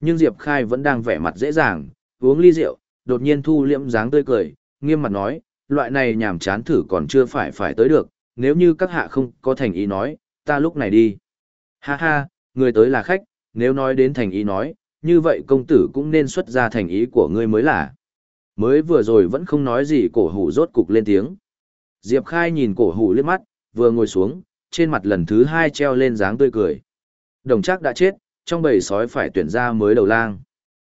Nhưng Diệp Khai vẫn đang vẻ mặt dễ dàng, uống ly rượu, đột nhiên thu liễm dáng tươi cười, nghiêm mặt nói, loại này nhảm chán thử còn chưa phải phải tới được, nếu như các hạ không có thành ý nói, ta lúc này đi. Ha ha, người tới là khách, nếu nói đến thành ý nói, như vậy công tử cũng nên xuất ra thành ý của ngươi mới là. Mới vừa rồi vẫn không nói gì cổ hủ rốt cục lên tiếng. Diệp Khai nhìn cổ hủ liếc mắt, vừa ngồi xuống, trên mặt lần thứ hai treo lên dáng tươi cười. Đồng chắc đã chết, trong bầy sói phải tuyển ra mới đầu lang.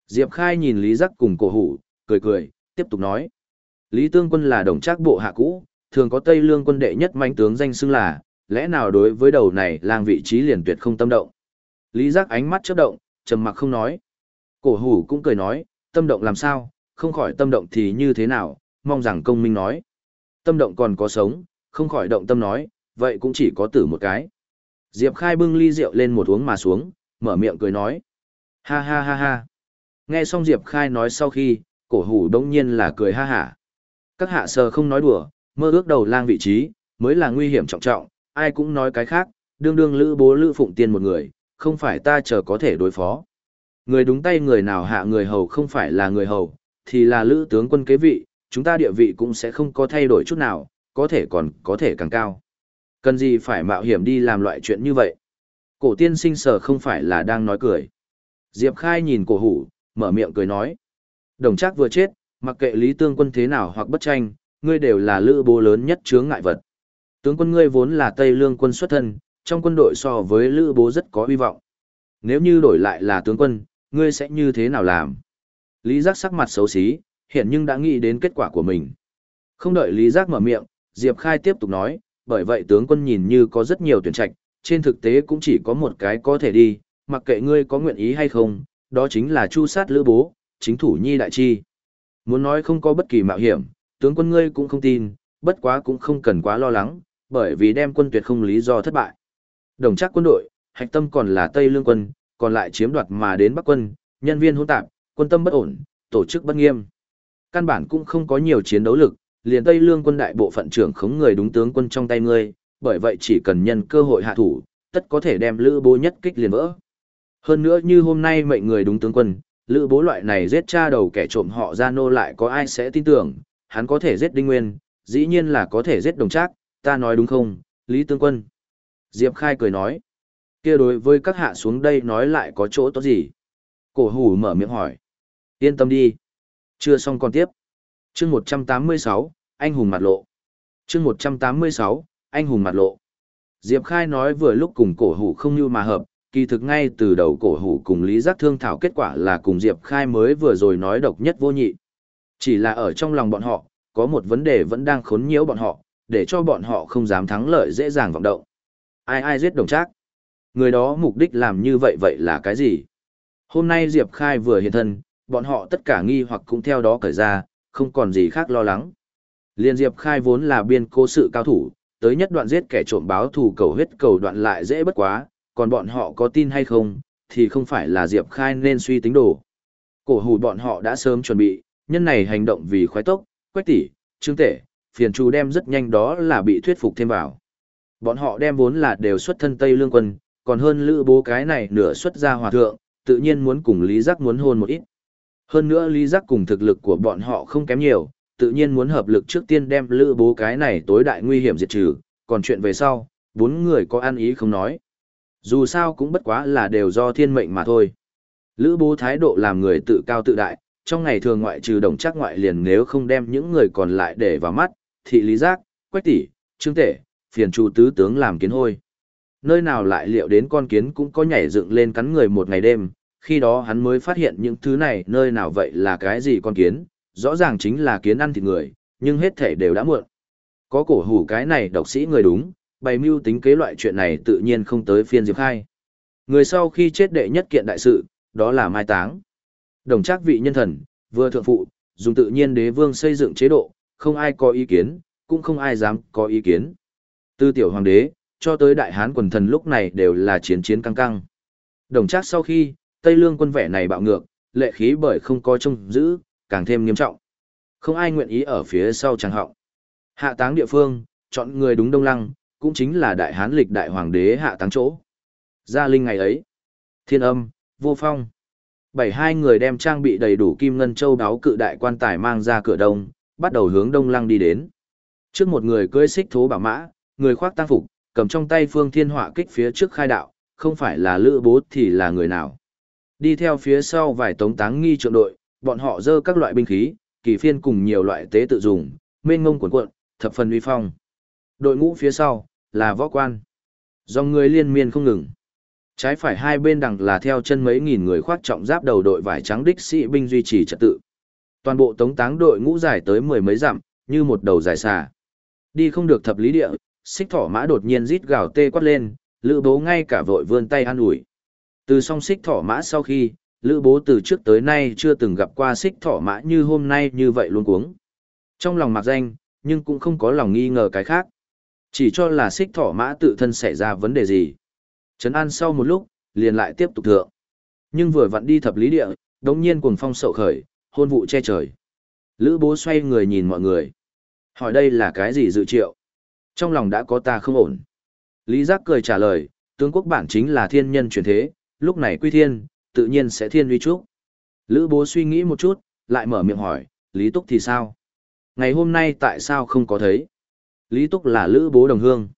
Diệp Khai nhìn Lý Giác cùng cổ hủ, cười cười, tiếp tục nói. Lý Tương Quân là đồng trác bộ hạ cũ, thường có Tây Lương quân đệ nhất mãnh tướng danh xưng là, lẽ nào đối với đầu này lang vị trí liền tuyệt không tâm động. Lý Giác ánh mắt chớp động, trầm mặc không nói. Cổ hủ cũng cười nói, tâm động làm sao, không khỏi tâm động thì như thế nào, mong rằng công minh nói. Tâm động còn có sống, không khỏi động tâm nói, vậy cũng chỉ có tử một cái. Diệp Khai bưng ly rượu lên một uống mà xuống, mở miệng cười nói. Ha ha ha ha. Nghe xong Diệp Khai nói sau khi, cổ hủ đống nhiên là cười ha hả. Các hạ sờ không nói đùa, mơ ước đầu lang vị trí, mới là nguy hiểm trọng trọng, ai cũng nói cái khác, đương đương lữ bố lữ phụng tiên một người, không phải ta chờ có thể đối phó. Người đúng tay người nào hạ người hầu không phải là người hầu, thì là lữ tướng quân kế vị, chúng ta địa vị cũng sẽ không có thay đổi chút nào, có thể còn có thể càng cao. Cần gì phải mạo hiểm đi làm loại chuyện như vậy? Cổ tiên sinh sở không phải là đang nói cười. Diệp Khai nhìn cổ hủ, mở miệng cười nói. Đồng chắc vừa chết, mặc kệ lý tương quân thế nào hoặc bất tranh, ngươi đều là lữ bố lớn nhất chướng ngại vật. Tướng quân ngươi vốn là Tây Lương quân xuất thân, trong quân đội so với lữ bố rất có hy vọng. Nếu như đổi lại là tướng quân, ngươi sẽ như thế nào làm? Lý giác sắc mặt xấu xí, hiện nhưng đã nghĩ đến kết quả của mình. Không đợi Lý giác mở miệng, Diệp Khai tiếp tục nói, bởi vậy tướng quân nhìn như có rất nhiều tuyển trạch, trên thực tế cũng chỉ có một cái có thể đi, mặc kệ ngươi có nguyện ý hay không, đó chính là chu sát lữ bố, chính thủ nhi đại chi. Muốn nói không có bất kỳ mạo hiểm, tướng quân ngươi cũng không tin, bất quá cũng không cần quá lo lắng, bởi vì đem quân tuyệt không lý do thất bại. Đồng chắc quân đội, hạch tâm còn là Tây Lương quân, còn lại chiếm đoạt mà đến Bắc quân, nhân viên hỗn tạp, quân tâm bất ổn, tổ chức bất nghiêm. Căn bản cũng không có nhiều chiến đấu lực, liền Tây Lương quân đại bộ phận trưởng khống người đúng tướng quân trong tay ngươi, bởi vậy chỉ cần nhân cơ hội hạ thủ, tất có thể đem lữ bố nhất kích liền vỡ. Hơn nữa như hôm nay mệnh người đúng tướng quân, lữ bố loại này giết cha đầu kẻ trộm họ ra nô lại có ai sẽ tin tưởng, hắn có thể giết đinh nguyên, dĩ nhiên là có thể giết đồng trác, ta nói đúng không, Lý Tướng Quân. Diệp Khai cười nói, kia đối với các hạ xuống đây nói lại có chỗ tốt gì? Cổ hủ mở miệng hỏi. Yên tâm đi. Chưa xong còn tiếp. chương 186, anh hùng mặt lộ. chương 186, anh hùng mặt lộ. Diệp Khai nói vừa lúc cùng cổ hủ không như mà hợp, kỳ thực ngay từ đầu cổ hủ cùng Lý Giác Thương thảo kết quả là cùng Diệp Khai mới vừa rồi nói độc nhất vô nhị. Chỉ là ở trong lòng bọn họ, có một vấn đề vẫn đang khốn nhiễu bọn họ, để cho bọn họ không dám thắng lợi dễ dàng vọng động. Ai ai giết đồng trác? Người đó mục đích làm như vậy vậy là cái gì? Hôm nay Diệp Khai vừa hiện thân, bọn họ tất cả nghi hoặc cũng theo đó cởi ra, không còn gì khác lo lắng. Liên Diệp Khai vốn là biên cố sự cao thủ, tới nhất đoạn giết kẻ trộm báo thù cầu huyết cầu đoạn lại dễ bất quá, còn bọn họ có tin hay không, thì không phải là Diệp Khai nên suy tính đồ. Cổ hủ bọn họ đã sớm chuẩn bị, nhân này hành động vì khoái tốc, quách tỷ, trương tể, phiền chú đem rất nhanh đó là bị thuyết phục thêm vào. Bọn họ đem vốn là đều xuất thân Tây Lương quân, còn hơn lữ bố cái này nửa xuất ra hòa thượng, tự nhiên muốn cùng Lý Giác muốn hôn một ít. Hơn nữa Lý Giác cùng thực lực của bọn họ không kém nhiều, tự nhiên muốn hợp lực trước tiên đem lữ bố cái này tối đại nguy hiểm diệt trừ, còn chuyện về sau, bốn người có ăn ý không nói. Dù sao cũng bất quá là đều do thiên mệnh mà thôi. Lữ bố thái độ làm người tự cao tự đại, trong ngày thường ngoại trừ đồng chắc ngoại liền nếu không đem những người còn lại để vào mắt, thị lý giác, quách tỷ, trương tể, phiền chu tứ tướng làm kiến hôi. Nơi nào lại liệu đến con kiến cũng có nhảy dựng lên cắn người một ngày đêm, khi đó hắn mới phát hiện những thứ này nơi nào vậy là cái gì con kiến, rõ ràng chính là kiến ăn thịt người, nhưng hết thể đều đã muộn. Có cổ hủ cái này độc sĩ người đúng, bày mưu tính kế loại chuyện này tự nhiên không tới phiên Diệp Khai. Người sau khi chết đệ nhất kiện đại sự, đó là mai táng. Đồng trác vị nhân thần, vừa thượng phụ, dùng tự nhiên đế vương xây dựng chế độ, không ai có ý kiến, cũng không ai dám có ý kiến. Từ tiểu hoàng đế, cho tới đại hán quần thần lúc này đều là chiến chiến căng căng. Đồng trác sau khi, Tây Lương quân vẻ này bạo ngược, lệ khí bởi không có trông giữ, càng thêm nghiêm trọng. Không ai nguyện ý ở phía sau chẳng họng. Hạ táng địa phương, chọn người đúng đông lăng, cũng chính là đại hán lịch đại hoàng đế hạ táng chỗ. Gia linh ngày ấy, thiên âm, vô phong. Bảy hai người đem trang bị đầy đủ kim ngân châu đáo cự đại quan tài mang ra cửa đông, bắt đầu hướng đông lăng đi đến. Trước một người cưỡi xích thố bảo mã, người khoác tăng phục, cầm trong tay phương thiên họa kích phía trước khai đạo, không phải là lữ bố thì là người nào. Đi theo phía sau vài tống táng nghi trượng đội, bọn họ dơ các loại binh khí, kỳ phiên cùng nhiều loại tế tự dùng, mênh ngông cuộn cuộn, thập phần uy phong. Đội ngũ phía sau, là võ quan. Dòng người liên miên không ngừng. Trái phải hai bên đằng là theo chân mấy nghìn người khoác trọng giáp đầu đội vải trắng đích sĩ binh duy trì trật tự. Toàn bộ tống táng đội ngũ dài tới mười mấy dặm, như một đầu dài xà. Đi không được thập lý địa, xích thỏ mã đột nhiên rít gào tê quát lên, lữ bố ngay cả vội vươn tay an ủi. Từ song xích thỏ mã sau khi, lữ bố từ trước tới nay chưa từng gặp qua xích thỏ mã như hôm nay như vậy luôn cuống. Trong lòng mặc danh, nhưng cũng không có lòng nghi ngờ cái khác. Chỉ cho là xích thỏ mã tự thân xảy ra vấn đề gì. Trấn an sau một lúc, liền lại tiếp tục thượng. Nhưng vừa vặn đi thập lý địa, đống nhiên cuồng phong sậu khởi, hôn vụ che trời. Lữ bố xoay người nhìn mọi người. Hỏi đây là cái gì dự triệu? Trong lòng đã có ta không ổn. Lý giác cười trả lời, tướng quốc bản chính là thiên nhân truyền thế, lúc này quy thiên, tự nhiên sẽ thiên uy trúc. Lữ bố suy nghĩ một chút, lại mở miệng hỏi, Lý Túc thì sao? Ngày hôm nay tại sao không có thấy? Lý Túc là Lữ bố đồng hương.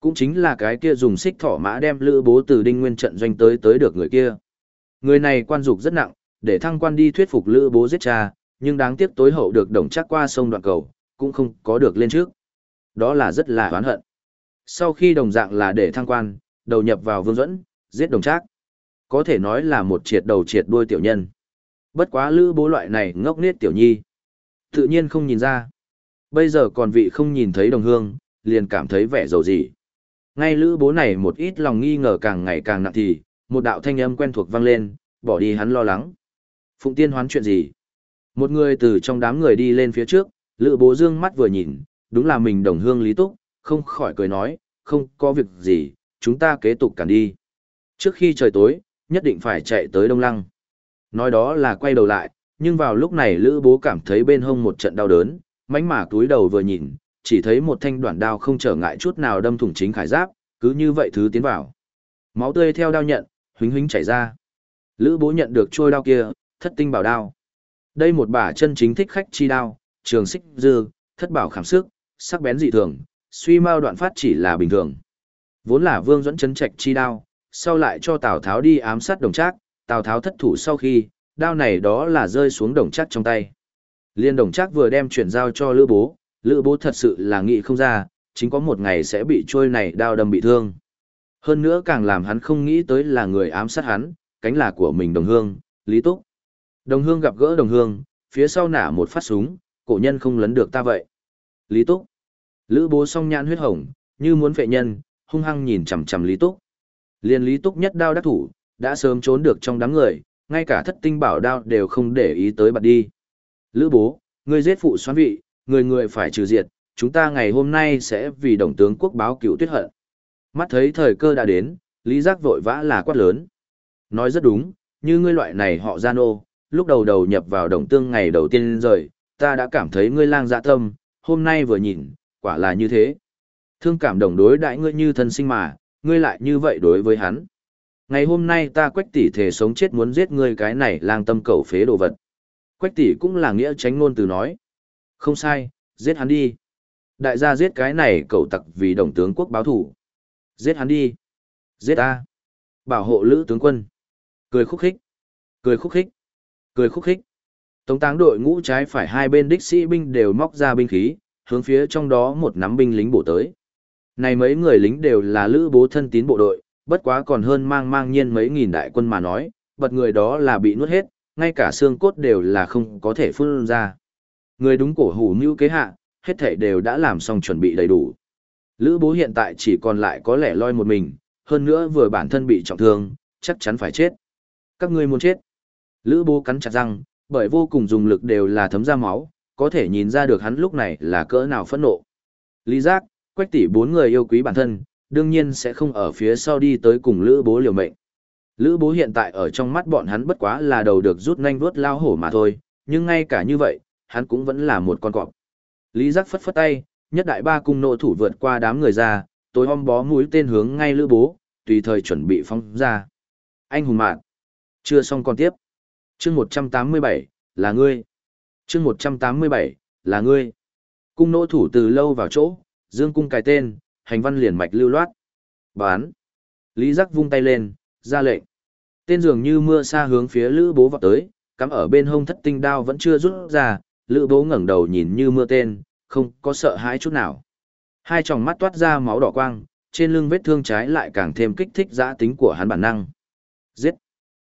Cũng chính là cái kia dùng xích thỏ mã đem Lữ bố từ đinh nguyên trận doanh tới tới được người kia. Người này quan dục rất nặng, để thăng quan đi thuyết phục Lữ bố giết cha, nhưng đáng tiếc tối hậu được đồng chắc qua sông đoạn cầu, cũng không có được lên trước. Đó là rất là oán hận. Sau khi đồng dạng là để thăng quan, đầu nhập vào vương dẫn, giết đồng trác có thể nói là một triệt đầu triệt đuôi tiểu nhân. Bất quá lữ bố loại này ngốc nết tiểu nhi. Tự nhiên không nhìn ra. Bây giờ còn vị không nhìn thấy đồng hương, liền cảm thấy vẻ dầu gì. Ngay lữ bố này một ít lòng nghi ngờ càng ngày càng nặng thì, một đạo thanh âm quen thuộc vang lên, bỏ đi hắn lo lắng. Phụng tiên hoán chuyện gì? Một người từ trong đám người đi lên phía trước, lữ bố dương mắt vừa nhìn, đúng là mình đồng hương lý túc, không khỏi cười nói, không có việc gì, chúng ta kế tục cản đi. Trước khi trời tối, nhất định phải chạy tới Đông Lăng. Nói đó là quay đầu lại, nhưng vào lúc này Lữ Bố cảm thấy bên hông một trận đau đớn, mánh mà túi đầu vừa nhìn, chỉ thấy một thanh đoạn đao không trở ngại chút nào đâm thủng chính khải giáp, cứ như vậy thứ tiến vào. Máu tươi theo đao nhận, huỳnh huỳnh chảy ra. Lữ Bố nhận được trôi đao kia, thất tinh bảo đao. Đây một bả chân chính thích khách chi đao, trường xích dư, thất bảo khảm sức, sắc bén dị thường, suy mau đoạn phát chỉ là bình thường. Vốn là Vương dẫn chấn trạch chi đao, sau lại cho Tào Tháo đi ám sát đồng trác, Tào Tháo thất thủ sau khi, đao này đó là rơi xuống đồng trác trong tay. Liên đồng trác vừa đem chuyển giao cho Lữ Bố, Lữ Bố thật sự là nghĩ không ra, chính có một ngày sẽ bị trôi này đao đâm bị thương. Hơn nữa càng làm hắn không nghĩ tới là người ám sát hắn, cánh là của mình đồng hương, Lý Túc. Đồng hương gặp gỡ đồng hương, phía sau nả một phát súng, cổ nhân không lấn được ta vậy. Lý Túc. Lữ bố song nhãn huyết hồng, như muốn phệ nhân, hung hăng nhìn chằm chằm Lý Túc. Liên lý túc nhất đao đắc thủ, đã sớm trốn được trong đám người, ngay cả thất tinh bảo đao đều không để ý tới bật đi. Lữ bố, người giết phụ xoan vị, người người phải trừ diệt, chúng ta ngày hôm nay sẽ vì đồng tướng quốc báo cựu tuyết hận. Mắt thấy thời cơ đã đến, Lý Giác vội vã là quát lớn. Nói rất đúng, như ngươi loại này họ gian ô, lúc đầu đầu nhập vào đồng tương ngày đầu tiên rời, ta đã cảm thấy ngươi lang dạ tâm, hôm nay vừa nhìn, quả là như thế. Thương cảm đồng đối đãi ngươi như thân sinh mà, ngươi lại như vậy đối với hắn. Ngày hôm nay ta quách tỷ thể sống chết muốn giết ngươi cái này lang tâm cầu phế đồ vật. Quách tỷ cũng là nghĩa tránh ngôn từ nói. Không sai, giết hắn đi. Đại gia giết cái này cậu tặc vì đồng tướng quốc báo thủ. Giết hắn đi. Giết ta. Bảo hộ lữ tướng quân. Cười khúc khích. Cười khúc khích. Cười khúc khích. Tống táng đội ngũ trái phải hai bên đích sĩ binh đều móc ra binh khí, hướng phía trong đó một nắm binh lính bổ tới. Này mấy người lính đều là lữ bố thân tín bộ đội, bất quá còn hơn mang mang nhiên mấy nghìn đại quân mà nói, bật người đó là bị nuốt hết, ngay cả xương cốt đều là không có thể phun ra. Người đúng cổ hủ mưu kế hạ, hết thảy đều đã làm xong chuẩn bị đầy đủ. Lữ bố hiện tại chỉ còn lại có lẻ loi một mình, hơn nữa vừa bản thân bị trọng thương, chắc chắn phải chết. Các ngươi muốn chết. Lữ bố cắn chặt răng, bởi vô cùng dùng lực đều là thấm ra máu, có thể nhìn ra được hắn lúc này là cỡ nào phẫn nộ. Lý giác, quách tỷ bốn người yêu quý bản thân, đương nhiên sẽ không ở phía sau đi tới cùng lữ bố liều mệnh. Lữ bố hiện tại ở trong mắt bọn hắn bất quá là đầu được rút nhanh vuốt lao hổ mà thôi, nhưng ngay cả như vậy, hắn cũng vẫn là một con cọp. Lý giác phất phất tay, nhất đại ba cung nộ thủ vượt qua đám người ra, tối om bó mũi tên hướng ngay lữ bố, tùy thời chuẩn bị phóng ra. Anh hùng mạn. Chưa xong còn tiếp. chương 187, là ngươi. chương 187, là ngươi. Cung nỗ thủ từ lâu vào chỗ, dương cung cài tên, hành văn liền mạch lưu loát. Bán. Lý giác vung tay lên, ra lệnh. Tên dường như mưa xa hướng phía lữ bố vọt tới, cắm ở bên hông thất tinh đao vẫn chưa rút ra, lữ bố ngẩng đầu nhìn như mưa tên, không có sợ hãi chút nào. Hai tròng mắt toát ra máu đỏ quang, trên lưng vết thương trái lại càng thêm kích thích giã tính của hắn bản năng. Giết!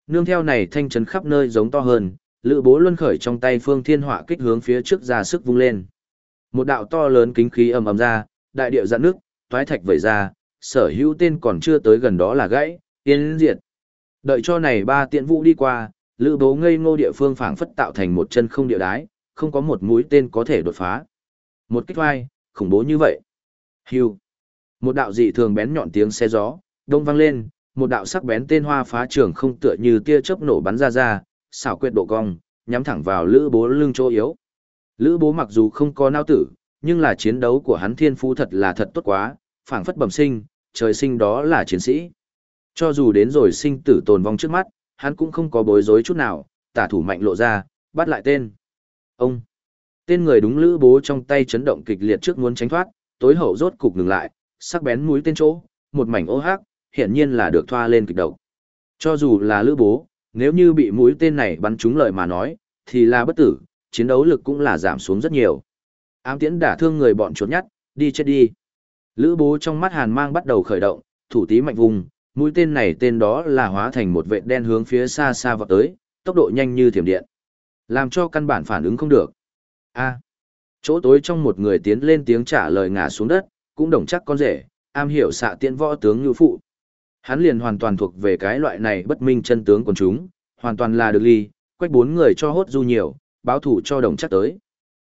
Nương theo này thanh trấn khắp nơi giống to hơn, lữ bố luân khởi trong tay phương thiên họa kích hướng phía trước ra sức vung lên. Một đạo to lớn kính khí ầm ầm ra, đại điệu dạn nước, toái thạch vẩy ra, sở hữu tên còn chưa tới gần đó là gãy, tiến diệt. Đợi cho này ba tiện vũ đi qua, lữ bố ngây ngô địa phương phảng phất tạo thành một chân không địa đái, không có một mũi tên có thể đột phá. Một kích vai, khủng bố như vậy. Hưu. Một đạo dị thường bén nhọn tiếng xe gió, đông vang lên, một đạo sắc bén tên hoa phá trường không tựa như tia chớp nổ bắn ra ra, xảo quyệt độ cong, nhắm thẳng vào lữ bố lưng chỗ yếu. Lữ bố mặc dù không có nao tử, nhưng là chiến đấu của hắn thiên phú thật là thật tốt quá, phảng phất bẩm sinh, trời sinh đó là chiến sĩ. Cho dù đến rồi sinh tử tồn vong trước mắt, hắn cũng không có bối rối chút nào, tả thủ mạnh lộ ra, bắt lại tên. Ông! Tên người đúng lữ bố trong tay chấn động kịch liệt trước muốn tránh thoát, tối hậu rốt cục ngừng lại, sắc bén mũi tên chỗ, một mảnh ô hắc, hiển nhiên là được thoa lên kịch độc. Cho dù là lữ bố, nếu như bị mũi tên này bắn trúng lời mà nói, thì là bất tử, chiến đấu lực cũng là giảm xuống rất nhiều. Ám tiễn đả thương người bọn chuột nhắt, đi chết đi. Lữ bố trong mắt hàn mang bắt đầu khởi động, thủ tí mạnh vùng, mũi tên này tên đó là hóa thành một vệt đen hướng phía xa xa vọt tới, tốc độ nhanh như thiểm điện. Làm cho căn bản phản ứng không được. A. chỗ tối trong một người tiến lên tiếng trả lời ngã xuống đất, cũng đồng chắc con rể, am hiểu xạ tiễn võ tướng như phụ. Hắn liền hoàn toàn thuộc về cái loại này bất minh chân tướng của chúng, hoàn toàn là được ly, quách bốn người cho hốt du nhiều, báo thủ cho đồng chắc tới.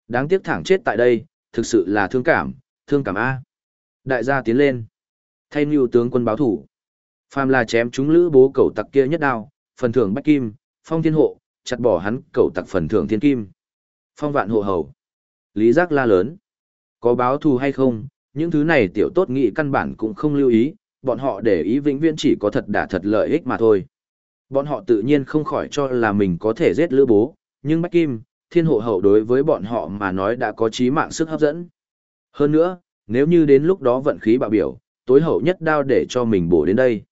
Đáng tiếc thẳng chết tại đây, thực sự là thương cảm, thương cảm A. Đại gia tiến lên. Thay mưu tướng quân báo thủ. Phàm là chém chúng lữ bố cầu tặc kia nhất đao, phần thưởng bách kim, phong thiên hộ, chặt bỏ hắn cầu tặc phần thưởng thiên kim. Phong vạn hộ hầu. Lý giác la lớn. Có báo thù hay không, những thứ này tiểu tốt nghị căn bản cũng không lưu ý, bọn họ để ý vĩnh viễn chỉ có thật đả thật lợi ích mà thôi. Bọn họ tự nhiên không khỏi cho là mình có thể giết lữ bố, nhưng Bách Kim, thiên hộ hậu đối với bọn họ mà nói đã có trí mạng sức hấp dẫn. Hơn nữa, nếu như đến lúc đó vận khí bạo biểu, tối hậu nhất đao để cho mình bổ đến đây.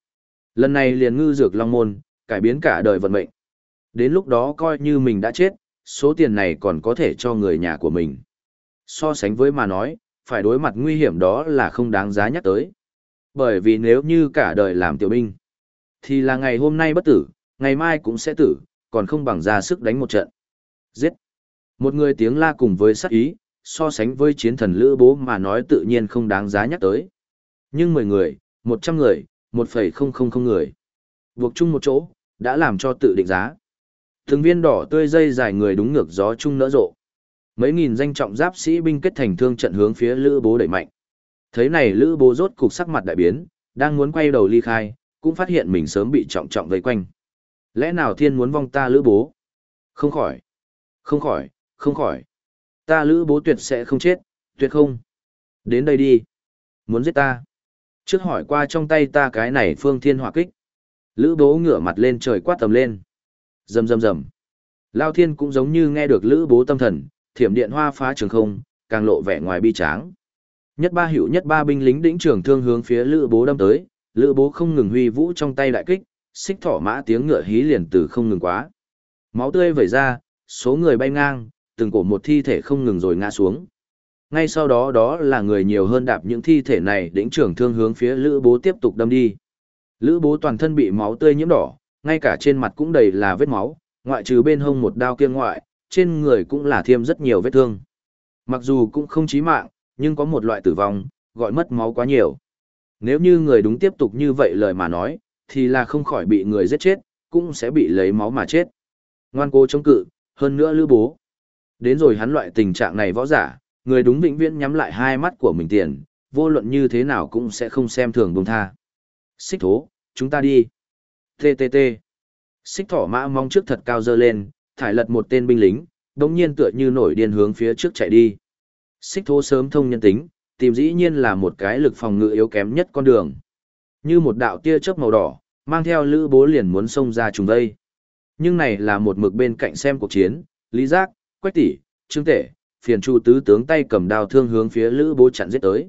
Lần này liền ngư dược long môn, cải biến cả đời vận mệnh. Đến lúc đó coi như mình đã chết, số tiền này còn có thể cho người nhà của mình. So sánh với mà nói, phải đối mặt nguy hiểm đó là không đáng giá nhắc tới. Bởi vì nếu như cả đời làm tiểu binh, thì là ngày hôm nay bất tử, ngày mai cũng sẽ tử, còn không bằng ra sức đánh một trận. Giết! Một người tiếng la cùng với sát ý, so sánh với chiến thần lữ bố mà nói tự nhiên không đáng giá nhắc tới. Nhưng 10 người, 100 người, 1,000 người. Buộc chung một chỗ, đã làm cho tự định giá. Thường viên đỏ tươi dây dài người đúng ngược gió chung nỡ rộ. Mấy nghìn danh trọng giáp sĩ binh kết thành thương trận hướng phía Lữ Bố đẩy mạnh. Thấy này Lữ Bố rốt cục sắc mặt đại biến, đang muốn quay đầu ly khai, cũng phát hiện mình sớm bị trọng trọng vây quanh. Lẽ nào thiên muốn vong ta Lữ Bố? Không khỏi. Không khỏi, không khỏi. Ta Lữ Bố tuyệt sẽ không chết, tuyệt không. Đến đây đi. Muốn giết ta. Trước hỏi qua trong tay ta cái này phương thiên hỏa kích. Lữ Bố ngửa mặt lên trời quát tầm lên. Rầm rầm rầm. Lao Thiên cũng giống như nghe được Lữ Bố tâm thần, thiểm điện hoa phá trường không, càng lộ vẻ ngoài bi tráng. Nhất ba hữu nhất ba binh lính đĩnh trường thương hướng phía Lữ Bố đâm tới, Lữ Bố không ngừng huy vũ trong tay đại kích, xích thỏ mã tiếng ngựa hí liền từ không ngừng quá. Máu tươi vẩy ra, số người bay ngang, từng cổ một thi thể không ngừng rồi ngã xuống. Ngay sau đó đó là người nhiều hơn đạp những thi thể này đỉnh trưởng thương hướng phía Lữ Bố tiếp tục đâm đi. Lữ Bố toàn thân bị máu tươi nhiễm đỏ, ngay cả trên mặt cũng đầy là vết máu, ngoại trừ bên hông một đao kia ngoại, trên người cũng là thêm rất nhiều vết thương. Mặc dù cũng không chí mạng, nhưng có một loại tử vong, gọi mất máu quá nhiều. Nếu như người đúng tiếp tục như vậy lời mà nói, thì là không khỏi bị người giết chết, cũng sẽ bị lấy máu mà chết. Ngoan cố chống cự, hơn nữa lữ bố. Đến rồi hắn loại tình trạng này võ giả, người đúng vĩnh viễn nhắm lại hai mắt của mình tiền, vô luận như thế nào cũng sẽ không xem thường buông tha. Xích thố, chúng ta đi. TTT. Xích thỏ mã mong trước thật cao dơ lên, thải lật một tên binh lính, đồng nhiên tựa như nổi điên hướng phía trước chạy đi. Xích thố sớm thông nhân tính, tìm dĩ nhiên là một cái lực phòng ngự yếu kém nhất con đường. Như một đạo tia chớp màu đỏ, mang theo lữ bố liền muốn xông ra trùng đây. Nhưng này là một mực bên cạnh xem cuộc chiến, Lý Giác, Quách Tỷ, Trương Tể, phiền chu tứ tướng tay cầm đao thương hướng phía Lữ Bố chặn giết tới.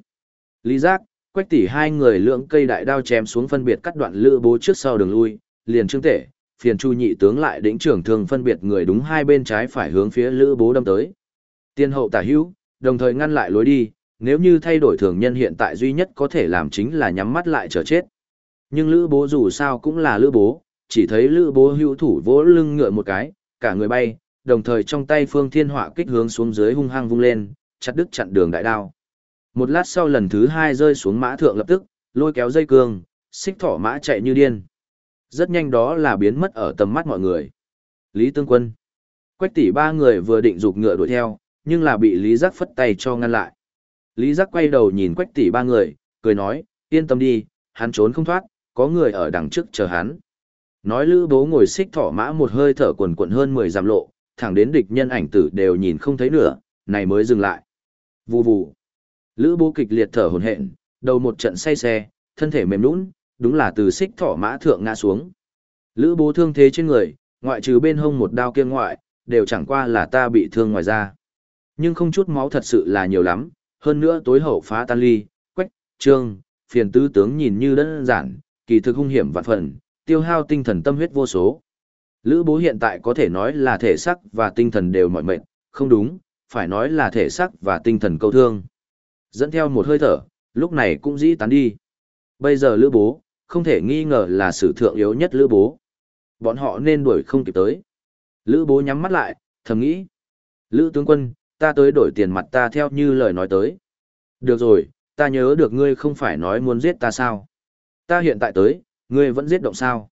Lý Giác, Quách Tỷ hai người lưỡng cây đại đao chém xuống phân biệt cắt đoạn Lữ Bố trước sau đường lui, liền Trương Tể, phiền chu nhị tướng lại đỉnh trưởng thường phân biệt người đúng hai bên trái phải hướng phía Lữ Bố đâm tới. Tiên hậu tả hữu, đồng thời ngăn lại lối đi, nếu như thay đổi thường nhân hiện tại duy nhất có thể làm chính là nhắm mắt lại chờ chết. Nhưng Lữ Bố dù sao cũng là Lữ Bố, chỉ thấy Lữ Bố hữu thủ vỗ lưng ngựa một cái, cả người bay, đồng thời trong tay Phương Thiên Họa kích hướng xuống dưới hung hăng vung lên, chặt đứt chặn đường đại đao. Một lát sau lần thứ hai rơi xuống mã thượng lập tức, lôi kéo dây cương, xích thỏ mã chạy như điên. Rất nhanh đó là biến mất ở tầm mắt mọi người. Lý Tương Quân. Quách tỷ ba người vừa định dục ngựa đuổi theo, nhưng là bị Lý Giác phất tay cho ngăn lại. Lý Giác quay đầu nhìn Quách tỷ ba người, cười nói, yên tâm đi, hắn trốn không thoát, có người ở đằng trước chờ hắn. Nói Lữ Bố ngồi xích thỏ mã một hơi thở quần quận hơn 10 dặm lộ, thẳng đến địch nhân ảnh tử đều nhìn không thấy nữa, này mới dừng lại. Vù vù. Lữ Bố kịch liệt thở hổn hển, đầu một trận say xe, thân thể mềm lún đúng là từ xích thỏ mã thượng ngã xuống. Lữ Bố thương thế trên người, ngoại trừ bên hông một đao kia ngoại, đều chẳng qua là ta bị thương ngoài da. Nhưng không chút máu thật sự là nhiều lắm, hơn nữa tối hậu phá tan ly, quách, trương, phiền tứ tướng nhìn như đơn giản, kỳ thực hung hiểm vạn phần, tiêu hao tinh thần tâm huyết vô số. Lữ bố hiện tại có thể nói là thể sắc và tinh thần đều mỏi mệt, không đúng, phải nói là thể sắc và tinh thần câu thương. Dẫn theo một hơi thở, lúc này cũng dĩ tán đi. Bây giờ lữ bố, không thể nghi ngờ là sử thượng yếu nhất lữ bố. Bọn họ nên đuổi không kịp tới. Lữ bố nhắm mắt lại, thầm nghĩ. Lữ tướng quân, ta tới đổi tiền mặt ta theo như lời nói tới. Được rồi, ta nhớ được ngươi không phải nói muốn giết ta sao. Ta hiện tại tới, ngươi vẫn giết động sao.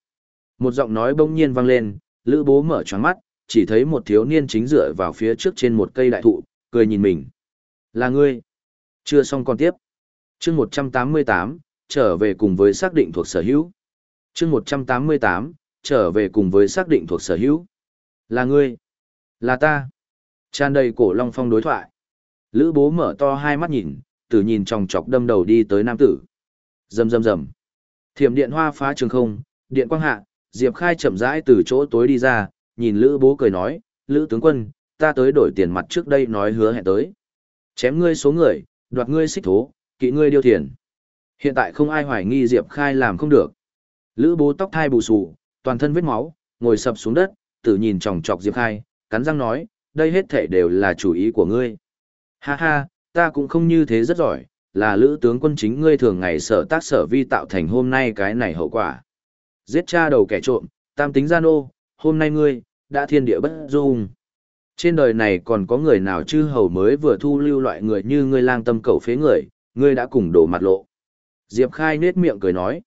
Một giọng nói bỗng nhiên vang lên, lữ bố mở tròn mắt, chỉ thấy một thiếu niên chính dựa vào phía trước trên một cây đại thụ, cười nhìn mình. Là ngươi. Chưa xong còn tiếp. chương 188, trở về cùng với xác định thuộc sở hữu. chương 188, trở về cùng với xác định thuộc sở hữu. Là ngươi. Là ta. Tràn đầy cổ long phong đối thoại. Lữ bố mở to hai mắt nhìn, tử nhìn trong chọc đâm đầu đi tới nam tử. Rầm rầm rầm. Thiểm điện hoa phá trường không, điện quang hạ, Diệp Khai chậm rãi từ chỗ tối đi ra, nhìn Lữ bố cười nói, Lữ tướng quân, ta tới đổi tiền mặt trước đây nói hứa hẹn tới. Chém ngươi số người, đoạt ngươi xích thố, kỵ ngươi điêu tiền. Hiện tại không ai hoài nghi Diệp Khai làm không được. Lữ bố tóc thai bù xù, toàn thân vết máu, ngồi sập xuống đất, tự nhìn chòng chọc Diệp Khai, cắn răng nói, đây hết thể đều là chủ ý của ngươi. Ha ha, ta cũng không như thế rất giỏi, là lữ tướng quân chính ngươi thường ngày sở tác sở vi tạo thành hôm nay cái này hậu quả. Giết cha đầu kẻ trộm, tam tính gian ô, hôm nay ngươi, đã thiên địa bất dung. Trên đời này còn có người nào chư hầu mới vừa thu lưu loại người như ngươi lang tâm cầu phế người, ngươi đã cùng đổ mặt lộ. Diệp Khai nết miệng cười nói.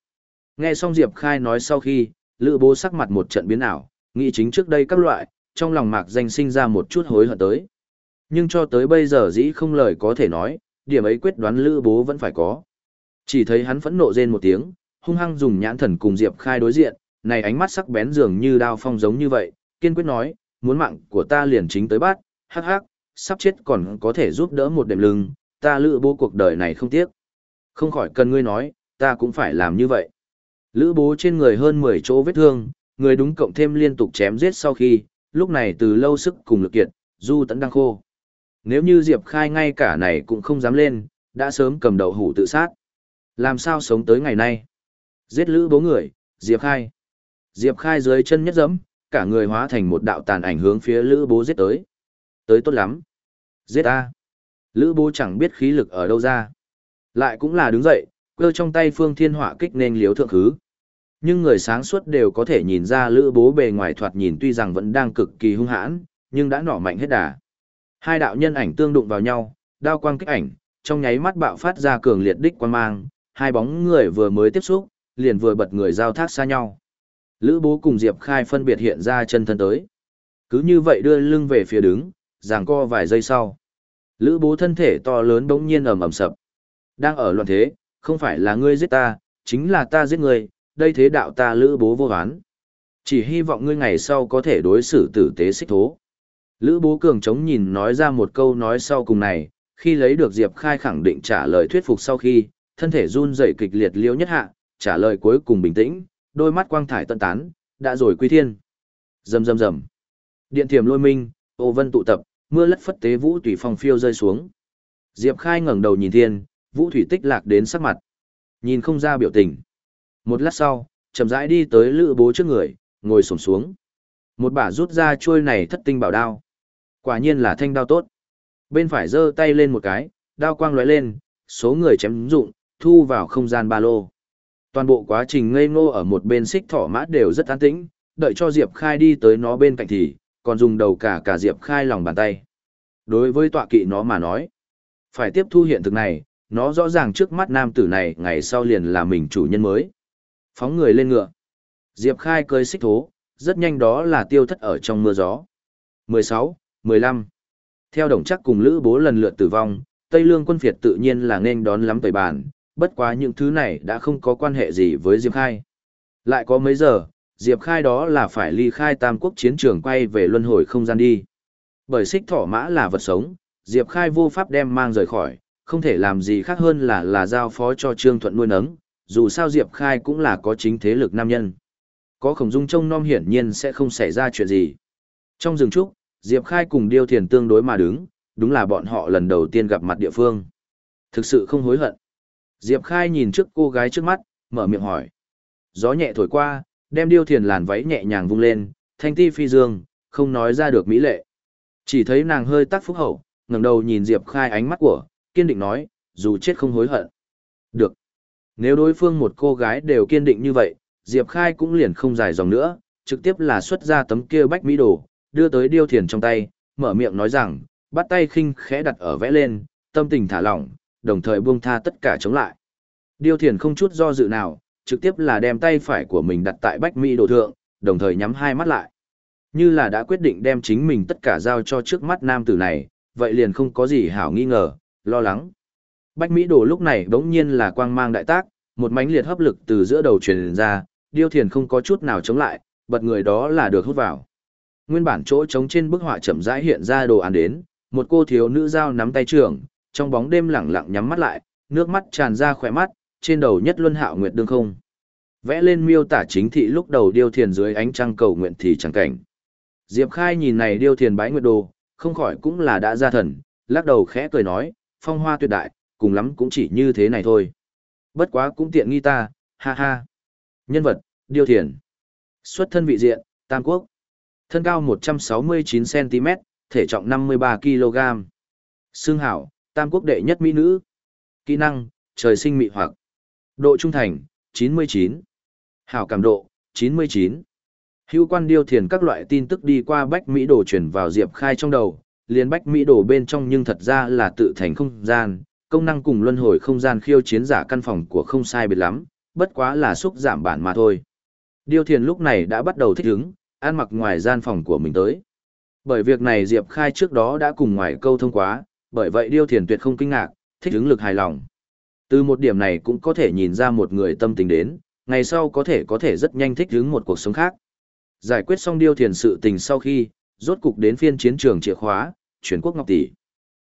Nghe xong Diệp Khai nói sau khi, lữ bố sắc mặt một trận biến ảo, nghĩ chính trước đây các loại, trong lòng mạc danh sinh ra một chút hối hận tới. Nhưng cho tới bây giờ dĩ không lời có thể nói, điểm ấy quyết đoán lữ bố vẫn phải có. Chỉ thấy hắn phẫn nộ rên một tiếng, hung hăng dùng nhãn thần cùng Diệp Khai đối diện, này ánh mắt sắc bén dường như đao phong giống như vậy, kiên quyết nói, muốn mạng của ta liền chính tới bát hắc hắc, sắp chết còn có thể giúp đỡ một đệm lưng, ta lữ bố cuộc đời này không tiếc. Không khỏi cần ngươi nói, ta cũng phải làm như vậy. Lữ bố trên người hơn 10 chỗ vết thương, người đúng cộng thêm liên tục chém giết sau khi, lúc này từ lâu sức cùng lực kiệt, du tẫn đang khô. Nếu như Diệp Khai ngay cả này cũng không dám lên, đã sớm cầm đầu hủ tự sát. Làm sao sống tới ngày nay? Giết lữ bố người, Diệp Khai. Diệp Khai dưới chân nhất dẫm, cả người hóa thành một đạo tàn ảnh hướng phía lữ bố giết tới. Tới tốt lắm. Giết ta. Lữ bố chẳng biết khí lực ở đâu ra. Lại cũng là đứng dậy, cơ trong tay phương thiên họa kích nên liếu thượng khứ. Nhưng người sáng suốt đều có thể nhìn ra lữ bố bề ngoài thoạt nhìn tuy rằng vẫn đang cực kỳ hung hãn, nhưng đã nỏ mạnh hết đà. Hai đạo nhân ảnh tương đụng vào nhau, đao quang kích ảnh, trong nháy mắt bạo phát ra cường liệt đích quan mang, hai bóng người vừa mới tiếp xúc, liền vừa bật người giao thác xa nhau. Lữ bố cùng Diệp Khai phân biệt hiện ra chân thân tới. Cứ như vậy đưa lưng về phía đứng, giằng co vài giây sau. Lữ bố thân thể to lớn bỗng nhiên ầm ầm sập. Đang ở loạn thế, không phải là ngươi giết ta, chính là ta giết ngươi, đây thế đạo ta lữ bố vô hoán. Chỉ hy vọng ngươi ngày sau có thể đối xử tử tế xích thố. Lữ bố cường chống nhìn nói ra một câu nói sau cùng này, khi lấy được Diệp Khai khẳng định trả lời thuyết phục sau khi, thân thể run dậy kịch liệt liễu nhất hạ, trả lời cuối cùng bình tĩnh, đôi mắt quang thải tận tán, đã rồi quy thiên. Rầm rầm rầm. Điện thiểm lôi minh, ô vân tụ tập, mưa lất phất tế vũ tùy phong phiêu rơi xuống. Diệp Khai ngẩng đầu nhìn thiên, vũ thủy tích lạc đến sắc mặt. Nhìn không ra biểu tình. Một lát sau, chậm rãi đi tới lữ bố trước người, ngồi xổm xuống. Một bả rút ra chuôi này thất tinh bảo đao. Quả nhiên là thanh đao tốt. Bên phải giơ tay lên một cái, đao quang lóe lên, số người chém dụng, thu vào không gian ba lô. Toàn bộ quá trình ngây ngô ở một bên xích thỏ mã đều rất an tĩnh, đợi cho Diệp Khai đi tới nó bên cạnh thì, còn dùng đầu cả cả Diệp Khai lòng bàn tay. Đối với tọa kỵ nó mà nói, phải tiếp thu hiện thực này, nó rõ ràng trước mắt nam tử này ngày sau liền là mình chủ nhân mới. Phóng người lên ngựa. Diệp Khai cơi xích thố, rất nhanh đó là tiêu thất ở trong mưa gió. 16, 15. Theo đồng chắc cùng Lữ Bố lần lượt tử vong, Tây Lương quân phiệt tự nhiên là nên đón lắm tẩy bàn, bất quá những thứ này đã không có quan hệ gì với Diệp Khai. Lại có mấy giờ, Diệp Khai đó là phải ly khai Tam Quốc chiến trường quay về luân hồi không gian đi. Bởi xích thỏ mã là vật sống, Diệp Khai vô pháp đem mang rời khỏi, không thể làm gì khác hơn là là giao phó cho Trương Thuận nuôi nấng, dù sao Diệp Khai cũng là có chính thế lực nam nhân. Có khổng dung trông nom hiển nhiên sẽ không xảy ra chuyện gì. Trong rừng trúc, Diệp Khai cùng Điêu Thiền tương đối mà đứng, đúng là bọn họ lần đầu tiên gặp mặt địa phương. Thực sự không hối hận. Diệp Khai nhìn trước cô gái trước mắt, mở miệng hỏi. Gió nhẹ thổi qua, đem Điêu Thiền làn váy nhẹ nhàng vung lên, thanh ti phi dương, không nói ra được mỹ lệ. Chỉ thấy nàng hơi tắc phúc hậu, ngẩng đầu nhìn Diệp Khai ánh mắt của, kiên định nói, dù chết không hối hận. Được. Nếu đối phương một cô gái đều kiên định như vậy, Diệp Khai cũng liền không dài dòng nữa, trực tiếp là xuất ra tấm kia bách mỹ đồ, đưa tới điêu thiền trong tay, mở miệng nói rằng, bắt tay khinh khẽ đặt ở vẽ lên, tâm tình thả lỏng, đồng thời buông tha tất cả chống lại. Điêu thiền không chút do dự nào, trực tiếp là đem tay phải của mình đặt tại bách mỹ đồ thượng, đồng thời nhắm hai mắt lại. Như là đã quyết định đem chính mình tất cả giao cho trước mắt nam tử này, vậy liền không có gì hảo nghi ngờ, lo lắng. Bách Mỹ đồ lúc này bỗng nhiên là quang mang đại tác, một mánh liệt hấp lực từ giữa đầu truyền ra, điêu thiền không có chút nào chống lại, bật người đó là được hút vào. Nguyên bản chỗ trống trên bức họa chậm rãi hiện ra đồ ăn đến, một cô thiếu nữ dao nắm tay trưởng, trong bóng đêm lẳng lặng nhắm mắt lại, nước mắt tràn ra khỏe mắt, trên đầu nhất luân hạo nguyệt đương không. Vẽ lên miêu tả chính thị lúc đầu điêu thiền dưới ánh trăng cầu nguyện thì chẳng cảnh. Diệp Khai nhìn này điêu thiền bái nguyệt đồ, không khỏi cũng là đã ra thần, lắc đầu khẽ cười nói, phong hoa tuyệt đại, cùng lắm cũng chỉ như thế này thôi. Bất quá cũng tiện nghi ta, ha ha. Nhân vật, điêu thiền. Xuất thân vị diện, Tam Quốc. Thân cao 169cm, thể trọng 53kg. Xương hảo, Tam Quốc đệ nhất mỹ nữ. Kỹ năng, trời sinh mị hoặc. Độ trung thành, 99. Hảo cảm độ, 99. Hữu quan điêu thiền các loại tin tức đi qua Bách Mỹ Đồ chuyển vào Diệp Khai trong đầu, liền Bách Mỹ Đồ bên trong nhưng thật ra là tự thành không gian, công năng cùng luân hồi không gian khiêu chiến giả căn phòng của không sai biệt lắm, bất quá là xúc giảm bản mà thôi. Điêu thiền lúc này đã bắt đầu thích ứng, ăn mặc ngoài gian phòng của mình tới. Bởi việc này Diệp Khai trước đó đã cùng ngoài câu thông quá, bởi vậy Điêu thiền tuyệt không kinh ngạc, thích ứng lực hài lòng. Từ một điểm này cũng có thể nhìn ra một người tâm tình đến, ngày sau có thể có thể rất nhanh thích ứng một cuộc sống khác. Giải quyết xong Điêu thiền sự tình sau khi, rốt cục đến phiên chiến trường chìa khóa, chuyển quốc ngọc tỷ.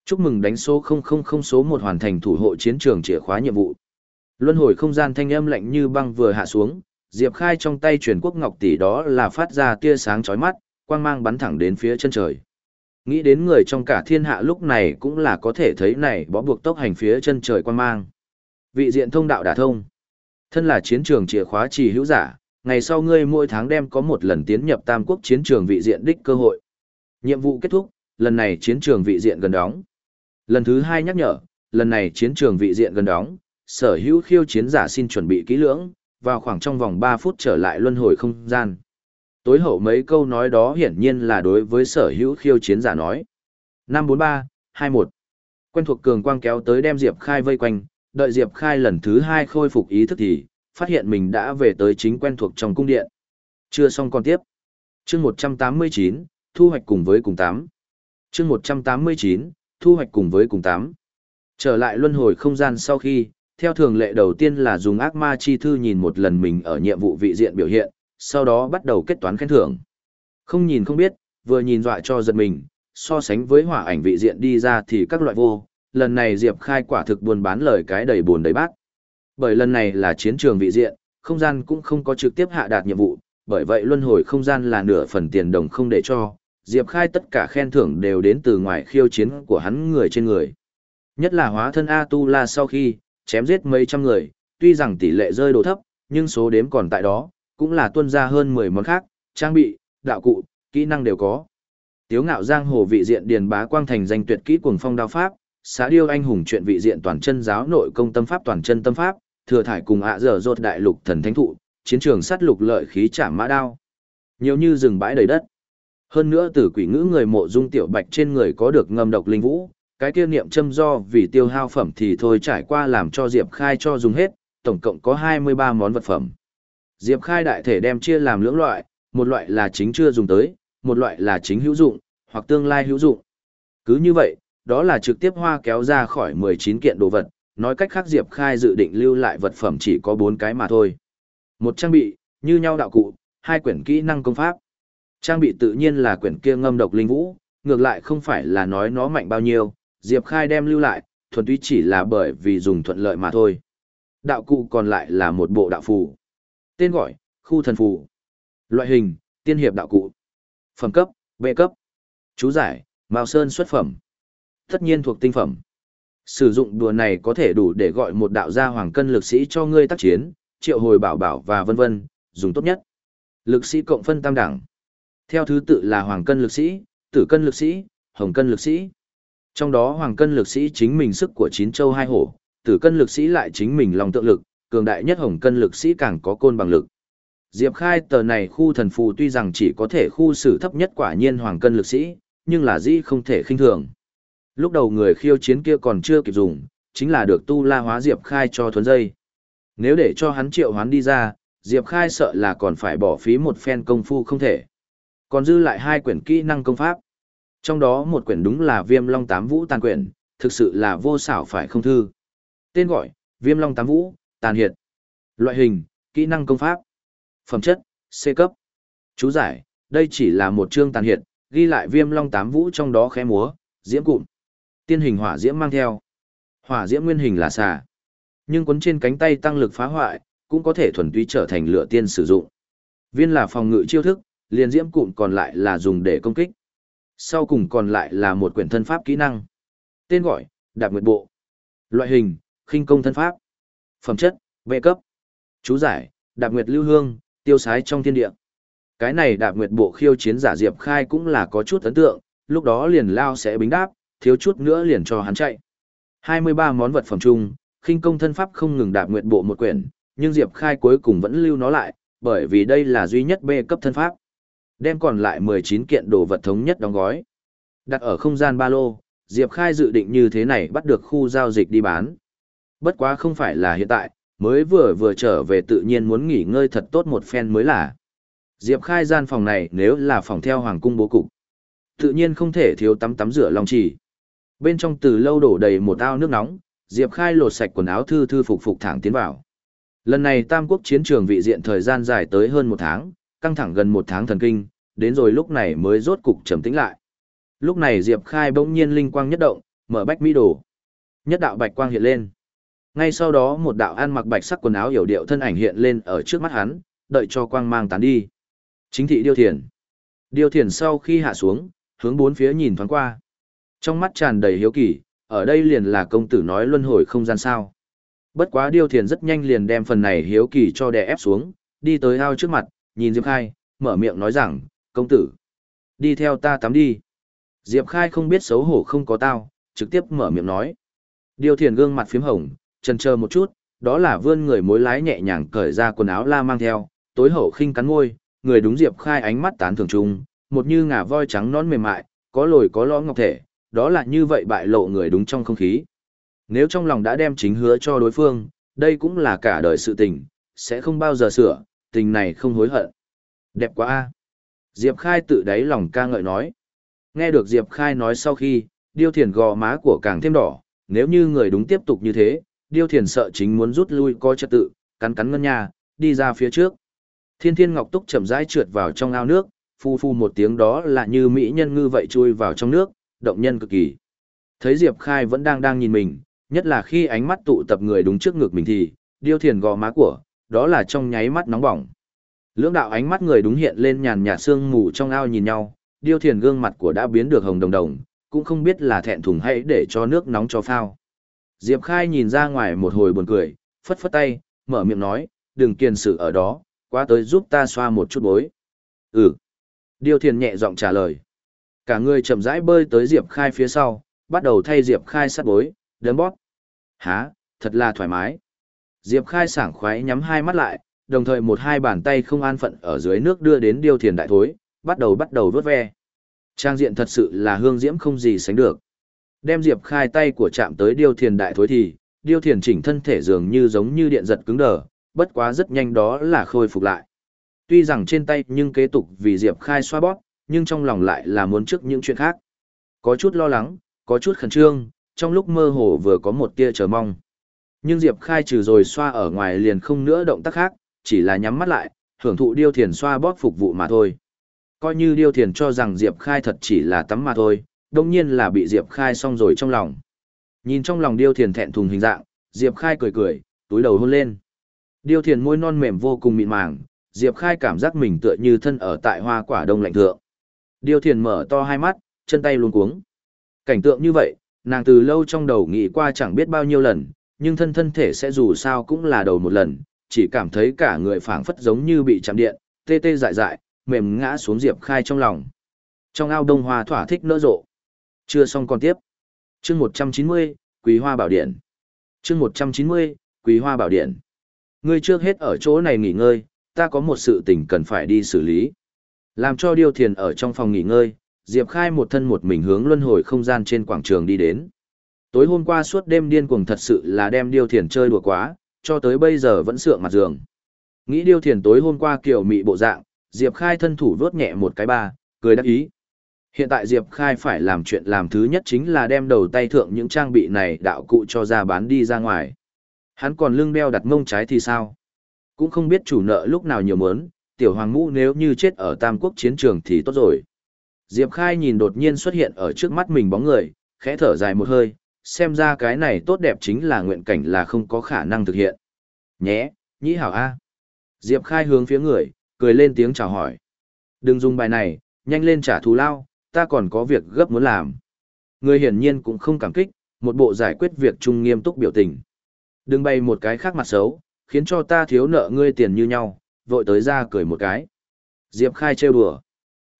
Chúc mừng đánh số 000 số 1 hoàn thành thủ hộ chiến trường chìa khóa nhiệm vụ. Luân hồi không gian thanh âm lạnh như băng vừa hạ xuống, Diệp Khai trong tay truyền quốc ngọc tỷ đó là phát ra tia sáng chói mắt, quang mang bắn thẳng đến phía chân trời. Nghĩ đến người trong cả thiên hạ lúc này cũng là có thể thấy này bó buộc tốc hành phía chân trời quang mang. Vị diện thông đạo đả thông. Thân là chiến trường chìa khóa trì hữu giả, ngày sau ngươi mỗi tháng đem có một lần tiến nhập tam quốc chiến trường vị diện đích cơ hội. Nhiệm vụ kết thúc, lần này chiến trường vị diện gần đóng. Lần thứ hai nhắc nhở, lần này chiến trường vị diện gần đóng, sở hữu khiêu chiến giả xin chuẩn bị kỹ lưỡng, vào khoảng trong vòng 3 phút trở lại luân hồi không gian. Tối hậu mấy câu nói đó hiển nhiên là đối với sở hữu khiêu chiến giả nói. 543, 21. Quen thuộc cường quang kéo tới đem Diệp Khai vây quanh, đợi Diệp Khai lần thứ hai khôi phục ý thức thì, phát hiện mình đã về tới chính quen thuộc trong cung điện. Chưa xong còn tiếp. chương 189, thu hoạch cùng với cùng 8. chương 189, thu hoạch cùng với cùng 8. Trở lại luân hồi không gian sau khi, theo thường lệ đầu tiên là dùng ác ma chi thư nhìn một lần mình ở nhiệm vụ vị diện biểu hiện, sau đó bắt đầu kết toán khen thưởng. Không nhìn không biết, vừa nhìn dọa cho giật mình, so sánh với hỏa ảnh vị diện đi ra thì các loại vô, lần này Diệp Khai quả thực buôn bán lời cái đầy buồn đầy bác. Bởi lần này là chiến trường vị diện, không gian cũng không có trực tiếp hạ đạt nhiệm vụ, bởi vậy luân hồi không gian là nửa phần tiền đồng không để cho, Diệp Khai tất cả khen thưởng đều đến từ ngoài khiêu chiến của hắn người trên người. Nhất là hóa thân A-tu-la sau khi, chém giết mấy trăm người, tuy rằng tỷ lệ rơi đồ thấp, nhưng số đếm còn tại đó, cũng là tuân ra hơn 10 món khác, trang bị, đạo cụ, kỹ năng đều có. Tiếu ngạo giang hồ vị diện điền bá quang thành danh tuyệt kỹ cuồng phong đao pháp, xã điêu anh hùng chuyện vị diện toàn chân giáo nội công tâm pháp toàn chân tâm pháp, thừa thải cùng ạ dở rốt đại lục thần thánh thụ, chiến trường sát lục lợi khí chạm mã đao. Nhiều như rừng bãi đầy đất. Hơn nữa từ quỷ ngữ người mộ dung tiểu bạch trên người có được ngâm độc linh vũ, cái kia niệm châm do vì tiêu hao phẩm thì thôi trải qua làm cho Diệp Khai cho dùng hết, tổng cộng có 23 món vật phẩm. Diệp Khai đại thể đem chia làm lưỡng loại, một loại là chính chưa dùng tới, một loại là chính hữu dụng, hoặc tương lai hữu dụng. Cứ như vậy, đó là trực tiếp hoa kéo ra khỏi 19 kiện đồ vật, nói cách khác Diệp Khai dự định lưu lại vật phẩm chỉ có 4 cái mà thôi. Một trang bị, như nhau đạo cụ, hai quyển kỹ năng công pháp. Trang bị tự nhiên là quyển kia ngâm độc linh vũ, ngược lại không phải là nói nó mạnh bao nhiêu, Diệp Khai đem lưu lại, thuần túy chỉ là bởi vì dùng thuận lợi mà thôi. Đạo cụ còn lại là một bộ đạo phù. Tên gọi, khu thần phù. Loại hình, tiên hiệp đạo cụ. Phẩm cấp, B cấp. Chú giải, Mao Sơn xuất phẩm. Tất nhiên thuộc tinh phẩm. Sử dụng đùa này có thể đủ để gọi một đạo gia hoàng cân lực sĩ cho ngươi tác chiến, triệu hồi bảo bảo và vân vân, dùng tốt nhất. Lực sĩ cộng phân tam đẳng. Theo thứ tự là hoàng cân lực sĩ, tử cân lực sĩ, hồng cân lực sĩ. Trong đó hoàng cân lực sĩ chính mình sức của chín châu hai hổ, tử cân lực sĩ lại chính mình lòng tượng lực, cường đại nhất hồng cân lực sĩ càng có côn bằng lực. Diệp Khai tờ này khu thần phù tuy rằng chỉ có thể khu xử thấp nhất quả nhiên hoàng cân lực sĩ, nhưng là dĩ không thể khinh thường. Lúc đầu người khiêu chiến kia còn chưa kịp dùng, chính là được tu la hóa Diệp Khai cho thuấn dây. Nếu để cho hắn triệu hoán đi ra, Diệp Khai sợ là còn phải bỏ phí một phen công phu không thể. Còn dư lại hai quyển kỹ năng công pháp. Trong đó một quyển đúng là Viêm Long Tám Vũ Tàn quyển, thực sự là vô xảo phải không thư. Tên gọi, Viêm Long Tám Vũ, Tàn Hiệt. Loại hình, kỹ năng công pháp. Phẩm chất, C cấp. Chú giải, đây chỉ là một chương tàn hiệt, ghi lại Viêm Long Tám Vũ trong đó khẽ múa, diễm cụm. Tiên hình hỏa diễm mang theo. Hỏa diễm nguyên hình là xà. Nhưng cuốn trên cánh tay tăng lực phá hoại, cũng có thể thuần túy trở thành lửa tiên sử dụng. Viên là phòng ngự chiêu thức, liền diễm cụm còn lại là dùng để công kích. Sau cùng còn lại là một quyển thân pháp kỹ năng. Tên gọi, Đạp Nguyệt Bộ. Loại hình, khinh công thân pháp. Phẩm chất, vệ cấp. Chú giải, Đạp Nguyệt Lưu Hương, tiêu sái trong thiên địa. Cái này Đạp Nguyệt Bộ khiêu chiến giả Diệp Khai cũng là có chút ấn tượng, lúc đó liền lao sẽ bính đáp, thiếu chút nữa liền cho hắn chạy. 23 món vật phẩm chung, khinh công thân pháp không ngừng Đạp Nguyệt Bộ một quyển, nhưng Diệp Khai cuối cùng vẫn lưu nó lại, bởi vì đây là duy nhất B cấp thân pháp. Đem còn lại 19 kiện đồ vật thống nhất đóng gói. Đặt ở không gian ba lô, Diệp Khai dự định như thế này bắt được khu giao dịch đi bán. Bất quá không phải là hiện tại, mới vừa vừa trở về tự nhiên muốn nghỉ ngơi thật tốt một phen mới là. Diệp Khai gian phòng này nếu là phòng theo hoàng cung bố cục, tự nhiên không thể thiếu tắm tắm rửa lòng chỉ. Bên trong từ lâu đổ đầy một ao nước nóng, Diệp Khai lột sạch quần áo thư thư phục phục thẳng tiến vào. Lần này Tam Quốc chiến trường vị diện thời gian dài tới hơn một tháng, căng thẳng gần một tháng thần kinh, đến rồi lúc này mới rốt cục trầm tĩnh lại. Lúc này Diệp Khai bỗng nhiên linh quang nhất động, mở bách mỹ đồ. Nhất đạo bạch quang hiện lên. Ngay sau đó một đạo ăn mặc bạch sắc quần áo hiểu điệu thân ảnh hiện lên ở trước mắt hắn, đợi cho quang mang tán đi. Chính thị Điêu Thiền. Điêu Thiền sau khi hạ xuống, hướng bốn phía nhìn thoáng qua. Trong mắt tràn đầy hiếu kỳ, ở đây liền là công tử nói luân hồi không gian sao. Bất quá Điêu Thiền rất nhanh liền đem phần này hiếu kỳ cho đè ép xuống, đi tới ao trước mặt, nhìn Diệp Khai, mở miệng nói rằng, công tử, đi theo ta tắm đi. Diệp Khai không biết xấu hổ không có tao, trực tiếp mở miệng nói. điều Thiền gương mặt phím hồng, chần chờ một chút, đó là vươn người mối lái nhẹ nhàng cởi ra quần áo la mang theo, tối hậu khinh cắn môi, người đúng Diệp Khai ánh mắt tán thưởng chung, một như ngà voi trắng nón mềm mại, có lồi có lõm ngọc thể, đó là như vậy bại lộ người đúng trong không khí. Nếu trong lòng đã đem chính hứa cho đối phương, đây cũng là cả đời sự tình, sẽ không bao giờ sửa, tình này không hối hận. Đẹp quá a. Diệp Khai tự đáy lòng ca ngợi nói. Nghe được Diệp Khai nói sau khi, điêu thiền gò má của càng thêm đỏ, nếu như người đúng tiếp tục như thế, điêu thiền sợ chính muốn rút lui coi trật tự, cắn cắn ngân nhà, đi ra phía trước. Thiên thiên ngọc túc chậm rãi trượt vào trong ao nước, phu phu một tiếng đó là như mỹ nhân ngư vậy chui vào trong nước, động nhân cực kỳ. Thấy Diệp Khai vẫn đang đang nhìn mình, nhất là khi ánh mắt tụ tập người đúng trước ngực mình thì, điêu thiền gò má của, đó là trong nháy mắt nóng bỏng. Lưỡng đạo ánh mắt người đúng hiện lên nhàn nhạt sương mù trong ao nhìn nhau, điêu thiền gương mặt của đã biến được hồng đồng đồng, cũng không biết là thẹn thùng hay để cho nước nóng cho phao. Diệp Khai nhìn ra ngoài một hồi buồn cười, phất phất tay, mở miệng nói, đừng kiền sự ở đó, qua tới giúp ta xoa một chút bối. Ừ. Điêu thiền nhẹ giọng trả lời. Cả người chậm rãi bơi tới Diệp Khai phía sau, bắt đầu thay Diệp Khai sát bối, đấm bóp. Há, thật là thoải mái. Diệp Khai sảng khoái nhắm hai mắt lại, đồng thời một hai bàn tay không an phận ở dưới nước đưa đến điêu thiền đại thối, bắt đầu bắt đầu vớt ve. Trang diện thật sự là hương diễm không gì sánh được. Đem Diệp Khai tay của chạm tới điêu thiền đại thối thì, điêu thiền chỉnh thân thể dường như giống như điện giật cứng đờ, bất quá rất nhanh đó là khôi phục lại. Tuy rằng trên tay nhưng kế tục vì Diệp Khai xoa bóp, nhưng trong lòng lại là muốn trước những chuyện khác. Có chút lo lắng, có chút khẩn trương, trong lúc mơ hồ vừa có một tia chờ mong. Nhưng Diệp Khai trừ rồi xoa ở ngoài liền không nữa động tác khác, chỉ là nhắm mắt lại, hưởng thụ điêu thiền xoa bóp phục vụ mà thôi. Coi như điêu thiền cho rằng Diệp Khai thật chỉ là tắm mà thôi, đồng nhiên là bị Diệp Khai xong rồi trong lòng. Nhìn trong lòng điêu thiền thẹn thùng hình dạng, Diệp Khai cười cười, túi đầu hôn lên. Điêu thiền môi non mềm vô cùng mịn màng, Diệp Khai cảm giác mình tựa như thân ở tại hoa quả đông lạnh thượng. Điêu thiền mở to hai mắt, chân tay luôn cuống. Cảnh tượng như vậy, nàng từ lâu trong đầu nghĩ qua chẳng biết bao nhiêu lần, nhưng thân thân thể sẽ dù sao cũng là đầu một lần, chỉ cảm thấy cả người phảng phất giống như bị chạm điện, tê tê dại dại, mềm ngã xuống Diệp Khai trong lòng. Trong ao đông hoa thỏa thích nở rộ. Chưa xong còn tiếp. Chương 190, Quý Hoa Bảo Điện. Chương 190, Quý Hoa Bảo Điện. Ngươi trước hết ở chỗ này nghỉ ngơi, ta có một sự tình cần phải đi xử lý. Làm cho Điêu Thiền ở trong phòng nghỉ ngơi, Diệp Khai một thân một mình hướng luân hồi không gian trên quảng trường đi đến. Tối hôm qua suốt đêm điên cuồng thật sự là đem Điêu Thiền chơi đùa quá, cho tới bây giờ vẫn sượng mặt giường. Nghĩ Điêu Thiền tối hôm qua kiểu mị bộ dạng, Diệp Khai thân thủ vớt nhẹ một cái ba, cười đắc ý. Hiện tại Diệp Khai phải làm chuyện làm thứ nhất chính là đem đầu tay thượng những trang bị này đạo cụ cho ra bán đi ra ngoài. Hắn còn lưng đeo đặt mông trái thì sao? Cũng không biết chủ nợ lúc nào nhiều mớn, tiểu hoàng ngũ nếu như chết ở Tam Quốc chiến trường thì tốt rồi. Diệp Khai nhìn đột nhiên xuất hiện ở trước mắt mình bóng người, khẽ thở dài một hơi, xem ra cái này tốt đẹp chính là nguyện cảnh là không có khả năng thực hiện. Nhé, nhĩ hảo A. Diệp Khai hướng phía người, cười lên tiếng chào hỏi. Đừng dùng bài này, nhanh lên trả thù lao, ta còn có việc gấp muốn làm. Người hiển nhiên cũng không cảm kích, một bộ giải quyết việc chung nghiêm túc biểu tình. Đừng bày một cái khác mặt xấu, khiến cho ta thiếu nợ ngươi tiền như nhau, vội tới ra cười một cái. Diệp Khai trêu đùa.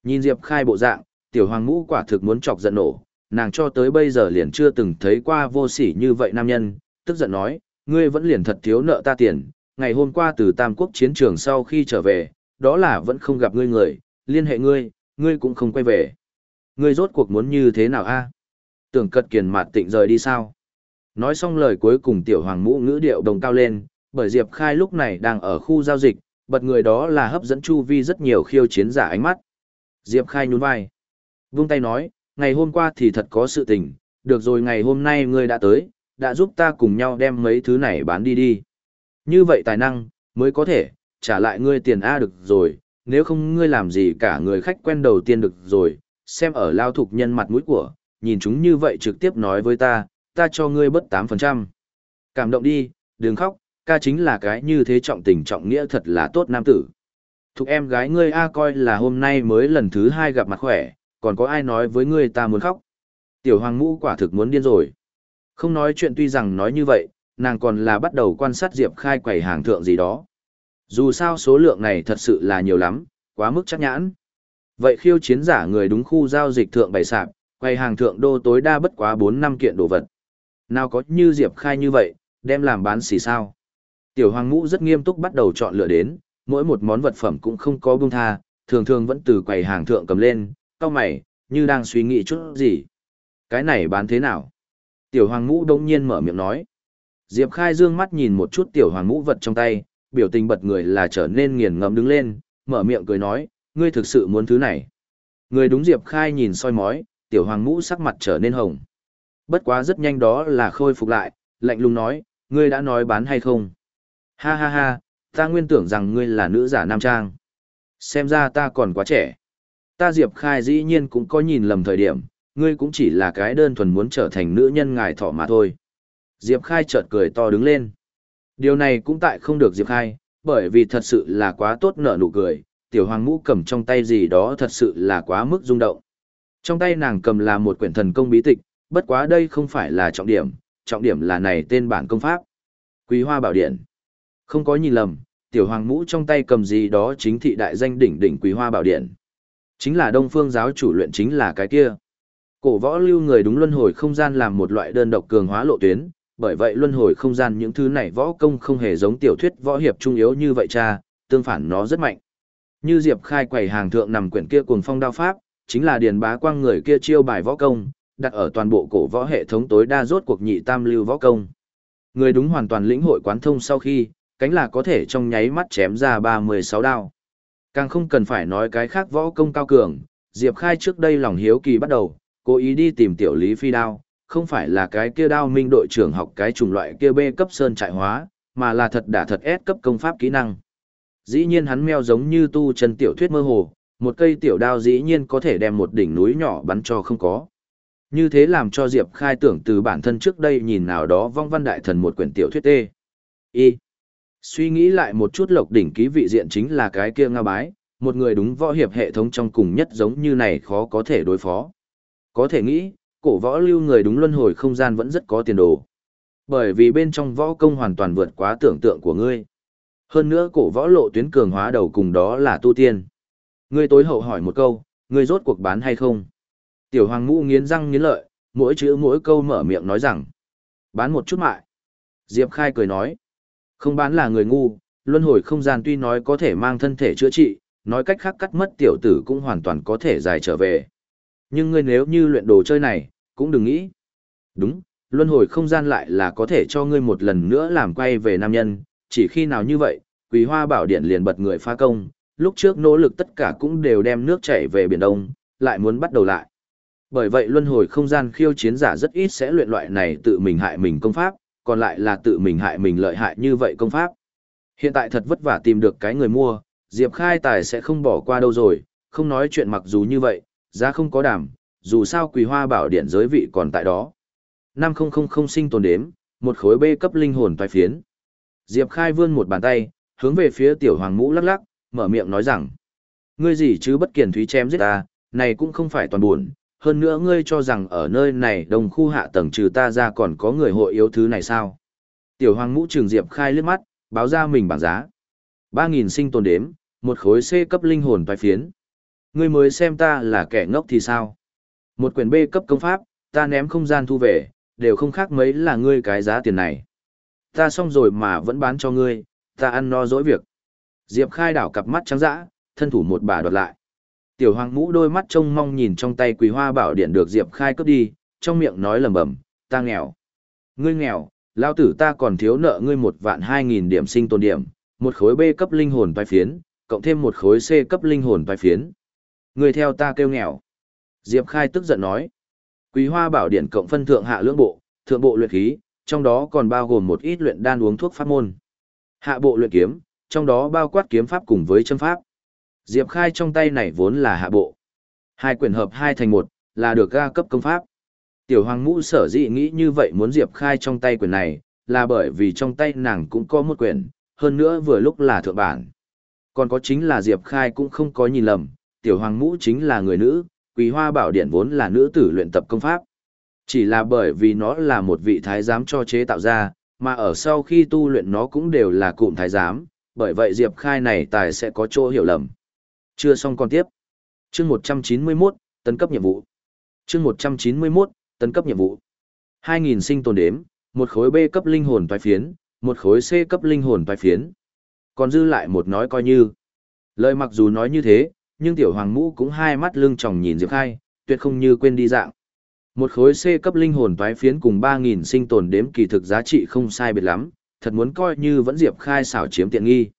Nhìn Diệp Khai bộ dạng, tiểu hoàng ngũ quả thực muốn chọc giận nổ, nàng cho tới bây giờ liền chưa từng thấy qua vô sỉ như vậy nam nhân, tức giận nói, ngươi vẫn liền thật thiếu nợ ta tiền, ngày hôm qua từ Tam Quốc chiến trường sau khi trở về, đó là vẫn không gặp ngươi người, liên hệ ngươi, ngươi cũng không quay về. Ngươi rốt cuộc muốn như thế nào a? Tưởng cật kiền mạt tịnh rời đi sao? Nói xong lời cuối cùng tiểu hoàng mũ ngữ điệu đồng cao lên, bởi Diệp Khai lúc này đang ở khu giao dịch, bật người đó là hấp dẫn chu vi rất nhiều khiêu chiến giả ánh mắt. Diệp Khai nhún vai. Vung tay nói, ngày hôm qua thì thật có sự tình, được rồi ngày hôm nay ngươi đã tới, đã giúp ta cùng nhau đem mấy thứ này bán đi đi. Như vậy tài năng, mới có thể, trả lại ngươi tiền A được rồi, nếu không ngươi làm gì cả người khách quen đầu tiên được rồi, xem ở lao thục nhân mặt mũi của, nhìn chúng như vậy trực tiếp nói với ta, ta cho ngươi bớt 8%. Cảm động đi, đừng khóc, ca chính là cái như thế trọng tình trọng nghĩa thật là tốt nam tử. Thục em gái ngươi A coi là hôm nay mới lần thứ hai gặp mặt khỏe, còn có ai nói với ngươi ta muốn khóc. Tiểu hoàng ngũ quả thực muốn điên rồi. Không nói chuyện tuy rằng nói như vậy, nàng còn là bắt đầu quan sát Diệp Khai quầy hàng thượng gì đó. Dù sao số lượng này thật sự là nhiều lắm, quá mức chắc nhãn. Vậy khiêu chiến giả người đúng khu giao dịch thượng bày sạp, quầy hàng thượng đô tối đa bất quá 4 năm kiện đồ vật. Nào có như Diệp Khai như vậy, đem làm bán xì sao. Tiểu hoàng ngũ rất nghiêm túc bắt đầu chọn lựa đến, mỗi một món vật phẩm cũng không có buông tha, thường thường vẫn từ quầy hàng thượng cầm lên, cao mày, như đang suy nghĩ chút gì. Cái này bán thế nào? Tiểu hoàng ngũ đông nhiên mở miệng nói. Diệp Khai dương mắt nhìn một chút tiểu hoàng ngũ vật trong tay, biểu tình bật người là trở nên nghiền ngẫm đứng lên, mở miệng cười nói, ngươi thực sự muốn thứ này. Người đúng Diệp Khai nhìn soi mói, tiểu hoàng ngũ sắc mặt trở nên hồng. Bất quá rất nhanh đó là khôi phục lại, lạnh lùng nói, ngươi đã nói bán hay không? Ha ha ha, ta nguyên tưởng rằng ngươi là nữ giả nam trang. Xem ra ta còn quá trẻ. Ta Diệp Khai dĩ nhiên cũng có nhìn lầm thời điểm, ngươi cũng chỉ là cái đơn thuần muốn trở thành nữ nhân ngài thọ mà thôi. Diệp Khai chợt cười to đứng lên. Điều này cũng tại không được Diệp Khai, Bởi vì thật sự là quá tốt nở nụ cười, tiểu hoàng mũ cầm trong tay gì đó thật sự là quá mức rung động. Trong tay nàng cầm là một quyển thần công bí tịch, bất quá đây không phải là trọng điểm, trọng điểm là này tên bản công pháp. Quý hoa bảo điện. Không có nhìn lầm, tiểu hoàng mũ trong tay cầm gì đó chính thị đại danh đỉnh đỉnh quý hoa bảo điện. Chính là đông phương giáo chủ luyện chính là cái kia. Cổ võ lưu người đúng luân hồi không gian làm một loại đơn độc cường hóa lộ tuyến, bởi vậy luân hồi không gian những thứ này võ công không hề giống tiểu thuyết võ hiệp trung yếu như vậy cha, tương phản nó rất mạnh. Như Diệp Khai quầy hàng thượng nằm quyển kia cuồng phong đao pháp, chính là điền bá quang người kia chiêu bài võ công, đặt ở toàn bộ cổ võ hệ thống tối đa rốt cuộc nhị tam lưu võ công. Người đúng hoàn toàn lĩnh hội quán thông sau khi, cánh là có thể trong nháy mắt chém ra 36 đao. Càng không cần phải nói cái khác võ công cao cường, Diệp Khai trước đây lòng hiếu kỳ bắt đầu, cố ý đi tìm tiểu lý phi đao, không phải là cái kia đao minh đội trưởng học cái chủng loại kia B cấp sơn trại hóa, mà là thật đả thật S cấp công pháp kỹ năng. Dĩ nhiên hắn meo giống như tu chân tiểu thuyết mơ hồ, một cây tiểu đao dĩ nhiên có thể đem một đỉnh núi nhỏ bắn cho không có. Như thế làm cho Diệp khai tưởng từ bản thân trước đây nhìn nào đó vong văn đại thần một quyển tiểu thuyết tê. Y. Suy nghĩ lại một chút lộc đỉnh ký vị diện chính là cái kia nga bái, một người đúng võ hiệp hệ thống trong cùng nhất giống như này khó có thể đối phó. Có thể nghĩ, cổ võ lưu người đúng luân hồi không gian vẫn rất có tiền đồ. Bởi vì bên trong võ công hoàn toàn vượt quá tưởng tượng của ngươi. Hơn nữa cổ võ lộ tuyến cường hóa đầu cùng đó là tu tiên. Ngươi tối hậu hỏi một câu, ngươi rốt cuộc bán hay không? Tiểu hoàng ngũ nghiến răng nghiến lợi, mỗi chữ mỗi câu mở miệng nói rằng. Bán một chút mại. Diệp Khai cười nói. Không bán là người ngu, luân hồi không gian tuy nói có thể mang thân thể chữa trị, nói cách khác cắt mất tiểu tử cũng hoàn toàn có thể dài trở về. Nhưng ngươi nếu như luyện đồ chơi này, cũng đừng nghĩ. Đúng, luân hồi không gian lại là có thể cho ngươi một lần nữa làm quay về nam nhân, chỉ khi nào như vậy, Quỳ Hoa Bảo Điện liền bật người phá công, lúc trước nỗ lực tất cả cũng đều đem nước chảy về biển Đông, lại muốn bắt đầu lại. Bởi vậy luân hồi không gian khiêu chiến giả rất ít sẽ luyện loại này tự mình hại mình công pháp, còn lại là tự mình hại mình lợi hại như vậy công pháp. Hiện tại thật vất vả tìm được cái người mua, Diệp Khai Tài sẽ không bỏ qua đâu rồi, không nói chuyện mặc dù như vậy, giá không có đảm, dù sao quỳ hoa bảo điện giới vị còn tại đó. 5000 sinh tồn đếm, một khối B cấp linh hồn toái phiến. Diệp Khai vươn một bàn tay, hướng về phía tiểu hoàng mũ lắc lắc, mở miệng nói rằng. Ngươi gì chứ bất kiền thúy chém giết ta, này cũng không phải toàn buồn. Hơn nữa ngươi cho rằng ở nơi này đồng khu hạ tầng trừ ta ra còn có người hội yếu thứ này sao? Tiểu hoàng mũ trường Diệp Khai liếc mắt, báo ra mình bảng giá. 3.000 sinh tồn đếm, một khối C cấp linh hồn toái phiến. Ngươi mới xem ta là kẻ ngốc thì sao? Một quyển B cấp công pháp, ta ném không gian thu về, đều không khác mấy là ngươi cái giá tiền này. Ta xong rồi mà vẫn bán cho ngươi, ta ăn no dỗi việc. Diệp khai đảo cặp mắt trắng dã, thân thủ một bà đoạt lại. Tiểu hoàng mũ đôi mắt trông mong nhìn trong tay quỳ hoa bảo điện được Diệp khai cướp đi, trong miệng nói lầm bầm, ta nghèo. Ngươi nghèo, lao tử ta còn thiếu nợ ngươi một vạn hai nghìn điểm sinh tồn điểm, một khối B cấp linh hồn toái phiến, cộng thêm một khối C cấp linh hồn toái phiến. Ngươi theo ta kêu nghèo. Diệp khai tức giận nói. Quý hoa bảo điện cộng phân thượng hạ lưỡng bộ, thượng bộ luyện khí, trong đó còn bao gồm một ít luyện đan uống thuốc pháp môn. Hạ bộ luyện kiếm, trong đó bao quát kiếm pháp cùng với châm pháp. Diệp Khai trong tay này vốn là hạ bộ. Hai quyển hợp hai thành một, là được ga cấp công pháp. Tiểu Hoàng Ngũ sở dĩ nghĩ như vậy muốn Diệp Khai trong tay quyển này, là bởi vì trong tay nàng cũng có một quyển, hơn nữa vừa lúc là thượng bản. Còn có chính là Diệp Khai cũng không có nhìn lầm, Tiểu Hoàng Ngũ chính là người nữ, Quỳ Hoa Bảo Điện vốn là nữ tử luyện tập công pháp. Chỉ là bởi vì nó là một vị thái giám cho chế tạo ra, mà ở sau khi tu luyện nó cũng đều là cụm thái giám, bởi vậy Diệp Khai này tài sẽ có chỗ hiểu lầm. Chưa xong còn tiếp. Chương 191, tấn cấp nhiệm vụ. Chương 191, tấn cấp nhiệm vụ. 2000 sinh tồn đếm, một khối B cấp linh hồn toái phiến, một khối C cấp linh hồn toái phiến. Còn dư lại một nói coi như. Lời mặc dù nói như thế, nhưng tiểu hoàng mũ cũng hai mắt lưng tròng nhìn Diệp Khai, tuyệt không như quên đi dạng. Một khối C cấp linh hồn toái phiến cùng 3000 sinh tồn đếm kỳ thực giá trị không sai biệt lắm, thật muốn coi như vẫn Diệp Khai xảo chiếm tiện nghi.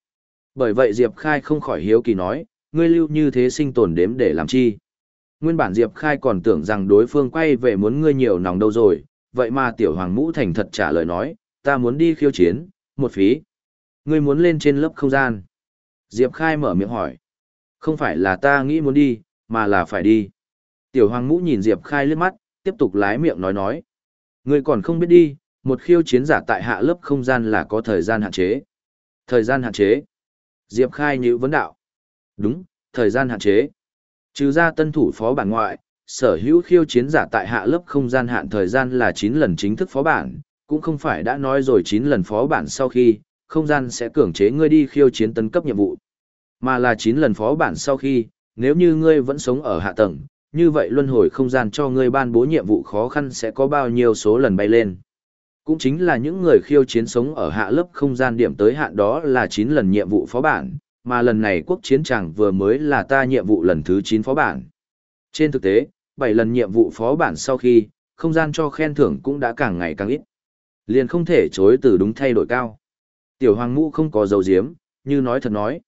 Bởi vậy Diệp Khai không khỏi hiếu kỳ nói, ngươi lưu như thế sinh tồn đếm để làm chi? Nguyên bản Diệp Khai còn tưởng rằng đối phương quay về muốn ngươi nhiều nòng đâu rồi, vậy mà tiểu hoàng mũ thành thật trả lời nói, ta muốn đi khiêu chiến, một phí. Ngươi muốn lên trên lớp không gian. Diệp Khai mở miệng hỏi. Không phải là ta nghĩ muốn đi, mà là phải đi. Tiểu hoàng mũ nhìn Diệp Khai lướt mắt, tiếp tục lái miệng nói nói. Ngươi còn không biết đi, một khiêu chiến giả tại hạ lớp không gian là có thời gian hạn chế. Thời gian hạn chế. Diệp Khai như vấn đạo. Đúng, thời gian hạn chế. Trừ ra tân thủ phó bản ngoại, sở hữu khiêu chiến giả tại hạ lớp không gian hạn thời gian là 9 lần chính thức phó bản, cũng không phải đã nói rồi 9 lần phó bản sau khi, không gian sẽ cưỡng chế ngươi đi khiêu chiến tấn cấp nhiệm vụ. Mà là 9 lần phó bản sau khi, nếu như ngươi vẫn sống ở hạ tầng, như vậy luân hồi không gian cho ngươi ban bố nhiệm vụ khó khăn sẽ có bao nhiêu số lần bay lên. Cũng chính là những người khiêu chiến sống ở hạ lớp không gian điểm tới hạn đó là 9 lần nhiệm vụ phó bản, mà lần này quốc chiến chẳng vừa mới là ta nhiệm vụ lần thứ 9 phó bản. Trên thực tế, 7 lần nhiệm vụ phó bản sau khi, không gian cho khen thưởng cũng đã càng ngày càng ít. Liền không thể chối từ đúng thay đổi cao. Tiểu hoàng ngũ không có dấu diếm, như nói thật nói.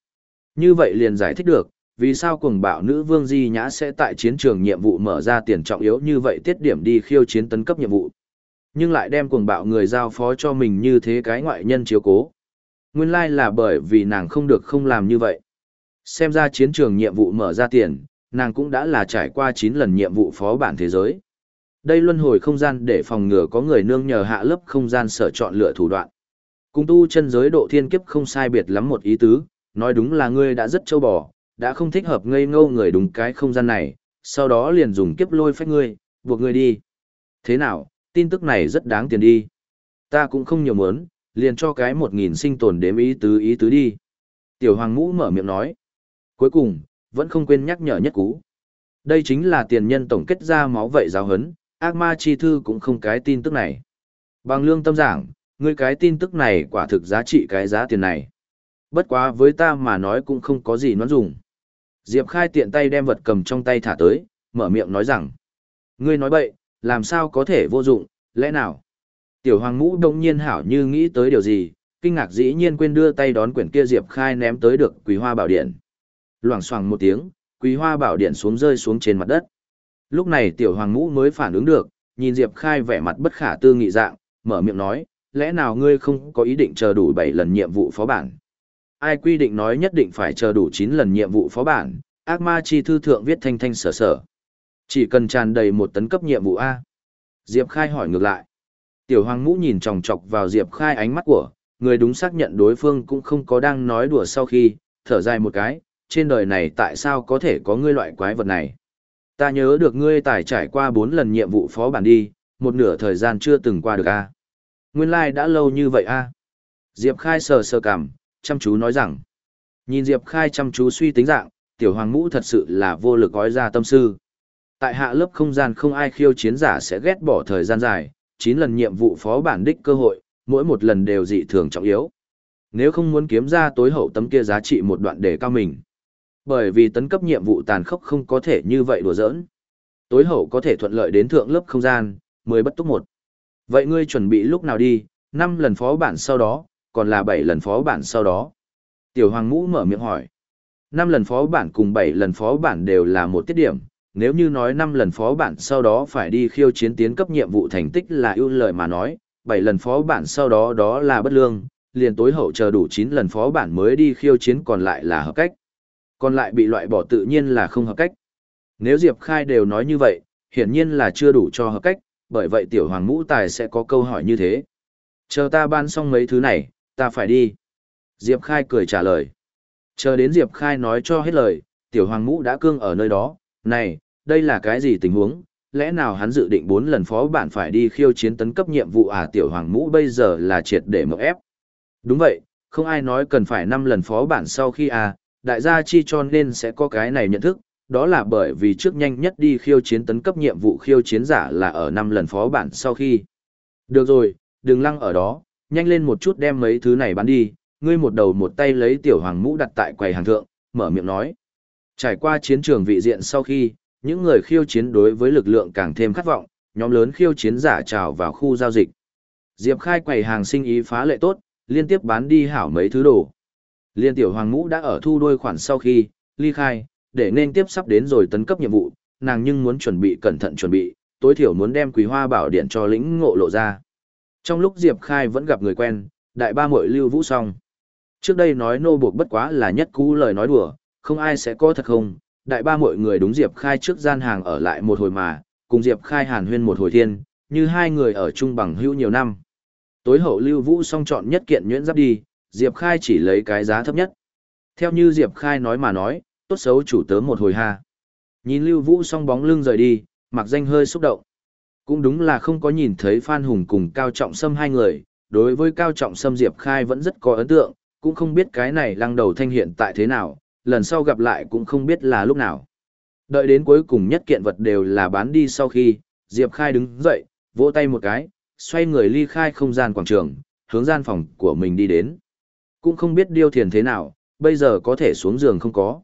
Như vậy liền giải thích được, vì sao cuồng bạo nữ vương Di Nhã sẽ tại chiến trường nhiệm vụ mở ra tiền trọng yếu như vậy tiết điểm đi khiêu chiến tấn cấp nhiệm vụ. Nhưng lại đem cuồng bạo người giao phó cho mình như thế cái ngoại nhân chiếu cố. Nguyên lai là bởi vì nàng không được không làm như vậy. Xem ra chiến trường nhiệm vụ mở ra tiền, nàng cũng đã là trải qua 9 lần nhiệm vụ phó bản thế giới. Đây luân hồi không gian để phòng ngừa có người nương nhờ hạ lớp không gian sở chọn lựa thủ đoạn. Cung tu chân giới độ thiên kiếp không sai biệt lắm một ý tứ, nói đúng là ngươi đã rất châu bò, đã không thích hợp ngây ngâu người đúng cái không gian này, sau đó liền dùng kiếp lôi phách ngươi, buộc ngươi đi. Thế nào, tin tức này rất đáng tiền đi. Ta cũng không nhiều muốn, liền cho cái một nghìn sinh tồn đếm ý tứ ý tứ đi. Tiểu hoàng ngũ mở miệng nói. Cuối cùng, vẫn không quên nhắc nhở nhất cú. Đây chính là tiền nhân tổng kết ra máu vậy giáo hấn, ác ma chi thư cũng không cái tin tức này. Bằng lương tâm giảng, ngươi cái tin tức này quả thực giá trị cái giá tiền này. Bất quá với ta mà nói cũng không có gì nó dùng. Diệp Khai tiện tay đem vật cầm trong tay thả tới, mở miệng nói rằng. Ngươi nói bậy, làm sao có thể vô dụng, lẽ nào? Tiểu hoàng ngũ đông nhiên hảo như nghĩ tới điều gì, kinh ngạc dĩ nhiên quên đưa tay đón quyển kia Diệp Khai ném tới được quý hoa bảo điện. Loảng xoảng một tiếng, quý hoa bảo điện xuống rơi xuống trên mặt đất. Lúc này tiểu hoàng ngũ mới phản ứng được, nhìn Diệp Khai vẻ mặt bất khả tư nghị dạng, mở miệng nói, lẽ nào ngươi không có ý định chờ đủ 7 lần nhiệm vụ phó bản? Ai quy định nói nhất định phải chờ đủ 9 lần nhiệm vụ phó bản, ác ma chi thư thượng viết thanh thanh sở sở. Chỉ cần tràn đầy một tấn cấp nhiệm vụ A. Diệp Khai hỏi ngược lại. Tiểu hoàng ngũ nhìn chòng chọc vào Diệp Khai ánh mắt của, người đúng xác nhận đối phương cũng không có đang nói đùa sau khi, thở dài một cái, trên đời này tại sao có thể có ngươi loại quái vật này. Ta nhớ được ngươi tài trải qua 4 lần nhiệm vụ phó bản đi, một nửa thời gian chưa từng qua được a. Nguyên lai like đã lâu như vậy a. Diệp Khai sờ sờ cảm chăm chú nói rằng. Nhìn Diệp Khai chăm chú suy tính dạng, tiểu hoàng ngũ thật sự là vô lực gói ra tâm sư. Tại hạ lớp không gian không ai khiêu chiến giả sẽ ghét bỏ thời gian dài, 9 lần nhiệm vụ phó bản đích cơ hội, mỗi một lần đều dị thường trọng yếu. Nếu không muốn kiếm ra tối hậu tấm kia giá trị một đoạn để cao mình. Bởi vì tấn cấp nhiệm vụ tàn khốc không có thể như vậy đùa giỡn. Tối hậu có thể thuận lợi đến thượng lớp không gian, mới bất túc một. Vậy ngươi chuẩn bị lúc nào đi, 5 lần phó bản sau đó, còn là 7 lần phó bản sau đó. Tiểu Hoàng Ngũ mở miệng hỏi. 5 lần phó bản cùng 7 lần phó bản đều là một tiết điểm, nếu như nói 5 lần phó bản sau đó phải đi khiêu chiến tiến cấp nhiệm vụ thành tích là ưu lợi mà nói, 7 lần phó bản sau đó đó là bất lương, liền tối hậu chờ đủ 9 lần phó bản mới đi khiêu chiến còn lại là hợp cách. Còn lại bị loại bỏ tự nhiên là không hợp cách. Nếu Diệp Khai đều nói như vậy, hiển nhiên là chưa đủ cho hợp cách, bởi vậy tiểu hoàng ngũ tài sẽ có câu hỏi như thế. Chờ ta ban xong mấy thứ này, ta phải đi. Diệp Khai cười trả lời. Chờ đến Diệp Khai nói cho hết lời, tiểu hoàng ngũ đã cương ở nơi đó, này, đây là cái gì tình huống, lẽ nào hắn dự định bốn lần phó bản phải đi khiêu chiến tấn cấp nhiệm vụ à tiểu hoàng mũ bây giờ là triệt để mộng ép. Đúng vậy, không ai nói cần phải 5 lần phó bản sau khi à, đại gia chi cho nên sẽ có cái này nhận thức, đó là bởi vì trước nhanh nhất đi khiêu chiến tấn cấp nhiệm vụ khiêu chiến giả là ở 5 lần phó bản sau khi. Được rồi, đừng lăng ở đó, nhanh lên một chút đem mấy thứ này bán đi, ngươi một đầu một tay lấy tiểu hoàng mũ đặt tại quầy hàng thượng, mở miệng nói. Trải qua chiến trường vị diện sau khi, những người khiêu chiến đối với lực lượng càng thêm khát vọng, nhóm lớn khiêu chiến giả trào vào khu giao dịch. Diệp Khai quầy hàng sinh ý phá lệ tốt, liên tiếp bán đi hảo mấy thứ đồ. Liên tiểu hoàng ngũ đã ở thu đôi khoản sau khi, ly khai, để nên tiếp sắp đến rồi tấn cấp nhiệm vụ, nàng nhưng muốn chuẩn bị cẩn thận chuẩn bị, tối thiểu muốn đem quý hoa bảo điện cho lĩnh ngộ lộ ra. Trong lúc Diệp Khai vẫn gặp người quen, đại ba muội lưu vũ song. Trước đây nói nô buộc bất quá là nhất cú lời nói đùa, không ai sẽ có thật không, đại ba mọi người đúng Diệp Khai trước gian hàng ở lại một hồi mà, cùng Diệp Khai hàn huyên một hồi thiên, như hai người ở chung bằng hữu nhiều năm. Tối hậu lưu vũ song chọn nhất kiện nhuyễn giáp đi, Diệp Khai chỉ lấy cái giá thấp nhất. Theo như Diệp Khai nói mà nói, tốt xấu chủ tớ một hồi ha. Nhìn Lưu Vũ song bóng lưng rời đi, mặc danh hơi xúc động. Cũng đúng là không có nhìn thấy Phan Hùng cùng Cao Trọng Sâm hai người, đối với Cao Trọng Sâm Diệp Khai vẫn rất có ấn tượng, cũng không biết cái này lăng đầu thanh hiện tại thế nào, lần sau gặp lại cũng không biết là lúc nào. Đợi đến cuối cùng nhất kiện vật đều là bán đi sau khi, Diệp Khai đứng dậy, vỗ tay một cái, xoay người ly khai không gian quảng trường, hướng gian phòng của mình đi đến. Cũng không biết điêu thiền thế nào, bây giờ có thể xuống giường không có.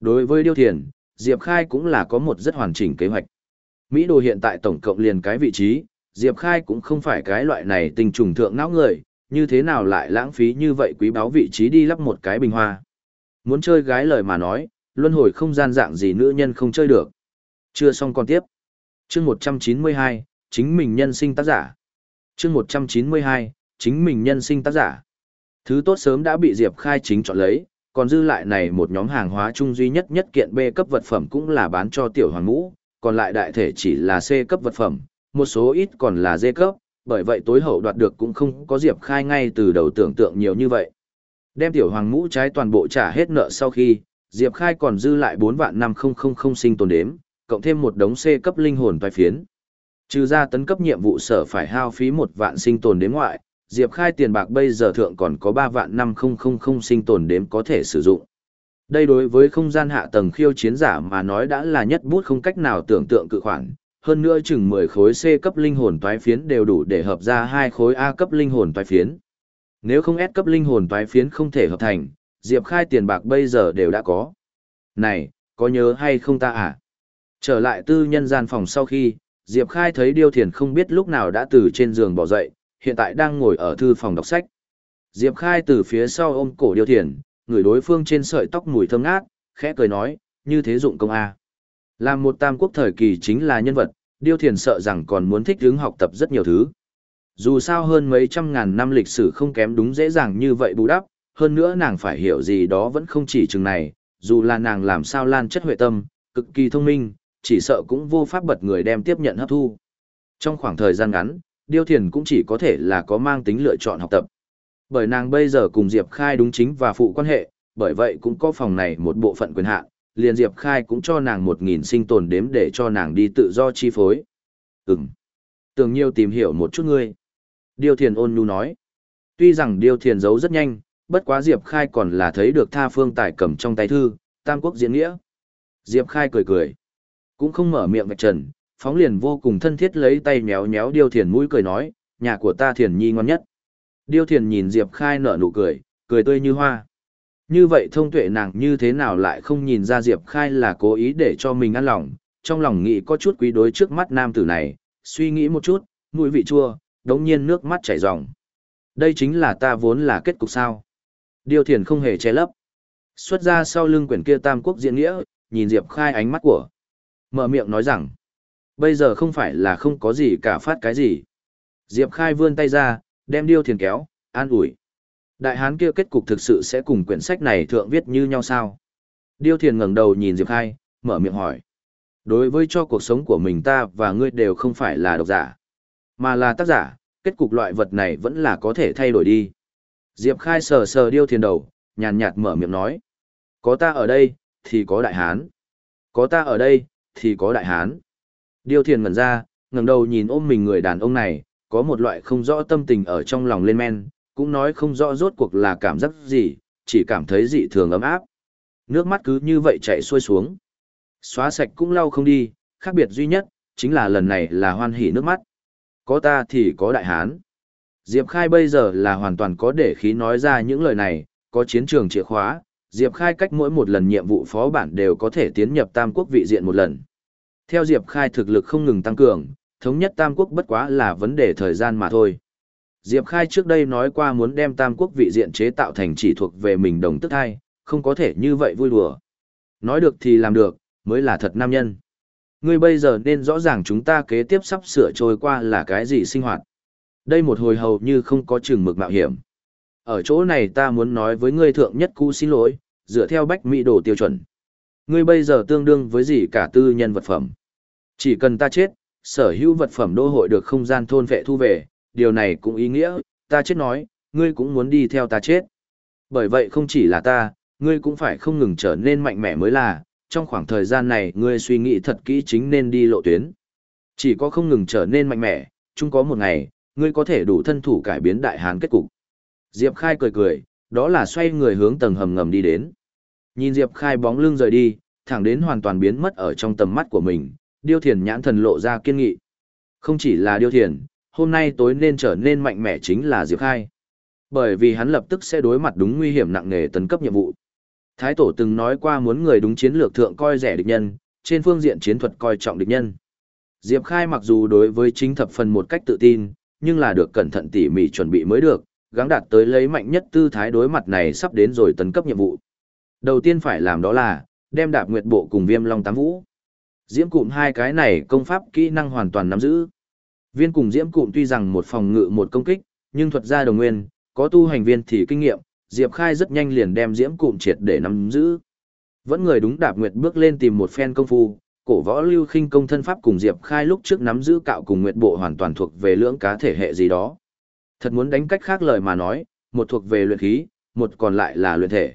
Đối với điêu thiền, Diệp Khai cũng là có một rất hoàn chỉnh kế hoạch. Mỹ đồ hiện tại tổng cộng liền cái vị trí, Diệp Khai cũng không phải cái loại này tình trùng thượng não người, như thế nào lại lãng phí như vậy quý báo vị trí đi lắp một cái bình hoa. Muốn chơi gái lời mà nói, luân hồi không gian dạng gì nữ nhân không chơi được. Chưa xong còn tiếp. chương 192, chính mình nhân sinh tác giả. chương 192, chính mình nhân sinh tác giả. Thứ tốt sớm đã bị Diệp Khai chính chọn lấy, còn dư lại này một nhóm hàng hóa chung duy nhất nhất kiện B cấp vật phẩm cũng là bán cho tiểu hoàng ngũ, còn lại đại thể chỉ là C cấp vật phẩm, một số ít còn là D cấp, bởi vậy tối hậu đoạt được cũng không có Diệp Khai ngay từ đầu tưởng tượng nhiều như vậy. Đem tiểu hoàng ngũ trái toàn bộ trả hết nợ sau khi, Diệp Khai còn dư lại 4 vạn 5000 sinh tồn đếm, cộng thêm một đống C cấp linh hồn toái phiến. Trừ ra tấn cấp nhiệm vụ sở phải hao phí một vạn sinh tồn đếm ngoại, Diệp Khai tiền bạc bây giờ thượng còn có 3 vạn 5000 sinh tồn đếm có thể sử dụng. Đây đối với không gian hạ tầng khiêu chiến giả mà nói đã là nhất bút không cách nào tưởng tượng cự khoản, hơn nữa chừng 10 khối C cấp linh hồn toái phiến đều đủ để hợp ra hai khối A cấp linh hồn toái phiến. Nếu không ép cấp linh hồn toái phiến không thể hợp thành, Diệp Khai tiền bạc bây giờ đều đã có. Này, có nhớ hay không ta à? Trở lại tư nhân gian phòng sau khi, Diệp Khai thấy Điêu Thiền không biết lúc nào đã từ trên giường bỏ dậy, hiện tại đang ngồi ở thư phòng đọc sách. Diệp Khai từ phía sau ôm cổ Điêu Thiền, người đối phương trên sợi tóc mùi thơm ngát, khẽ cười nói, như thế dụng công A. Làm một tam quốc thời kỳ chính là nhân vật, Điêu Thiền sợ rằng còn muốn thích hướng học tập rất nhiều thứ. Dù sao hơn mấy trăm ngàn năm lịch sử không kém đúng dễ dàng như vậy bù đắp, hơn nữa nàng phải hiểu gì đó vẫn không chỉ chừng này, dù là nàng làm sao lan chất huệ tâm, cực kỳ thông minh, chỉ sợ cũng vô pháp bật người đem tiếp nhận hấp thu. Trong khoảng thời gian ngắn, Điêu Thiền cũng chỉ có thể là có mang tính lựa chọn học tập. Bởi nàng bây giờ cùng Diệp Khai đúng chính và phụ quan hệ, bởi vậy cũng có phòng này một bộ phận quyền hạn, liền Diệp Khai cũng cho nàng một nghìn sinh tồn đếm để cho nàng đi tự do chi phối. Ừm. Tưởng nhiều tìm hiểu một chút ngươi. Điêu Thiền ôn nhu nói. Tuy rằng Điêu Thiền giấu rất nhanh, bất quá Diệp Khai còn là thấy được tha phương tài cầm trong tay thư, Tam Quốc diễn nghĩa. Diệp Khai cười cười. Cũng không mở miệng vạch trần, phóng liền vô cùng thân thiết lấy tay méo méo Điêu Thiền mũi cười nói, nhà của ta Thiền Nhi ngon nhất. Điêu Thiền nhìn Diệp Khai nở nụ cười, cười tươi như hoa. Như vậy thông tuệ nàng như thế nào lại không nhìn ra Diệp Khai là cố ý để cho mình ăn lòng, trong lòng nghĩ có chút quý đối trước mắt nam tử này, suy nghĩ một chút, mũi vị chua, đống nhiên nước mắt chảy ròng. Đây chính là ta vốn là kết cục sao. Điều Thiền không hề che lấp. Xuất ra sau lưng quyển kia Tam Quốc diễn nghĩa, nhìn Diệp Khai ánh mắt của. Mở miệng nói rằng, bây giờ không phải là không có gì cả phát cái gì. Diệp Khai vươn tay ra, đem Điêu Thiền kéo, an ủi. Đại hán kia kết cục thực sự sẽ cùng quyển sách này thượng viết như nhau sao? Điêu Thiền ngẩng đầu nhìn Diệp Khai, mở miệng hỏi. Đối với cho cuộc sống của mình ta và ngươi đều không phải là độc giả, mà là tác giả, kết cục loại vật này vẫn là có thể thay đổi đi. Diệp Khai sờ sờ Điêu Thiền đầu, nhàn nhạt mở miệng nói. Có ta ở đây, thì có đại hán. Có ta ở đây, thì có đại hán. Điêu Thiền ngẩn ra, ngẩng đầu nhìn ôm mình người đàn ông này, có một loại không rõ tâm tình ở trong lòng lên men, cũng nói không rõ rốt cuộc là cảm giác gì, chỉ cảm thấy dị thường ấm áp. Nước mắt cứ như vậy chảy xuôi xuống. Xóa sạch cũng lau không đi, khác biệt duy nhất, chính là lần này là hoan hỉ nước mắt. Có ta thì có đại hán. Diệp Khai bây giờ là hoàn toàn có để khí nói ra những lời này, có chiến trường chìa khóa, Diệp Khai cách mỗi một lần nhiệm vụ phó bản đều có thể tiến nhập Tam Quốc vị diện một lần. Theo Diệp Khai thực lực không ngừng tăng cường, thống nhất Tam Quốc bất quá là vấn đề thời gian mà thôi. Diệp Khai trước đây nói qua muốn đem Tam Quốc vị diện chế tạo thành chỉ thuộc về mình đồng tức thai, không có thể như vậy vui đùa. Nói được thì làm được, mới là thật nam nhân. Ngươi bây giờ nên rõ ràng chúng ta kế tiếp sắp sửa trôi qua là cái gì sinh hoạt. Đây một hồi hầu như không có chừng mực mạo hiểm. Ở chỗ này ta muốn nói với ngươi thượng nhất cũ xin lỗi, dựa theo bách mỹ đồ tiêu chuẩn. Ngươi bây giờ tương đương với gì cả tư nhân vật phẩm. Chỉ cần ta chết, sở hữu vật phẩm đô hội được không gian thôn vệ thu về, điều này cũng ý nghĩa, ta chết nói, ngươi cũng muốn đi theo ta chết. Bởi vậy không chỉ là ta, ngươi cũng phải không ngừng trở nên mạnh mẽ mới là, trong khoảng thời gian này ngươi suy nghĩ thật kỹ chính nên đi lộ tuyến. Chỉ có không ngừng trở nên mạnh mẽ, chung có một ngày, ngươi có thể đủ thân thủ cải biến đại hán kết cục. Diệp Khai cười cười, đó là xoay người hướng tầng hầm ngầm đi đến. Nhìn Diệp Khai bóng lưng rời đi, thẳng đến hoàn toàn biến mất ở trong tầm mắt của mình, Điêu Thiền nhãn thần lộ ra kiên nghị. Không chỉ là Điêu Thiền, hôm nay tối nên trở nên mạnh mẽ chính là Diệp Khai. Bởi vì hắn lập tức sẽ đối mặt đúng nguy hiểm nặng nề tấn cấp nhiệm vụ. Thái tổ từng nói qua muốn người đúng chiến lược thượng coi rẻ địch nhân, trên phương diện chiến thuật coi trọng địch nhân. Diệp Khai mặc dù đối với chính thập phần một cách tự tin, nhưng là được cẩn thận tỉ mỉ chuẩn bị mới được, gắng đạt tới lấy mạnh nhất tư thái đối mặt này sắp đến rồi tấn cấp nhiệm vụ. Đầu tiên phải làm đó là, đem đạp nguyệt bộ cùng viêm long tám vũ. Diễm cụm hai cái này công pháp kỹ năng hoàn toàn nắm giữ. Viên cùng diễm cụm tuy rằng một phòng ngự một công kích, nhưng thuật ra đồng nguyên, có tu hành viên thì kinh nghiệm, Diệp Khai rất nhanh liền đem diễm cụm triệt để nắm giữ. Vẫn người đúng đạp nguyệt bước lên tìm một phen công phu, cổ võ lưu khinh công thân pháp cùng Diệp Khai lúc trước nắm giữ cạo cùng nguyệt bộ hoàn toàn thuộc về lưỡng cá thể hệ gì đó. Thật muốn đánh cách khác lời mà nói, một thuộc về luyện khí, một còn lại là luyện thể.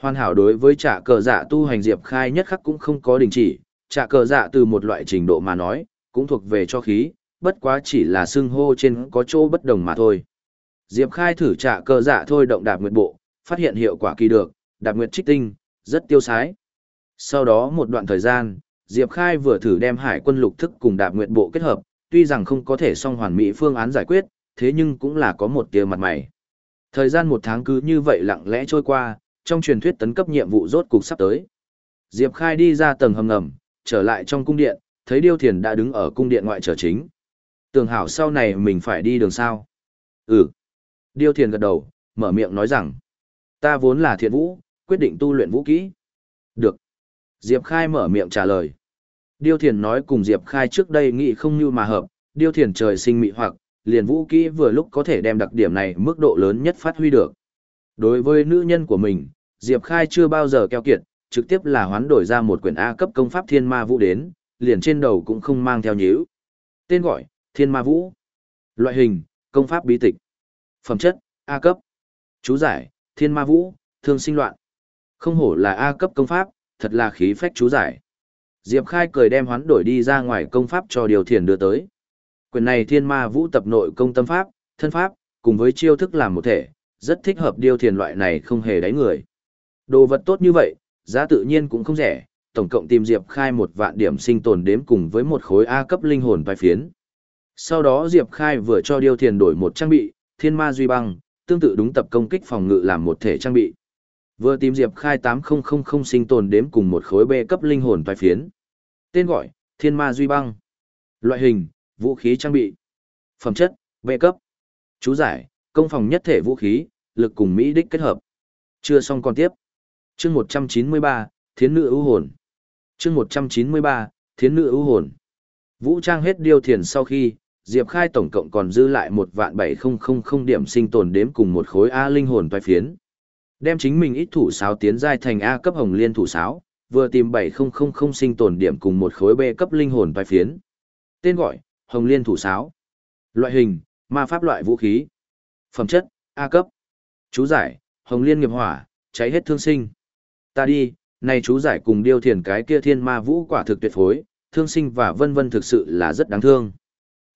Hoàn hảo đối với trả cờ dạ tu hành Diệp Khai nhất khắc cũng không có đình chỉ, trả cờ dạ từ một loại trình độ mà nói, cũng thuộc về cho khí, bất quá chỉ là xưng hô trên có chỗ bất đồng mà thôi. Diệp Khai thử trả cơ dạ thôi động đạp nguyệt bộ, phát hiện hiệu quả kỳ được, đạp nguyệt trích tinh, rất tiêu sái. Sau đó một đoạn thời gian, Diệp Khai vừa thử đem hải quân lục thức cùng đạp nguyệt bộ kết hợp, tuy rằng không có thể song hoàn mỹ phương án giải quyết, thế nhưng cũng là có một tia mặt mày. Thời gian một tháng cứ như vậy lặng lẽ trôi qua, trong truyền thuyết tấn cấp nhiệm vụ rốt cục sắp tới. Diệp Khai đi ra tầng hầm ngầm, trở lại trong cung điện, thấy Điêu Thiền đã đứng ở cung điện ngoại trở chính. Tường hảo sau này mình phải đi đường sao? Ừ. Điêu Thiền gật đầu, mở miệng nói rằng, ta vốn là thiện vũ, quyết định tu luyện vũ kỹ. Được. Diệp Khai mở miệng trả lời. Điêu Thiền nói cùng Diệp Khai trước đây nghĩ không như mà hợp, Điêu Thiền trời sinh mị hoặc, liền vũ kỹ vừa lúc có thể đem đặc điểm này mức độ lớn nhất phát huy được. Đối với nữ nhân của mình, Diệp Khai chưa bao giờ keo kiệt, trực tiếp là hoán đổi ra một quyển A cấp công pháp Thiên Ma Vũ đến, liền trên đầu cũng không mang theo nhíu. Tên gọi, Thiên Ma Vũ. Loại hình, công pháp bí tịch. Phẩm chất, A cấp. Chú giải, Thiên Ma Vũ, thương sinh loạn. Không hổ là A cấp công pháp, thật là khí phách chú giải. Diệp Khai cười đem hoán đổi đi ra ngoài công pháp cho điều thiền đưa tới. Quyền này thiên ma vũ tập nội công tâm pháp, thân pháp, cùng với chiêu thức làm một thể, rất thích hợp điều thiền loại này không hề đáy người. Đồ vật tốt như vậy, giá tự nhiên cũng không rẻ, tổng cộng tìm Diệp Khai một vạn điểm sinh tồn đếm cùng với một khối A cấp linh hồn vai phiến. Sau đó Diệp Khai vừa cho Điêu Thiền đổi một trang bị, Thiên Ma Duy Băng, tương tự đúng tập công kích phòng ngự làm một thể trang bị. Vừa tìm Diệp Khai 8000 sinh tồn đếm cùng một khối B cấp linh hồn vai phiến. Tên gọi, Thiên Ma Duy Băng. Loại hình, vũ khí trang bị. Phẩm chất, B cấp. Chú giải, công phòng nhất thể vũ khí, lực cùng Mỹ đích kết hợp. Chưa xong còn tiếp. chương 193, Thiến nữ ưu hồn. chương 193, Thiến nữ ưu hồn. Vũ trang hết điều thiền sau khi, Diệp Khai tổng cộng còn dư lại một vạn bảy không không không điểm sinh tồn đếm cùng một khối A linh hồn toai phiến. Đem chính mình ít thủ sáo tiến giai thành A cấp hồng liên thủ sáo, vừa tìm 7000 sinh tồn điểm cùng một khối B cấp linh hồn toai phiến. Tên gọi, hồng liên thủ sáo. Loại hình, ma pháp loại vũ khí. Phẩm chất, A cấp. Chú giải, hồng liên nghiệp hỏa, cháy hết thương sinh. Ta đi, này chú giải cùng điêu thiền cái kia thiên ma vũ quả thực tuyệt phối, thương sinh và vân vân thực sự là rất đáng thương.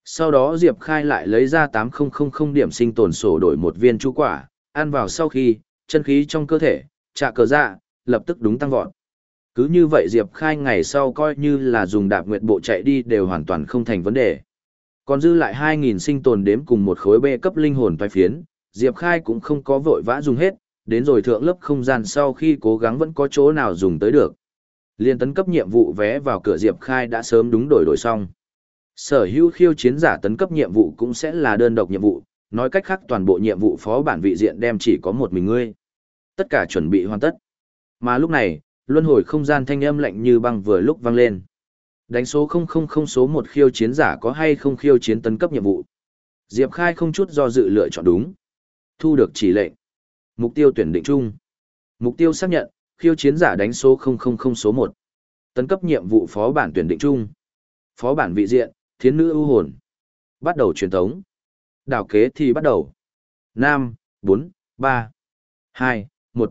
Sau đó Diệp Khai lại lấy ra 8000 điểm sinh tồn sổ đổi một viên chú quả, ăn vào sau khi, chân khí trong cơ thể, trạ cờ dạ, lập tức đúng tăng vọt. Cứ như vậy Diệp Khai ngày sau coi như là dùng đạp nguyệt bộ chạy đi đều hoàn toàn không thành vấn đề. Còn dư lại 2.000 sinh tồn đếm cùng một khối bê cấp linh hồn toái phiến, Diệp Khai cũng không có vội vã dùng hết, đến rồi thượng lớp không gian sau khi cố gắng vẫn có chỗ nào dùng tới được. Liên tấn cấp nhiệm vụ vé vào cửa Diệp Khai đã sớm đúng đổi đổi xong. Sở hữu khiêu chiến giả tấn cấp nhiệm vụ cũng sẽ là đơn độc nhiệm vụ, nói cách khác toàn bộ nhiệm vụ phó bản vị diện đem chỉ có một mình ngươi. Tất cả chuẩn bị hoàn tất. Mà lúc này, luân hồi không gian thanh âm lạnh như băng vừa lúc vang lên. Đánh số 000 số một khiêu chiến giả có hay không khiêu chiến tấn cấp nhiệm vụ. Diệp Khai không chút do dự lựa chọn đúng. Thu được chỉ lệnh. Mục tiêu tuyển định chung. Mục tiêu xác nhận, khiêu chiến giả đánh số 000 số 1. Tấn cấp nhiệm vụ phó bản tuyển định chung. Phó bản vị diện, thiến nữ ưu hồn. Bắt đầu truyền thống. Đào kế thì bắt đầu. 5, 4, 3, 2, 1.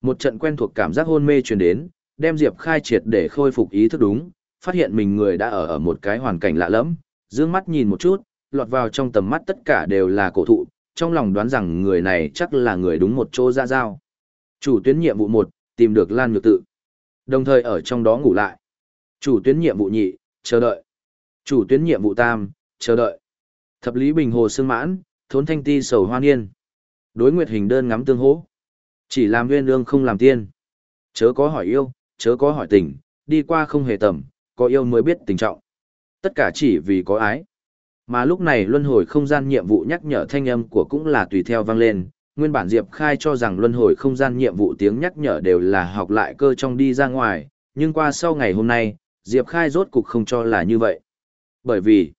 Một trận quen thuộc cảm giác hôn mê truyền đến, đem Diệp Khai triệt để khôi phục ý thức đúng, phát hiện mình người đã ở ở một cái hoàn cảnh lạ lẫm, dương mắt nhìn một chút, lọt vào trong tầm mắt tất cả đều là cổ thụ, trong lòng đoán rằng người này chắc là người đúng một chỗ ra giao. Chủ tuyến nhiệm vụ 1, tìm được Lan Nhược Tự. Đồng thời ở trong đó ngủ lại. Chủ tuyến nhiệm vụ nhị, chờ đợi. Chủ tuyến nhiệm vụ tam, chờ đợi. Thập lý bình hồ sương mãn, thốn thanh ti sầu hoan yên. Đối nguyệt hình đơn ngắm tương hố. Chỉ làm nguyên lương không làm tiên. Chớ có hỏi yêu, chớ có hỏi tình, đi qua không hề tầm, có yêu mới biết tình trọng. Tất cả chỉ vì có ái. Mà lúc này luân hồi không gian nhiệm vụ nhắc nhở thanh âm của cũng là tùy theo vang lên, nguyên bản Diệp Khai cho rằng luân hồi không gian nhiệm vụ tiếng nhắc nhở đều là học lại cơ trong đi ra ngoài, nhưng qua sau ngày hôm nay, Diệp Khai rốt cục không cho là như vậy. Bởi vì,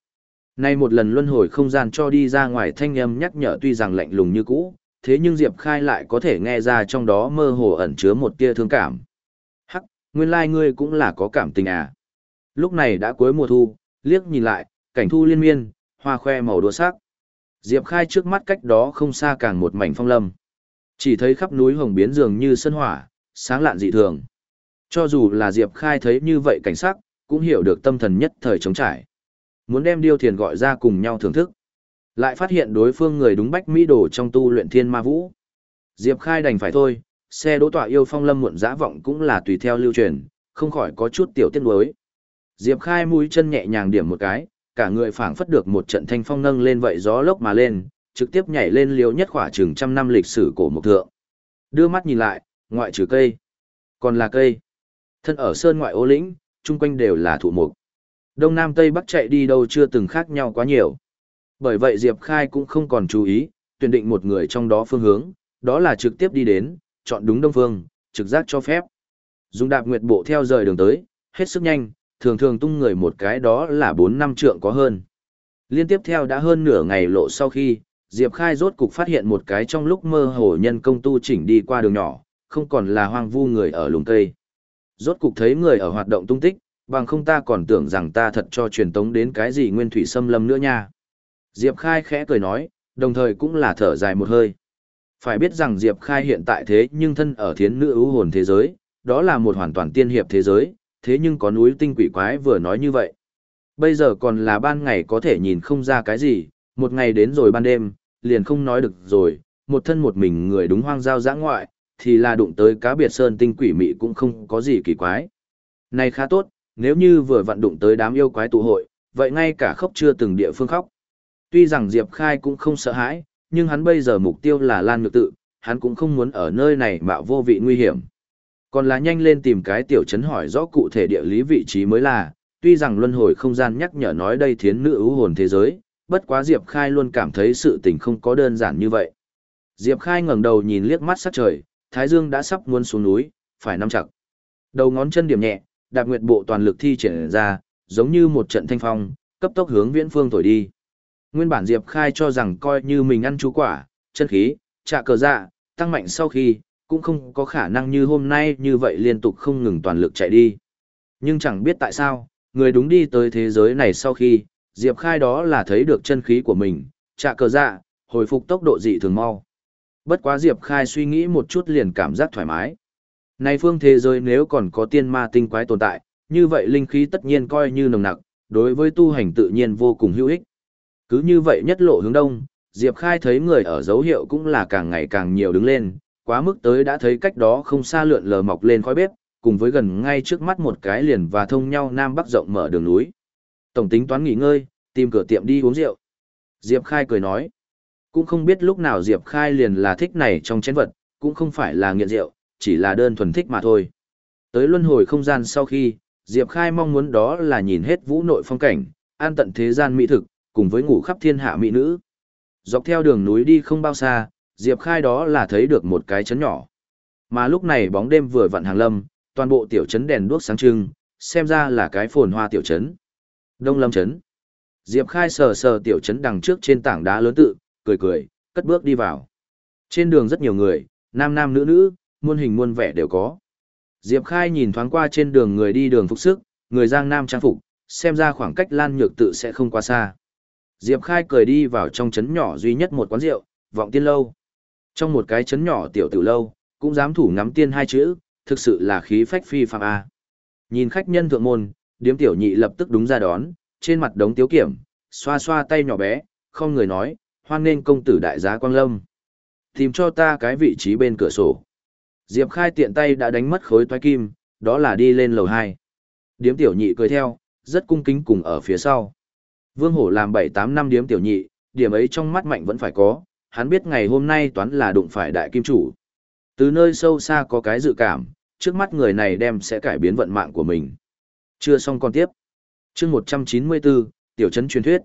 nay một lần luân hồi không gian cho đi ra ngoài thanh âm nhắc nhở tuy rằng lạnh lùng như cũ, thế nhưng Diệp Khai lại có thể nghe ra trong đó mơ hồ ẩn chứa một tia thương cảm. Hắc, nguyên lai like ngươi cũng là có cảm tình à. Lúc này đã cuối mùa thu, liếc nhìn lại, cảnh thu liên miên, hoa khoe màu đua sắc. Diệp Khai trước mắt cách đó không xa càng một mảnh phong lâm. Chỉ thấy khắp núi hồng biến dường như sân hỏa, sáng lạn dị thường. Cho dù là Diệp Khai thấy như vậy cảnh sắc, cũng hiểu được tâm thần nhất thời chống trải. Muốn đem điêu thiền gọi ra cùng nhau thưởng thức. Lại phát hiện đối phương người đúng bách mỹ đồ trong tu luyện thiên ma vũ. Diệp Khai đành phải thôi, xe đỗ tọa yêu phong lâm muộn dã vọng cũng là tùy theo lưu truyền, không khỏi có chút tiểu tiết nuối. Diệp Khai mũi chân nhẹ nhàng điểm một cái, cả người phảng phất được một trận thanh phong nâng lên vậy gió lốc mà lên, trực tiếp nhảy lên liều nhất khỏa chừng trăm năm lịch sử cổ mộc thượng. Đưa mắt nhìn lại, ngoại trừ cây, còn là cây. Thân ở sơn ngoại ô lĩnh, chung quanh đều là thụ mục. Đông Nam Tây Bắc chạy đi đâu chưa từng khác nhau quá nhiều. Bởi vậy Diệp Khai cũng không còn chú ý, tuyển định một người trong đó phương hướng, đó là trực tiếp đi đến, chọn đúng đông phương, trực giác cho phép. Dùng đạp nguyệt bộ theo rời đường tới, hết sức nhanh, thường thường tung người một cái đó là 4 năm trượng có hơn. Liên tiếp theo đã hơn nửa ngày lộ sau khi, Diệp Khai rốt cục phát hiện một cái trong lúc mơ hồ nhân công tu chỉnh đi qua đường nhỏ, không còn là hoang vu người ở lùng cây. Rốt cục thấy người ở hoạt động tung tích, bằng không ta còn tưởng rằng ta thật cho truyền tống đến cái gì nguyên thủy xâm lâm nữa nha. Diệp Khai khẽ cười nói, đồng thời cũng là thở dài một hơi. Phải biết rằng Diệp Khai hiện tại thế nhưng thân ở thiến nữ ưu hồn thế giới, đó là một hoàn toàn tiên hiệp thế giới, thế nhưng có núi tinh quỷ quái vừa nói như vậy. Bây giờ còn là ban ngày có thể nhìn không ra cái gì, một ngày đến rồi ban đêm, liền không nói được rồi, một thân một mình người đúng hoang giao giã ngoại, thì là đụng tới cá biệt sơn tinh quỷ mị cũng không có gì kỳ quái. Này khá tốt, nếu như vừa vận đụng tới đám yêu quái tụ hội, vậy ngay cả khóc chưa từng địa phương khóc. Tuy rằng Diệp Khai cũng không sợ hãi, nhưng hắn bây giờ mục tiêu là Lan Nhược Tự, hắn cũng không muốn ở nơi này mạo vô vị nguy hiểm. Còn là nhanh lên tìm cái tiểu trấn hỏi rõ cụ thể địa lý vị trí mới là, tuy rằng luân hồi không gian nhắc nhở nói đây thiến nữ ưu hồn thế giới, bất quá Diệp Khai luôn cảm thấy sự tình không có đơn giản như vậy. Diệp Khai ngẩng đầu nhìn liếc mắt sắc trời, Thái Dương đã sắp muốn xuống núi, phải nắm chặt. Đầu ngón chân điểm nhẹ, đạp nguyệt bộ toàn lực thi triển ra, giống như một trận thanh phong, cấp tốc hướng viễn phương thổi đi. Nguyên bản Diệp Khai cho rằng coi như mình ăn chú quả, chân khí, trạ cờ dạ, tăng mạnh sau khi, cũng không có khả năng như hôm nay như vậy liên tục không ngừng toàn lực chạy đi. Nhưng chẳng biết tại sao, người đúng đi tới thế giới này sau khi, Diệp Khai đó là thấy được chân khí của mình, trạ cờ dạ, hồi phục tốc độ dị thường mau. Bất quá Diệp Khai suy nghĩ một chút liền cảm giác thoải mái. Này phương thế giới nếu còn có tiên ma tinh quái tồn tại, như vậy linh khí tất nhiên coi như nồng nặc, đối với tu hành tự nhiên vô cùng hữu ích. Cứ như vậy nhất lộ hướng đông, Diệp Khai thấy người ở dấu hiệu cũng là càng ngày càng nhiều đứng lên, quá mức tới đã thấy cách đó không xa lượn lờ mọc lên khói bếp, cùng với gần ngay trước mắt một cái liền và thông nhau nam bắc rộng mở đường núi. Tổng tính toán nghỉ ngơi, tìm cửa tiệm đi uống rượu. Diệp Khai cười nói, cũng không biết lúc nào Diệp Khai liền là thích này trong chén vật, cũng không phải là nghiện rượu, chỉ là đơn thuần thích mà thôi. Tới luân hồi không gian sau khi, Diệp Khai mong muốn đó là nhìn hết vũ nội phong cảnh, an tận thế gian mỹ thực, cùng với ngủ khắp thiên hạ mỹ nữ. Dọc theo đường núi đi không bao xa, Diệp Khai đó là thấy được một cái chấn nhỏ. Mà lúc này bóng đêm vừa vặn hàng lâm, toàn bộ tiểu trấn đèn đuốc sáng trưng, xem ra là cái phồn hoa tiểu trấn. Đông Lâm trấn. Diệp Khai sờ sờ tiểu trấn đằng trước trên tảng đá lớn tự, cười cười, cất bước đi vào. Trên đường rất nhiều người, nam nam nữ nữ, muôn hình muôn vẻ đều có. Diệp Khai nhìn thoáng qua trên đường người đi đường phục sức, người giang nam trang phục, xem ra khoảng cách Lan Nhược tự sẽ không quá xa. Diệp Khai cười đi vào trong trấn nhỏ duy nhất một quán rượu, vọng tiên lâu. Trong một cái trấn nhỏ tiểu tử lâu, cũng dám thủ ngắm tiên hai chữ, thực sự là khí phách phi phàm a. Nhìn khách nhân thượng môn, điếm tiểu nhị lập tức đúng ra đón, trên mặt đống tiếu kiểm, xoa xoa tay nhỏ bé, không người nói, hoan nên công tử đại giá quang lâm. Tìm cho ta cái vị trí bên cửa sổ. Diệp Khai tiện tay đã đánh mất khối toái kim, đó là đi lên lầu 2. Điếm tiểu nhị cười theo, rất cung kính cùng ở phía sau. Vương Hổ làm 7-8 năm điếm tiểu nhị, điểm ấy trong mắt mạnh vẫn phải có, hắn biết ngày hôm nay toán là đụng phải đại kim chủ. Từ nơi sâu xa có cái dự cảm, trước mắt người này đem sẽ cải biến vận mạng của mình. Chưa xong còn tiếp. Chương 194, Tiểu trấn truyền thuyết.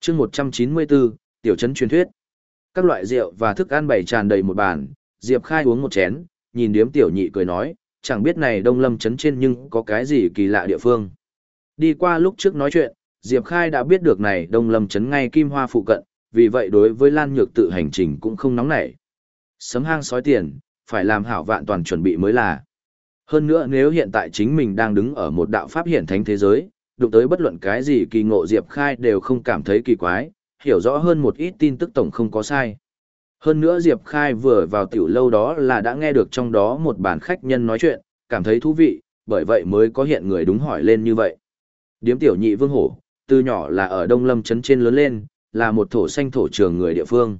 Chương 194, Tiểu trấn truyền thuyết. Các loại rượu và thức ăn bày tràn đầy một bàn, Diệp Khai uống một chén, nhìn điếm tiểu nhị cười nói, chẳng biết này Đông Lâm trấn trên nhưng có cái gì kỳ lạ địa phương. Đi qua lúc trước nói chuyện, Diệp Khai đã biết được này Đông Lâm trấn ngay Kim Hoa phụ cận, vì vậy đối với Lan Nhược tự hành trình cũng không nóng nảy. Sấm hang sói tiền, phải làm hảo vạn toàn chuẩn bị mới là. Hơn nữa nếu hiện tại chính mình đang đứng ở một đạo pháp hiển thánh thế giới, đụng tới bất luận cái gì kỳ ngộ Diệp Khai đều không cảm thấy kỳ quái, hiểu rõ hơn một ít tin tức tổng không có sai. Hơn nữa Diệp Khai vừa vào tiểu lâu đó là đã nghe được trong đó một bản khách nhân nói chuyện, cảm thấy thú vị, bởi vậy mới có hiện người đúng hỏi lên như vậy. Điếm tiểu nhị vương hổ, từ nhỏ là ở Đông Lâm Trấn trên lớn lên, là một thổ xanh thổ trường người địa phương.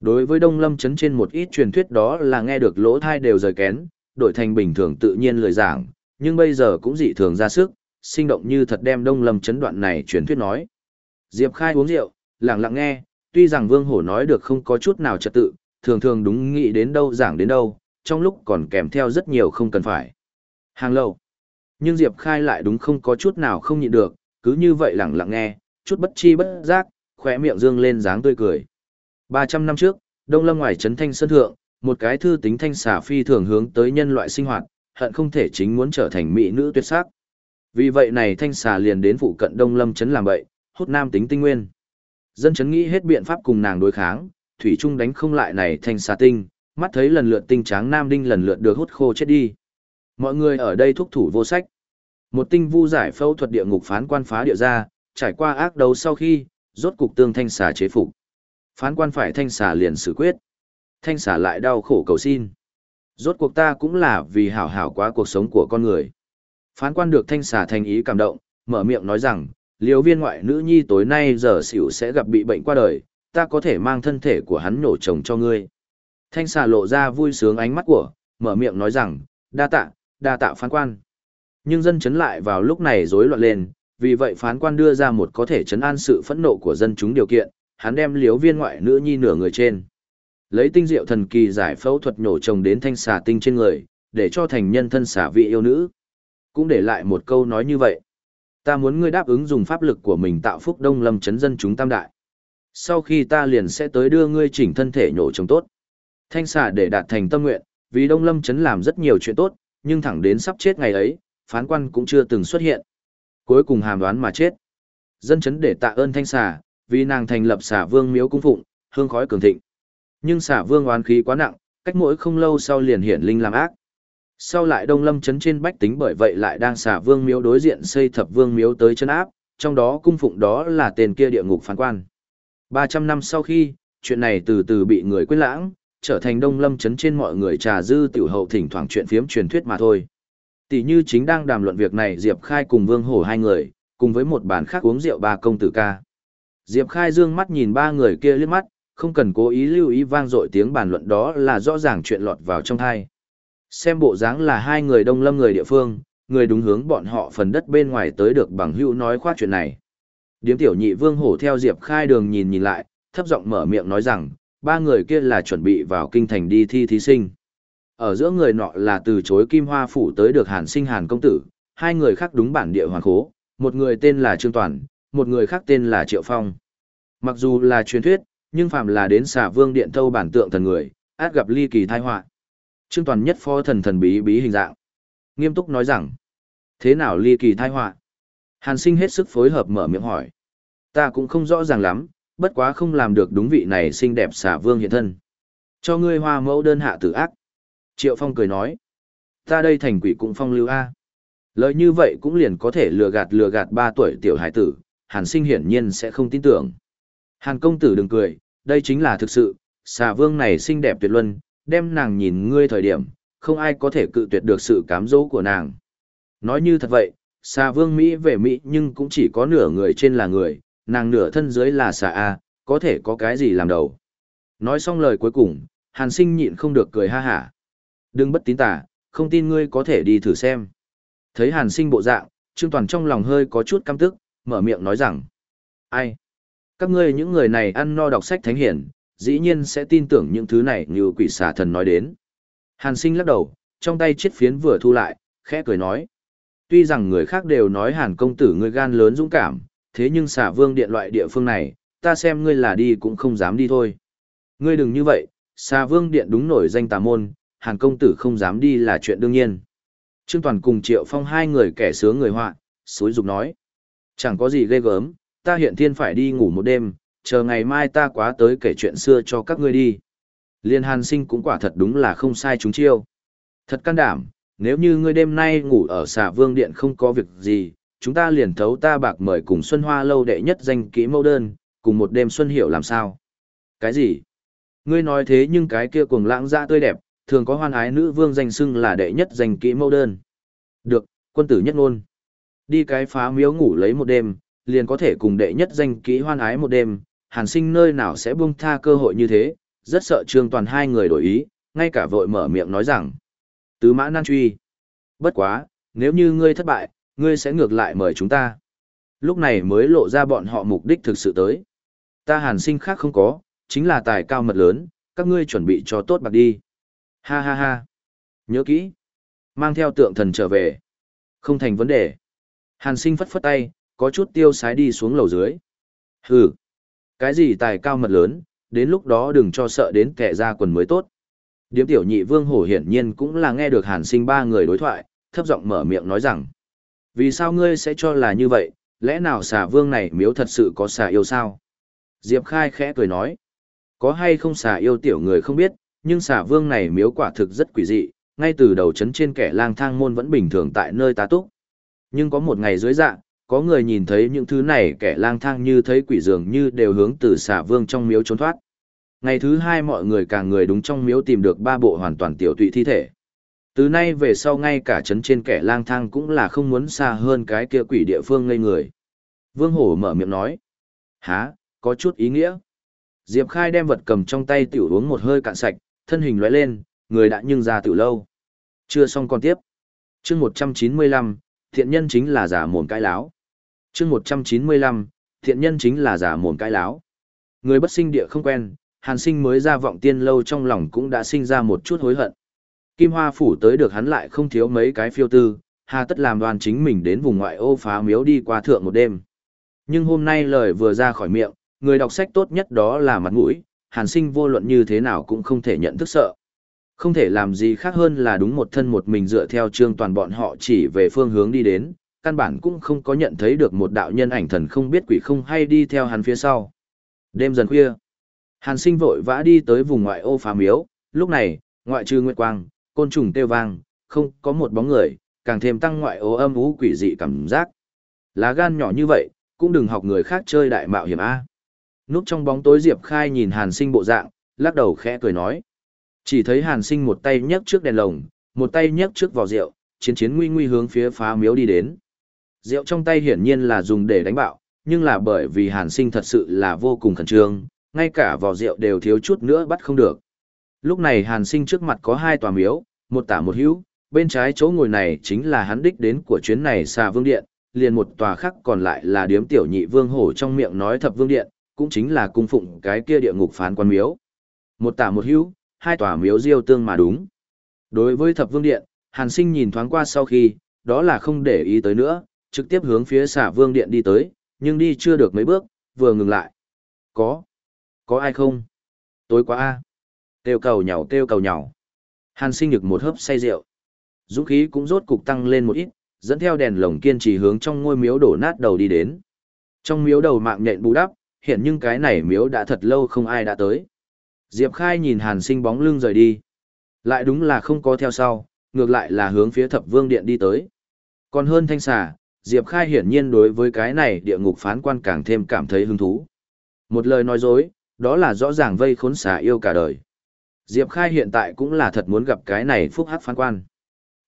Đối với Đông Lâm Trấn trên một ít truyền thuyết đó là nghe được lỗ thai đều rời kén, đổi thành bình thường tự nhiên lời giảng, nhưng bây giờ cũng dị thường ra sức, sinh động như thật đem Đông Lâm Trấn đoạn này truyền thuyết nói. Diệp Khai uống rượu, lặng lặng nghe, tuy rằng Vương Hổ nói được không có chút nào trật tự, thường thường đúng nghĩ đến đâu giảng đến đâu, trong lúc còn kèm theo rất nhiều không cần phải. Hàng lâu. Nhưng Diệp Khai lại đúng không có chút nào không nhịn được, cứ như vậy lặng lặng nghe, chút bất chi bất giác, khỏe miệng dương lên dáng tươi cười. 300 năm trước, Đông Lâm ngoài trấn Thanh Sơn Thượng, một cái thư tính thanh xà phi thường hướng tới nhân loại sinh hoạt, hận không thể chính muốn trở thành mỹ nữ tuyệt sắc. Vì vậy này thanh xà liền đến phụ cận Đông Lâm trấn làm vậy, hút nam tính tinh nguyên. Dân chấn nghĩ hết biện pháp cùng nàng đối kháng, thủy trung đánh không lại này thành xà tinh, mắt thấy lần lượt tinh tráng nam đinh lần lượt được hút khô chết đi. Mọi người ở đây thúc thủ vô sách. Một tinh vu giải phẫu thuật địa ngục phán quan phá địa ra, trải qua ác đấu sau khi, rốt cục tương thanh xà chế phục. Phán quan phải thanh xà liền xử quyết. Thanh xà lại đau khổ cầu xin. Rốt cuộc ta cũng là vì hảo hảo quá cuộc sống của con người. Phán quan được thanh xà thành ý cảm động, mở miệng nói rằng, liều viên ngoại nữ nhi tối nay giờ xỉu sẽ gặp bị bệnh qua đời, ta có thể mang thân thể của hắn nổ chồng cho ngươi. Thanh xà lộ ra vui sướng ánh mắt của, mở miệng nói rằng, đa tạ, đa tạ phán quan. Nhưng dân chấn lại vào lúc này rối loạn lên, vì vậy phán quan đưa ra một có thể chấn an sự phẫn nộ của dân chúng điều kiện, hắn đem liếu viên ngoại nữ nhi nửa người trên. Lấy tinh diệu thần kỳ giải phẫu thuật nổ chồng đến thanh xà tinh trên người, để cho thành nhân thân xà vị yêu nữ. Cũng để lại một câu nói như vậy. Ta muốn ngươi đáp ứng dùng pháp lực của mình tạo phúc đông lâm chấn dân chúng tam đại. Sau khi ta liền sẽ tới đưa ngươi chỉnh thân thể nhổ trồng tốt. Thanh xà để đạt thành tâm nguyện, vì đông lâm chấn làm rất nhiều chuyện tốt, nhưng thẳng đến sắp chết ngày ấy, phán quan cũng chưa từng xuất hiện. Cuối cùng hàm đoán mà chết. Dân chấn để tạ ơn thanh xà, vì nàng thành lập xà vương miếu cung phụng, hương khói cường thịnh. Nhưng xà vương oán khí quá nặng, cách mỗi không lâu sau liền hiển linh làm ác. Sau lại Đông Lâm chấn trên bách tính bởi vậy lại đang xả vương miếu đối diện xây thập vương miếu tới chân áp, trong đó cung phụng đó là tên kia địa ngục phán quan. 300 năm sau khi, chuyện này từ từ bị người quên lãng, trở thành Đông Lâm chấn trên mọi người trà dư tiểu hậu thỉnh thoảng chuyện phiếm truyền thuyết mà thôi. Tỷ như chính đang đàm luận việc này Diệp Khai cùng Vương Hổ hai người, cùng với một bàn khác uống rượu ba công tử ca. Diệp Khai dương mắt nhìn ba người kia liếc mắt, không cần cố ý lưu ý vang dội tiếng bàn luận đó là rõ ràng chuyện lọt vào trong thai. Xem bộ dáng là hai người đông lâm người địa phương, người đúng hướng bọn họ phần đất bên ngoài tới được bằng hữu nói khoát chuyện này. Điếm tiểu nhị vương hổ theo Diệp Khai đường nhìn nhìn lại, thấp giọng mở miệng nói rằng, ba người kia là chuẩn bị vào kinh thành đi thi thí sinh. Ở giữa người nọ là từ chối kim hoa phủ tới được hàn sinh hàn công tử, hai người khác đúng bản địa hoàng khố, một người tên là Trương Toàn, một người khác tên là Triệu Phong. Mặc dù là truyền thuyết, nhưng phạm là đến xả vương điện thâu bản tượng thần người, át gặp ly kỳ thai họa Trương Toàn nhất phó thần thần bí bí hình dạng. Nghiêm túc nói rằng, thế nào ly kỳ thai họa Hàn sinh hết sức phối hợp mở miệng hỏi. Ta cũng không rõ ràng lắm, bất quá không làm được đúng vị này xinh đẹp xả vương hiện thân. Cho ngươi hoa mẫu đơn hạ tử ác. Triệu Phong cười nói. Ta đây thành quỷ cũng phong lưu A. Lời như vậy cũng liền có thể lừa gạt lừa gạt ba tuổi tiểu hải tử, hàn sinh hiển nhiên sẽ không tin tưởng. Hàn công tử đừng cười, đây chính là thực sự, xà vương này xinh đẹp tuyệt luân, đem nàng nhìn ngươi thời điểm, không ai có thể cự tuyệt được sự cám dỗ của nàng. Nói như thật vậy, xà vương Mỹ về Mỹ nhưng cũng chỉ có nửa người trên là người, nàng nửa thân dưới là xà A, có thể có cái gì làm đầu. Nói xong lời cuối cùng, hàn sinh nhịn không được cười ha hả. Đừng bất tín tả, không tin ngươi có thể đi thử xem. Thấy hàn sinh bộ dạng, Trương Toàn trong lòng hơi có chút căm tức, mở miệng nói rằng. Ai? Các ngươi những người này ăn no đọc sách thánh hiển, dĩ nhiên sẽ tin tưởng những thứ này như quỷ xà thần nói đến. Hàn sinh lắc đầu, trong tay chiếc phiến vừa thu lại, khẽ cười nói. Tuy rằng người khác đều nói hàn công tử ngươi gan lớn dũng cảm, thế nhưng xà vương điện loại địa phương này, ta xem ngươi là đi cũng không dám đi thôi. Ngươi đừng như vậy, xà vương điện đúng nổi danh tà môn, hàn công tử không dám đi là chuyện đương nhiên. Trương Toàn cùng Triệu Phong hai người kẻ sướng người họa, suối dục nói. Chẳng có gì ghê gớm, ta hiện thiên phải đi ngủ một đêm, chờ ngày mai ta quá tới kể chuyện xưa cho các ngươi đi. Liên hàn sinh cũng quả thật đúng là không sai chúng chiêu. Thật can đảm, nếu như ngươi đêm nay ngủ ở xà vương điện không có việc gì, chúng ta liền thấu ta bạc mời cùng Xuân Hoa lâu đệ nhất danh kỹ mẫu đơn, cùng một đêm Xuân Hiểu làm sao. Cái gì? Ngươi nói thế nhưng cái kia cuồng lãng ra tươi đẹp, thường có hoan ái nữ vương danh xưng là đệ nhất danh kỹ mẫu đơn. Được, quân tử nhất ngôn. Đi cái phá miếu ngủ lấy một đêm, liền có thể cùng đệ nhất danh kỹ hoan ái một đêm, hàn sinh nơi nào sẽ buông tha cơ hội như thế, rất sợ trương toàn hai người đổi ý, ngay cả vội mở miệng nói rằng. Tứ mã nan truy. Bất quá, nếu như ngươi thất bại, ngươi sẽ ngược lại mời chúng ta. Lúc này mới lộ ra bọn họ mục đích thực sự tới. Ta hàn sinh khác không có, chính là tài cao mật lớn, các ngươi chuẩn bị cho tốt bạc đi. Ha ha ha. Nhớ kỹ. Mang theo tượng thần trở về. Không thành vấn đề. Hàn sinh phất phất tay, có chút tiêu sái đi xuống lầu dưới. Hừ. Cái gì tài cao mật lớn, đến lúc đó đừng cho sợ đến kẻ ra quần mới tốt. Điếm tiểu nhị vương hổ hiển nhiên cũng là nghe được hàn sinh ba người đối thoại, thấp giọng mở miệng nói rằng. Vì sao ngươi sẽ cho là như vậy, lẽ nào xà vương này miếu thật sự có xà yêu sao? Diệp khai khẽ cười nói. Có hay không xà yêu tiểu người không biết, nhưng xà vương này miếu quả thực rất quỷ dị, ngay từ đầu chấn trên kẻ lang thang môn vẫn bình thường tại nơi tá túc. Nhưng có một ngày dưới dạng, có người nhìn thấy những thứ này kẻ lang thang như thấy quỷ dường như đều hướng từ xà vương trong miếu trốn thoát. Ngày thứ hai mọi người càng người đúng trong miếu tìm được ba bộ hoàn toàn tiểu tụy thi thể. Từ nay về sau ngay cả chấn trên kẻ lang thang cũng là không muốn xa hơn cái kia quỷ địa phương ngây người. Vương Hổ mở miệng nói. Há, có chút ý nghĩa. Diệp Khai đem vật cầm trong tay tiểu uống một hơi cạn sạch, thân hình lóe lên, người đã nhưng ra tiểu lâu. Chưa xong còn tiếp. chương 195, thiện nhân chính là giả mồm cái láo chương 195, thiện nhân chính là giả mồm cái láo. Người bất sinh địa không quen, hàn sinh mới ra vọng tiên lâu trong lòng cũng đã sinh ra một chút hối hận. Kim Hoa Phủ tới được hắn lại không thiếu mấy cái phiêu tư, hà tất làm đoàn chính mình đến vùng ngoại ô phá miếu đi qua thượng một đêm. Nhưng hôm nay lời vừa ra khỏi miệng, người đọc sách tốt nhất đó là mặt mũi, hàn sinh vô luận như thế nào cũng không thể nhận thức sợ. Không thể làm gì khác hơn là đúng một thân một mình dựa theo trương toàn bọn họ chỉ về phương hướng đi đến, căn bản cũng không có nhận thấy được một đạo nhân ảnh thần không biết quỷ không hay đi theo hắn phía sau. Đêm dần khuya, hàn sinh vội vã đi tới vùng ngoại ô phá miếu, lúc này, ngoại trừ nguyệt quang, côn trùng tiêu vang, không có một bóng người, càng thêm tăng ngoại ô âm ú quỷ dị cảm giác. Lá gan nhỏ như vậy, cũng đừng học người khác chơi đại mạo hiểm A. Núp trong bóng tối Diệp Khai nhìn Hàn Sinh bộ dạng, lắc đầu khẽ cười nói. Chỉ thấy Hàn Sinh một tay nhấc trước đèn lồng, một tay nhấc trước vỏ rượu, chiến chiến nguy nguy hướng phía phá miếu đi đến. Rượu trong tay hiển nhiên là dùng để đánh bạo, nhưng là bởi vì Hàn Sinh thật sự là vô cùng khẩn trương, ngay cả vỏ rượu đều thiếu chút nữa bắt không được. Lúc này Hàn Sinh trước mặt có hai tòa miếu, một tả một hữu, bên trái chỗ ngồi này chính là hắn đích đến của chuyến này xà vương điện, liền một tòa khác còn lại là điếm tiểu nhị vương hổ trong miệng nói thập vương điện, cũng chính là cung phụng cái kia địa ngục phán quan miếu. Một tả một hữu, hai tòa miếu diêu tương mà đúng. Đối với thập vương điện, Hàn Sinh nhìn thoáng qua sau khi, đó là không để ý tới nữa, trực tiếp hướng phía xả vương điện đi tới, nhưng đi chưa được mấy bước, vừa ngừng lại. Có. Có ai không? Tối quá a. Kêu cầu nhỏ kêu cầu nhỏ. Hàn sinh được một hớp say rượu. Dũng khí cũng rốt cục tăng lên một ít, dẫn theo đèn lồng kiên trì hướng trong ngôi miếu đổ nát đầu đi đến. Trong miếu đầu mạng nhện bù đắp, hiện nhưng cái này miếu đã thật lâu không ai đã tới. Diệp Khai nhìn Hàn sinh bóng lưng rời đi. Lại đúng là không có theo sau, ngược lại là hướng phía thập vương điện đi tới. Còn hơn thanh xà, Diệp Khai hiển nhiên đối với cái này địa ngục phán quan càng thêm cảm thấy hứng thú. Một lời nói dối, đó là rõ ràng vây khốn xà yêu cả đời. Diệp Khai hiện tại cũng là thật muốn gặp cái này phúc hắc phán quan.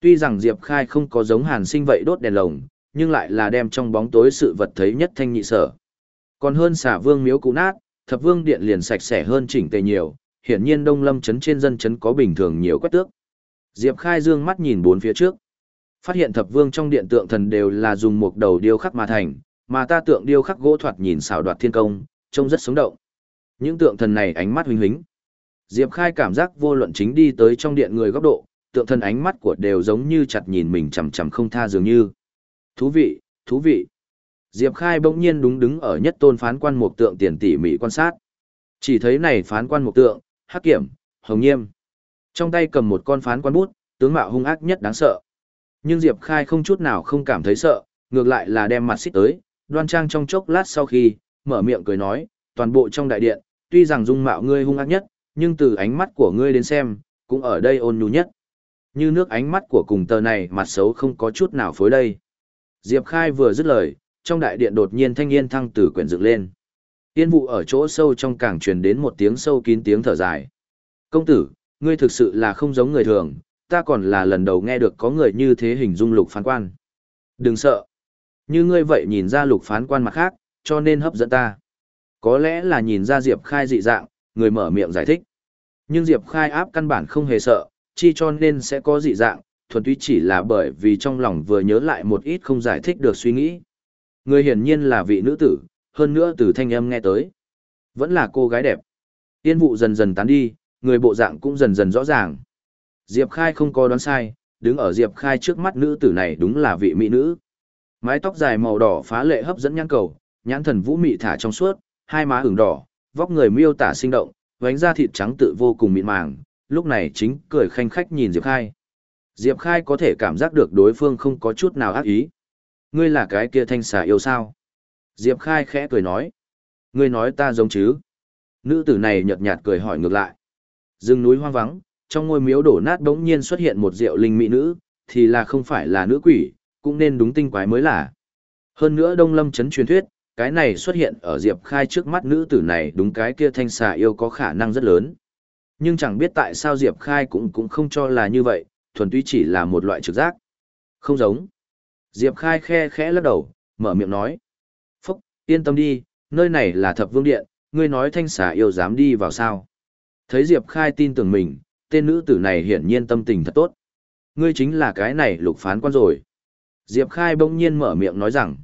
Tuy rằng Diệp Khai không có giống hàn sinh vậy đốt đèn lồng, nhưng lại là đem trong bóng tối sự vật thấy nhất thanh nhị sở. Còn hơn xả vương miếu cũ nát, thập vương điện liền sạch sẽ hơn chỉnh tề nhiều, hiển nhiên đông lâm chấn trên dân chấn có bình thường nhiều quét tước. Diệp Khai dương mắt nhìn bốn phía trước. Phát hiện thập vương trong điện tượng thần đều là dùng một đầu điêu khắc mà thành, mà ta tượng điêu khắc gỗ thoạt nhìn xảo đoạt thiên công, trông rất sống động. Những tượng thần này ánh mắt huynh hính. Diệp Khai cảm giác vô luận chính đi tới trong điện người góc độ, tượng thần ánh mắt của đều giống như chặt nhìn mình chằm chằm không tha dường như. Thú vị, thú vị. Diệp Khai bỗng nhiên đúng đứng ở nhất tôn phán quan mục tượng tiền tỉ mỉ quan sát. Chỉ thấy này phán quan mục tượng, hắc kiểm, hồng nghiêm. Trong tay cầm một con phán quan bút, tướng mạo hung ác nhất đáng sợ. Nhưng Diệp Khai không chút nào không cảm thấy sợ, ngược lại là đem mặt xích tới, đoan trang trong chốc lát sau khi, mở miệng cười nói, toàn bộ trong đại điện, tuy rằng dung mạo ngươi hung ác nhất, nhưng từ ánh mắt của ngươi đến xem, cũng ở đây ôn nhu nhất. Như nước ánh mắt của cùng tờ này mặt xấu không có chút nào phối đây. Diệp Khai vừa dứt lời, trong đại điện đột nhiên thanh niên thăng từ quyển dựng lên. Tiên vụ ở chỗ sâu trong càng truyền đến một tiếng sâu kín tiếng thở dài. Công tử, ngươi thực sự là không giống người thường, ta còn là lần đầu nghe được có người như thế hình dung lục phán quan. Đừng sợ. Như ngươi vậy nhìn ra lục phán quan mặt khác, cho nên hấp dẫn ta. Có lẽ là nhìn ra Diệp Khai dị dạng, người mở miệng giải thích. Nhưng Diệp Khai áp căn bản không hề sợ, chi cho nên sẽ có dị dạng, thuần túy chỉ là bởi vì trong lòng vừa nhớ lại một ít không giải thích được suy nghĩ. Người hiển nhiên là vị nữ tử, hơn nữa từ thanh âm nghe tới. Vẫn là cô gái đẹp. Tiên vụ dần dần tán đi, người bộ dạng cũng dần dần rõ ràng. Diệp Khai không có đoán sai, đứng ở Diệp Khai trước mắt nữ tử này đúng là vị mỹ nữ. Mái tóc dài màu đỏ phá lệ hấp dẫn nhãn cầu, nhãn thần vũ mị thả trong suốt, hai má ửng đỏ, vóc người miêu tả sinh động, vánh da thịt trắng tự vô cùng mịn màng, lúc này chính cười khanh khách nhìn Diệp Khai. Diệp Khai có thể cảm giác được đối phương không có chút nào ác ý. Ngươi là cái kia thanh xà yêu sao? Diệp Khai khẽ cười nói. Ngươi nói ta giống chứ? Nữ tử này nhợt nhạt cười hỏi ngược lại. Dừng núi hoang vắng, trong ngôi miếu đổ nát bỗng nhiên xuất hiện một rượu linh mỹ nữ, thì là không phải là nữ quỷ, cũng nên đúng tinh quái mới là. Hơn nữa Đông Lâm chấn truyền thuyết, cái này xuất hiện ở Diệp Khai trước mắt nữ tử này đúng cái kia thanh xà yêu có khả năng rất lớn. Nhưng chẳng biết tại sao Diệp Khai cũng cũng không cho là như vậy, thuần túy chỉ là một loại trực giác. Không giống. Diệp Khai khe khẽ lắc đầu, mở miệng nói. Phúc, yên tâm đi, nơi này là thập vương điện, ngươi nói thanh xà yêu dám đi vào sao. Thấy Diệp Khai tin tưởng mình, tên nữ tử này hiển nhiên tâm tình thật tốt. Ngươi chính là cái này lục phán quan rồi. Diệp Khai bỗng nhiên mở miệng nói rằng,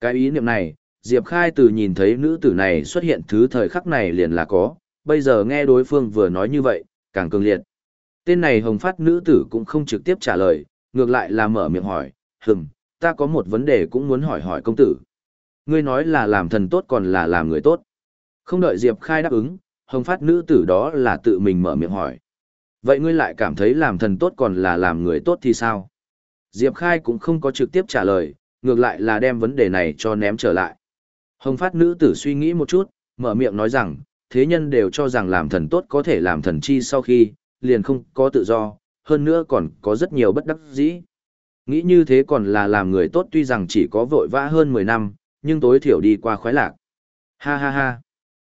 cái ý niệm này, Diệp Khai từ nhìn thấy nữ tử này xuất hiện thứ thời khắc này liền là có, bây giờ nghe đối phương vừa nói như vậy, càng cường liệt. Tên này hồng phát nữ tử cũng không trực tiếp trả lời, ngược lại là mở miệng hỏi, hừng, ta có một vấn đề cũng muốn hỏi hỏi công tử. Ngươi nói là làm thần tốt còn là làm người tốt. Không đợi Diệp Khai đáp ứng, hồng phát nữ tử đó là tự mình mở miệng hỏi. Vậy ngươi lại cảm thấy làm thần tốt còn là làm người tốt thì sao? Diệp Khai cũng không có trực tiếp trả lời, ngược lại là đem vấn đề này cho ném trở lại. Hồng phát nữ tử suy nghĩ một chút, mở miệng nói rằng, thế nhân đều cho rằng làm thần tốt có thể làm thần chi sau khi, liền không có tự do, hơn nữa còn có rất nhiều bất đắc dĩ. Nghĩ như thế còn là làm người tốt tuy rằng chỉ có vội vã hơn 10 năm, nhưng tối thiểu đi qua khoái lạc. Ha ha ha.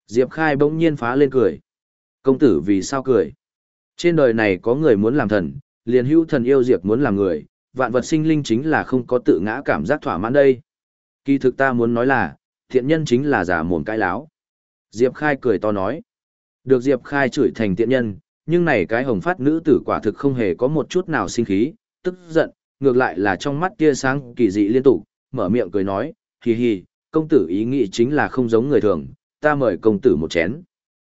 Diệp Khai bỗng nhiên phá lên cười. Công tử vì sao cười? Trên đời này có người muốn làm thần, liền hữu thần yêu Diệp muốn làm người, vạn vật sinh linh chính là không có tự ngã cảm giác thỏa mãn đây. Kỳ thực ta muốn nói là, thiện nhân chính là giả mồm cãi láo. Diệp Khai cười to nói. Được Diệp Khai chửi thành thiện nhân, nhưng này cái hồng phát nữ tử quả thực không hề có một chút nào sinh khí, tức giận, ngược lại là trong mắt tia sáng kỳ dị liên tục, mở miệng cười nói, hì hì, công tử ý nghĩ chính là không giống người thường, ta mời công tử một chén.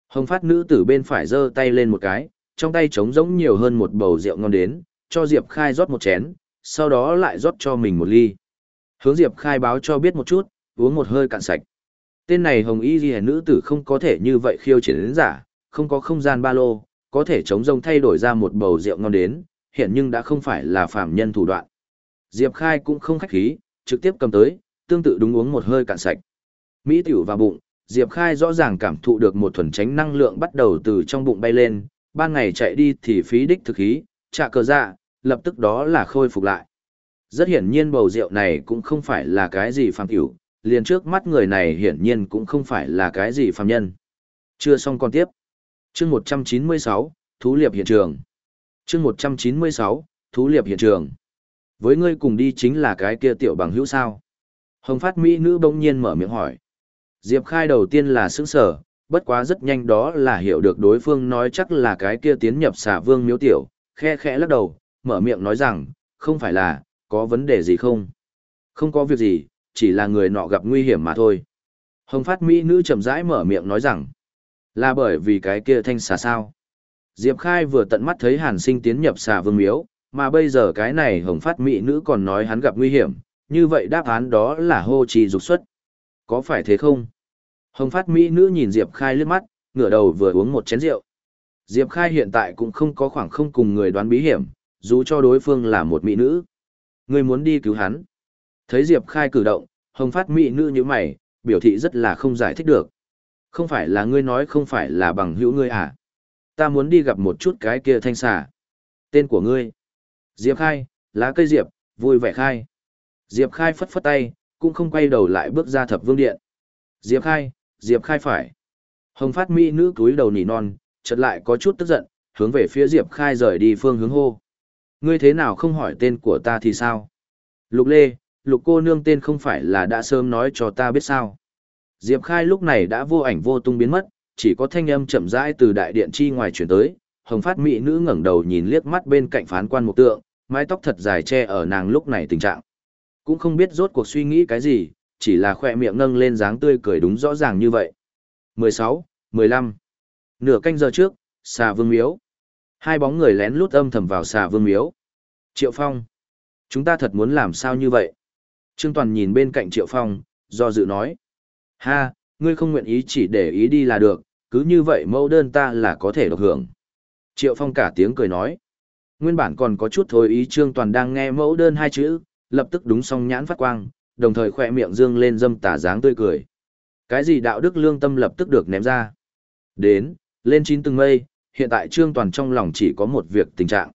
Hồng phát nữ tử bên phải giơ tay lên một cái, trong tay trống rỗng nhiều hơn một bầu rượu ngon đến, cho Diệp Khai rót một chén, sau đó lại rót cho mình một ly. Hướng Diệp Khai báo cho biết một chút, uống một hơi cạn sạch. Tên này hồng y ghi nữ tử không có thể như vậy khiêu chiến đến giả, không có không gian ba lô, có thể chống rông thay đổi ra một bầu rượu ngon đến, hiện nhưng đã không phải là phạm nhân thủ đoạn. Diệp Khai cũng không khách khí, trực tiếp cầm tới, tương tự đúng uống một hơi cạn sạch. Mỹ tiểu vào bụng, Diệp Khai rõ ràng cảm thụ được một thuần tránh năng lượng bắt đầu từ trong bụng bay lên, ban ngày chạy đi thì phí đích thực khí, trả cờ dạ, lập tức đó là khôi phục lại. Rất hiển nhiên bầu rượu này cũng không phải là cái gì phàm hiểu liền trước mắt người này hiển nhiên cũng không phải là cái gì phàm nhân. Chưa xong còn tiếp. chương 196, Thú liệp hiện trường. chương 196, Thú liệp hiện trường. Với ngươi cùng đi chính là cái kia tiểu bằng hữu sao? Hồng phát Mỹ nữ bỗng nhiên mở miệng hỏi. Diệp Khai đầu tiên là sững sở, bất quá rất nhanh đó là hiểu được đối phương nói chắc là cái kia tiến nhập xà vương miếu tiểu, khe khẽ lắc đầu, mở miệng nói rằng, không phải là, có vấn đề gì không? Không có việc gì, chỉ là người nọ gặp nguy hiểm mà thôi. Hồng phát Mỹ nữ chậm rãi mở miệng nói rằng, là bởi vì cái kia thanh xà sao. Diệp Khai vừa tận mắt thấy hàn sinh tiến nhập xà vương miếu, mà bây giờ cái này hồng phát Mỹ nữ còn nói hắn gặp nguy hiểm, như vậy đáp án đó là hô trì dục xuất. Có phải thế không? Hồng phát Mỹ nữ nhìn Diệp Khai lướt mắt, ngửa đầu vừa uống một chén rượu. Diệp Khai hiện tại cũng không có khoảng không cùng người đoán bí hiểm, dù cho đối phương là một mỹ nữ. Người muốn đi cứu hắn. Thấy Diệp Khai cử động, hồng phát mỹ nữ như mày, biểu thị rất là không giải thích được. Không phải là ngươi nói không phải là bằng hữu ngươi à? Ta muốn đi gặp một chút cái kia thanh xà. Tên của ngươi. Diệp Khai, lá cây Diệp, vui vẻ khai. Diệp Khai phất phất tay, cũng không quay đầu lại bước ra thập vương điện. Diệp Khai, Diệp Khai phải. Hồng phát mỹ nữ túi đầu nỉ non, chợt lại có chút tức giận, hướng về phía Diệp Khai rời đi phương hướng hô. Ngươi thế nào không hỏi tên của ta thì sao? Lục Lê, lục cô nương tên không phải là đã sớm nói cho ta biết sao. Diệp Khai lúc này đã vô ảnh vô tung biến mất, chỉ có thanh âm chậm rãi từ đại điện chi ngoài chuyển tới, hồng phát mỹ nữ ngẩng đầu nhìn liếc mắt bên cạnh phán quan một tượng, mái tóc thật dài che ở nàng lúc này tình trạng. Cũng không biết rốt cuộc suy nghĩ cái gì, chỉ là khoe miệng nâng lên dáng tươi cười đúng rõ ràng như vậy. 16, 15. Nửa canh giờ trước, xà vương miếu. Hai bóng người lén lút âm thầm vào xà vương miếu. Triệu Phong. Chúng ta thật muốn làm sao như vậy? Trương Toàn nhìn bên cạnh Triệu Phong, do dự nói. Ha, ngươi không nguyện ý chỉ để ý đi là được, cứ như vậy mẫu đơn ta là có thể được hưởng. Triệu Phong cả tiếng cười nói. Nguyên bản còn có chút thôi ý Trương Toàn đang nghe mẫu đơn hai chữ, lập tức đúng song nhãn phát quang, đồng thời khỏe miệng dương lên dâm tà dáng tươi cười. Cái gì đạo đức lương tâm lập tức được ném ra. Đến, lên chín từng mây, hiện tại Trương Toàn trong lòng chỉ có một việc tình trạng.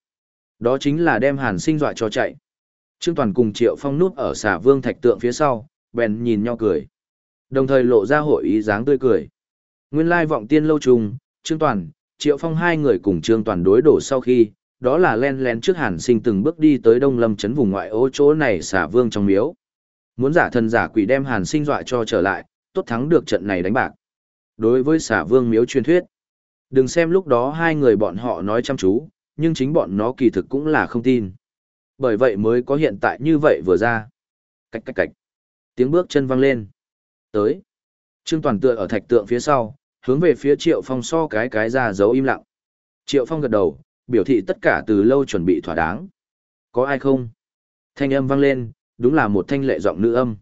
Đó chính là đem Hàn Sinh dọa cho chạy. Trương Toàn cùng Triệu Phong núp ở xà vương thạch tượng phía sau, bèn nhìn nhau cười. Đồng thời lộ ra hội ý dáng tươi cười. Nguyên lai vọng tiên lâu trùng, Trương Toàn, Triệu Phong hai người cùng Trương Toàn đối đổ sau khi, đó là len lén trước Hàn Sinh từng bước đi tới Đông Lâm chấn vùng ngoại ô chỗ này xà vương trong miếu. Muốn giả thần giả quỷ đem Hàn Sinh dọa cho trở lại, tốt thắng được trận này đánh bạc. Đối với xả vương miếu truyền thuyết, đừng xem lúc đó hai người bọn họ nói chăm chú, nhưng chính bọn nó kỳ thực cũng là không tin. Bởi vậy mới có hiện tại như vậy vừa ra. Cách cách cách. Tiếng bước chân vang lên. Tới. Trương Toàn tựa ở thạch tượng phía sau, hướng về phía Triệu Phong so cái cái ra giấu im lặng. Triệu Phong gật đầu, biểu thị tất cả từ lâu chuẩn bị thỏa đáng. Có ai không? Thanh âm vang lên, đúng là một thanh lệ giọng nữ âm.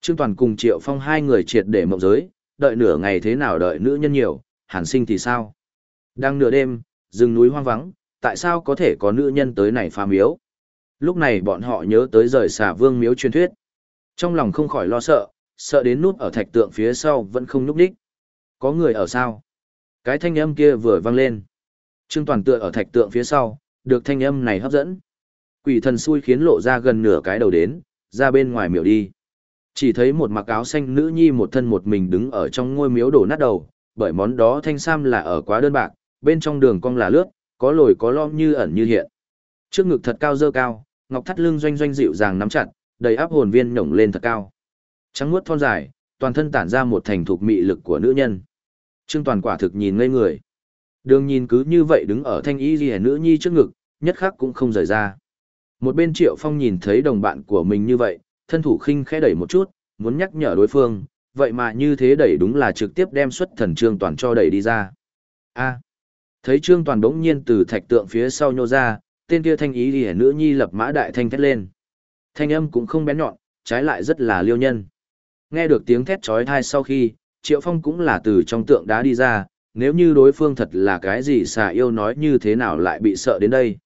Trương Toàn cùng Triệu Phong hai người triệt để mộng giới, đợi nửa ngày thế nào đợi nữ nhân nhiều, hàn sinh thì sao? Đang nửa đêm, rừng núi hoang vắng, tại sao có thể có nữ nhân tới này phá miếu? Lúc này bọn họ nhớ tới rời xà vương miếu truyền thuyết. Trong lòng không khỏi lo sợ, sợ đến nút ở thạch tượng phía sau vẫn không núp đích. Có người ở sao? Cái thanh âm kia vừa vang lên. Trương Toàn tựa ở thạch tượng phía sau, được thanh âm này hấp dẫn. Quỷ thần xui khiến lộ ra gần nửa cái đầu đến, ra bên ngoài miểu đi. Chỉ thấy một mặc áo xanh nữ nhi một thân một mình đứng ở trong ngôi miếu đổ nát đầu, bởi món đó thanh sam là ở quá đơn bạc, bên trong đường cong là lướt, có lồi có lõm như ẩn như hiện. Trước ngực thật cao dơ cao, ngọc thắt lưng doanh doanh dịu dàng nắm chặt, đầy áp hồn viên nhổng lên thật cao. Trắng muốt thon dài, toàn thân tản ra một thành thục mị lực của nữ nhân. Trương Toàn quả thực nhìn ngây người. Đường nhìn cứ như vậy đứng ở thanh y ghi nữ nhi trước ngực, nhất khắc cũng không rời ra. Một bên Triệu Phong nhìn thấy đồng bạn của mình như vậy, thân thủ khinh khẽ đẩy một chút, muốn nhắc nhở đối phương, vậy mà như thế đẩy đúng là trực tiếp đem xuất thần Trương Toàn cho đẩy đi ra. A. thấy Trương Toàn đống nhiên từ thạch tượng phía sau nhô ra, tên kia thanh ý ghi nữ nhi lập mã đại thanh thét lên. Thanh âm cũng không bén nhọn, trái lại rất là liêu nhân. Nghe được tiếng thét chói tai sau khi, Triệu Phong cũng là từ trong tượng đá đi ra, nếu như đối phương thật là cái gì xà yêu nói như thế nào lại bị sợ đến đây.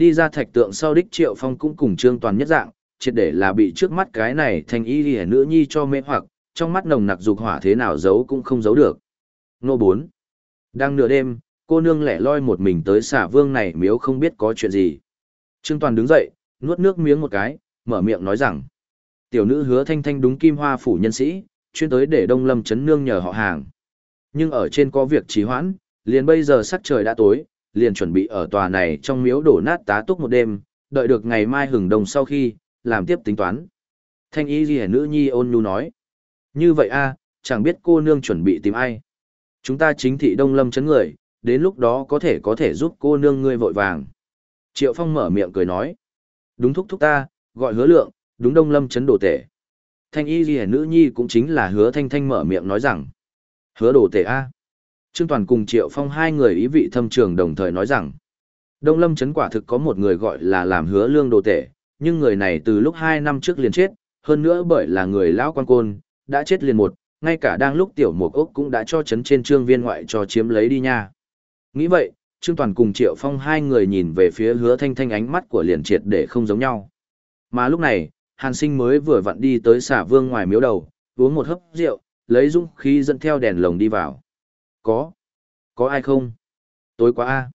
Đi ra thạch tượng sau đích Triệu Phong cũng cùng Trương Toàn nhất dạng, triệt để là bị trước mắt cái này thành y ghi nữ nhi cho mê hoặc, trong mắt nồng nặc dục hỏa thế nào giấu cũng không giấu được. Nô 4. Đang nửa đêm, cô nương lẻ loi một mình tới xả vương này miếu không biết có chuyện gì. Trương Toàn đứng dậy, nuốt nước miếng một cái, mở miệng nói rằng. Tiểu nữ hứa thanh thanh đúng kim hoa phủ nhân sĩ, chuyên tới để đông lâm chấn nương nhờ họ hàng. Nhưng ở trên có việc trì hoãn, liền bây giờ sắc trời đã tối, liền chuẩn bị ở tòa này trong miếu đổ nát tá túc một đêm, đợi được ngày mai hừng đồng sau khi, làm tiếp tính toán. Thanh y ghi nữ nhi ôn nhu nói. Như vậy a chẳng biết cô nương chuẩn bị tìm ai. Chúng ta chính thị đông lâm chấn người, đến lúc đó có thể có thể giúp cô nương ngươi vội vàng. Triệu Phong mở miệng cười nói. Đúng thúc thúc ta, gọi hứa lượng, đúng đông lâm chấn đồ tể. Thanh y ghi nữ nhi cũng chính là hứa thanh thanh mở miệng nói rằng. Hứa đồ tể A. Trương Toàn cùng Triệu Phong hai người ý vị thâm trường đồng thời nói rằng. Đông lâm chấn quả thực có một người gọi là làm hứa lương đồ tể, nhưng người này từ lúc hai năm trước liền chết, hơn nữa bởi là người lão quan côn, đã chết liền một, ngay cả đang lúc tiểu mục ốc cũng đã cho chấn trên trương viên ngoại cho chiếm lấy đi nha. Nghĩ vậy, Trương Toàn cùng Triệu Phong hai người nhìn về phía hứa thanh thanh ánh mắt của liền triệt để không giống nhau. Mà lúc này, Hàn Sinh mới vừa vặn đi tới xả vương ngoài miếu đầu, uống một hớp rượu, lấy dũng khí dẫn theo đèn lồng đi vào. Có. Có ai không? Tối quá a.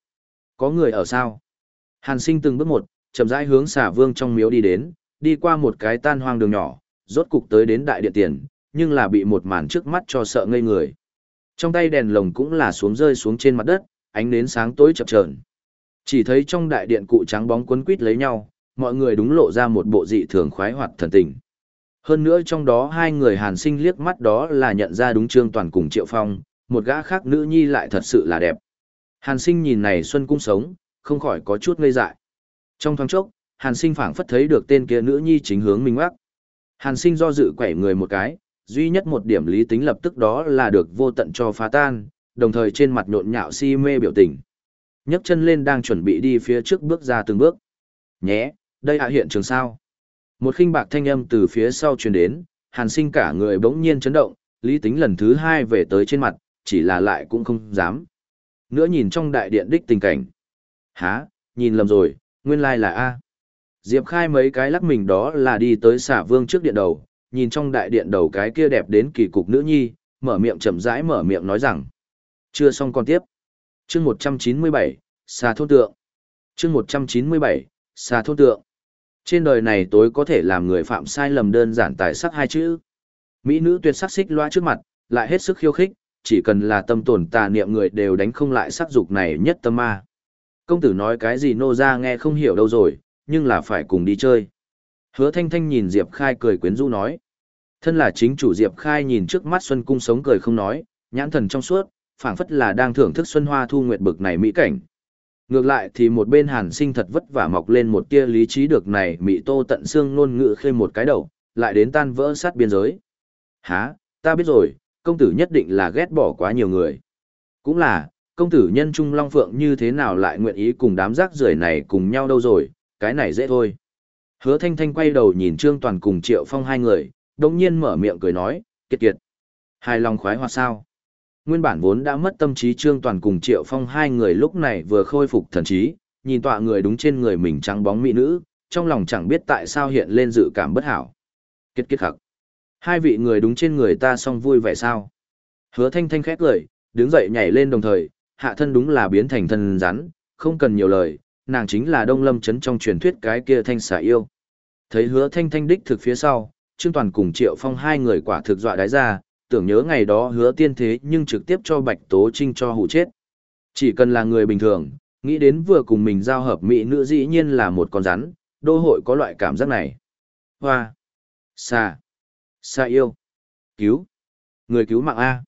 Có người ở sao? Hàn Sinh từng bước một, chậm rãi hướng xả vương trong miếu đi đến, đi qua một cái tan hoang đường nhỏ, rốt cục tới đến đại điện tiền, nhưng là bị một màn trước mắt cho sợ ngây người. Trong tay đèn lồng cũng là xuống rơi xuống trên mặt đất, ánh nến sáng tối chập chờn. Chỉ thấy trong đại điện cụ trắng bóng quấn quít lấy nhau, mọi người đúng lộ ra một bộ dị thường khoái hoạt thần tình. Hơn nữa trong đó hai người hàn sinh liếc mắt đó là nhận ra đúng Trương Toàn cùng Triệu Phong, một gã khác nữ nhi lại thật sự là đẹp. Hàn sinh nhìn này Xuân Cung sống, không khỏi có chút ngây dại. Trong thoáng chốc, Hàn sinh phảng phất thấy được tên kia nữ nhi chính hướng mình ngoắc. Hàn sinh do dự quẩy người một cái, duy nhất một điểm lý tính lập tức đó là được vô tận cho phá tan, đồng thời trên mặt nhộn nhạo si mê biểu tình. nhấc chân lên đang chuẩn bị đi phía trước bước ra từng bước. Nhé, đây hạ hiện trường sao. Một khinh bạc thanh âm từ phía sau truyền đến, hàn sinh cả người bỗng nhiên chấn động, lý tính lần thứ hai về tới trên mặt, chỉ là lại cũng không dám. Nữa nhìn trong đại điện đích tình cảnh. Hả, nhìn lầm rồi, nguyên lai là A. Diệp khai mấy cái lắc mình đó là đi tới xả vương trước điện đầu, nhìn trong đại điện đầu cái kia đẹp đến kỳ cục nữ nhi, mở miệng chậm rãi mở miệng nói rằng. Chưa xong còn tiếp. chương 197, xà thôn tượng. chương 197, xà thôn tượng. Trên đời này tối có thể làm người phạm sai lầm đơn giản tài sắc hai chữ. Mỹ nữ tuyệt sắc xích loa trước mặt, lại hết sức khiêu khích, chỉ cần là tâm tổn tà niệm người đều đánh không lại sắc dục này nhất tâm ma. Công tử nói cái gì nô ra nghe không hiểu đâu rồi, nhưng là phải cùng đi chơi. Hứa thanh thanh nhìn Diệp Khai cười quyến rũ nói. Thân là chính chủ Diệp Khai nhìn trước mắt Xuân Cung sống cười không nói, nhãn thần trong suốt, phảng phất là đang thưởng thức Xuân Hoa thu nguyệt bực này mỹ cảnh. Ngược lại thì một bên hàn sinh thật vất vả mọc lên một tia lý trí được này mỹ tô tận xương nôn ngự khê một cái đầu, lại đến tan vỡ sát biên giới. Hả, ta biết rồi, công tử nhất định là ghét bỏ quá nhiều người. Cũng là, công tử nhân trung long phượng như thế nào lại nguyện ý cùng đám rác rưởi này cùng nhau đâu rồi, cái này dễ thôi. Hứa thanh thanh quay đầu nhìn Trương Toàn cùng Triệu Phong hai người, đồng nhiên mở miệng cười nói, kiệt kiệt. Hài lòng khoái hoa sao? Nguyên bản vốn đã mất tâm trí Trương Toàn cùng Triệu Phong hai người lúc này vừa khôi phục thần trí, nhìn tọa người đúng trên người mình trắng bóng mỹ nữ, trong lòng chẳng biết tại sao hiện lên dự cảm bất hảo. Kiệt kiệt khắc. Hai vị người đúng trên người ta xong vui vẻ sao? Hứa thanh thanh khét lời, đứng dậy nhảy lên đồng thời, hạ thân đúng là biến thành thân rắn, không cần nhiều lời, nàng chính là Đông Lâm chấn trong truyền thuyết cái kia thanh xà yêu. Thấy hứa thanh thanh đích thực phía sau, Trương Toàn cùng Triệu Phong hai người quả thực dọa đái ra, tưởng nhớ ngày đó hứa tiên thế nhưng trực tiếp cho Bạch Tố Trinh cho hụ chết. Chỉ cần là người bình thường, nghĩ đến vừa cùng mình giao hợp mỹ nữ dĩ nhiên là một con rắn, đô hội có loại cảm giác này. Hoa! Xà! Xa yêu! Cứu! Người cứu mạng A!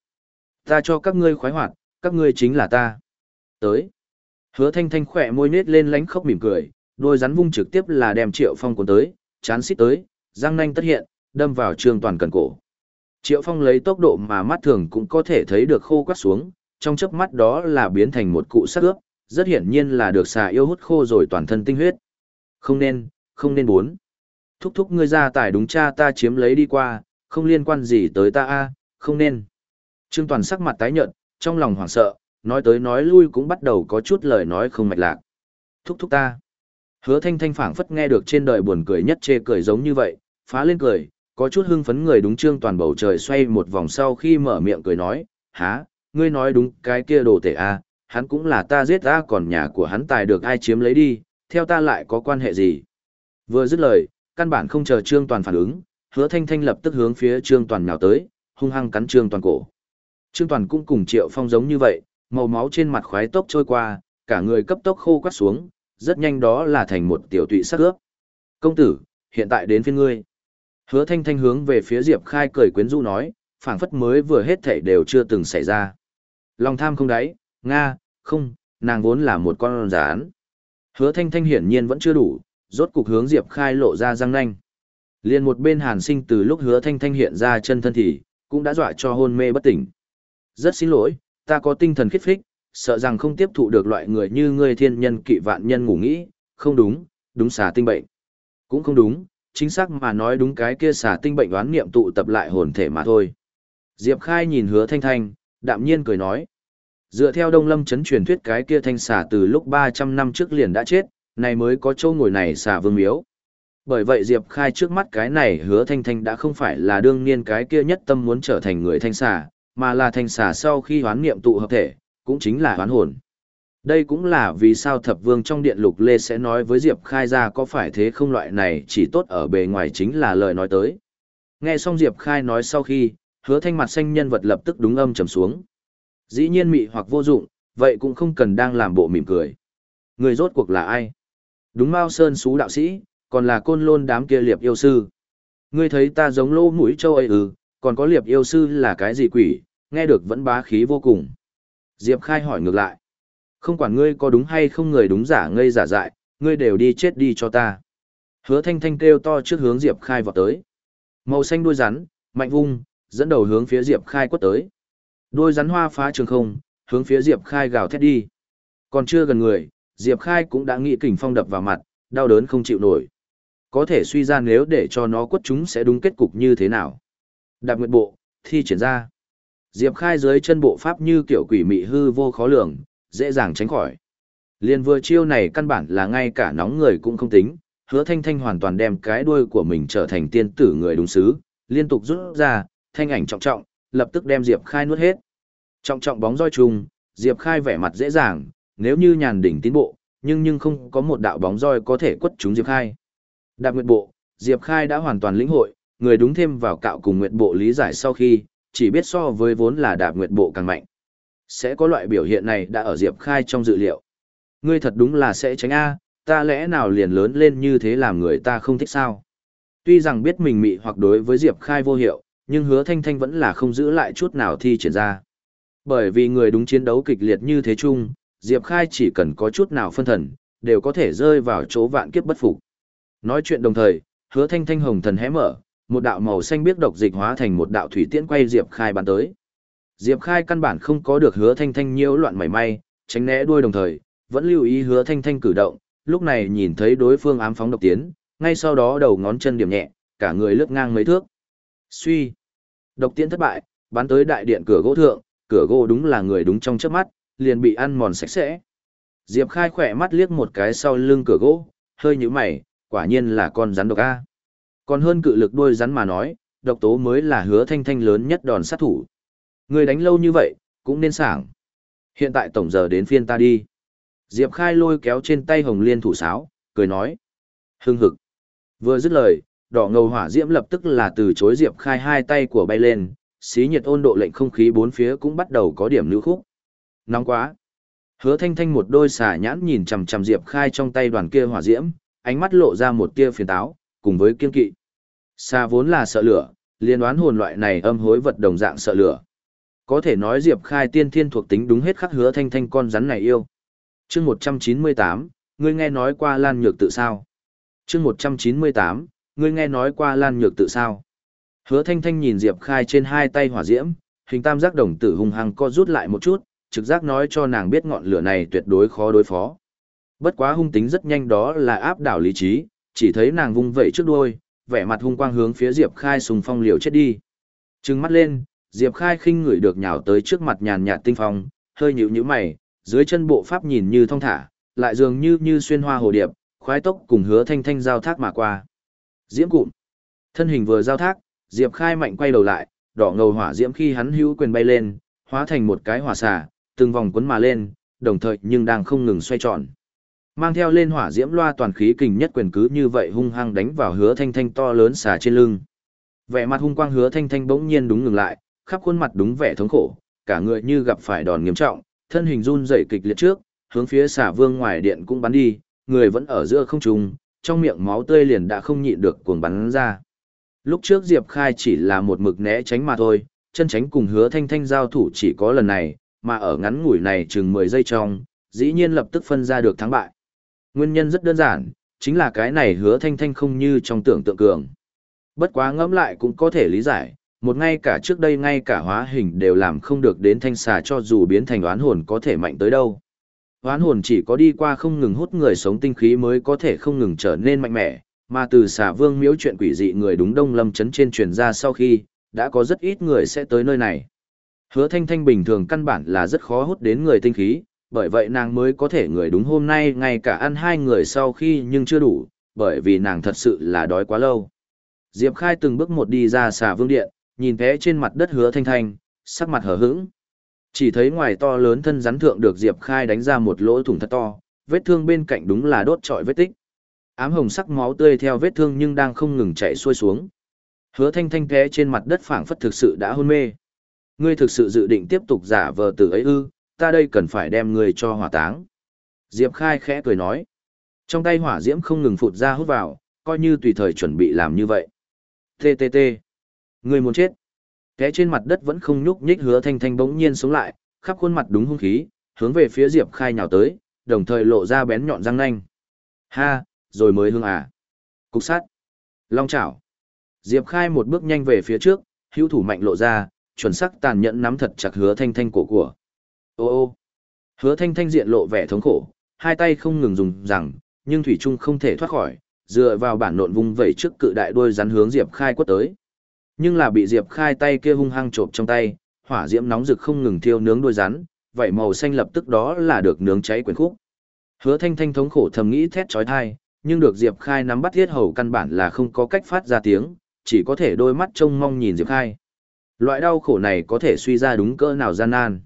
Ta cho các ngươi khoái hoạt, các ngươi chính là ta. Tới! Hứa thanh thanh khỏe môi nết lên lánh khóc mỉm cười, đôi rắn vung trực tiếp là đem triệu phong cuốn tới, chán xít tới, răng nanh tất hiện, đâm vào trương toàn cần cổ. Triệu phong lấy tốc độ mà mắt thường cũng có thể thấy được khô quắt xuống, trong chớp mắt đó là biến thành một cụ sắt ướp, rất hiển nhiên là được xà yêu hút khô rồi toàn thân tinh huyết. Không nên, không nên bốn. Thúc thúc ngươi ra tài đúng cha ta chiếm lấy đi qua, không liên quan gì tới ta a, không nên. Trương Toàn sắc mặt tái nhợt, trong lòng hoảng sợ, nói tới nói lui cũng bắt đầu có chút lời nói không mạch lạc. Thúc thúc ta. Hứa thanh thanh phảng phất nghe được trên đời buồn cười nhất chê cười giống như vậy, phá lên cười, có chút hưng phấn người đúng trương toàn bầu trời xoay một vòng sau khi mở miệng cười nói, há, ngươi nói đúng cái kia đồ tể a, hắn cũng là ta giết ta còn nhà của hắn tài được ai chiếm lấy đi, theo ta lại có quan hệ gì. Vừa dứt lời, căn bản không chờ trương toàn phản ứng, hứa thanh thanh lập tức hướng phía trương toàn nhào tới, hung hăng cắn trương toàn cổ. Trương toàn cũng cùng triệu phong giống như vậy, màu máu trên mặt khoái tốc trôi qua, cả người cấp tốc khô quắt xuống, rất nhanh đó là thành một tiểu tụy sắc ướp. Công tử, hiện tại đến phiên ngươi. Hứa thanh thanh hướng về phía Diệp Khai cười quyến rũ nói, phảng phất mới vừa hết thảy đều chưa từng xảy ra. Lòng tham không đáy, Nga, không, nàng vốn là một con rán. Hứa thanh thanh hiển nhiên vẫn chưa đủ, rốt cục hướng Diệp Khai lộ ra răng nanh. Liên một bên hàn sinh từ lúc hứa thanh thanh hiện ra chân thân thì, cũng đã dọa cho hôn mê bất tỉnh. Rất xin lỗi, ta có tinh thần khiết phích, sợ rằng không tiếp thụ được loại người như ngươi thiên nhân kỵ vạn nhân ngủ nghĩ, không đúng, đúng xà tinh bệnh. Cũng không đúng, chính xác mà nói đúng cái kia xà tinh bệnh đoán niệm tụ tập lại hồn thể mà thôi. Diệp Khai nhìn hứa thanh thanh, đạm nhiên cười nói. Dựa theo Đông Lâm chấn truyền thuyết cái kia thanh xà từ lúc 300 năm trước liền đã chết, này mới có châu ngồi này xà vương miếu. Bởi vậy Diệp Khai trước mắt cái này hứa thanh thanh đã không phải là đương niên cái kia nhất tâm muốn trở thành người thanh xà, mà là thanh xà sau khi hoán niệm tụ hợp thể, cũng chính là hoán hồn. Đây cũng là vì sao thập vương trong điện lục lê sẽ nói với Diệp Khai ra có phải thế không loại này chỉ tốt ở bề ngoài chính là lời nói tới. Nghe xong Diệp Khai nói sau khi, hứa thanh mặt xanh nhân vật lập tức đúng âm trầm xuống. Dĩ nhiên mị hoặc vô dụng, vậy cũng không cần đang làm bộ mỉm cười. Người rốt cuộc là ai? Đúng Mao Sơn Xú đạo sĩ, còn là côn lôn đám kia liệp yêu sư. Ngươi thấy ta giống lô mũi châu ấy ư, còn có liệp yêu sư là cái gì quỷ, nghe được vẫn bá khí vô cùng. Diệp Khai hỏi ngược lại. Không quản ngươi có đúng hay không người đúng giả ngây giả dại, ngươi đều đi chết đi cho ta. Hứa thanh thanh kêu to trước hướng Diệp Khai vọt tới. Màu xanh đuôi rắn, mạnh vung, dẫn đầu hướng phía Diệp Khai quất tới. Đuôi rắn hoa phá trường không, hướng phía Diệp Khai gào thét đi. Còn chưa gần người, Diệp Khai cũng đã nghĩ kình phong đập vào mặt, đau đớn không chịu nổi. Có thể suy ra nếu để cho nó quất chúng sẽ đúng kết cục như thế nào. Đạp nguyệt bộ, thi triển ra. Diệp Khai dưới chân bộ pháp như kiểu quỷ mị hư vô khó lường, dễ dàng tránh khỏi. Liên vừa chiêu này căn bản là ngay cả nóng người cũng không tính, hứa thanh thanh hoàn toàn đem cái đuôi của mình trở thành tiên tử người đúng xứ, liên tục rút ra, thanh ảnh trọng trọng, lập tức đem Diệp Khai nuốt hết. Trọng trọng bóng roi trùng, Diệp Khai vẻ mặt dễ dàng, nếu như nhàn đỉnh tiến bộ, nhưng nhưng không có một đạo bóng roi có thể quất chúng Diệp Khai. Đạp nguyệt bộ, Diệp Khai đã hoàn toàn lĩnh hội, người đúng thêm vào cạo cùng nguyệt bộ lý giải sau khi, chỉ biết so với vốn là đạp nguyệt bộ càng mạnh. Sẽ có loại biểu hiện này đã ở Diệp Khai trong dự liệu. Ngươi thật đúng là sẽ tránh A, ta lẽ nào liền lớn lên như thế làm người ta không thích sao? Tuy rằng biết mình mị hoặc đối với Diệp Khai vô hiệu, nhưng hứa thanh thanh vẫn là không giữ lại chút nào thi triển ra. Bởi vì người đúng chiến đấu kịch liệt như thế chung, Diệp Khai chỉ cần có chút nào phân thần, đều có thể rơi vào chỗ vạn kiếp bất phục. Nói chuyện đồng thời, hứa thanh thanh hồng thần hé mở, một đạo màu xanh biết độc dịch hóa thành một đạo thủy tiễn quay Diệp Khai bắn tới. Diệp Khai căn bản không có được hứa thanh thanh nhiễu loạn mảy may, tránh né đuôi đồng thời, vẫn lưu ý hứa thanh thanh cử động, lúc này nhìn thấy đối phương ám phóng độc tiến, ngay sau đó đầu ngón chân điểm nhẹ, cả người lướt ngang mấy thước. Suy. Độc tiễn thất bại, bắn tới đại điện cửa gỗ thượng, cửa gỗ đúng là người đúng trong chớp mắt, liền bị ăn mòn sạch sẽ. Diệp Khai khỏe mắt liếc một cái sau lưng cửa gỗ, hơi nhíu mày, quả nhiên là con rắn độc a. Còn hơn cự lực đuôi rắn mà nói, độc tố mới là hứa thanh thanh lớn nhất đòn sát thủ. Người đánh lâu như vậy, cũng nên sảng. Hiện tại tổng giờ đến phiên ta đi. Diệp Khai lôi kéo trên tay hồng liên thủ sáo, cười nói. Hưng hực. Vừa dứt lời, đỏ ngầu hỏa diễm lập tức là từ chối Diệp Khai hai tay của bay lên, xí nhiệt ôn độ lệnh không khí bốn phía cũng bắt đầu có điểm lưu khúc. Nóng quá. Hứa thanh thanh một đôi xà nhãn nhìn chằm chằm Diệp Khai trong tay đoàn kia hỏa diễm, ánh mắt lộ ra một tia phiền táo, cùng với kiên kỵ. Xa vốn là sợ lửa, liên đoán hồn loại này âm hối vật đồng dạng sợ lửa. Có thể nói Diệp Khai tiên thiên thuộc tính đúng hết khắc hứa thanh thanh con rắn này yêu. chương 198, ngươi nghe nói qua lan nhược tự sao? chương 198, ngươi nghe nói qua lan nhược tự sao? Hứa thanh thanh nhìn Diệp Khai trên hai tay hỏa diễm, hình tam giác đồng tử hung hăng co rút lại một chút, trực giác nói cho nàng biết ngọn lửa này tuyệt đối khó đối phó. Bất quá hung tính rất nhanh đó là áp đảo lý trí, chỉ thấy nàng vung vẩy trước đuôi, vẻ mặt hung quang hướng phía Diệp Khai sùng phong liều chết đi. Trừng mắt lên, Diệp Khai khinh người được nhào tới trước mặt nhàn nhạt tinh phong, hơi nhíu nhíu mày, dưới chân bộ pháp nhìn như thong thả, lại dường như như xuyên hoa hồ điệp, khoái tốc cùng hứa thanh thanh giao thác mà qua. Diễm cụm. Thân hình vừa giao thác, Diệp Khai mạnh quay đầu lại, đỏ ngầu hỏa diễm khi hắn hữu quyền bay lên, hóa thành một cái hỏa xà, từng vòng cuốn mà lên, đồng thời nhưng đang không ngừng xoay tròn. Mang theo lên hỏa diễm loa toàn khí kình nhất quyền cứ như vậy hung hăng đánh vào hứa thanh thanh to lớn xà trên lưng. Vẻ mặt hung quang hứa thanh thanh bỗng nhiên đúng ngừng lại, khắp khuôn mặt đúng vẻ thống khổ, cả người như gặp phải đòn nghiêm trọng, thân hình run rẩy kịch liệt trước, hướng phía xà vương ngoài điện cũng bắn đi, người vẫn ở giữa không trung, trong miệng máu tươi liền đã không nhịn được cuồng bắn ra. Lúc trước Diệp Khai chỉ là một mực né tránh mà thôi, chân tránh cùng hứa thanh thanh giao thủ chỉ có lần này, mà ở ngắn ngủi này chừng 10 giây trong, dĩ nhiên lập tức phân ra được thắng bại. Nguyên nhân rất đơn giản, chính là cái này hứa thanh thanh không như trong tưởng tượng cường. Bất quá ngẫm lại cũng có thể lý giải, một ngay cả trước đây ngay cả hóa hình đều làm không được đến thanh xà cho dù biến thành oán hồn có thể mạnh tới đâu. Oán hồn chỉ có đi qua không ngừng hút người sống tinh khí mới có thể không ngừng trở nên mạnh mẽ, mà từ xà vương miếu chuyện quỷ dị người đúng đông lâm chấn trên truyền ra sau khi, đã có rất ít người sẽ tới nơi này. Hứa thanh thanh bình thường căn bản là rất khó hút đến người tinh khí, bởi vậy nàng mới có thể người đúng hôm nay ngay cả ăn hai người sau khi nhưng chưa đủ, bởi vì nàng thật sự là đói quá lâu. Diệp Khai từng bước một đi ra xà vương điện, nhìn vẽ trên mặt đất hứa thanh thanh, sắc mặt hở hững. Chỉ thấy ngoài to lớn thân rắn thượng được Diệp Khai đánh ra một lỗ thủng thật to, vết thương bên cạnh đúng là đốt trọi vết tích. Ám hồng sắc máu tươi theo vết thương nhưng đang không ngừng chảy xuôi xuống. Hứa thanh thanh vẽ trên mặt đất phảng phất thực sự đã hôn mê. Ngươi thực sự dự định tiếp tục giả vờ tử ấy ư, ta đây cần phải đem ngươi cho hỏa táng. Diệp Khai khẽ cười nói. Trong tay hỏa diễm không ngừng phụt ra hút vào, coi như tùy thời chuẩn bị làm như vậy. TTT. Ngươi muốn chết. kẽ trên mặt đất vẫn không nhúc nhích hứa thanh thanh bỗng nhiên sống lại, khắp khuôn mặt đúng hung khí, hướng về phía Diệp Khai nhào tới, đồng thời lộ ra bén nhọn răng nanh. Ha, rồi mới hương à. Cục sát. Long chảo. Diệp Khai một bước nhanh về phía trước, hữu thủ mạnh lộ ra, chuẩn sắc tàn nhẫn nắm thật chặt hứa thanh thanh cổ của. Ô ô. Hứa thanh thanh diện lộ vẻ thống khổ, hai tay không ngừng dùng rằng, nhưng Thủy Trung không thể thoát khỏi, dựa vào bản nộn vung vẩy trước cự đại đuôi rắn hướng Diệp Khai quất tới. Nhưng là bị Diệp Khai tay kia hung hăng chộp trong tay, hỏa diễm nóng rực không ngừng thiêu nướng đuôi rắn, vậy màu xanh lập tức đó là được nướng cháy quyển khúc. Hứa Thanh Thanh thống khổ thầm nghĩ thét chói tai, nhưng được Diệp Khai nắm bắt thiết hầu căn bản là không có cách phát ra tiếng, chỉ có thể đôi mắt trông mong nhìn Diệp Khai. Loại đau khổ này có thể suy ra đúng cỡ nào gian nan.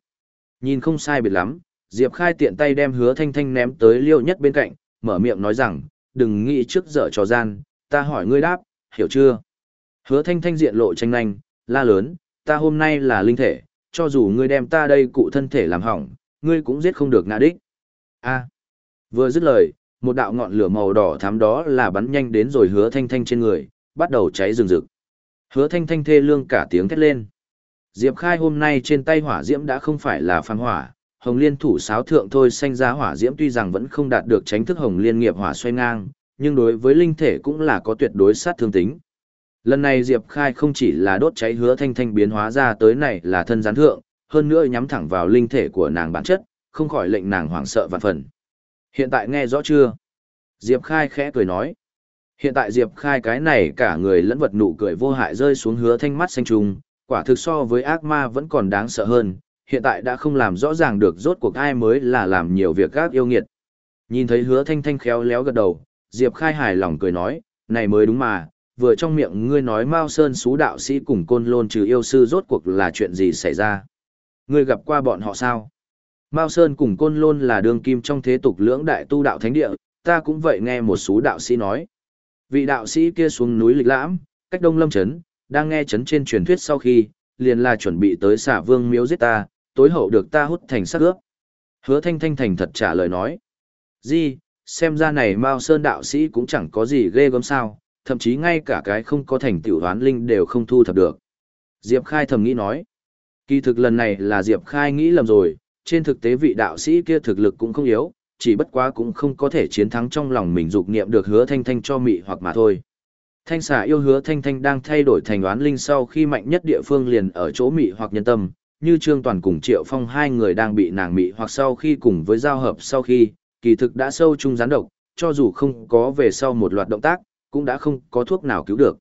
Nhìn không sai biệt lắm, Diệp Khai tiện tay đem hứa thanh thanh ném tới liêu nhất bên cạnh, mở miệng nói rằng, đừng nghĩ trước dở trò gian, ta hỏi ngươi đáp, hiểu chưa? Hứa thanh thanh diện lộ tranh nhanh, la lớn, ta hôm nay là linh thể, cho dù ngươi đem ta đây cụ thân thể làm hỏng, ngươi cũng giết không được ngã đích. A. Vừa dứt lời, một đạo ngọn lửa màu đỏ thắm đó là bắn nhanh đến rồi hứa thanh thanh trên người, bắt đầu cháy rừng rực. Hứa thanh thanh thê lương cả tiếng thét lên. Diệp Khai hôm nay trên tay hỏa diễm đã không phải là phàm hỏa, Hồng Liên thủ sáo thượng thôi sanh ra hỏa diễm tuy rằng vẫn không đạt được tránh thức Hồng Liên nghiệp hỏa xoay ngang, nhưng đối với linh thể cũng là có tuyệt đối sát thương tính. Lần này Diệp Khai không chỉ là đốt cháy hứa thanh thanh biến hóa ra tới này là thân gián thượng, hơn nữa nhắm thẳng vào linh thể của nàng bản chất, không khỏi lệnh nàng hoảng sợ vạn phần. Hiện tại nghe rõ chưa? Diệp Khai khẽ cười nói. Hiện tại Diệp Khai cái này cả người lẫn vật nụ cười vô hại rơi xuống hứa thanh mắt xanh trùng, quả thực so với ác ma vẫn còn đáng sợ hơn, hiện tại đã không làm rõ ràng được rốt cuộc ai mới là làm nhiều việc gác yêu nghiệt. Nhìn thấy hứa thanh thanh khéo léo gật đầu, Diệp Khai hài lòng cười nói, này mới đúng mà, vừa trong miệng ngươi nói Mao Sơn xú đạo sĩ cùng côn lôn trừ yêu sư rốt cuộc là chuyện gì xảy ra. Ngươi gặp qua bọn họ sao? Mao Sơn cùng côn lôn là đường kim trong thế tục lưỡng đại tu đạo thánh địa, ta cũng vậy nghe một số đạo sĩ nói. Vị đạo sĩ kia xuống núi lịch lãm, cách đông lâm chấn, đang nghe chấn trên truyền thuyết sau khi, liền là chuẩn bị tới xả vương miếu giết ta, tối hậu được ta hút thành sắc ướp. Hứa thanh thanh thành thật trả lời nói. Di, xem ra này Mao Sơn đạo sĩ cũng chẳng có gì ghê gớm sao, thậm chí ngay cả cái không có thành tiểu đoán linh đều không thu thập được. Diệp Khai thầm nghĩ nói. Kỳ thực lần này là Diệp Khai nghĩ lầm rồi, trên thực tế vị đạo sĩ kia thực lực cũng không yếu, chỉ bất quá cũng không có thể chiến thắng trong lòng mình dục niệm được hứa thanh thanh cho mị hoặc mà thôi. Thanh xà yêu hứa thanh thanh đang thay đổi thành oán linh sau khi mạnh nhất địa phương liền ở chỗ mị hoặc nhân tâm, như Trương Toàn cùng Triệu Phong hai người đang bị nàng mị hoặc sau khi cùng với giao hợp sau khi, kỳ thực đã sâu chung gián độc, cho dù không có về sau một loạt động tác, cũng đã không có thuốc nào cứu được.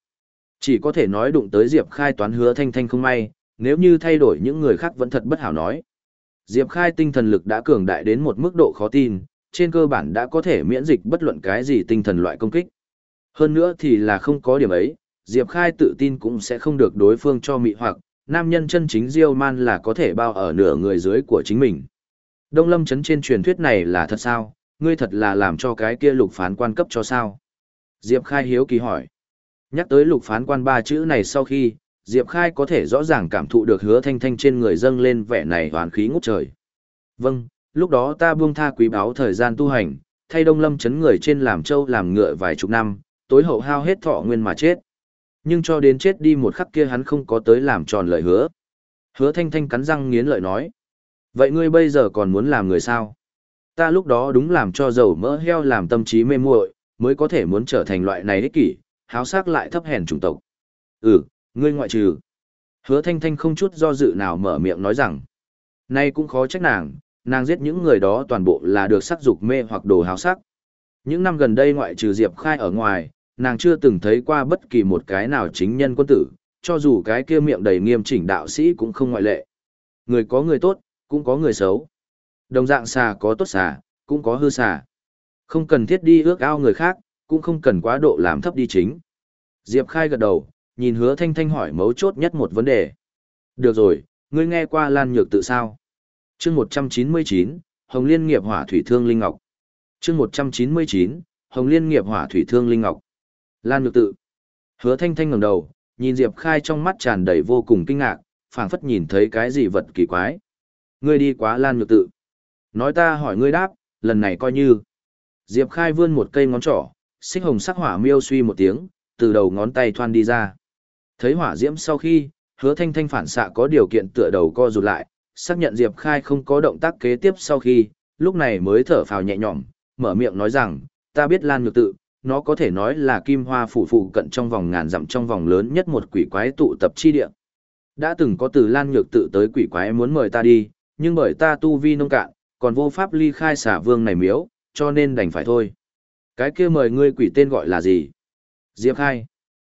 Chỉ có thể nói đụng tới Diệp Khai toán hứa thanh thanh không may, nếu như thay đổi những người khác vẫn thật bất hảo nói. Diệp Khai tinh thần lực đã cường đại đến một mức độ khó tin, trên cơ bản đã có thể miễn dịch bất luận cái gì tinh thần loại công kích. Hơn nữa thì là không có điểm ấy, Diệp Khai tự tin cũng sẽ không được đối phương cho mị hoặc, nam nhân chân chính Diêu Man là có thể bao ở nửa người dưới của chính mình. Đông Lâm chấn trên truyền thuyết này là thật sao, ngươi thật là làm cho cái kia lục phán quan cấp cho sao? Diệp Khai hiếu kỳ hỏi. Nhắc tới lục phán quan ba chữ này sau khi, Diệp Khai có thể rõ ràng cảm thụ được hứa thanh thanh trên người dâng lên vẻ này hoàn khí ngút trời. Vâng, lúc đó ta buông tha quý báu thời gian tu hành, thay đông lâm chấn người trên làm châu làm ngựa vài chục năm, tối hậu hao hết thọ nguyên mà chết. Nhưng cho đến chết đi một khắc kia hắn không có tới làm tròn lời hứa. Hứa thanh thanh cắn răng nghiến lợi nói. Vậy ngươi bây giờ còn muốn làm người sao? Ta lúc đó đúng làm cho dầu mỡ heo làm tâm trí mê muội, mới có thể muốn trở thành loại này ích kỷ, háo sắc lại thấp hèn chủng tộc. Ừ, ngươi ngoại trừ. Hứa thanh thanh không chút do dự nào mở miệng nói rằng. Nay cũng khó trách nàng, nàng giết những người đó toàn bộ là được sắc dục mê hoặc đồ háo sắc. Những năm gần đây ngoại trừ Diệp Khai ở ngoài, nàng chưa từng thấy qua bất kỳ một cái nào chính nhân quân tử, cho dù cái kia miệng đầy nghiêm chỉnh đạo sĩ cũng không ngoại lệ. Người có người tốt, cũng có người xấu. Đồng dạng xà có tốt xà, cũng có hư xà. Không cần thiết đi ước ao người khác, cũng không cần quá độ làm thấp đi chính. Diệp Khai gật đầu, nhìn hứa thanh thanh hỏi mấu chốt nhất một vấn đề. Được rồi, ngươi nghe qua Lan Nhược tự sao? chương 199, Hồng Liên nghiệp hỏa thủy thương Linh Ngọc. chương 199, Hồng Liên nghiệp hỏa thủy thương Linh Ngọc. Lan Nhược tự. Hứa thanh thanh ngẩng đầu, nhìn Diệp Khai trong mắt tràn đầy vô cùng kinh ngạc, phảng phất nhìn thấy cái gì vật kỳ quái. Ngươi đi quá Lan Nhược tự. Nói ta hỏi ngươi đáp, lần này coi như. Diệp Khai vươn một cây ngón trỏ, xích hồng sắc hỏa miêu suy một tiếng, từ đầu ngón tay thoan đi ra. Thấy hỏa diễm sau khi, hứa thanh thanh phản xạ có điều kiện tựa đầu co rụt lại, xác nhận Diệp Khai không có động tác kế tiếp sau khi, lúc này mới thở phào nhẹ nhõm, mở miệng nói rằng, ta biết Lan Nhược tự, nó có thể nói là kim hoa phủ phụ cận trong vòng ngàn dặm trong vòng lớn nhất một quỷ quái tụ tập chi địa. Đã từng có từ Lan Nhược tự tới quỷ quái muốn mời ta đi, nhưng bởi ta tu vi nông cạn, còn vô pháp ly khai xả vương này miếu, cho nên đành phải thôi. Cái kia mời ngươi quỷ tên gọi là gì? Diệp Khai.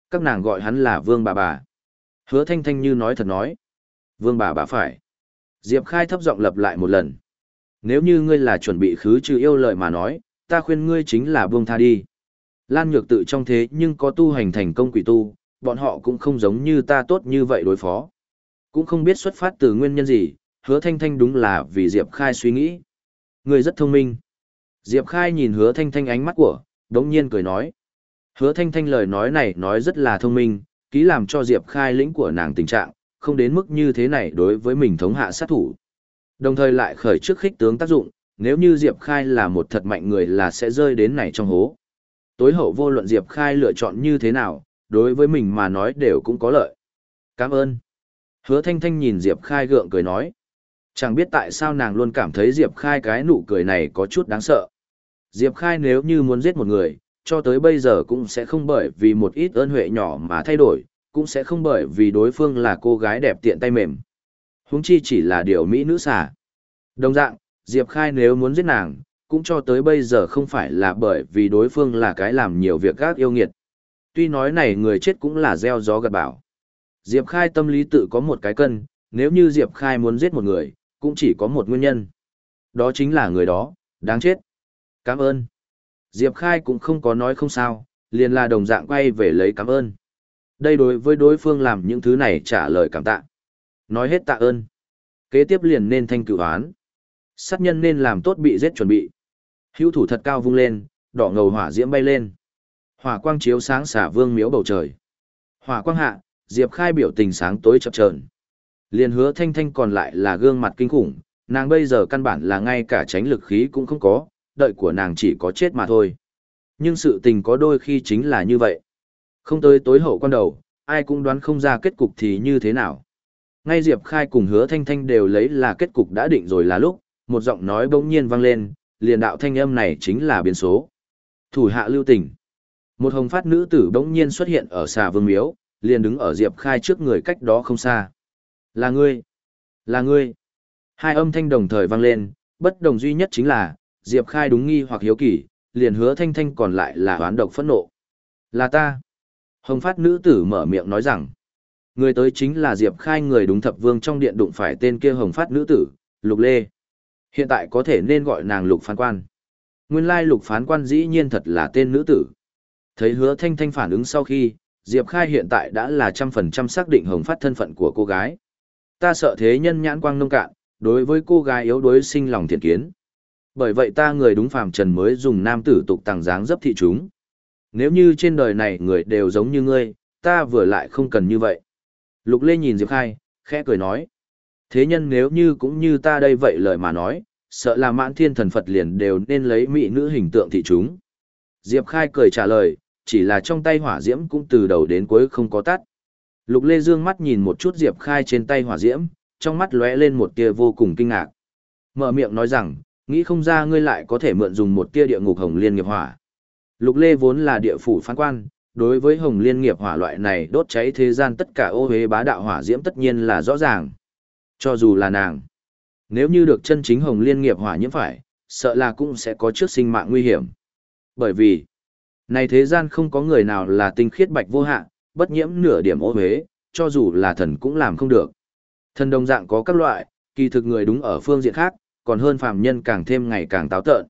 Các nàng gọi hắn là Vương bà bà. Hứa thanh thanh như nói thật nói. Vương bà bà phải. Diệp Khai thấp giọng lặp lại một lần. Nếu như ngươi là chuẩn bị khứ trừ yêu lợi mà nói, ta khuyên ngươi chính là buông tha đi. Lan nhược tự trong thế nhưng có tu hành thành công quỷ tu, bọn họ cũng không giống như ta tốt như vậy đối phó. Cũng không biết xuất phát từ nguyên nhân gì, hứa thanh thanh đúng là vì Diệp Khai suy nghĩ. người rất thông minh. Diệp Khai nhìn hứa thanh thanh ánh mắt của, đống nhiên cười nói. Hứa thanh thanh lời nói này nói rất là thông minh, ký làm cho Diệp Khai lĩnh của nàng tình trạng, không đến mức như thế này đối với mình thống hạ sát thủ. Đồng thời lại khởi trước khích tướng tác dụng, nếu như Diệp Khai là một thật mạnh người là sẽ rơi đến này trong hố. Tối hậu vô luận Diệp Khai lựa chọn như thế nào, đối với mình mà nói đều cũng có lợi. Cảm ơn. Hứa Thanh Thanh nhìn Diệp Khai gượng cười nói. Chẳng biết tại sao nàng luôn cảm thấy Diệp Khai cái nụ cười này có chút đáng sợ. Diệp Khai nếu như muốn giết một người, cho tới bây giờ cũng sẽ không bởi vì một ít ơn huệ nhỏ mà thay đổi, cũng sẽ không bởi vì đối phương là cô gái đẹp tiện tay mềm. Huống chi chỉ là điều mỹ nữ xà. Đồng dạng, Diệp Khai nếu muốn giết nàng, cũng cho tới bây giờ không phải là bởi vì đối phương là cái làm nhiều việc gác yêu nghiệt. Tuy nói này người chết cũng là gieo gió gặt bảo. Diệp Khai tâm lý tự có một cái cân, nếu như Diệp Khai muốn giết một người, cũng chỉ có một nguyên nhân. Đó chính là người đó, đáng chết. Cảm ơn. Diệp Khai cũng không có nói không sao, liền là đồng dạng quay về lấy cảm ơn. Đây đối với đối phương làm những thứ này trả lời cảm tạ. Nói hết tạ ơn. Kế tiếp liền nên thanh cửu án. Sát nhân nên làm tốt bị giết chuẩn bị. Hữu thủ thật cao vung lên, đỏ ngầu hỏa diễm bay lên. Hỏa quang chiếu sáng xả vương miếu bầu trời. Hỏa quang hạ, Diệp Khai biểu tình sáng tối chập chờn. Liên hứa thanh thanh còn lại là gương mặt kinh khủng, nàng bây giờ căn bản là ngay cả tránh lực khí cũng không có, đợi của nàng chỉ có chết mà thôi. Nhưng sự tình có đôi khi chính là như vậy. Không tới tối hậu quan đầu, ai cũng đoán không ra kết cục thì như thế nào. Ngay Diệp Khai cùng hứa thanh thanh đều lấy là kết cục đã định rồi là lúc, một giọng nói bỗng nhiên vang lên, liền đạo thanh âm này chính là biến số. Thủ hạ lưu tình. Một hồng phát nữ tử bỗng nhiên xuất hiện ở xà vương miếu, liền đứng ở Diệp Khai trước người cách đó không xa. Là ngươi! Là ngươi! Hai âm thanh đồng thời vang lên, bất đồng duy nhất chính là, Diệp Khai đúng nghi hoặc hiếu kỳ, liền hứa thanh thanh còn lại là hoán độc phẫn nộ. Là ta! Hồng phát nữ tử mở miệng nói rằng, người tới chính là Diệp Khai người đúng thập vương trong điện đụng phải tên kia hồng phát nữ tử, Lục Lê. Hiện tại có thể nên gọi nàng Lục phán quan. Nguyên lai Lục phán quan dĩ nhiên thật là tên nữ tử. Thấy hứa thanh thanh phản ứng sau khi, Diệp Khai hiện tại đã là trăm phần trăm xác định hồng phát thân phận của cô gái. Ta sợ thế nhân nhãn quang nông cạn, đối với cô gái yếu đuối sinh lòng thiện kiến. Bởi vậy ta người đúng phàm trần mới dùng nam tử tục tàng dáng dấp thị chúng. Nếu như trên đời này người đều giống như ngươi, ta vừa lại không cần như vậy. Lục Lê nhìn Diệp Khai, khẽ cười nói. Thế nhân nếu như cũng như ta đây vậy lời mà nói, sợ là mãn thiên thần Phật liền đều nên lấy mỹ nữ hình tượng thị chúng. Diệp Khai cười trả lời, chỉ là trong tay hỏa diễm cũng từ đầu đến cuối không có tắt. Lục Lê Dương mắt nhìn một chút Diệp Khai trên tay hỏa diễm, trong mắt lóe lên một tia vô cùng kinh ngạc. Mở miệng nói rằng, nghĩ không ra ngươi lại có thể mượn dùng một tia địa ngục hồng liên nghiệp hỏa. Lục Lê vốn là địa phủ phán quan, đối với hồng liên nghiệp hỏa loại này đốt cháy thế gian tất cả ô hế bá đạo hỏa diễm tất nhiên là rõ ràng. Cho dù là nàng, nếu như được chân chính hồng liên nghiệp hỏa nhiễm phải, sợ là cũng sẽ có trước sinh mạng nguy hiểm. Bởi vì, này thế gian không có người nào là tinh khiết bạch vô hạn, bất nhiễm nửa điểm ô huế, cho dù là thần cũng làm không được. Thần đồng dạng có các loại, kỳ thực người đúng ở phương diện khác, còn hơn phàm nhân càng thêm ngày càng táo tợn.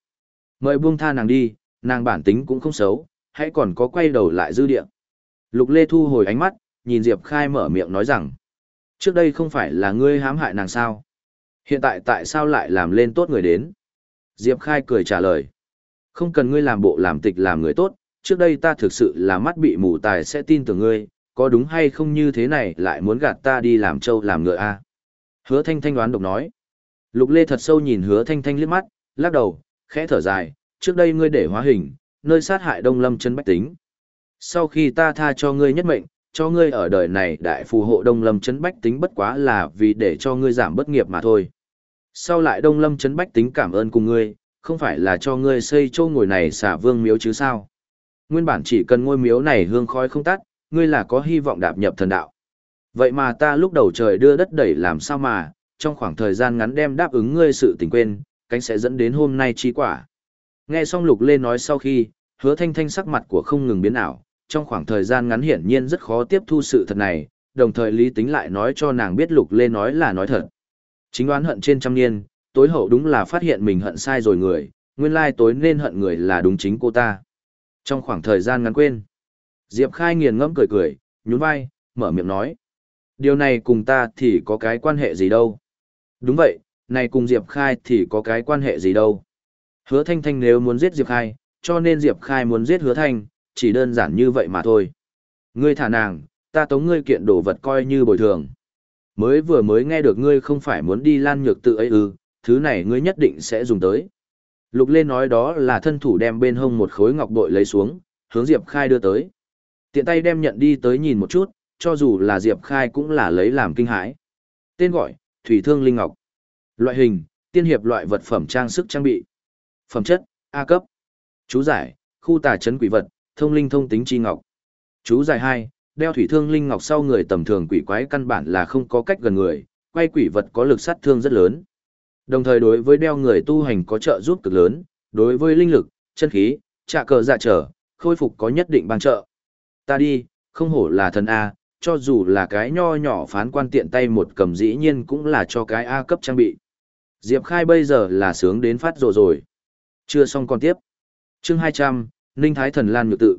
Mời buông tha nàng đi, nàng bản tính cũng không xấu, hãy còn có quay đầu lại dư địa. Lục Lê thu hồi ánh mắt, nhìn Diệp Khai mở miệng nói rằng, trước đây không phải là ngươi hãm hại nàng sao? Hiện tại tại sao lại làm lên tốt người đến? Diệp Khai cười trả lời, không cần ngươi làm bộ làm tịch làm người tốt, trước đây ta thực sự là mắt bị mù tài sẽ tin tưởng ngươi, có đúng hay không như thế này lại muốn gạt ta đi làm trâu làm ngựa a à? Hứa Thanh Thanh đoán độc nói. Lục Lê thật sâu nhìn Hứa Thanh Thanh liếc mắt, lắc đầu, khẽ thở dài, trước đây ngươi để hóa hình, nơi sát hại Đông Lâm chân bách tính. Sau khi ta tha cho ngươi nhất mệnh, cho ngươi ở đời này đại phù hộ Đông Lâm chấn bách tính bất quá là vì để cho ngươi giảm bất nghiệp mà thôi. Sau lại Đông Lâm chấn bách tính cảm ơn cùng ngươi, không phải là cho ngươi xây châu ngồi này xả vương miếu chứ sao? Nguyên bản chỉ cần ngôi miếu này hương khói không tắt, ngươi là có hy vọng đạp nhập thần đạo. Vậy mà ta lúc đầu trời đưa đất đẩy làm sao mà, trong khoảng thời gian ngắn đem đáp ứng ngươi sự tình quên, cánh sẽ dẫn đến hôm nay chi quả. Nghe xong Lục Lê nói sau khi, hứa thanh thanh sắc mặt của không ngừng biến ảo, trong khoảng thời gian ngắn hiển nhiên rất khó tiếp thu sự thật này, đồng thời lý tính lại nói cho nàng biết Lục Lê nói là nói thật. Chính đoán hận trên trăm niên, tối hậu đúng là phát hiện mình hận sai rồi người, nguyên lai tối nên hận người là đúng chính cô ta. Trong khoảng thời gian ngắn quên, Diệp Khai nghiền ngẫm cười cười, nhún vai, mở miệng nói. Điều này cùng ta thì có cái quan hệ gì đâu. Đúng vậy, này cùng Diệp Khai thì có cái quan hệ gì đâu. Hứa Thanh Thanh nếu muốn giết Diệp Khai, cho nên Diệp Khai muốn giết Hứa Thanh, chỉ đơn giản như vậy mà thôi. Ngươi thả nàng, ta tống ngươi kiện đồ vật coi như bồi thường. Mới vừa mới nghe được ngươi không phải muốn đi lan nhược tự ấy ư, thứ này ngươi nhất định sẽ dùng tới. Lục Lê nói đó là thân thủ đem bên hông một khối ngọc bội lấy xuống, hướng Diệp Khai đưa tới. Tiện tay đem nhận đi tới nhìn một chút, cho dù là Diệp Khai cũng là lấy làm kinh hãi. Tên gọi, Thủy Thương Linh Ngọc. Loại hình, tiên hiệp loại vật phẩm trang sức trang bị. Phẩm chất, A cấp. Chú giải, khu tà chấn quỷ vật, thông linh thông tính chi ngọc. Chú giải 2, đeo thủy thương linh ngọc sau người tầm thường quỷ quái căn bản là không có cách gần người, quay quỷ vật có lực sát thương rất lớn. Đồng thời đối với đeo người tu hành có trợ giúp cực lớn, đối với linh lực, chân khí, trạ cờ dạ trở, khôi phục có nhất định bằng trợ. Ta đi, không hổ là thần A, cho dù là cái nho nhỏ phán quan tiện tay một cầm dĩ nhiên cũng là cho cái A cấp trang bị. Diệp Khai bây giờ là sướng đến phát rồ rồi. Chưa xong còn tiếp. Chương 200, Ninh Thái Thần Lan Nhược Tự.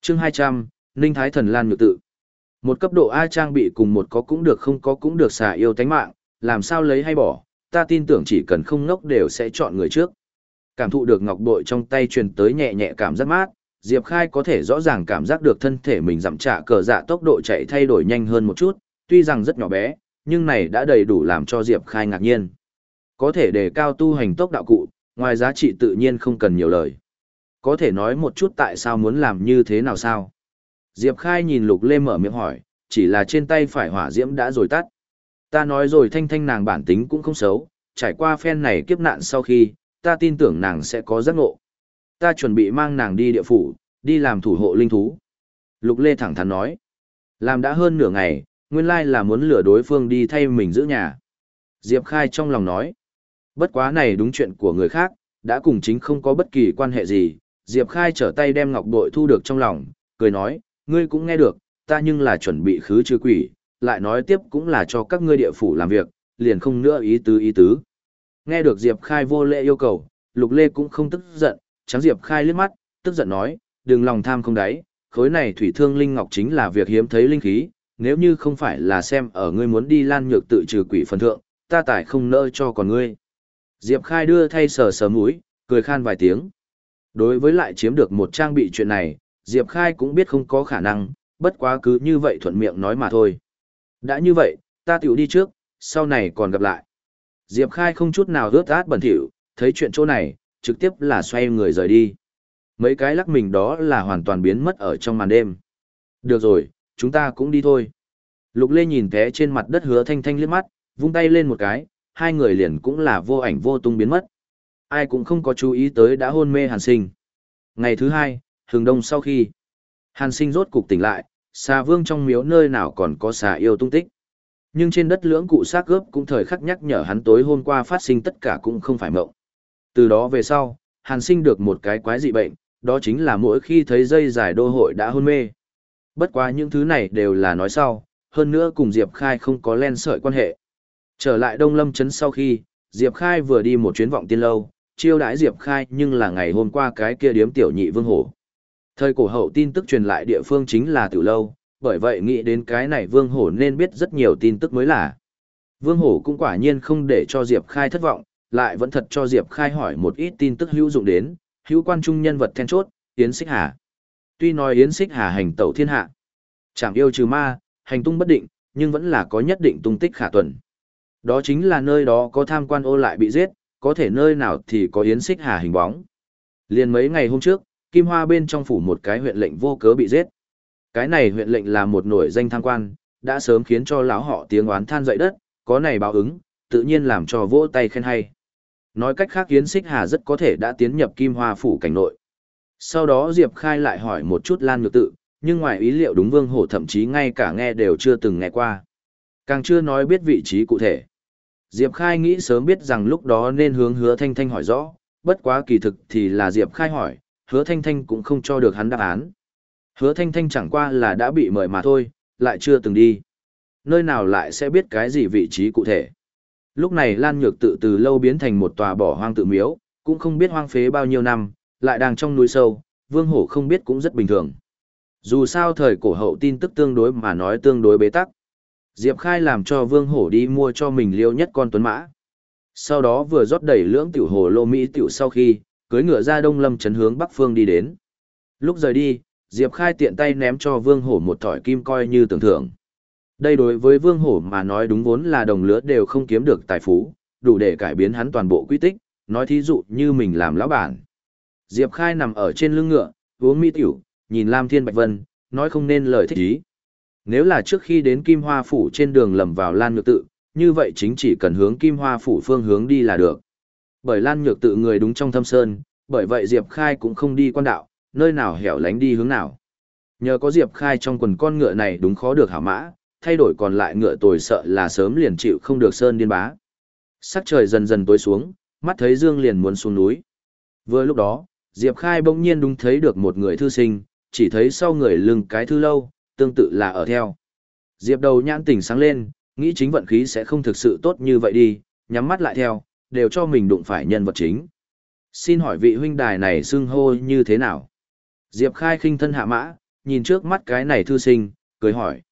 Chương 200, Ninh Thái Thần Lan Nhược Tự. Một cấp độ A trang bị cùng một có cũng được không có cũng được xả yêu tánh mạng, làm sao lấy hay bỏ, ta tin tưởng chỉ cần không ngốc đều sẽ chọn người trước. Cảm thụ được ngọc bội trong tay truyền tới nhẹ nhẹ cảm giác mát, Diệp Khai có thể rõ ràng cảm giác được thân thể mình giảm trả cờ dạ tốc độ chạy thay đổi nhanh hơn một chút, tuy rằng rất nhỏ bé, nhưng này đã đầy đủ làm cho Diệp Khai ngạc nhiên. Có thể đề cao tu hành tốc đạo cụ, ngoài giá trị tự nhiên không cần nhiều lời. Có thể nói một chút tại sao muốn làm như thế nào sao? Diệp Khai nhìn Lục Lê mở miệng hỏi, chỉ là trên tay phải hỏa diễm đã rồi tắt. Ta nói rồi thanh thanh nàng bản tính cũng không xấu, trải qua phen này kiếp nạn sau khi, ta tin tưởng nàng sẽ có giấc ngộ. Ta chuẩn bị mang nàng đi địa phủ, đi làm thủ hộ linh thú. Lục Lê thẳng thắn nói. Làm đã hơn nửa ngày, nguyên lai là muốn lừa đối phương đi thay mình giữ nhà. Diệp Khai trong lòng nói. Bất quá này đúng chuyện của người khác, đã cùng chính không có bất kỳ quan hệ gì. Diệp Khai trở tay đem ngọc bội thu được trong lòng, cười nói, ngươi cũng nghe được, ta nhưng là chuẩn bị khứ trừ quỷ, lại nói tiếp cũng là cho các ngươi địa phủ làm việc, liền không nữa ý tứ ý tứ. Nghe được Diệp Khai vô lễ yêu cầu, Lục Lê cũng không tức giận, trắng Diệp Khai liếc mắt, tức giận nói, đừng lòng tham không đáy, khối này thủy thương linh ngọc chính là việc hiếm thấy linh khí, nếu như không phải là xem ở ngươi muốn đi lan nhược tự trừ quỷ phần thượng, ta tải không nỡ cho còn ngươi. Diệp Khai đưa thay sờ sờ mũi, cười khan vài tiếng. Đối với lại chiếm được một trang bị chuyện này, Diệp Khai cũng biết không có khả năng, bất quá cứ như vậy thuận miệng nói mà thôi. Đã như vậy, ta tiểu đi trước, sau này còn gặp lại. Diệp Khai không chút nào rớt át bẩn thỉu, thấy chuyện chỗ này, trực tiếp là xoay người rời đi. Mấy cái lắc mình đó là hoàn toàn biến mất ở trong màn đêm. Được rồi, chúng ta cũng đi thôi. Lục Lê nhìn té trên mặt đất hứa thanh thanh liếc mắt, vung tay lên một cái, hai người liền cũng là vô ảnh vô tung biến mất. Ai cũng không có chú ý tới đã hôn mê hàn sinh. Ngày thứ hai, hừng đông sau khi, hàn sinh rốt cục tỉnh lại, xà vương trong miếu nơi nào còn có xà yêu tung tích. Nhưng trên đất lưỡng cụ xác gớp cũng thời khắc nhắc nhở hắn tối hôm qua phát sinh tất cả cũng không phải mộng. Từ đó về sau, hàn sinh được một cái quái dị bệnh, đó chính là mỗi khi thấy dây dài đô hội đã hôn mê. Bất quá những thứ này đều là nói sau, hơn nữa cùng Diệp Khai không có len sợi quan hệ. Trở lại Đông Lâm Trấn sau khi, Diệp Khai vừa đi một chuyến vọng tiên lâu, chiêu đãi Diệp Khai nhưng là ngày hôm qua cái kia điếm tiểu nhị vương hổ. Thời cổ hậu tin tức truyền lại địa phương chính là tiểu lâu, bởi vậy nghĩ đến cái này vương hổ nên biết rất nhiều tin tức mới là. Vương hổ cũng quả nhiên không để cho Diệp Khai thất vọng, lại vẫn thật cho Diệp Khai hỏi một ít tin tức hữu dụng đến, hữu quan trung nhân vật then chốt, Yến Xích Hà. Tuy nói Yến Xích Hà hành tẩu thiên hạ, chẳng yêu trừ ma, hành tung bất định, nhưng vẫn là có nhất định tung tích khả tuần. Đó chính là nơi đó có tham quan ô lại bị giết, có thể nơi nào thì có Yến Xích Hà hình bóng. Liền mấy ngày hôm trước, Kim Hoa bên trong phủ một cái huyện lệnh vô cớ bị giết. Cái này huyện lệnh là một nổi danh tham quan, đã sớm khiến cho lão họ tiếng oán than dậy đất, có này báo ứng, tự nhiên làm cho vỗ tay khen hay. Nói cách khác Yến Xích Hà rất có thể đã tiến nhập Kim Hoa phủ cảnh nội. Sau đó Diệp Khai lại hỏi một chút Lan Nhược Tự, nhưng ngoài ý liệu đúng Vương Hổ thậm chí ngay cả nghe đều chưa từng nghe qua. Càng chưa nói biết vị trí cụ thể. Diệp Khai nghĩ sớm biết rằng lúc đó nên hướng hứa Thanh Thanh hỏi rõ, bất quá kỳ thực thì là Diệp Khai hỏi, hứa Thanh Thanh cũng không cho được hắn đáp án. Hứa Thanh Thanh chẳng qua là đã bị mời mà thôi, lại chưa từng đi. Nơi nào lại sẽ biết cái gì vị trí cụ thể. Lúc này Lan Nhược tự từ lâu biến thành một tòa bỏ hoang tự miếu, cũng không biết hoang phế bao nhiêu năm, lại đang trong núi sâu, Vương Hổ không biết cũng rất bình thường. Dù sao thời cổ hậu tin tức tương đối mà nói tương đối bế tắc. Diệp Khai làm cho Vương Hổ đi mua cho mình liêu nhất con tuấn mã. Sau đó vừa rót đầy lưỡng tiểu hồ lô Mỹ tiểu sau khi, cưới ngựa ra đông lâm chấn hướng bắc phương đi đến. Lúc rời đi, Diệp Khai tiện tay ném cho Vương Hổ một thỏi kim coi như tưởng thưởng. Đây đối với Vương Hổ mà nói đúng vốn là đồng lứa đều không kiếm được tài phú, đủ để cải biến hắn toàn bộ quy tích, nói thí dụ như mình làm lão bản. Diệp Khai nằm ở trên lưng ngựa, uống mỹ tiểu, nhìn Lam Thiên Bạch Vân, nói không nên lời thích ý. Nếu là trước khi đến Kim Hoa Phủ trên đường lầm vào Lan Nhược Tự, như vậy chính chỉ cần hướng Kim Hoa Phủ phương hướng đi là được. Bởi Lan Nhược Tự người đúng trong thâm sơn, bởi vậy Diệp Khai cũng không đi quan đạo, nơi nào hẻo lánh đi hướng nào. Nhờ có Diệp Khai trong quần con ngựa này đúng khó được hảo mã, thay đổi còn lại ngựa tồi sợ là sớm liền chịu không được sơn điên bá. Sắc trời dần dần tối xuống, mắt thấy Dương liền muốn xuống núi. Vừa lúc đó, Diệp Khai bỗng nhiên đúng thấy được một người thư sinh, chỉ thấy sau người lưng cái thư lâu, tương tự là ở theo. Diệp đầu nhãn tỉnh sáng lên, nghĩ chính vận khí sẽ không thực sự tốt như vậy đi, nhắm mắt lại theo, đều cho mình đụng phải nhân vật chính. Xin hỏi vị huynh đài này xưng hô như thế nào? Diệp khai khinh thân hạ mã, nhìn trước mắt cái này thư sinh, cười hỏi.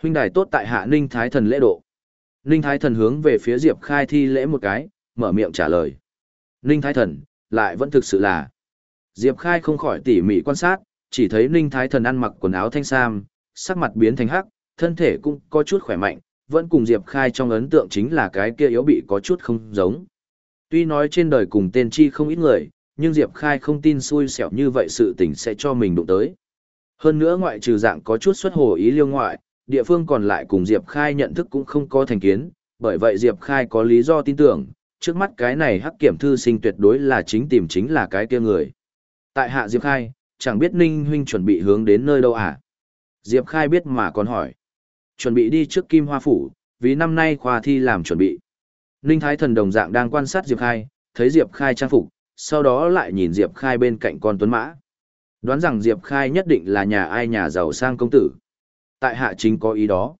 Huynh đài tốt tại hạ ninh thái thần lễ độ. Ninh thái thần hướng về phía Diệp khai thi lễ một cái, mở miệng trả lời. Ninh thái thần, lại vẫn thực sự là. Diệp khai không khỏi tỉ mỉ quan sát, chỉ thấy ninh thái thần ăn mặc quần áo thanh sam, sắc mặt biến thành hắc, thân thể cũng có chút khỏe mạnh, vẫn cùng Diệp Khai trong ấn tượng chính là cái kia yếu bị có chút không giống. Tuy nói trên đời cùng tên chi không ít người, nhưng Diệp Khai không tin xui xẻo như vậy sự tình sẽ cho mình đụng tới. Hơn nữa ngoại trừ dạng có chút xuất hồ ý liêu ngoại, địa phương còn lại cùng Diệp Khai nhận thức cũng không có thành kiến, bởi vậy Diệp Khai có lý do tin tưởng, trước mắt cái này hắc kiểm thư sinh tuyệt đối là chính tìm chính là cái kia người. Tại hạ Diệp Khai, chẳng biết Ninh huynh chuẩn bị hướng đến nơi đâu à? Diệp Khai biết mà còn hỏi. Chuẩn bị đi trước Kim Hoa Phủ, vì năm nay khoa thi làm chuẩn bị. Ninh Thái Thần đồng dạng đang quan sát Diệp Khai, thấy Diệp Khai trang phục, sau đó lại nhìn Diệp Khai bên cạnh con tuấn mã. Đoán rằng Diệp Khai nhất định là nhà ai nhà giàu sang công tử. Tại hạ chính có ý đó.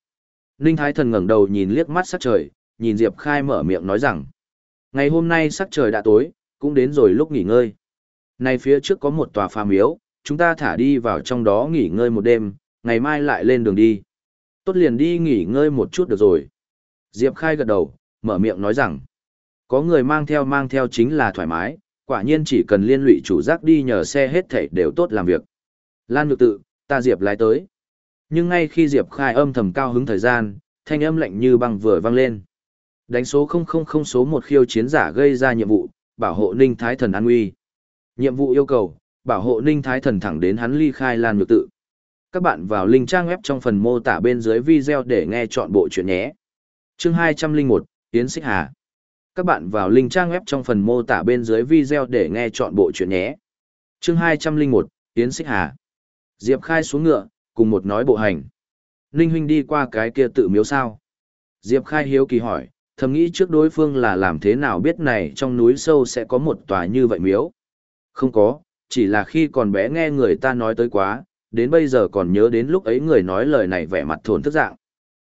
Ninh Thái Thần ngẩng đầu nhìn liếc mắt sắc trời, nhìn Diệp Khai mở miệng nói rằng. Ngày hôm nay sắc trời đã tối, cũng đến rồi lúc nghỉ ngơi. Này phía trước có một tòa phà miếu, chúng ta thả đi vào trong đó nghỉ ngơi một đêm, ngày mai lại lên đường đi. Tốt liền đi nghỉ ngơi một chút được rồi. Diệp Khai gật đầu, mở miệng nói rằng, có người mang theo mang theo chính là thoải mái, quả nhiên chỉ cần liên lụy chủ giác đi nhờ xe hết thảy đều tốt làm việc. Lan nhược tự, ta Diệp lái tới. Nhưng ngay khi Diệp Khai âm thầm cao hứng thời gian, thanh âm lạnh như băng vừa vang lên. Đánh số 000 số một khiêu chiến giả gây ra nhiệm vụ, bảo hộ Ninh Thái Thần an nguy. Nhiệm vụ yêu cầu, bảo hộ Ninh Thái Thần thẳng đến hắn ly khai Lan Nhược tự. Các bạn vào link trang web trong phần mô tả bên dưới video để nghe chọn bộ chuyện nhé. Chương 201, Yến Xích Hà. Các bạn vào link trang web trong phần mô tả bên dưới video để nghe chọn bộ chuyện nhé. Chương 201, Yến Xích Hà. Diệp Khai xuống ngựa, cùng một nói bộ hành. Ninh huynh đi qua cái kia tự miếu sao? Diệp Khai hiếu kỳ hỏi, thầm nghĩ trước đối phương là làm thế nào biết này trong núi sâu sẽ có một tòa như vậy miếu. Không có, chỉ là khi còn bé nghe người ta nói tới quá, đến bây giờ còn nhớ đến lúc ấy người nói lời này vẻ mặt thổn thức dạng.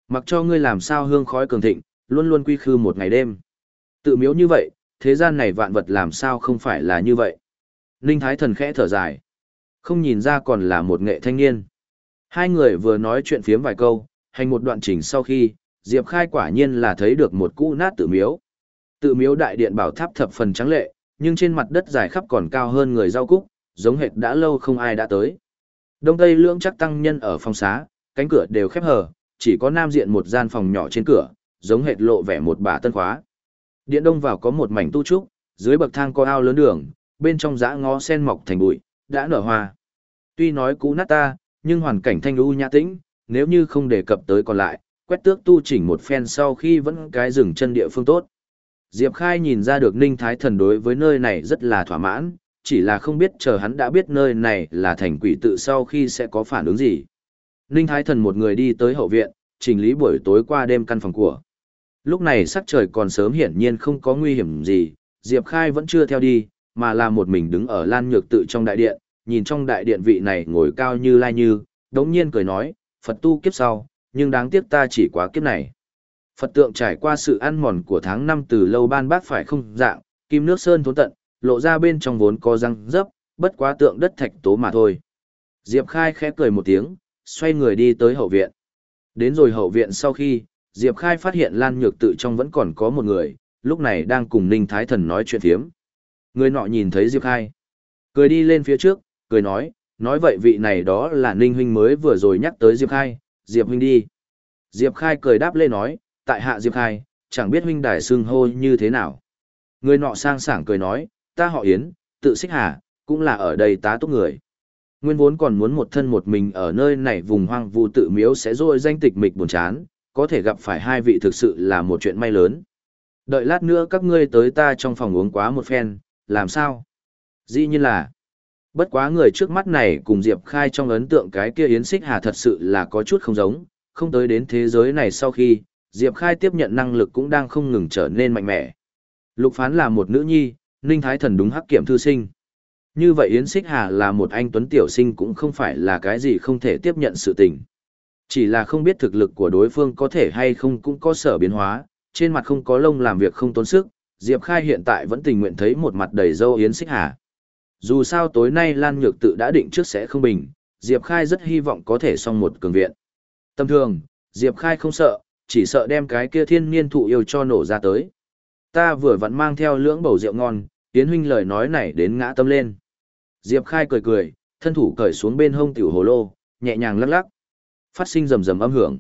Mặc cho ngươi làm sao hương khói cường thịnh, luôn luôn quy khư một ngày đêm. Tự miếu như vậy, thế gian này vạn vật làm sao không phải là như vậy. Ninh Thái Thần khẽ thở dài. Không nhìn ra còn là một nghệ thanh niên. Hai người vừa nói chuyện phiếm vài câu, hành một đoạn trình sau khi, Diệp Khai quả nhiên là thấy được một cũ nát tự miếu. Tự miếu đại điện bảo tháp thập phần trắng lệ, nhưng trên mặt đất dài khắp còn cao hơn người rau cúc, giống hệt đã lâu không ai đã tới. Đông Tây lưỡng chắc tăng nhân ở phòng xá, cánh cửa đều khép hờ, chỉ có nam diện một gian phòng nhỏ trên cửa, giống hệt lộ vẻ một bà tân khóa. Điện đông vào có một mảnh tu trúc, dưới bậc thang có ao lớn đường, bên trong dã ngó sen mọc thành bụi, đã nở hoa. Tuy nói cũ nát ta, nhưng hoàn cảnh thanh lưu nhã tĩnh, nếu như không đề cập tới còn lại, quét tước tu chỉnh một phen sau khi vẫn cái rừng chân địa phương tốt. Diệp Khai nhìn ra được Ninh Thái Thần đối với nơi này rất là thỏa mãn, chỉ là không biết chờ hắn đã biết nơi này là thành quỷ tự sau khi sẽ có phản ứng gì. Ninh Thái Thần một người đi tới hậu viện, chỉnh lý buổi tối qua đêm căn phòng của. Lúc này sắc trời còn sớm hiển nhiên không có nguy hiểm gì, Diệp Khai vẫn chưa theo đi, mà là một mình đứng ở lan nhược tự trong đại điện, nhìn trong đại điện vị này ngồi cao như lai như, đống nhiên cười nói, Phật tu kiếp sau, nhưng đáng tiếc ta chỉ quá kiếp này. Phật tượng trải qua sự ăn mòn của tháng năm từ lâu ban bác phải không dạng, kim nước sơn thốn tận, lộ ra bên trong vốn có răng dấp, bất quá tượng đất thạch tố mà thôi. Diệp Khai khẽ cười một tiếng, xoay người đi tới hậu viện. Đến rồi hậu viện sau khi, Diệp Khai phát hiện Lan Nhược tự trong vẫn còn có một người, lúc này đang cùng Ninh Thái Thần nói chuyện thiếm. Người nọ nhìn thấy Diệp Khai, cười đi lên phía trước, cười nói, nói vậy vị này đó là Ninh Huynh mới vừa rồi nhắc tới Diệp Khai, Diệp Huynh đi. Diệp Khai cười đáp lên nói, tại hạ Diệp Khai, chẳng biết huynh đài xưng hô như thế nào. Người nọ sang sảng cười nói, ta họ Yến, tự xích hà, cũng là ở đây tá túc người. Nguyên vốn còn muốn một thân một mình ở nơi này vùng hoang vu tự miếu sẽ rồi danh tịch mịch buồn chán, có thể gặp phải hai vị thực sự là một chuyện may lớn. Đợi lát nữa các ngươi tới ta trong phòng uống quá một phen, làm sao? Dĩ nhiên là, bất quá người trước mắt này cùng Diệp Khai trong ấn tượng cái kia Yến Xích Hà thật sự là có chút không giống, không tới đến thế giới này sau khi, Diệp Khai tiếp nhận năng lực cũng đang không ngừng trở nên mạnh mẽ. Lục Phán là một nữ nhi, Ninh Thái Thần đúng hắc kiểm thư sinh. Như vậy Yến Xích Hà là một anh tuấn tiểu sinh cũng không phải là cái gì không thể tiếp nhận sự tình. Chỉ là không biết thực lực của đối phương có thể hay không cũng có sở biến hóa, trên mặt không có lông làm việc không tốn sức, Diệp Khai hiện tại vẫn tình nguyện thấy một mặt đầy dâu Yến Xích Hà. Dù sao tối nay Lan Nhược tự đã định trước sẽ không bình, Diệp Khai rất hy vọng có thể xong một cường viện. Tâm thường, Diệp Khai không sợ, chỉ sợ đem cái kia thiên niên thụ yêu cho nổ ra tới. Ta vừa vẫn mang theo lưỡng bầu rượu ngon, Yến huynh lời nói này đến ngã tâm lên. Diệp Khai cười cười, thân thủ cởi xuống bên hông tiểu hồ lô, nhẹ nhàng lắc lắc. Phát sinh rầm rầm âm hưởng.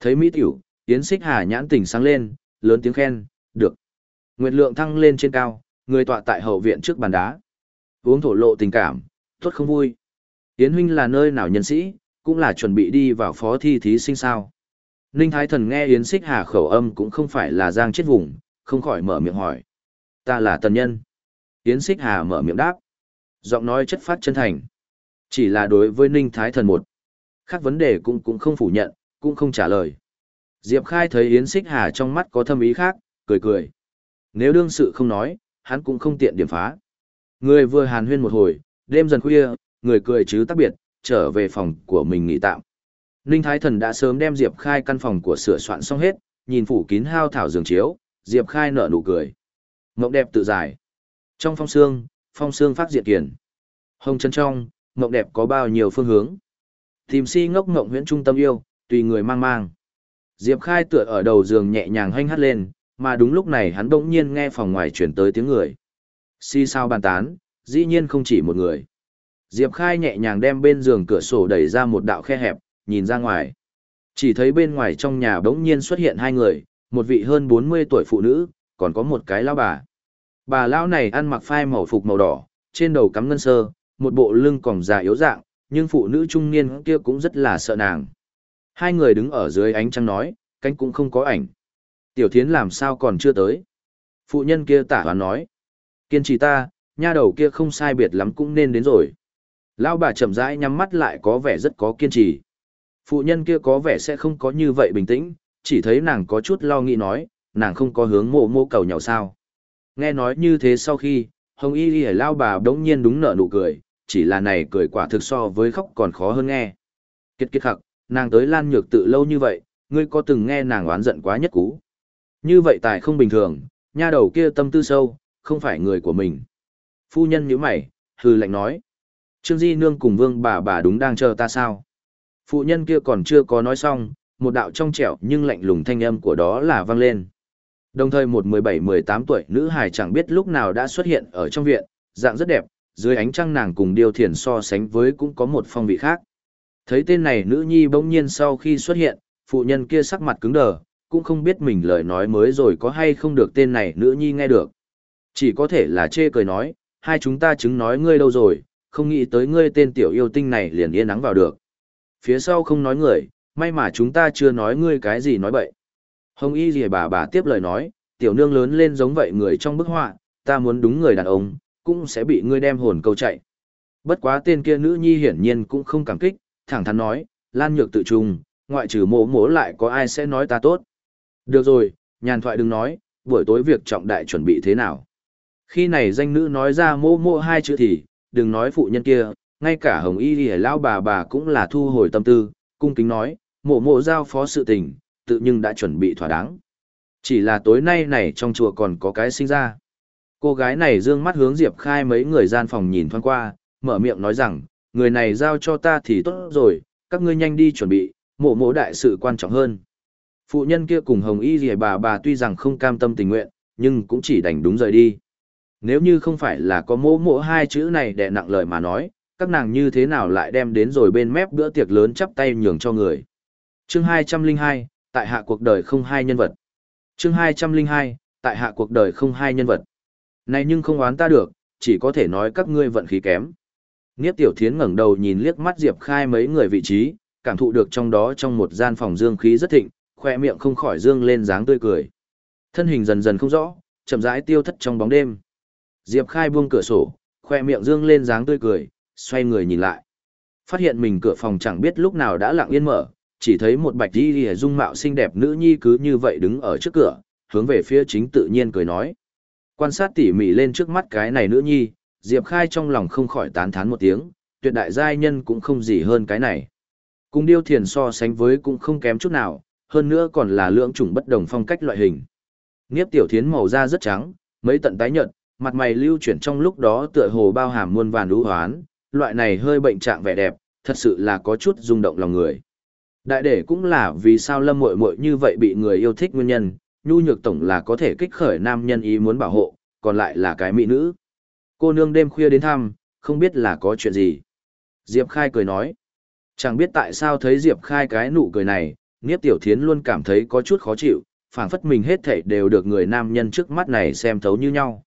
Thấy Mỹ tiểu, Yến Xích Hà nhãn tỉnh sáng lên, lớn tiếng khen, được. Nguyệt lượng thăng lên trên cao, người tọa tại hậu viện trước bàn đá. Uống thổ lộ tình cảm, tốt không vui. Yến huynh là nơi nào nhân sĩ, cũng là chuẩn bị đi vào phó thi thí sinh sao. Ninh Thái Thần nghe Yến Xích Hà khẩu âm cũng không phải là giang chết vùng, không khỏi mở miệng hỏi. Ta là tần nhân. Yến Xích Hà mở miệng đáp. Giọng nói chất phát chân thành. Chỉ là đối với Ninh Thái Thần một. Khác vấn đề cũng cũng không phủ nhận, cũng không trả lời. Diệp Khai thấy Yến Xích Hà trong mắt có thâm ý khác, cười cười. Nếu đương sự không nói, hắn cũng không tiện điểm phá. Người vừa hàn huyên một hồi, đêm dần khuya, người cười chứ tác biệt, trở về phòng của mình nghỉ tạm. Ninh Thái Thần đã sớm đem Diệp Khai căn phòng của sửa soạn xong hết, nhìn phủ kín hao thảo giường chiếu, Diệp Khai nở nụ cười. ngọc đẹp tự giải. Trong phong xương, phong xương phát diện kiền. Hồng chân trong, ngộng đẹp có bao nhiêu phương hướng. Tìm si ngốc ngộng huyễn trung tâm yêu, tùy người mang mang. Diệp Khai tựa ở đầu giường nhẹ nhàng hanh hắt lên, mà đúng lúc này hắn bỗng nhiên nghe phòng ngoài chuyển tới tiếng người. Si sao bàn tán, dĩ nhiên không chỉ một người. Diệp Khai nhẹ nhàng đem bên giường cửa sổ đẩy ra một đạo khe hẹp, nhìn ra ngoài. Chỉ thấy bên ngoài trong nhà bỗng nhiên xuất hiện hai người, một vị hơn 40 tuổi phụ nữ, còn có một cái lão bà. Bà lão này ăn mặc phai màu phục màu đỏ, trên đầu cắm ngân sơ, một bộ lưng còng già yếu dạng, nhưng phụ nữ trung niên kia cũng rất là sợ nàng. Hai người đứng ở dưới ánh trăng nói, cánh cũng không có ảnh. Tiểu thiến làm sao còn chưa tới. Phụ nhân kia tả hoán nói. Kiên trì ta, nha đầu kia không sai biệt lắm cũng nên đến rồi. Lão bà chậm rãi nhắm mắt lại có vẻ rất có kiên trì. Phụ nhân kia có vẻ sẽ không có như vậy bình tĩnh, chỉ thấy nàng có chút lo nghĩ nói, nàng không có hướng mộ mô cầu nhau sao. Nghe nói như thế sau khi, hồng y Y lao bà đống nhiên đúng nở nụ cười, chỉ là này cười quả thực so với khóc còn khó hơn nghe. Kiệt kiệt khắc, nàng tới lan nhược tự lâu như vậy, ngươi có từng nghe nàng oán giận quá nhất cú. Như vậy tài không bình thường, nha đầu kia tâm tư sâu, không phải người của mình. Phu nhân nhíu mày, hừ lạnh nói. Trương Di Nương cùng vương bà bà đúng đang chờ ta sao? Phụ nhân kia còn chưa có nói xong, một đạo trong trẻo nhưng lạnh lùng thanh âm của đó là vang lên. Đồng thời một 17-18 tuổi nữ hài chẳng biết lúc nào đã xuất hiện ở trong viện, dạng rất đẹp, dưới ánh trăng nàng cùng điêu thiền so sánh với cũng có một phong vị khác. Thấy tên này nữ nhi bỗng nhiên sau khi xuất hiện, phụ nhân kia sắc mặt cứng đờ, cũng không biết mình lời nói mới rồi có hay không được tên này nữ nhi nghe được. Chỉ có thể là chê cười nói, hai chúng ta chứng nói ngươi đâu rồi, không nghĩ tới ngươi tên tiểu yêu tinh này liền yên nắng vào được. Phía sau không nói người, may mà chúng ta chưa nói ngươi cái gì nói bậy. Hồng y gì bà bà tiếp lời nói, tiểu nương lớn lên giống vậy người trong bức họa, ta muốn đúng người đàn ông, cũng sẽ bị ngươi đem hồn câu chạy. Bất quá tên kia nữ nhi hiển nhiên cũng không cảm kích, thẳng thắn nói, lan nhược tự trùng, ngoại trừ mổ mổ lại có ai sẽ nói ta tốt. Được rồi, nhàn thoại đừng nói, buổi tối việc trọng đại chuẩn bị thế nào. Khi này danh nữ nói ra mô mô hai chữ thì, đừng nói phụ nhân kia, ngay cả hồng y lìa lão bà bà cũng là thu hồi tâm tư, cung kính nói, mộ mộ giao phó sự tình, tự nhưng đã chuẩn bị thỏa đáng. Chỉ là tối nay này trong chùa còn có cái sinh ra. Cô gái này dương mắt hướng Diệp Khai mấy người gian phòng nhìn thoáng qua, mở miệng nói rằng, người này giao cho ta thì tốt rồi, các ngươi nhanh đi chuẩn bị, mộ mộ đại sự quan trọng hơn. Phụ nhân kia cùng Hồng Y Dì bà bà tuy rằng không cam tâm tình nguyện, nhưng cũng chỉ đành đúng rời đi. Nếu như không phải là có mộ mộ hai chữ này để nặng lời mà nói, các nàng như thế nào lại đem đến rồi bên mép bữa tiệc lớn chắp tay nhường cho người. Chương 202, tại hạ cuộc đời không hai nhân vật. Chương 202, tại hạ cuộc đời không hai nhân vật. Này nhưng không oán ta được, chỉ có thể nói các ngươi vận khí kém. Niếp tiểu thiến ngẩng đầu nhìn liếc mắt Diệp Khai mấy người vị trí, cảm thụ được trong đó trong một gian phòng dương khí rất thịnh, khoe miệng không khỏi dương lên dáng tươi cười. Thân hình dần dần không rõ, chậm rãi tiêu thất trong bóng đêm. Diệp Khai buông cửa sổ, khoe miệng dương lên dáng tươi cười, xoay người nhìn lại. Phát hiện mình cửa phòng chẳng biết lúc nào đã lặng yên mở, chỉ thấy một bạch đi dung mạo xinh đẹp nữ nhi cứ như vậy đứng ở trước cửa, hướng về phía chính tự nhiên cười nói. Quan sát tỉ mỉ lên trước mắt cái này nữ nhi, Diệp Khai trong lòng không khỏi tán thán một tiếng, tuyệt đại giai nhân cũng không gì hơn cái này. Cùng điêu thiền so sánh với cũng không kém chút nào, hơn nữa còn là lượng chủng bất đồng phong cách loại hình. Niếp tiểu thiến màu da rất trắng, mấy tận tái nhợt, mặt mày lưu chuyển trong lúc đó tựa hồ bao hàm muôn vàn lũ hoán, loại này hơi bệnh trạng vẻ đẹp, thật sự là có chút rung động lòng người. Đại để cũng là vì sao lâm muội muội như vậy bị người yêu thích nguyên nhân, nhu nhược tổng là có thể kích khởi nam nhân ý muốn bảo hộ, còn lại là cái mỹ nữ. Cô nương đêm khuya đến thăm, không biết là có chuyện gì. Diệp Khai cười nói. Chẳng biết tại sao thấy Diệp Khai cái nụ cười này, Niếp Tiểu Thiến luôn cảm thấy có chút khó chịu, phảng phất mình hết thảy đều được người nam nhân trước mắt này xem thấu như nhau.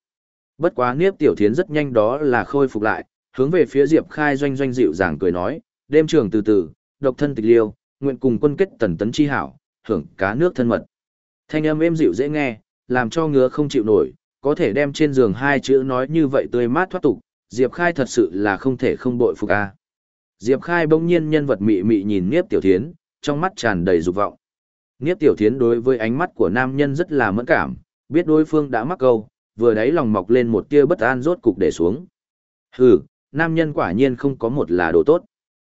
Bất quá Niếp Tiểu Thiến rất nhanh đó là khôi phục lại, hướng về phía Diệp Khai doanh doanh dịu dàng cười nói, đêm trường từ từ, độc thân tịch liêu, nguyện cùng quân kết tần tấn chi hảo, hưởng cá nước thân mật. Thanh âm êm dịu dễ nghe, làm cho ngứa không chịu nổi, có thể đem trên giường hai chữ nói như vậy tươi mát thoát tục, Diệp Khai thật sự là không thể không bội phục a. Diệp Khai bỗng nhiên nhân vật mị mị nhìn Niếp Tiểu Thiến, trong mắt tràn đầy dục vọng. Niếp Tiểu Thiến đối với ánh mắt của nam nhân rất là mẫn cảm, biết đối phương đã mắc câu, vừa đáy lòng mọc lên một tia bất an rốt cục để xuống. Hừ, nam nhân quả nhiên không có một là đồ tốt.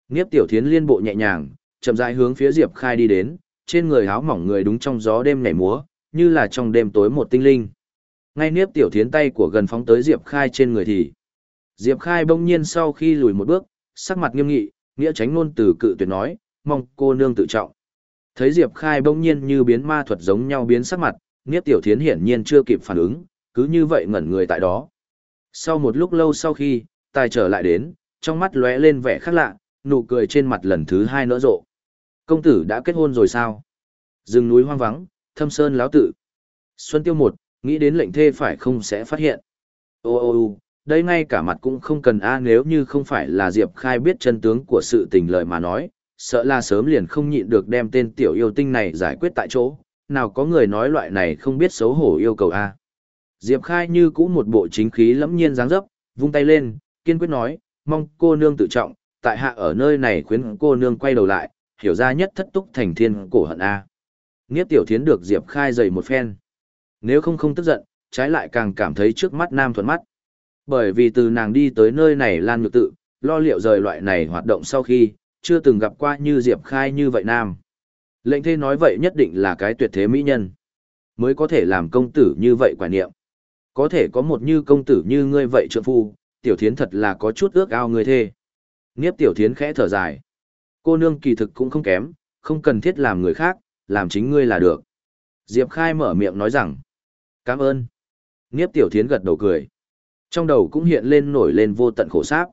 Niếp Tiểu Thiến liên bộ nhẹ nhàng, chậm rãi hướng phía Diệp Khai đi đến, trên người áo mỏng người đúng trong gió đêm nhảy múa, như là trong đêm tối một tinh linh. Ngay Niếp Tiểu Thiến tay của gần phóng tới Diệp Khai trên người thì Diệp Khai bỗng nhiên sau khi lùi một bước, sắc mặt nghiêm nghị, nghĩa tránh ngôn từ cự tuyệt nói, mong cô nương tự trọng. Thấy Diệp Khai bỗng nhiên như biến ma thuật giống nhau biến sắc mặt, Niếp Tiểu Thiến hiển nhiên chưa kịp phản ứng, cứ như vậy ngẩn người tại đó. Sau một lúc lâu sau khi, tài trở lại đến, trong mắt lóe lên vẻ khác lạ, nụ cười trên mặt lần thứ hai nữa rộ. Công tử đã kết hôn rồi sao? Rừng núi hoang vắng, Thâm Sơn lão tự. Xuân Tiêu một, nghĩ đến lệnh thê phải không sẽ phát hiện. Ô ô ô, đây ngay cả mặt cũng không cần a nếu như không phải là Diệp Khai biết chân tướng của sự tình lời mà nói, sợ là sớm liền không nhịn được đem tên tiểu yêu tinh này giải quyết tại chỗ, nào có người nói loại này không biết xấu hổ yêu cầu a. Diệp Khai như cũ một bộ chính khí lẫm nhiên dáng dấp, vung tay lên, kiên quyết nói, mong cô nương tự trọng, tại hạ ở nơi này khuyến cô nương quay đầu lại, hiểu ra nhất thất túc thành thiên cổ hận a. Nghiếp tiểu thiến được Diệp Khai dày một phen. Nếu không không tức giận, trái lại càng cảm thấy trước mắt nam thuận mắt. Bởi vì từ nàng đi tới nơi này Lan Nhược Tự, lo liệu rời loại này hoạt động sau khi, chưa từng gặp qua như Diệp Khai như vậy nam. Lệnh thê nói vậy nhất định là cái tuyệt thế mỹ nhân. Mới có thể làm công tử như vậy quả niệm. Có thể có một như công tử như ngươi vậy trượng phu, tiểu thiến thật là có chút ước ao người thê. Nghiếp tiểu thiến khẽ thở dài. Cô nương kỳ thực cũng không kém, không cần thiết làm người khác, làm chính ngươi là được. Diệp Khai mở miệng nói rằng. Cảm ơn. Niếp tiểu thiến gật đầu cười. Trong đầu cũng hiện lên nổi lên vô tận khổ sáp.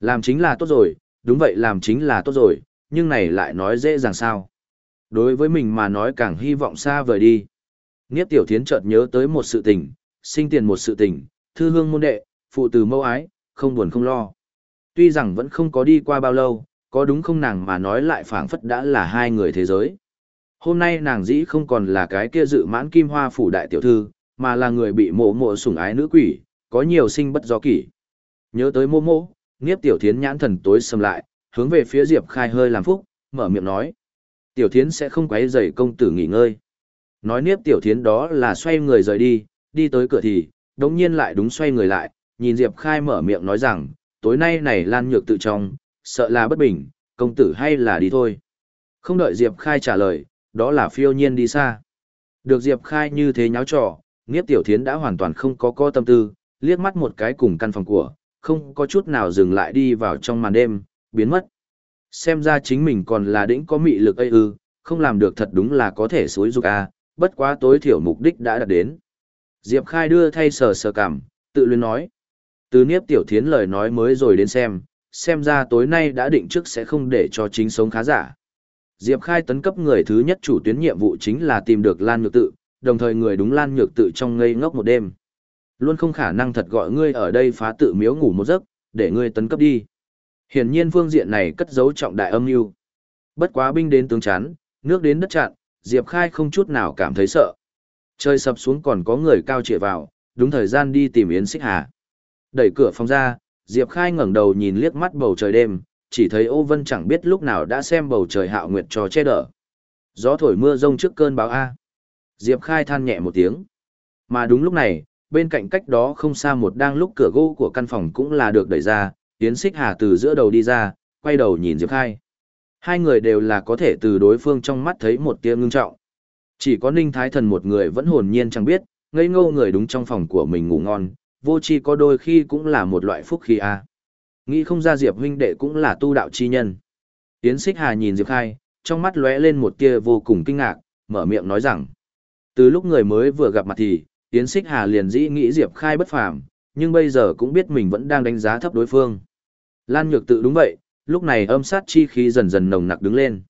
Làm chính là tốt rồi, đúng vậy làm chính là tốt rồi, nhưng này lại nói dễ dàng sao. Đối với mình mà nói càng hy vọng xa vời đi. Niếp tiểu thiến chợt nhớ tới một sự tình, sinh tiền một sự tình, thư hương môn đệ, phụ từ mâu ái, không buồn không lo. Tuy rằng vẫn không có đi qua bao lâu, có đúng không nàng mà nói lại phảng phất đã là hai người thế giới. Hôm nay nàng dĩ không còn là cái kia dự mãn kim hoa phủ đại tiểu thư, mà là người bị mộ mộ sủng ái nữ quỷ, có nhiều sinh bất do kỷ. Nhớ tới mộ mộ, nghiếp tiểu thiến nhãn thần tối sầm lại, hướng về phía Diệp Khai hơi làm phúc, mở miệng nói. Tiểu thiến sẽ không quấy rầy công tử nghỉ ngơi. Nói niếp tiểu thiến đó là xoay người rời đi, đi tới cửa thì, đống nhiên lại đúng xoay người lại, nhìn Diệp Khai mở miệng nói rằng, tối nay này lan nhược tự trong, sợ là bất bình, công tử hay là đi thôi. Không đợi Diệp Khai trả lời, đó là phiêu nhiên đi xa. Được Diệp Khai như thế nháo trò, Niếp Tiểu Thiến đã hoàn toàn không có co tâm tư, liếc mắt một cái cùng căn phòng của, không có chút nào dừng lại đi vào trong màn đêm, biến mất. Xem ra chính mình còn là đỉnh có mị lực ấy ư, không làm được thật đúng là có thể xối dục a, bất quá tối thiểu mục đích đã đạt đến. Diệp Khai đưa thay sờ sờ cảm, tự luyến nói. Từ Niếp Tiểu Thiến lời nói mới rồi đến xem, xem ra tối nay đã định trước sẽ không để cho chính sống khá giả. Diệp Khai tấn cấp người thứ nhất chủ tuyến nhiệm vụ chính là tìm được Lan Nhược Tự, đồng thời người đúng Lan Nhược Tự trong ngây ngốc một đêm. Luôn không khả năng thật gọi ngươi ở đây phá tự miếu ngủ một giấc, để ngươi tấn cấp đi. Hiển nhiên phương diện này cất giấu trọng đại âm mưu. Bất quá binh đến tướng chắn, nước đến đất chặn, Diệp Khai không chút nào cảm thấy sợ. Trời sập xuống còn có người cao trịa vào, đúng thời gian đi tìm Yến Xích Hà. Đẩy cửa phòng ra, Diệp Khai ngẩng đầu nhìn liếc mắt bầu trời đêm, chỉ thấy ô vân chẳng biết lúc nào đã xem bầu trời hạo nguyệt cho che đỡ. Gió thổi mưa rông trước cơn báo A. Diệp Khai than nhẹ một tiếng. Mà đúng lúc này, bên cạnh cách đó không xa một đang lúc cửa gỗ của căn phòng cũng là được đẩy ra, Yến Xích Hà từ giữa đầu đi ra, quay đầu nhìn Diệp Khai. Hai người đều là có thể từ đối phương trong mắt thấy một tia ngưng trọng. Chỉ có Ninh Thái Thần một người vẫn hồn nhiên chẳng biết, ngây ngô người đúng trong phòng của mình ngủ ngon, vô chi có đôi khi cũng là một loại phúc khí a. Nghĩ không ra Diệp huynh đệ cũng là tu đạo chi nhân. Yến Xích Hà nhìn Diệp Khai, trong mắt lóe lên một tia vô cùng kinh ngạc, mở miệng nói rằng: Từ lúc người mới vừa gặp mặt thì, Yến Xích Hà liền dĩ nghĩ Diệp Khai bất phàm, nhưng bây giờ cũng biết mình vẫn đang đánh giá thấp đối phương. Lan Nhược tự đúng vậy, lúc này âm sát chi khí dần dần nồng nặc đứng lên.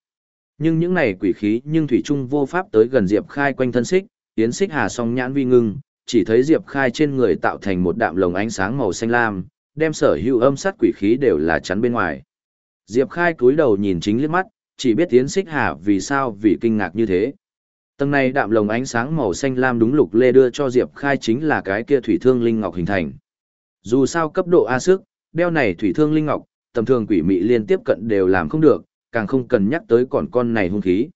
Nhưng những này quỷ khí nhưng thủy trung vô pháp tới gần Diệp Khai quanh thân xích, Yến Xích Hà song nhãn vi ngưng, chỉ thấy Diệp Khai trên người tạo thành một đạm lồng ánh sáng màu xanh lam, đem sở hữu âm sát quỷ khí đều là chắn bên ngoài. Diệp Khai cúi đầu nhìn chính liếc mắt, chỉ biết tiến Xích Hà vì sao vì kinh ngạc như thế. Tầng này đạm lồng ánh sáng màu xanh lam đúng lục lê đưa cho Diệp Khai chính là cái kia thủy thương linh ngọc hình thành. Dù sao cấp độ A sức, đeo này thủy thương linh ngọc, tầm thường quỷ mị liên tiếp cận đều làm không được, càng không cần nhắc tới còn con này hung khí.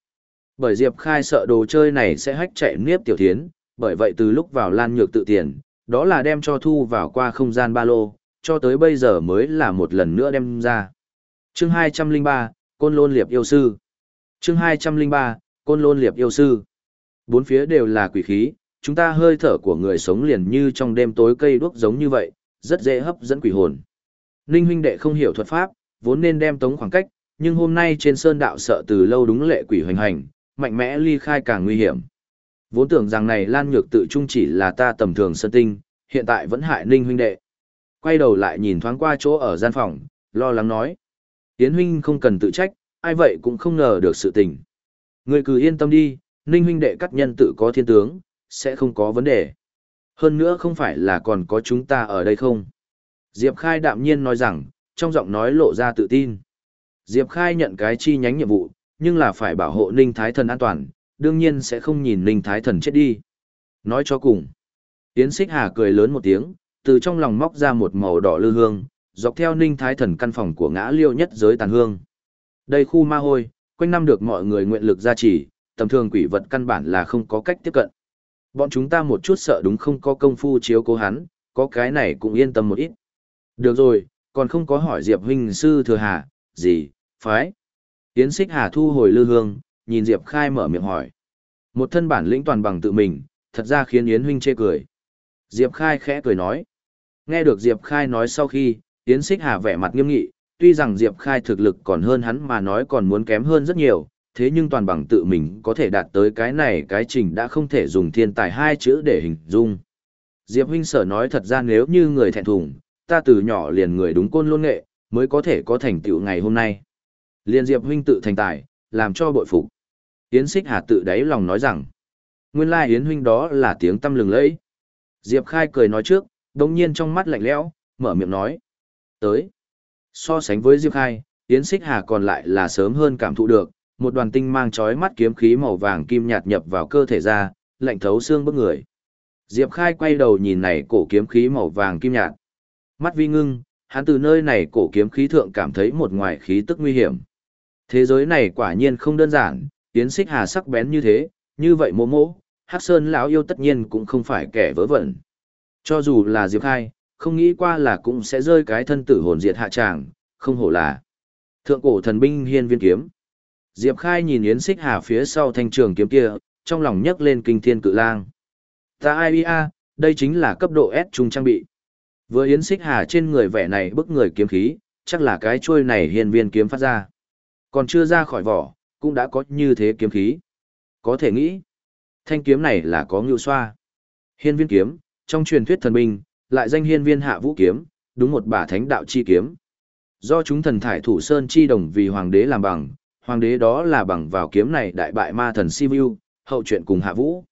Bởi Diệp Khai sợ đồ chơi này sẽ hách chạy nếp tiểu thiến, bởi vậy từ lúc vào lan nhược tự tiền, đó là đem cho thu vào qua không gian ba lô, cho tới bây giờ mới là một lần nữa đem ra. Chương 203, Côn Lôn Liệp Yêu Sư Chương 203, Côn Lôn Liệp Yêu Sư Bốn phía đều là quỷ khí, chúng ta hơi thở của người sống liền như trong đêm tối cây đuốc giống như vậy, rất dễ hấp dẫn quỷ hồn. Ninh huynh đệ không hiểu thuật pháp, vốn nên đem tống khoảng cách, nhưng hôm nay trên sơn đạo sợ từ lâu đúng lệ quỷ hoành hành, mạnh mẽ ly khai càng nguy hiểm. Vốn tưởng rằng này Lan Nhược tự trung chỉ là ta tầm thường sơn tinh, hiện tại vẫn hại Ninh huynh đệ. Quay đầu lại nhìn thoáng qua chỗ ở gian phòng, lo lắng nói. Yến huynh không cần tự trách, ai vậy cũng không ngờ được sự tình. Người cứ yên tâm đi, Ninh huynh đệ cắt nhân tự có thiên tướng, sẽ không có vấn đề. Hơn nữa không phải là còn có chúng ta ở đây không? Diệp Khai đạm nhiên nói rằng, trong giọng nói lộ ra tự tin. Diệp Khai nhận cái chi nhánh nhiệm vụ, nhưng là phải bảo hộ Ninh Thái Thần an toàn, đương nhiên sẽ không nhìn Ninh Thái Thần chết đi. Nói cho cùng. Yến Xích Hà cười lớn một tiếng, từ trong lòng móc ra một màu đỏ lư hương, dọc theo Ninh Thái Thần căn phòng của ngã liêu nhất giới tàn hương. Đây khu ma hôi, quanh năm được mọi người nguyện lực gia trì, tầm thường quỷ vật căn bản là không có cách tiếp cận. Bọn chúng ta một chút sợ đúng không có công phu chiếu cố hắn, có cái này cũng yên tâm một ít. Được rồi, còn không có hỏi Diệp huynh sư thừa hà, gì, phái. Yến Xích Hà thu hồi lư hương, nhìn Diệp Khai mở miệng hỏi. Một thân bản lĩnh toàn bằng tự mình, thật ra khiến Yến huynh chê cười. Diệp Khai khẽ cười nói. Nghe được Diệp Khai nói sau khi, Yến Xích Hà vẻ mặt nghiêm nghị, tuy rằng Diệp Khai thực lực còn hơn hắn mà nói còn muốn kém hơn rất nhiều, thế nhưng toàn bằng tự mình có thể đạt tới cái này cái trình đã không thể dùng thiên tài hai chữ để hình dung. Diệp huynh sở nói thật ra nếu như người thẹn thùng, ta từ nhỏ liền người đúng côn luôn nghệ, mới có thể có thành tựu ngày hôm nay. Liên Diệp huynh tự thành tài, làm cho bội phục. Yến Xích Hà tự đáy lòng nói rằng, nguyên lai Yến huynh đó là tiếng tâm lừng lẫy. Diệp Khai cười nói trước, đồng nhiên trong mắt lạnh lẽo, mở miệng nói. Tới. So sánh với Diệp Khai, Yến Xích Hà còn lại là sớm hơn cảm thụ được, một đoàn tinh mang chói mắt kiếm khí màu vàng kim nhạt nhập vào cơ thể ra, lạnh thấu xương bức người. Diệp Khai quay đầu nhìn này cổ kiếm khí màu vàng kim nhạt. Mắt vi ngưng, hắn từ nơi này cổ kiếm khí thượng cảm thấy một ngoài khí tức nguy hiểm. Thế giới này quả nhiên không đơn giản, Yến Xích Hà sắc bén như thế, như vậy mô mô, Hắc Sơn lão yêu tất nhiên cũng không phải kẻ vớ vẩn. Cho dù là Diệp Khai, không nghĩ qua là cũng sẽ rơi cái thân tử hồn diệt hạ tràng, không hổ là. Thượng cổ thần binh hiên viên kiếm. Diệp Khai nhìn Yến Xích Hà phía sau thanh trường kiếm kia, trong lòng nhấc lên kinh thiên cự lang. Ta ai a, đây chính là cấp độ S trung trang bị. Vừa Yến Xích Hà trên người vẻ này bức người kiếm khí, chắc là cái chuôi này hiên viên kiếm phát ra. Còn chưa ra khỏi vỏ, cũng đã có như thế kiếm khí. Có thể nghĩ, thanh kiếm này là có ngưu xoa. Hiên viên kiếm, trong truyền thuyết thần binh, lại danh hiên viên hạ vũ kiếm, đúng một bả thánh đạo chi kiếm. Do chúng thần thải thủ sơn chi đồng vì hoàng đế làm bằng, hoàng đế đó là bằng vào kiếm này đại bại ma thần Sivu, hậu chuyện cùng hạ vũ.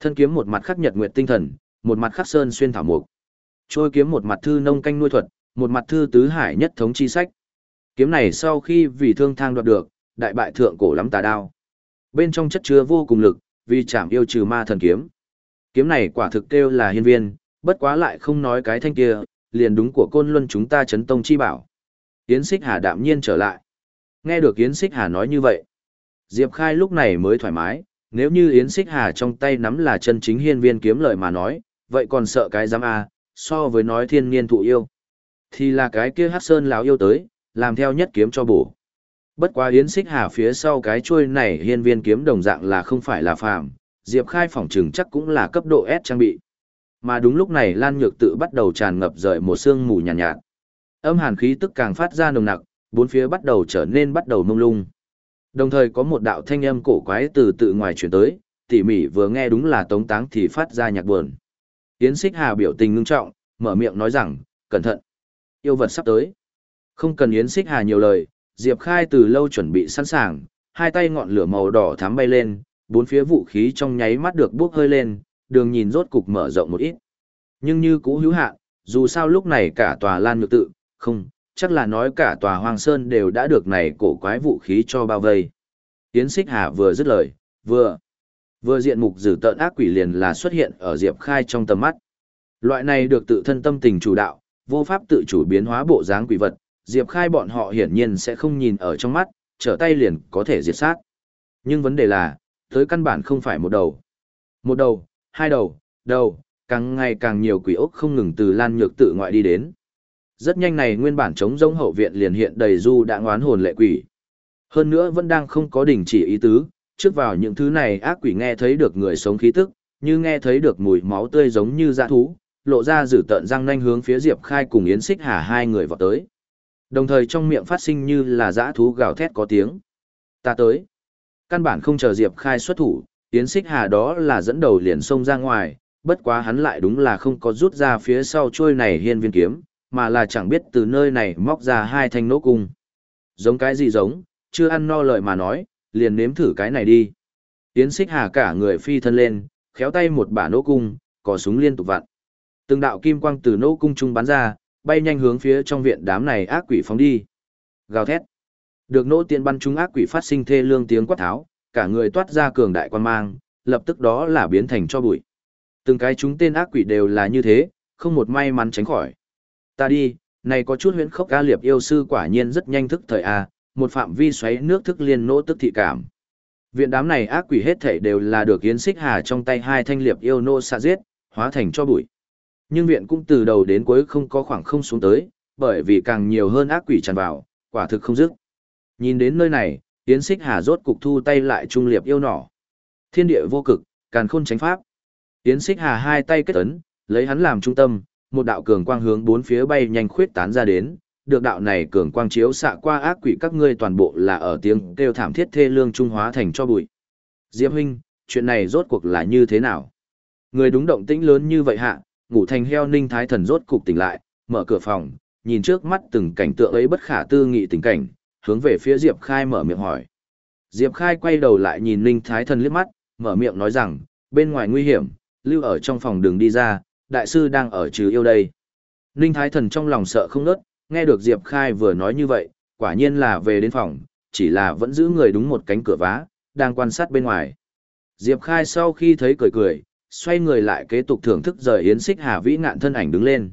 Thân kiếm một mặt khắc nhật nguyệt tinh thần, một mặt khắc sơn xuyên thảo mục. Trôi kiếm một mặt thư nông canh nuôi thuật, một mặt thư tứ hải nhất thống chi sách. Kiếm này sau khi vì thương thang đoạt được, đại bại thượng cổ lắm tà đao. Bên trong chất chứa vô cùng lực, vì chạm yêu trừ ma thần kiếm. Kiếm này quả thực kêu là hiên viên, bất quá lại không nói cái thanh kia, liền đúng của côn luân chúng ta chấn tông chi bảo. Yến Xích Hà đạm nhiên trở lại. Nghe được Yến Xích Hà nói như vậy, Diệp Khai lúc này mới thoải mái, nếu như Yến Xích Hà trong tay nắm là chân chính hiên viên kiếm lợi mà nói, vậy còn sợ cái giám a so với nói thiên niên thụ yêu. Thì là cái kia hát sơn lão yêu tới, làm theo nhất kiếm cho bổ. Bất quá Yến Xích Hà phía sau cái chuôi này hiên viên kiếm đồng dạng là không phải là phàm, Diệp Khai phỏng trừng chắc cũng là cấp độ S trang bị. Mà đúng lúc này Lan Nhược tự bắt đầu tràn ngập rời một sương mù nhàn nhạt, nhạt. Âm hàn khí tức càng phát ra nồng nặc, bốn phía bắt đầu trở nên bắt đầu mông lung. Đồng thời có một đạo thanh âm cổ quái từ tự ngoài chuyển tới, tỉ mỉ vừa nghe đúng là tống táng thì phát ra nhạc buồn. Yến Xích Hà biểu tình ngưng trọng, mở miệng nói rằng, cẩn thận, yêu vật sắp tới. Không cần Yến Xích Hà nhiều lời, Diệp Khai từ lâu chuẩn bị sẵn sàng, hai tay ngọn lửa màu đỏ thắm bay lên, bốn phía vũ khí trong nháy mắt được bốc hơi lên, đường nhìn rốt cục mở rộng một ít. Nhưng như cũ hữu hạn, dù sao lúc này cả tòa Lan Nhược tự, không, chắc là nói cả tòa Hoàng Sơn đều đã được này cổ quái vũ khí cho bao vây. Yến Xích Hà vừa dứt lời, vừa vừa diện mục dữ tợn ác quỷ liền là xuất hiện ở Diệp Khai trong tầm mắt. Loại này được tự thân tâm tình chủ đạo, vô pháp tự chủ biến hóa bộ dáng quỷ vật, Diệp Khai bọn họ hiển nhiên sẽ không nhìn ở trong mắt, trở tay liền có thể diệt sát. Nhưng vấn đề là, tới căn bản không phải một đầu. Một đầu, hai đầu, đầu, càng ngày càng nhiều quỷ ốc không ngừng từ lan nhược tự ngoại đi đến. Rất nhanh này nguyên bản chống giống hậu viện liền hiện đầy du đã ngoán hồn lệ quỷ. Hơn nữa vẫn đang không có đình chỉ ý tứ, trước vào những thứ này ác quỷ nghe thấy được người sống khí tức, như nghe thấy được mùi máu tươi giống như dã thú, lộ ra dử tợn răng nanh hướng phía Diệp Khai cùng Yến Xích Hà hai người vào tới. Đồng thời trong miệng phát sinh như là dã thú gào thét có tiếng. Ta tới. Căn bản không chờ Diệp Khai xuất thủ, Yến Xích Hà đó là dẫn đầu liền xông ra ngoài, bất quá hắn lại đúng là không có rút ra phía sau trôi này hiên viên kiếm, mà là chẳng biết từ nơi này móc ra hai thanh nỗ cung. Giống cái gì giống, chưa ăn no lời mà nói, liền nếm thử cái này đi. Yến Xích Hà cả người phi thân lên, khéo tay một bả nỗ cung, cò súng liên tục vặn. Từng đạo kim quang từ nỗ cung trung bắn ra, bay nhanh hướng phía trong viện đám này ác quỷ phóng đi. Gào thét. Được nỗ tiện bắn chúng ác quỷ phát sinh thê lương tiếng quát tháo, cả người toát ra cường đại quan mang, lập tức đó là biến thành cho bụi. Từng cái chúng tên ác quỷ đều là như thế, không một may mắn tránh khỏi. Ta đi, này có chút huyễn khốc ca liệp yêu sư quả nhiên rất nhanh thức thời A, một phạm vi xoáy nước thức liên nỗ tức thị cảm. Viện đám này ác quỷ hết thể đều là được Yến Xích Hà trong tay hai thanh liệp yêu nô xạ giết, hóa thành cho bụi. Nhưng viện cũng từ đầu đến cuối không có khoảng không xuống tới, bởi vì càng nhiều hơn ác quỷ tràn vào, quả thực không dứt. Nhìn đến nơi này, Yến Xích Hà rốt cục thu tay lại trung liệp yêu nỏ. Thiên địa vô cực, càn khôn tránh pháp. Yến Xích Hà hai tay kết ấn, lấy hắn làm trung tâm, một đạo cường quang hướng bốn phía bay nhanh khuyết tán ra đến, được đạo này cường quang chiếu xạ qua ác quỷ các ngươi toàn bộ là ở tiếng kêu thảm thiết thê lương trung hóa thành cho bụi. Diệp huynh, chuyện này rốt cuộc là như thế nào? Người đúng động tĩnh lớn như vậy hạ, ngủ thành heo ninh thái thần rốt cục tỉnh lại, mở cửa phòng, nhìn trước mắt từng cảnh tượng ấy bất khả tư nghị tình cảnh, hướng về phía Diệp Khai mở miệng hỏi. Diệp Khai quay đầu lại nhìn Ninh Thái Thần liếc mắt, mở miệng nói rằng, bên ngoài nguy hiểm, lưu ở trong phòng đường đi ra, đại sư đang ở trừ yêu đây. Ninh Thái Thần trong lòng sợ không nớt, nghe được Diệp Khai vừa nói như vậy, quả nhiên là về đến phòng, chỉ là vẫn giữ người đúng một cánh cửa vá, đang quan sát bên ngoài. Diệp Khai sau khi thấy cười cười, xoay người lại kế tục thưởng thức rời Yến Xích Hà Vĩ ngạn thân ảnh đứng lên.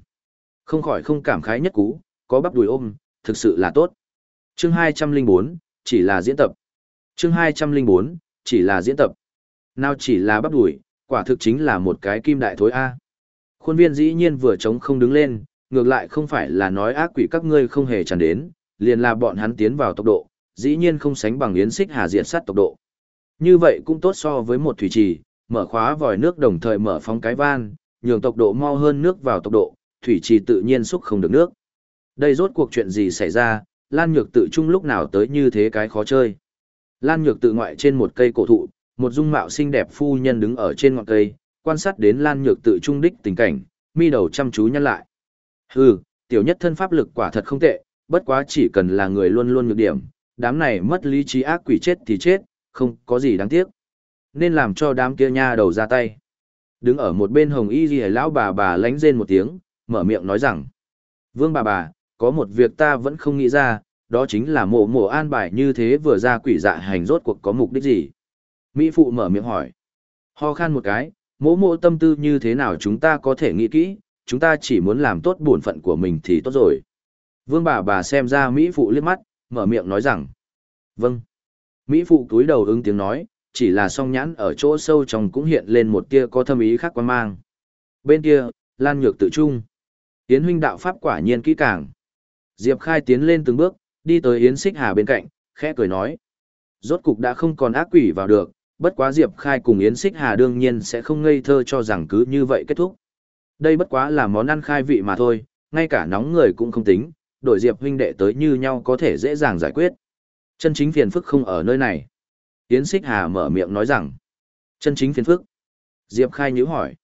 Không khỏi không cảm khái nhất cú, có bắp đùi ôm, thực sự là tốt. Chương 204, chỉ là diễn tập. Chương 204, chỉ là diễn tập. Nào chỉ là bắp đùi, quả thực chính là một cái kim đại thối A. Khuôn viên dĩ nhiên vừa chống không đứng lên, ngược lại không phải là nói ác quỷ các ngươi không hề tràn đến, liền là bọn hắn tiến vào tốc độ, dĩ nhiên không sánh bằng yến xích hà diệt sát tốc độ. Như vậy cũng tốt so với một thủy trì, mở khóa vòi nước đồng thời mở phóng cái van, nhường tốc độ mau hơn nước vào tốc độ, thủy trì tự nhiên xúc không được nước. Đây rốt cuộc chuyện gì xảy ra, Lan Nhược tự trung lúc nào tới như thế cái khó chơi. Lan Nhược tự ngoại trên một cây cổ thụ, một dung mạo xinh đẹp phu nhân đứng ở trên ngọn cây, quan sát đến Lan Nhược tự trung đích tình cảnh, mi đầu chăm chú nhăn lại. Hừ, tiểu nhất thân pháp lực quả thật không tệ, bất quá chỉ cần là người luôn luôn nhược điểm, đám này mất lý trí ác quỷ chết thì chết, không có gì đáng tiếc. Nên làm cho đám kia nha đầu ra tay. Đứng ở một bên hồng y ghi lão bà bà lánh rên một tiếng, mở miệng nói rằng. Vương bà bà, có một việc ta vẫn không nghĩ ra, đó chính là mộ mộ an bài như thế vừa ra quỷ dạ hành rốt cuộc có mục đích gì. Mỹ phụ mở miệng hỏi. Ho khan một cái, mộ mộ tâm tư như thế nào chúng ta có thể nghĩ kỹ, chúng ta chỉ muốn làm tốt bổn phận của mình thì tốt rồi. Vương bà bà xem ra Mỹ phụ liếc mắt, mở miệng nói rằng. Vâng. Mỹ phụ túi đầu ứng tiếng nói, chỉ là song nhãn ở chỗ sâu trong cũng hiện lên một tia có thâm ý khác quan mang. Bên kia, Lan Nhược tự trung. Yến huynh đạo pháp quả nhiên kỹ càng. Diệp Khai tiến lên từng bước, đi tới Yến Xích Hà bên cạnh, khẽ cười nói. Rốt cục đã không còn ác quỷ vào được, bất quá Diệp Khai cùng Yến Xích Hà đương nhiên sẽ không ngây thơ cho rằng cứ như vậy kết thúc. Đây bất quá là món ăn khai vị mà thôi, ngay cả nóng người cũng không tính, đổi Diệp huynh đệ tới như nhau có thể dễ dàng giải quyết. Chân chính phiền phức không ở nơi này. Yến Xích Hà mở miệng nói rằng, chân chính phiền phức. Diệp Khai nhíu hỏi.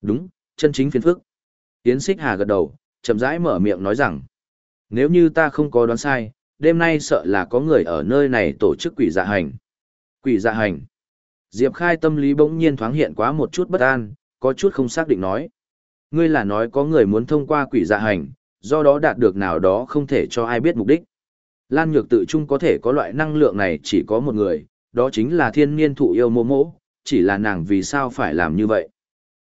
Đúng, chân chính phiền phức. Yến Xích Hà gật đầu, chậm rãi mở miệng nói rằng, nếu như ta không có đoán sai, đêm nay sợ là có người ở nơi này tổ chức quỷ dạ hành. Quỷ dạ hành. Diệp Khai tâm lý bỗng nhiên thoáng hiện quá một chút bất an, có chút không xác định nói. Ngươi là nói có người muốn thông qua quỷ dạ hành, do đó đạt được nào đó không thể cho ai biết mục đích. Lan Nhược tự chung có thể có loại năng lượng này chỉ có một người, đó chính là thiên niên thụ yêu mô mỗ, chỉ là nàng vì sao phải làm như vậy.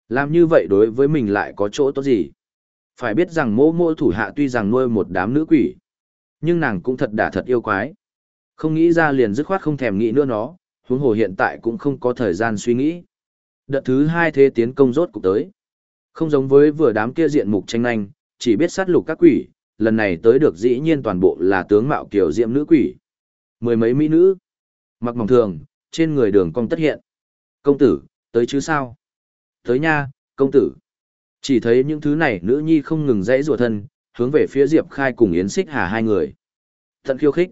Làm như vậy đối với mình lại có chỗ tốt gì. Phải biết rằng mô mô thủ hạ tuy rằng nuôi một đám nữ quỷ, nhưng nàng cũng thật đả thật yêu quái. Không nghĩ ra liền dứt khoát không thèm nghĩ nữa nó, huống hồ hiện tại cũng không có thời gian suy nghĩ. Đợt thứ hai thế tiến công rốt cục tới. Không giống với vừa đám kia diện mục tranh nhanh, chỉ biết sát lục các quỷ, lần này tới được dĩ nhiên toàn bộ là tướng mạo kiểu diệm nữ quỷ. Mười mấy mỹ nữ, mặc mỏng thường, trên người đường cong tất hiện. Công tử, tới chứ sao? Tới nha, công tử. Chỉ thấy những thứ này nữ nhi không ngừng dãy rùa thân, hướng về phía Diệp Khai cùng Yến Xích Hà hai người. Thận khiêu khích.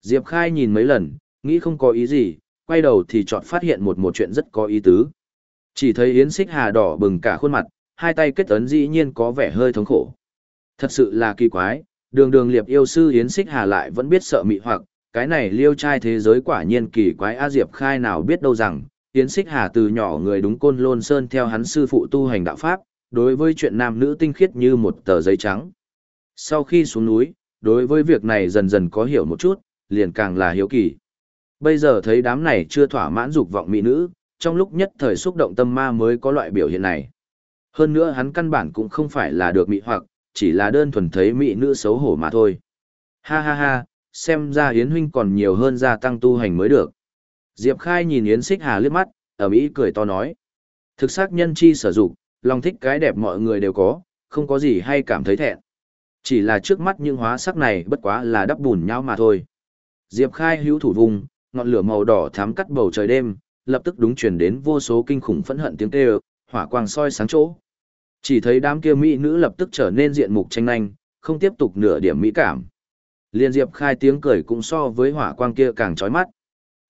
Diệp Khai nhìn mấy lần, nghĩ không có ý gì, quay đầu thì chọn phát hiện một một chuyện rất có ý tứ. Chỉ thấy Yến Xích Hà đỏ bừng cả khuôn mặt, hai tay kết ấn dĩ nhiên có vẻ hơi thống khổ. Thật sự là kỳ quái, đường đường liệp yêu sư Yến Xích Hà lại vẫn biết sợ mị hoặc, cái này liêu trai thế giới quả nhiên kỳ quái A Diệp Khai nào biết đâu rằng, Yến Xích Hà từ nhỏ người đúng côn lôn sơn theo hắn sư phụ tu hành đạo pháp, đối với chuyện nam nữ tinh khiết như một tờ giấy trắng. Sau khi xuống núi, đối với việc này dần dần có hiểu một chút, liền càng là hiếu kỳ. Bây giờ thấy đám này chưa thỏa mãn dục vọng mỹ nữ, trong lúc nhất thời xúc động tâm ma mới có loại biểu hiện này. Hơn nữa hắn căn bản cũng không phải là được mỹ hoặc, chỉ là đơn thuần thấy mỹ nữ xấu hổ mà thôi. Ha ha ha, xem ra Yến huynh còn nhiều hơn gia tăng tu hành mới được. Diệp Khai nhìn Yến Xích Hà liếc mắt, ở Mỹ cười to nói. Thực xác nhân chi sở dụng, lòng thích cái đẹp mọi người đều có, không có gì hay cảm thấy thẹn. Chỉ là trước mắt những hóa sắc này bất quá là đắp bùn nhau mà thôi. Diệp Khai hữu thủ vùng, ngọn lửa màu đỏ thắm cắt bầu trời đêm, lập tức đúng truyền đến vô số kinh khủng phẫn hận tiếng kêu, hỏa quang soi sáng chỗ. Chỉ thấy đám kia mỹ nữ lập tức trở nên diện mục tranh nhanh, không tiếp tục nửa điểm mỹ cảm. Liên Diệp Khai tiếng cười cũng so với hỏa quang kia càng chói mắt.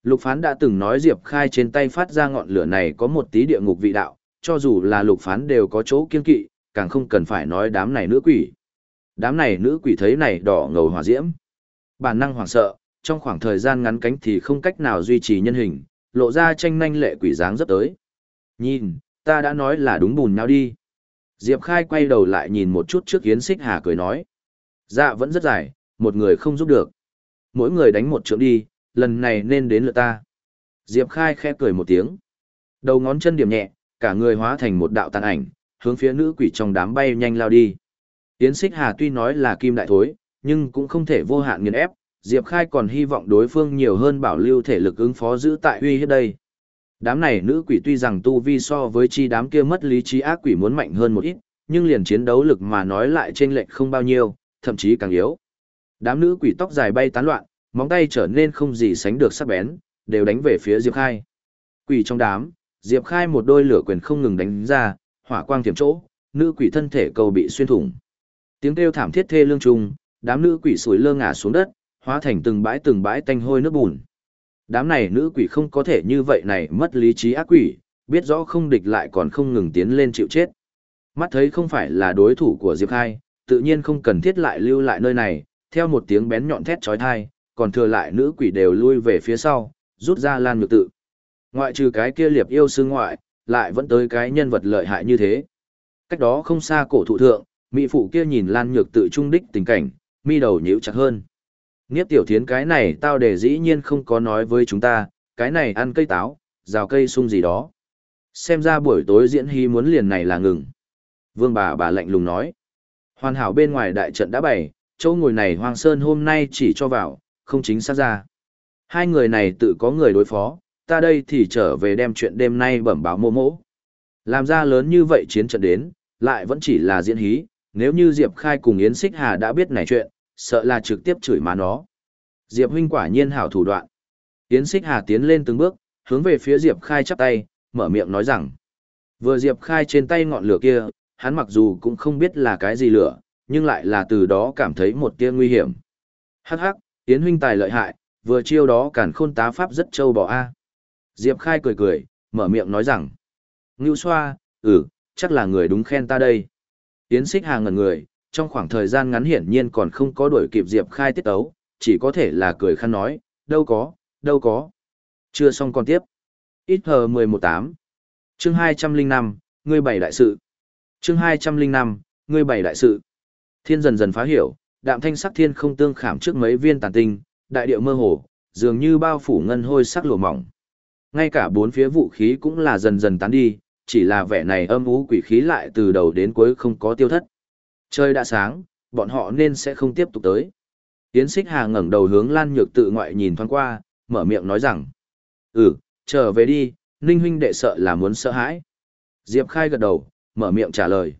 Lục Phán đã từng nói Diệp Khai trên tay phát ra ngọn lửa này có một tí địa ngục vị đạo, cho dù là Lục Phán đều có chỗ kiên kỵ, càng không cần phải nói đám này nữ quỷ. Đám này nữ quỷ thấy này đỏ ngầu hỏa diễm. Bản năng hoảng sợ, trong khoảng thời gian ngắn cánh thì không cách nào duy trì nhân hình, lộ ra tranh nhanh lệ quỷ dáng rất tới. Nhìn, ta đã nói là đúng bùn nhau đi. Diệp Khai quay đầu lại nhìn một chút trước Yến Xích Hà cười nói. Dạ vẫn rất dài, một người không giúp được. Mỗi người đánh một trượng đi, lần này nên đến lượt ta. Diệp Khai khẽ cười một tiếng. Đầu ngón chân điểm nhẹ, cả người hóa thành một đạo tàn ảnh, hướng phía nữ quỷ trong đám bay nhanh lao đi. Yến Xích Hà tuy nói là kim đại thối, nhưng cũng không thể vô hạn nghiền ép, Diệp Khai còn hy vọng đối phương nhiều hơn bảo lưu thể lực ứng phó giữ tại uy hiếp đây. Đám này nữ quỷ tuy rằng tu vi so với chi đám kia mất lý trí ác quỷ muốn mạnh hơn một ít, nhưng liền chiến đấu lực mà nói lại trên lệch không bao nhiêu, thậm chí càng yếu. Đám nữ quỷ tóc dài bay tán loạn, móng tay trở nên không gì sánh được sắc bén, đều đánh về phía Diệp Khai. Quỷ trong đám, Diệp Khai một đôi lửa quyền không ngừng đánh ra, hỏa quang tiềm chỗ, nữ quỷ thân thể cầu bị xuyên thủng. Tiếng kêu thảm thiết thê lương trùng, đám nữ quỷ sủi lơ ngả xuống đất, hóa thành từng bãi từng bãi tanh hôi nước bùn. Đám này nữ quỷ không có thể như vậy này mất lý trí ác quỷ, biết rõ không địch lại còn không ngừng tiến lên chịu chết. Mắt thấy không phải là đối thủ của Diệp Khai, tự nhiên không cần thiết lại lưu lại nơi này, theo một tiếng bén nhọn thét chói tai, còn thừa lại nữ quỷ đều lui về phía sau, rút ra lan nhược tự. Ngoại trừ cái kia liệp yêu sư ngoại, lại vẫn tới cái nhân vật lợi hại như thế. Cách đó không xa cổ thụ thượng, mỹ phụ kia nhìn lan nhược tự trung đích tình cảnh, mi đầu nhíu chặt hơn. Niếp tiểu thiến cái này tao để dĩ nhiên không có nói với chúng ta, cái này ăn cây táo, rào cây sung gì đó. Xem ra buổi tối diễn hy muốn liền này là ngừng. Vương bà bà lạnh lùng nói. Hoàn hảo bên ngoài đại trận đã bày, chỗ ngồi này Hoàng Sơn hôm nay chỉ cho vào, không chính xác ra. Hai người này tự có người đối phó, ta đây thì trở về đem chuyện đêm nay bẩm báo mô mỗ. Làm ra lớn như vậy chiến trận đến, lại vẫn chỉ là diễn hí, nếu như Diệp Khai cùng Yến Xích Hà đã biết này chuyện, sợ là trực tiếp chửi má nó. Diệp huynh quả nhiên hảo thủ đoạn. Yến Xích Hà tiến lên từng bước, hướng về phía Diệp Khai chắp tay, mở miệng nói rằng. Vừa Diệp Khai trên tay ngọn lửa kia, hắn mặc dù cũng không biết là cái gì lửa, nhưng lại là từ đó cảm thấy một tia nguy hiểm. Hắc hắc, Yến huynh tài lợi hại, vừa chiêu đó cản khôn tá pháp rất trâu bỏ a. Diệp Khai cười cười, mở miệng nói rằng. Ngưu xoa, ừ, chắc là người đúng khen ta đây. Yến Xích Hà ngẩn người, trong khoảng thời gian ngắn hiển nhiên còn không có đuổi kịp Diệp Khai tiết tấu, chỉ có thể là cười khăn nói, đâu có, đâu có. Chưa xong còn tiếp. Ít hờ 118. Chương 205, ngươi bảy đại sự. Chương 205, ngươi bảy đại sự. Thiên dần dần phá hiểu, đạm thanh sắc thiên không tương khảm trước mấy viên tàn tinh, đại điệu mơ hồ, dường như bao phủ ngân hôi sắc lụa mỏng. Ngay cả bốn phía vũ khí cũng là dần dần tán đi, chỉ là vẻ này âm u quỷ khí lại từ đầu đến cuối không có tiêu thất. Trời đã sáng, bọn họ nên sẽ không tiếp tục tới. Yến Xích Hà ngẩng đầu hướng Lan Nhược tự ngoại nhìn thoáng qua, mở miệng nói rằng. Ừ, trở về đi, Ninh huynh đệ sợ là muốn sợ hãi. Diệp Khai gật đầu, mở miệng trả lời.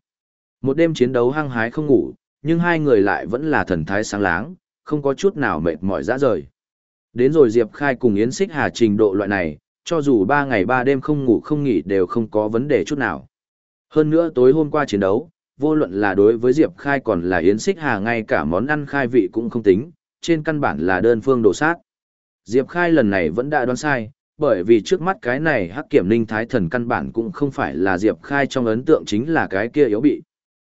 Một đêm chiến đấu hăng hái không ngủ, nhưng hai người lại vẫn là thần thái sáng láng, không có chút nào mệt mỏi dã rời. Đến rồi Diệp Khai cùng Yến Xích Hà trình độ loại này, cho dù ba ngày ba đêm không ngủ không nghỉ đều không có vấn đề chút nào. Hơn nữa tối hôm qua chiến đấu, vô luận là đối với Diệp Khai còn là Yến Xích Hà ngay cả món ăn khai vị cũng không tính, trên căn bản là đơn phương đổ sát. Diệp Khai lần này vẫn đã đoán sai, bởi vì trước mắt cái này hắc kiểm ninh thái thần căn bản cũng không phải là Diệp Khai trong ấn tượng chính là cái kia yếu bị.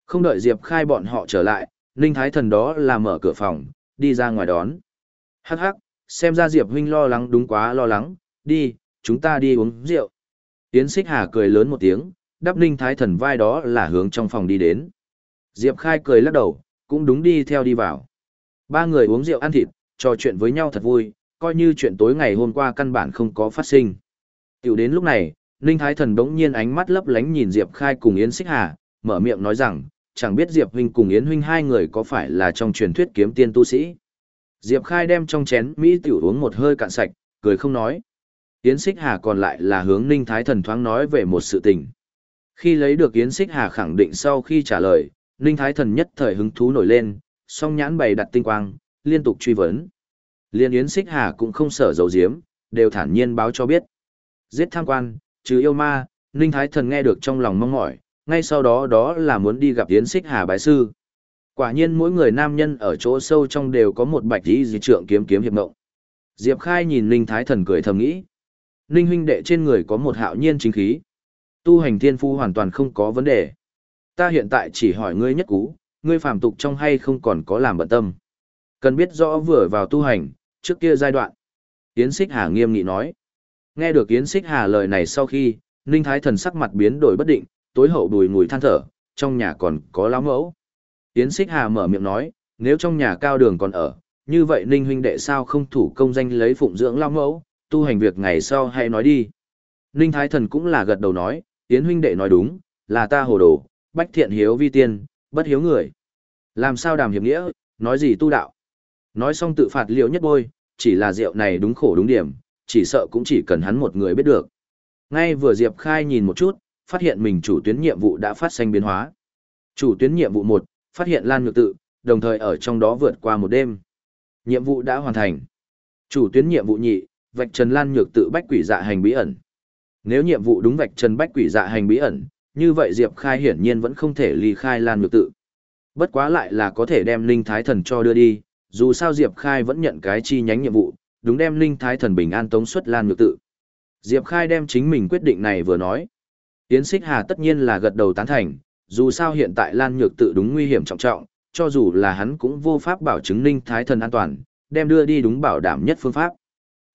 Không đợi Diệp Khai bọn họ trở lại, ninh thái thần đó là mở cửa phòng, đi ra ngoài đón. Hắc hắc, xem ra Diệp huynh lo lắng đúng quá lo lắng, đi, chúng ta đi uống rượu. Yến Xích Hà cười lớn một tiếng, đắp Ninh Thái Thần vai đó là hướng trong phòng đi đến. Diệp Khai cười lắc đầu, cũng đúng đi theo đi vào. Ba người uống rượu ăn thịt, trò chuyện với nhau thật vui, coi như chuyện tối ngày hôm qua căn bản không có phát sinh. Tiểu đến lúc này, Ninh Thái Thần đống nhiên ánh mắt lấp lánh nhìn Diệp Khai cùng Yến Xích Hà, mở miệng nói rằng, chẳng biết Diệp huynh cùng Yến huynh hai người có phải là trong truyền thuyết kiếm tiên tu sĩ. Diệp Khai đem trong chén Mỹ tiểu uống một hơi cạn sạch, cười không nói. Yến Xích Hà còn lại là hướng Ninh Thái Thần thoáng nói về một sự tình. Khi lấy được Yến Xích Hà khẳng định sau khi trả lời, Ninh Thái Thần nhất thời hứng thú nổi lên, song nhãn bày đặt tinh quang, liên tục truy vấn. Liên Yến Xích Hà cũng không sợ dấu diếm, đều thản nhiên báo cho biết. Giết tham quan, trừ yêu ma, Ninh Thái Thần nghe được trong lòng mong mỏi, ngay sau đó đó là muốn đi gặp Yến Xích Hà bái sư. Quả nhiên mỗi người nam nhân ở chỗ sâu trong đều có một bạch tí di trượng kiếm kiếm hiệp mộng. Diệp Khai nhìn Ninh Thái Thần cười thầm nghĩ. Ninh huynh đệ trên người có một hạo nhiên chính khí. Tu hành thiên phu hoàn toàn không có vấn đề. Ta hiện tại chỉ hỏi ngươi nhất cú, ngươi phàm tục trong hay không còn có làm bận tâm. Cần biết rõ vừa vào tu hành, trước kia giai đoạn. Yến Xích Hà nghiêm nghị nói. Nghe được Yến Xích Hà lời này sau khi, Ninh Thái Thần sắc mặt biến đổi bất định, tối hậu đùi ngùi than thở, trong nhà còn có lão mẫu. Yến Xích Hà mở miệng nói, nếu trong nhà cao đường còn ở, như vậy Ninh huynh đệ sao không thủ công danh lấy phụng dưỡng lão mẫu, tu hành việc ngày sau hay nói đi. Ninh Thái Thần cũng là gật đầu nói, Yến huynh đệ nói đúng, là ta hồ đồ, bách thiện hiếu vi tiên, bất hiếu người. Làm sao đàm hiệp nghĩa, nói gì tu đạo. Nói xong tự phạt liệu nhất bôi, chỉ là rượu này đúng khổ đúng điểm, chỉ sợ cũng chỉ cần hắn một người biết được. Ngay vừa Diệp Khai nhìn một chút, phát hiện mình chủ tuyến nhiệm vụ đã phát sinh biến hóa. Chủ tuyến nhiệm vụ 1, phát hiện Lan Nhược Tự, đồng thời ở trong đó vượt qua một đêm. Nhiệm vụ đã hoàn thành. Chủ tuyến nhiệm vụ nhị, vạch trần Lan Nhược Tự bách quỷ dạ hành bí ẩn. Nếu nhiệm vụ đúng vạch trần bách quỷ dạ hành bí ẩn, như vậy Diệp Khai hiển nhiên vẫn không thể ly khai Lan Nhược Tự. Bất quá lại là có thể đem Linh Thái Thần cho đưa đi, dù sao Diệp Khai vẫn nhận cái chi nhánh nhiệm vụ, đúng đem Linh Thái Thần bình an tống xuất Lan Nhược Tự. Diệp Khai đem chính mình quyết định này vừa nói. Yến Xích Hà tất nhiên là gật đầu tán thành, dù sao hiện tại Lan Nhược tự đúng nguy hiểm trọng trọng, cho dù là hắn cũng vô pháp bảo chứng Ninh Thái Thần an toàn, đem đưa đi đúng bảo đảm nhất phương pháp.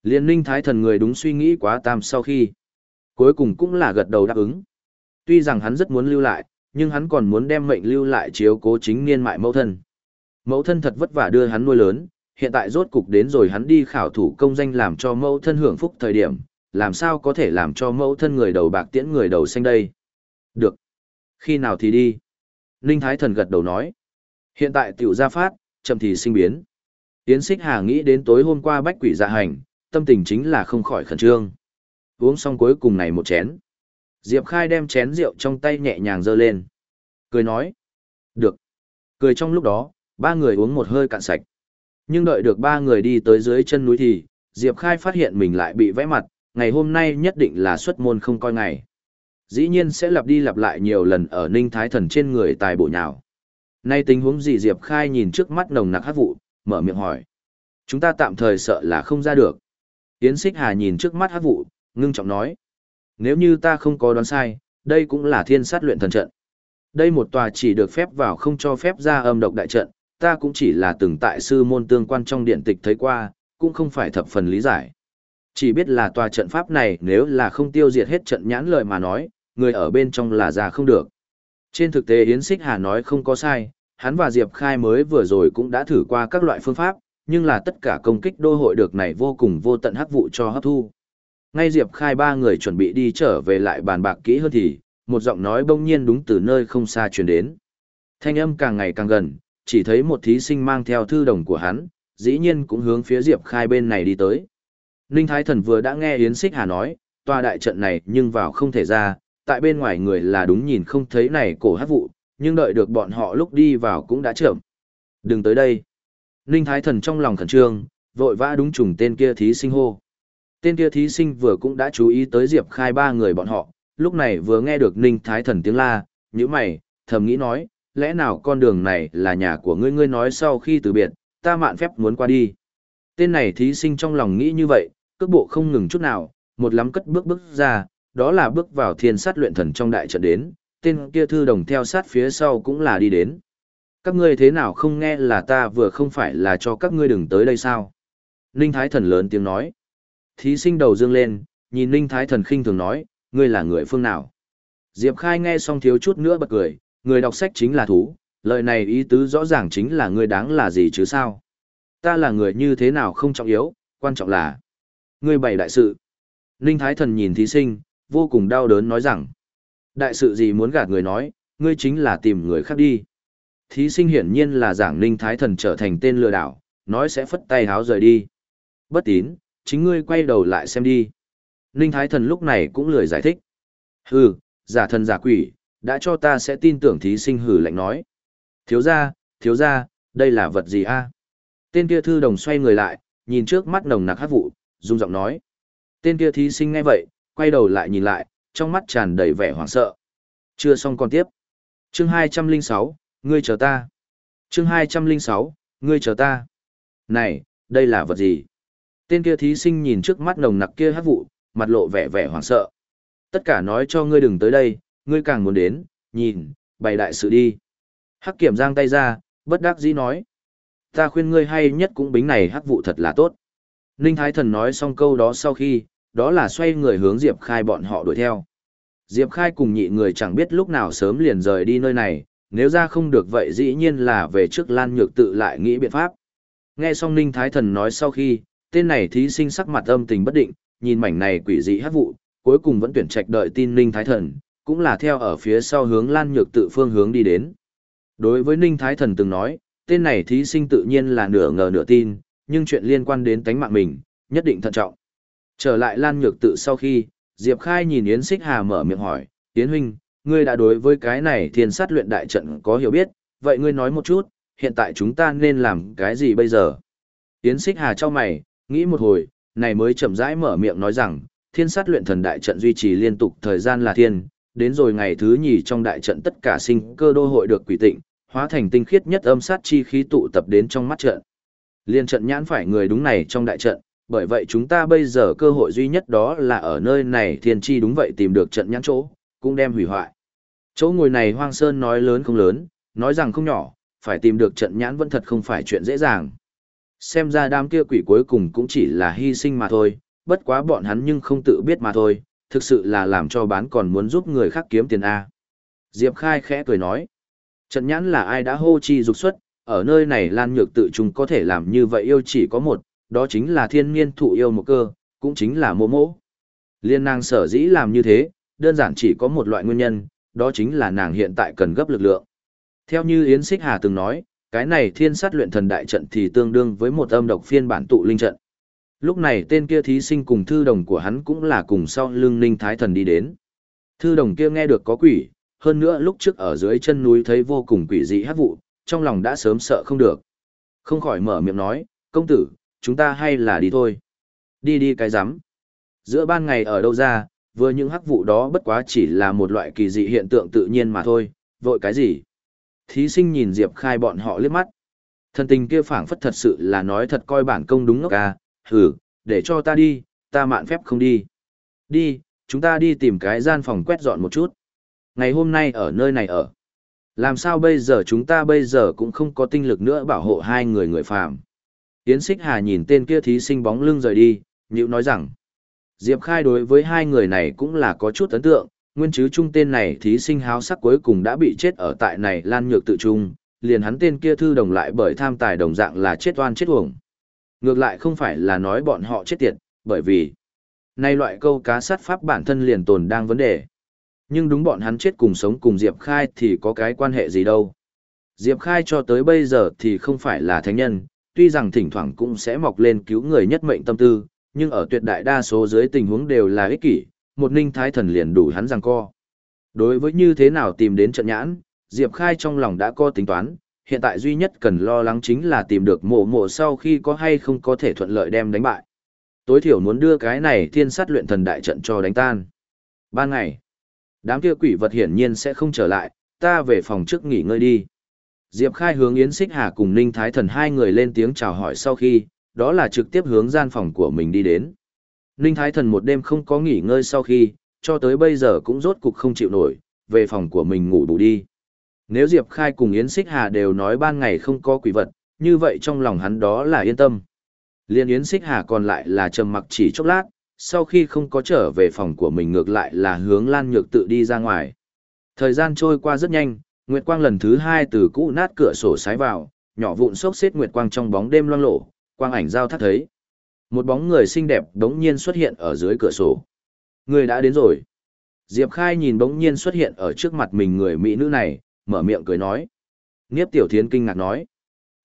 Liên Ninh Thái Thần người đúng suy nghĩ quá tam sau khi. Cuối cùng cũng là gật đầu đáp ứng. Tuy rằng hắn rất muốn lưu lại, nhưng hắn còn muốn đem mệnh lưu lại chiếu cố chính niên mại mẫu thân. Mẫu thân thật vất vả đưa hắn nuôi lớn, hiện tại rốt cục đến rồi hắn đi khảo thủ công danh làm cho mẫu thân hưởng phúc thời điểm, làm sao có thể làm cho mẫu thân người đầu bạc tiễn người đầu xanh đây? Được. Khi nào thì đi? Ninh Thái Thần gật đầu nói. Hiện tại tiểu gia phát, chậm thì sinh biến. Yến Xích Hà nghĩ đến tối hôm qua bách quỷ dạ hành, tâm tình chính là không khỏi khẩn trương. Uống xong cuối cùng này một chén. Diệp Khai đem chén rượu trong tay nhẹ nhàng giơ lên. Cười nói. Được. Cười trong lúc đó, ba người uống một hơi cạn sạch. Nhưng đợi được ba người đi tới dưới chân núi thì, Diệp Khai phát hiện mình lại bị vẽ mặt, ngày hôm nay nhất định là xuất môn không coi ngày. Dĩ nhiên sẽ lặp đi lặp lại nhiều lần ở Ninh Thái Thần trên người tài bộ nhào. Nay tình huống gì Diệp Khai nhìn trước mắt nồng nặc hát vụ, mở miệng hỏi. Chúng ta tạm thời sợ là không ra được. Yến Xích Hà nhìn trước mắt hát vụ, ngưng trọng nói. Nếu như ta không có đoán sai, đây cũng là thiên sát luyện thần trận. Đây một tòa chỉ được phép vào không cho phép ra âm độc đại trận, ta cũng chỉ là từng tại sư môn tương quan trong điện tịch thấy qua, cũng không phải thập phần lý giải. Chỉ biết là tòa trận pháp này nếu là không tiêu diệt hết trận nhãn lợi mà nói, người ở bên trong là già không được. Trên thực tế Yến Xích Hà nói không có sai, hắn và Diệp Khai mới vừa rồi cũng đã thử qua các loại phương pháp, nhưng là tất cả công kích đô hội được này vô cùng vô tận hắc vụ cho hấp thu. Ngay Diệp Khai ba người chuẩn bị đi trở về lại bàn bạc kỹ hơn thì, một giọng nói bỗng nhiên đúng từ nơi không xa truyền đến. Thanh âm càng ngày càng gần, chỉ thấy một thí sinh mang theo thư đồng của hắn, dĩ nhiên cũng hướng phía Diệp Khai bên này đi tới. Ninh Thái Thần vừa đã nghe Yến Xích Hà nói, tòa đại trận này nhưng vào không thể ra, tại bên ngoài người là đúng nhìn không thấy này cổ hát vụ, nhưng đợi được bọn họ lúc đi vào cũng đã chậm. Đừng tới đây. Ninh Thái Thần trong lòng khẩn trương, vội vã đúng trùng tên kia thí sinh hô. Tên kia thí sinh vừa cũng đã chú ý tới Diệp Khai ba người bọn họ, lúc này vừa nghe được Ninh Thái Thần tiếng la, như mày, thầm nghĩ nói, lẽ nào con đường này là nhà của ngươi ngươi nói sau khi từ biệt, ta mạn phép muốn qua đi. Tên này thí sinh trong lòng nghĩ như vậy, cước bộ không ngừng chút nào, một lắm cất bước bước ra, đó là bước vào thiên sát luyện thần trong đại trận đến, tên kia thư đồng theo sát phía sau cũng là đi đến. Các ngươi thế nào không nghe là ta vừa không phải là cho các ngươi đừng tới đây sao? Ninh Thái Thần lớn tiếng nói. Thí sinh đầu dương lên, nhìn Ninh Thái Thần khinh thường nói, ngươi là người phương nào? Diệp Khai nghe xong thiếu chút nữa bật cười, người đọc sách chính là thú, lời này ý tứ rõ ràng chính là ngươi đáng là gì chứ sao? Ta là người như thế nào không trọng yếu, quan trọng là ngươi bày đại sự. Ninh Thái Thần nhìn thí sinh, vô cùng đau đớn nói rằng, đại sự gì muốn gạt người nói, ngươi chính là tìm người khác đi. Thí sinh hiển nhiên là giảng Ninh Thái Thần trở thành tên lừa đảo, nói sẽ phất tay háo rời đi. Bất tín, chính ngươi quay đầu lại xem đi. Ninh Thái Thần lúc này cũng lười giải thích. Hừ, giả thần giả quỷ, đã cho ta sẽ tin tưởng thí sinh hử lạnh nói. Thiếu ra, thiếu ra, đây là vật gì a? Tên kia thư đồng xoay người lại, nhìn trước mắt nồng nặc hát vụ, rung giọng nói. Tên kia thí sinh ngay vậy, quay đầu lại nhìn lại, trong mắt tràn đầy vẻ hoảng sợ. Chưa xong còn tiếp. Chương 206, ngươi chờ ta. Chương 206, ngươi chờ ta. Này, đây là vật gì? Tên kia thí sinh nhìn trước mắt nồng nặc kia hát vụ, mặt lộ vẻ vẻ hoảng sợ. Tất cả nói cho ngươi đừng tới đây, ngươi càng muốn đến, nhìn, bày đại sự đi. Hắc kiểm giang tay ra, bất đắc dĩ nói. Ta khuyên ngươi hay nhất cũng bính này hắc vụ thật là tốt. Ninh Thái Thần nói xong câu đó sau khi, đó là xoay người hướng Diệp Khai bọn họ đuổi theo. Diệp Khai cùng nhị người chẳng biết lúc nào sớm liền rời đi nơi này, nếu ra không được vậy dĩ nhiên là về trước Lan Nhược tự lại nghĩ biện pháp. Nghe xong Ninh Thái Thần nói sau khi, tên này thí sinh sắc mặt âm tình bất định, nhìn mảnh này quỷ dị hát vụ, cuối cùng vẫn tuyển trạch đợi tin Ninh Thái Thần, cũng là theo ở phía sau hướng Lan Nhược tự phương hướng đi đến. Đối với Ninh Thái Thần từng nói, tên này thí sinh tự nhiên là nửa ngờ nửa tin, nhưng chuyện liên quan đến tánh mạng mình, nhất định thận trọng. Trở lại Lan Nhược tự sau khi, Diệp Khai nhìn Yến Xích Hà mở miệng hỏi, Yến Huynh, ngươi đã đối với cái này thiên sát luyện đại trận có hiểu biết, vậy ngươi nói một chút, hiện tại chúng ta nên làm cái gì bây giờ? Yến Xích Hà cho mày, nghĩ một hồi, này mới chậm rãi mở miệng nói rằng, thiên sát luyện thần đại trận duy trì liên tục thời gian là thiên, đến rồi ngày thứ nhì trong đại trận tất cả sinh cơ đô hội được quỷ tịnh, hóa thành tinh khiết nhất âm sát chi khí tụ tập đến trong mắt trận. Liên trận nhãn phải người đúng này trong đại trận, bởi vậy chúng ta bây giờ cơ hội duy nhất đó là ở nơi này thiên chi đúng vậy tìm được trận nhãn chỗ, cũng đem hủy hoại. Chỗ ngồi này hoang sơn nói lớn không lớn, nói rằng không nhỏ, phải tìm được trận nhãn vẫn thật không phải chuyện dễ dàng. Xem ra đám kia quỷ cuối cùng cũng chỉ là hy sinh mà thôi, bất quá bọn hắn nhưng không tự biết mà thôi, thực sự là làm cho bán còn muốn giúp người khác kiếm tiền A. Diệp Khai khẽ cười nói, trận nhãn là ai đã hô chi dục xuất, ở nơi này Lan Nhược tự chúng có thể làm như vậy yêu chỉ có một, đó chính là thiên Nhiên thụ yêu một cơ, cũng chính là mô mỗ. Liên nàng sở dĩ làm như thế, đơn giản chỉ có một loại nguyên nhân, đó chính là nàng hiện tại cần gấp lực lượng. Theo như Yến Xích Hà từng nói, cái này thiên sát luyện thần đại trận thì tương đương với một âm độc phiên bản tụ linh trận. Lúc này tên kia thí sinh cùng thư đồng của hắn cũng là cùng sau lưng ninh thái thần đi đến. Thư đồng kia nghe được có quỷ, hơn nữa lúc trước ở dưới chân núi thấy vô cùng quỷ dị hát vụ, trong lòng đã sớm sợ không được. Không khỏi mở miệng nói, công tử, chúng ta hay là đi thôi. Đi đi cái rắm Giữa ban ngày ở đâu ra, vừa những hắc vụ đó bất quá chỉ là một loại kỳ dị hiện tượng tự nhiên mà thôi, vội cái gì. Thí sinh nhìn Diệp Khai bọn họ liếc mắt. Thần tình kia phảng phất thật sự là nói thật coi bản công đúng ngốc à, hử, để cho ta đi, ta mạn phép không đi. Đi, chúng ta đi tìm cái gian phòng quét dọn một chút. Ngày hôm nay ở nơi này ở. Làm sao bây giờ chúng ta bây giờ cũng không có tinh lực nữa bảo hộ hai người người phàm. Yến Xích Hà nhìn tên kia thí sinh bóng lưng rời đi, nhữ nói rằng. Diệp Khai đối với hai người này cũng là có chút ấn tượng, nguyên chứ trung tên này thí sinh háo sắc cuối cùng đã bị chết ở tại này lan nhược tự trung, liền hắn tên kia thư đồng lại bởi tham tài đồng dạng là chết oan chết uổng. Ngược lại không phải là nói bọn họ chết tiệt, bởi vì nay loại câu cá sát pháp bản thân liền tồn đang vấn đề. Nhưng đúng bọn hắn chết cùng sống cùng Diệp Khai thì có cái quan hệ gì đâu. Diệp Khai cho tới bây giờ thì không phải là thánh nhân, tuy rằng thỉnh thoảng cũng sẽ mọc lên cứu người nhất mệnh tâm tư, nhưng ở tuyệt đại đa số dưới tình huống đều là ích kỷ, một ninh thái thần liền đủ hắn rằng co. Đối với như thế nào tìm đến trận nhãn, Diệp Khai trong lòng đã có tính toán, hiện tại duy nhất cần lo lắng chính là tìm được mộ mộ sau khi có hay không có thể thuận lợi đem đánh bại. Tối thiểu muốn đưa cái này thiên sát luyện thần đại trận cho đánh tan. Ban ngày, đám kia quỷ vật hiển nhiên sẽ không trở lại, ta về phòng trước nghỉ ngơi đi. Diệp Khai hướng Yến Xích Hà cùng Ninh Thái Thần hai người lên tiếng chào hỏi sau khi, đó là trực tiếp hướng gian phòng của mình đi đến. Ninh Thái Thần một đêm không có nghỉ ngơi sau khi, cho tới bây giờ cũng rốt cục không chịu nổi, về phòng của mình ngủ đủ đi. Nếu Diệp Khai cùng Yến Xích Hà đều nói ban ngày không có quỷ vật, như vậy trong lòng hắn đó là yên tâm. Liên Yến Xích Hà còn lại là trầm mặc chỉ chốc lát, sau khi không có trở về phòng của mình ngược lại là hướng Lan Nhược tự đi ra ngoài. Thời gian trôi qua rất nhanh, Nguyệt Quang lần thứ hai từ cũ nát cửa sổ sái vào, nhỏ vụn xốc xếp Nguyệt Quang trong bóng đêm loang lổ, quang ảnh giao thắt thấy. Một bóng người xinh đẹp đống nhiên xuất hiện ở dưới cửa sổ. Người đã đến rồi. Diệp Khai nhìn bỗng nhiên xuất hiện ở trước mặt mình người mỹ nữ này, mở miệng cười nói. Niếp Tiểu Thiến kinh ngạc nói.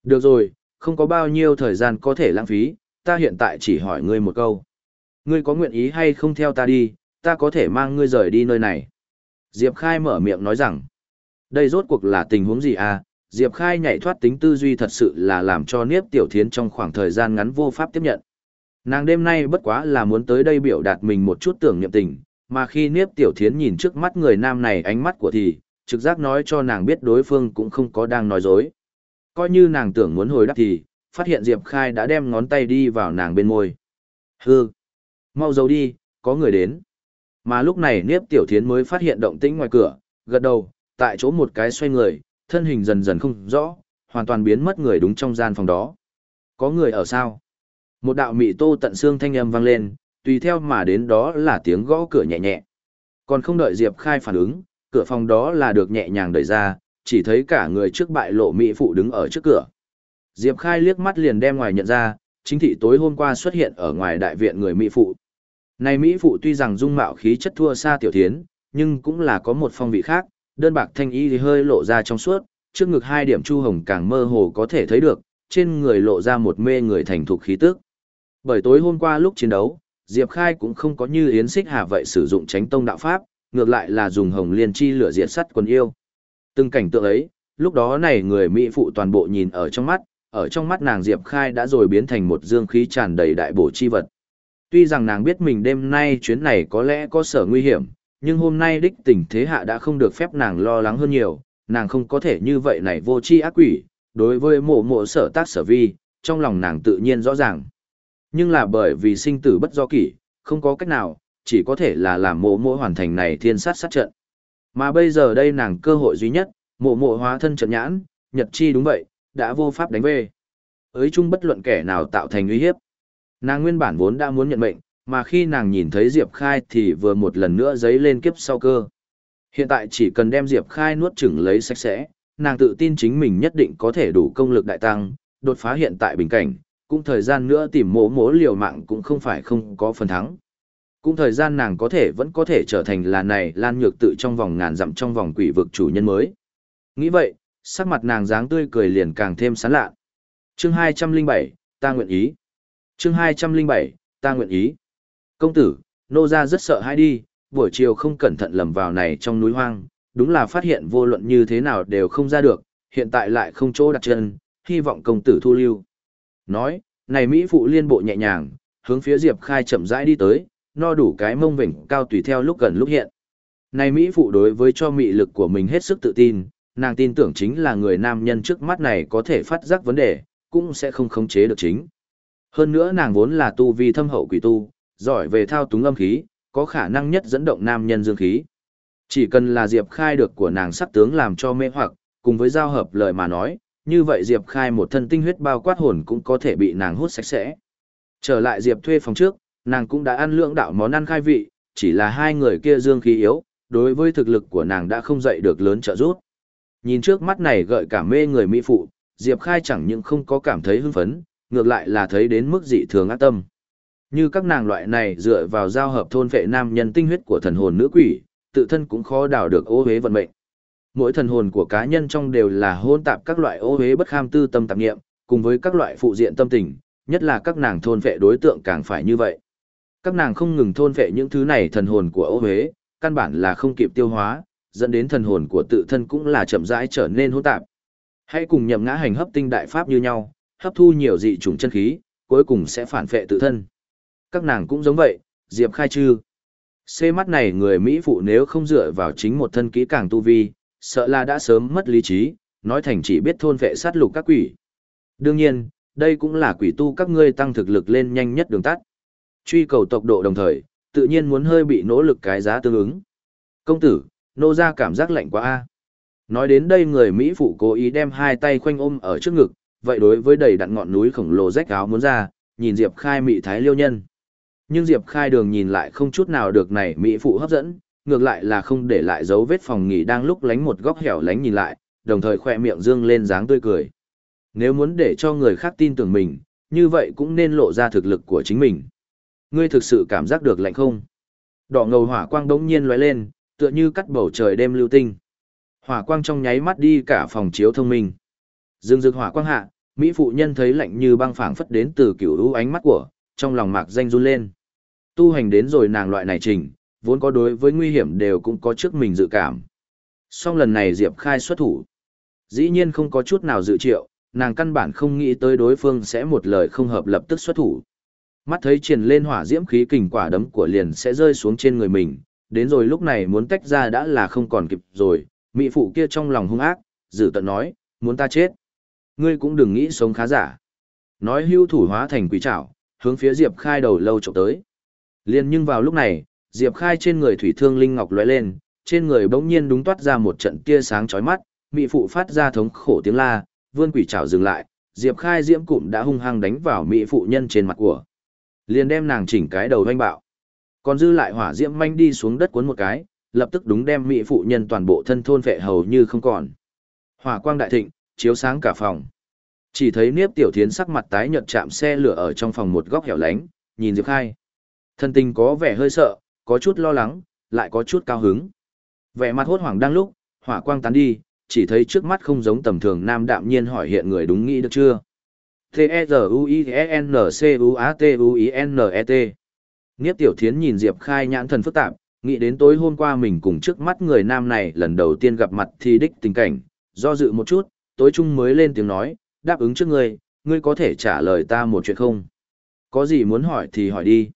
Được rồi, không có bao nhiêu thời gian có thể lãng phí, ta hiện tại chỉ hỏi ngươi một câu. Ngươi có nguyện ý hay không theo ta đi, ta có thể mang ngươi rời đi nơi này. Diệp Khai mở miệng nói rằng, đây rốt cuộc là tình huống gì à? Diệp Khai nhảy thoát tính tư duy thật sự là làm cho Niếp Tiểu Thiến trong khoảng thời gian ngắn vô pháp tiếp nhận. Nàng đêm nay bất quá là muốn tới đây biểu đạt mình một chút tưởng niệm tình, mà khi Niếp Tiểu Thiến nhìn trước mắt người nam này ánh mắt của thì, trực giác nói cho nàng biết đối phương cũng không có đang nói dối. Coi như nàng tưởng muốn hồi đáp thì, phát hiện Diệp Khai đã đem ngón tay đi vào nàng bên môi. Hương. Mau giấu đi, có người đến. Mà lúc này Niếp Tiểu Thiến mới phát hiện động tĩnh ngoài cửa, gật đầu, tại chỗ một cái xoay người, thân hình dần dần không rõ, hoàn toàn biến mất người đúng trong gian phòng đó. Có người ở sao? Một đạo mị tô tận xương thanh âm vang lên, tùy theo mà đến đó là tiếng gõ cửa nhẹ nhẹ. Còn không đợi Diệp Khai phản ứng, cửa phòng đó là được nhẹ nhàng đẩy ra, chỉ thấy cả người trước bại lộ mỹ phụ đứng ở trước cửa. Diệp Khai liếc mắt liền đem ngoài nhận ra, chính thị tối hôm qua xuất hiện ở ngoài đại viện người mỹ phụ. Này mỹ phụ tuy rằng dung mạo khí chất thua xa tiểu thiến, nhưng cũng là có một phong vị khác, đơn bạc thanh y thì hơi lộ ra trong suốt, trước ngực hai điểm chu hồng càng mơ hồ có thể thấy được, trên người lộ ra một mê người thành thục khí tức. Bởi tối hôm qua lúc chiến đấu, Diệp Khai cũng không có như Yến Xích Hà vậy sử dụng tránh tông đạo pháp, ngược lại là dùng hồng liên chi lửa diệt sắt quân yêu. Từng cảnh tượng ấy, lúc đó này người Mỹ phụ toàn bộ nhìn ở trong mắt, ở trong mắt nàng Diệp Khai đã rồi biến thành một dương khí tràn đầy đại bổ chi vật. Tuy rằng nàng biết mình đêm nay chuyến này có lẽ có sở nguy hiểm, nhưng hôm nay đích tình thế hạ đã không được phép nàng lo lắng hơn nhiều, nàng không có thể như vậy này vô chi ác quỷ, đối với mộ mộ sở tác sở vi, trong lòng nàng tự nhiên rõ ràng. Nhưng là bởi vì sinh tử bất do kỷ, không có cách nào, chỉ có thể là làm mộ mộ hoàn thành này thiên sát sát trận. Mà bây giờ đây nàng cơ hội duy nhất, mộ mộ hóa thân trận nhãn, nhật chi đúng vậy, đã vô pháp đánh về. Ới chung bất luận kẻ nào tạo thành uy hiếp. Nàng nguyên bản vốn đã muốn nhận mệnh, mà khi nàng nhìn thấy Diệp Khai thì vừa một lần nữa giấy lên kiếp sau cơ. Hiện tại chỉ cần đem Diệp Khai nuốt chửng lấy sạch sẽ, nàng tự tin chính mình nhất định có thể đủ công lực đại tăng, đột phá hiện tại bình cảnh, cũng thời gian nữa tìm mỗ mỗ liều mạng cũng không phải không có phần thắng. Cũng thời gian nàng có thể vẫn có thể trở thành là này lan nhược tự trong vòng ngàn dặm trong vòng quỷ vực chủ nhân mới. Nghĩ vậy, sắc mặt nàng dáng tươi cười liền càng thêm sán lạ. Chương 207, ta nguyện ý. Chương 207, ta nguyện ý. Công tử, nô gia rất sợ hãi đi, buổi chiều không cẩn thận lầm vào này trong núi hoang, đúng là phát hiện vô luận như thế nào đều không ra được, hiện tại lại không chỗ đặt chân, hy vọng công tử thu lưu. Nói, này Mỹ phụ liên bộ nhẹ nhàng, hướng phía Diệp Khai chậm rãi đi tới, no đủ cái mông vỉnh cao tùy theo lúc gần lúc hiện. Này Mỹ phụ đối với cho mị lực của mình hết sức tự tin, nàng tin tưởng chính là người nam nhân trước mắt này có thể phát giác vấn đề, cũng sẽ không khống chế được chính. Hơn nữa nàng vốn là tu vi thâm hậu quỷ tu, giỏi về thao túng âm khí, có khả năng nhất dẫn động nam nhân dương khí. Chỉ cần là Diệp Khai được của nàng sắc tướng làm cho mê hoặc, cùng với giao hợp lời mà nói, như vậy Diệp Khai một thân tinh huyết bao quát hồn cũng có thể bị nàng hút sạch sẽ. Trở lại Diệp thuê phòng trước, nàng cũng đã ăn lượng đạo món ăn khai vị, chỉ là hai người kia dương khí yếu, đối với thực lực của nàng đã không dậy được lớn trợ giúp. Nhìn trước mắt này gợi cả mê người mỹ phụ, Diệp Khai chẳng những không có cảm thấy hưng phấn, ngược lại là thấy đến mức dị thường ác tâm. Như các nàng loại này dựa vào giao hợp thôn vệ nam nhân tinh huyết của thần hồn nữ quỷ, tự thân cũng khó đào được ô hế vận mệnh. Mỗi thần hồn của cá nhân trong đều là hôn tạp các loại ô hế bất kham tư tâm tạp nghiệm, cùng với các loại phụ diện tâm tình, nhất là các nàng thôn vệ đối tượng càng phải như vậy. Các nàng không ngừng thôn vệ những thứ này thần hồn của ô hế, căn bản là không kịp tiêu hóa, dẫn đến thần hồn của tự thân cũng là chậm rãi trở nên hỗn tạp. Hãy cùng nhậm ngã hành hấp tinh đại pháp như nhau, hấp thu nhiều dị chủng chân khí, cuối cùng sẽ phản phệ tự thân. Các nàng cũng giống vậy, Diệp Khai Trư. Xê mắt này người Mỹ phụ nếu không dựa vào chính một thân kỹ càng tu vi, sợ là đã sớm mất lý trí, nói thành chỉ biết thôn vệ sát lục các quỷ. Đương nhiên, đây cũng là quỷ tu các ngươi tăng thực lực lên nhanh nhất đường tắt. Truy cầu tốc độ đồng thời, tự nhiên muốn hơi bị nỗ lực cái giá tương ứng. Công tử, nô ra cảm giác lạnh quá a. Nói đến đây người Mỹ phụ cố ý đem hai tay khoanh ôm ở trước ngực, vậy đối với đầy đặn ngọn núi khổng lồ rách áo muốn ra, nhìn Diệp Khai mị thái liêu nhân. Nhưng Diệp Khai Đường nhìn lại không chút nào được này mỹ phụ hấp dẫn, ngược lại là không để lại dấu vết phòng nghỉ đang lúc lánh một góc hẻo lánh nhìn lại, đồng thời khỏe miệng dương lên dáng tươi cười. Nếu muốn để cho người khác tin tưởng mình, như vậy cũng nên lộ ra thực lực của chính mình. Ngươi thực sự cảm giác được lạnh không? Đỏ ngầu hỏa quang đống nhiên lóe lên, tựa như cắt bầu trời đêm lưu tinh. Hỏa quang trong nháy mắt đi cả phòng chiếu thông minh. Dương dực hỏa quang hạ, Mỹ phụ nhân thấy lạnh như băng phảng phất đến từ kiểu u ánh mắt của, trong lòng mạc danh run lên. Tu hành đến rồi nàng loại này trình, vốn có đối với nguy hiểm đều cũng có trước mình dự cảm. Song lần này Diệp Khai xuất thủ. Dĩ nhiên không có chút nào dự triệu, nàng căn bản không nghĩ tới đối phương sẽ một lời không hợp lập tức xuất thủ. Mắt thấy truyền lên hỏa diễm khí kình quả đấm của liền sẽ rơi xuống trên người mình, đến rồi lúc này muốn tách ra đã là không còn kịp rồi, mỹ phụ kia trong lòng hung ác, dự tận nói, muốn ta chết. Ngươi cũng đừng nghĩ sống khá giả. Nói hưu thủ hóa thành quỷ trảo, hướng phía Diệp Khai đầu lâu trộm tới. Liên nhưng vào lúc này, Diệp Khai trên người thủy thương linh ngọc lóe lên, trên người bỗng nhiên đúng toát ra một trận tia sáng chói mắt, Mị phụ phát ra thống khổ tiếng la, vươn quỷ trảo dừng lại, Diệp Khai diễm cụm đã hung hăng đánh vào Mị phụ nhân trên mặt của. Liền đem nàng chỉnh cái đầu vanh bạo. Còn dư lại hỏa diễm manh đi xuống đất cuốn một cái, lập tức đúng đem Mị phụ nhân toàn bộ thân thôn vệ hầu như không còn. Hỏa quang đại thịnh, chiếu sáng cả phòng. Chỉ thấy Niếp Tiểu Thiến sắc mặt tái nhợt chạm xe lửa ở trong phòng một góc hẻo lánh, nhìn Diệp Khai. Thân tình có vẻ hơi sợ, có chút lo lắng, lại có chút cao hứng. Vẻ mặt hốt hoảng đang lúc, hỏa quang tán đi, chỉ thấy trước mắt không giống tầm thường nam đạm nhiên hỏi hiện người đúng nghĩ được chưa. T-E-Z-U-I-N-C-U-A-T-U-I-N-E-T Niếp Tiểu Thiến nhìn Diệp Khai nhãn thần phức tạp, nghĩ đến tối hôm qua mình cùng trước mắt người nam này lần đầu tiên gặp mặt thì đích tình cảnh, do dự một chút, tối trung mới lên tiếng nói, đáp ứng trước ngươi, ngươi có thể trả lời ta một chuyện không? Có gì muốn hỏi thì hỏi đi.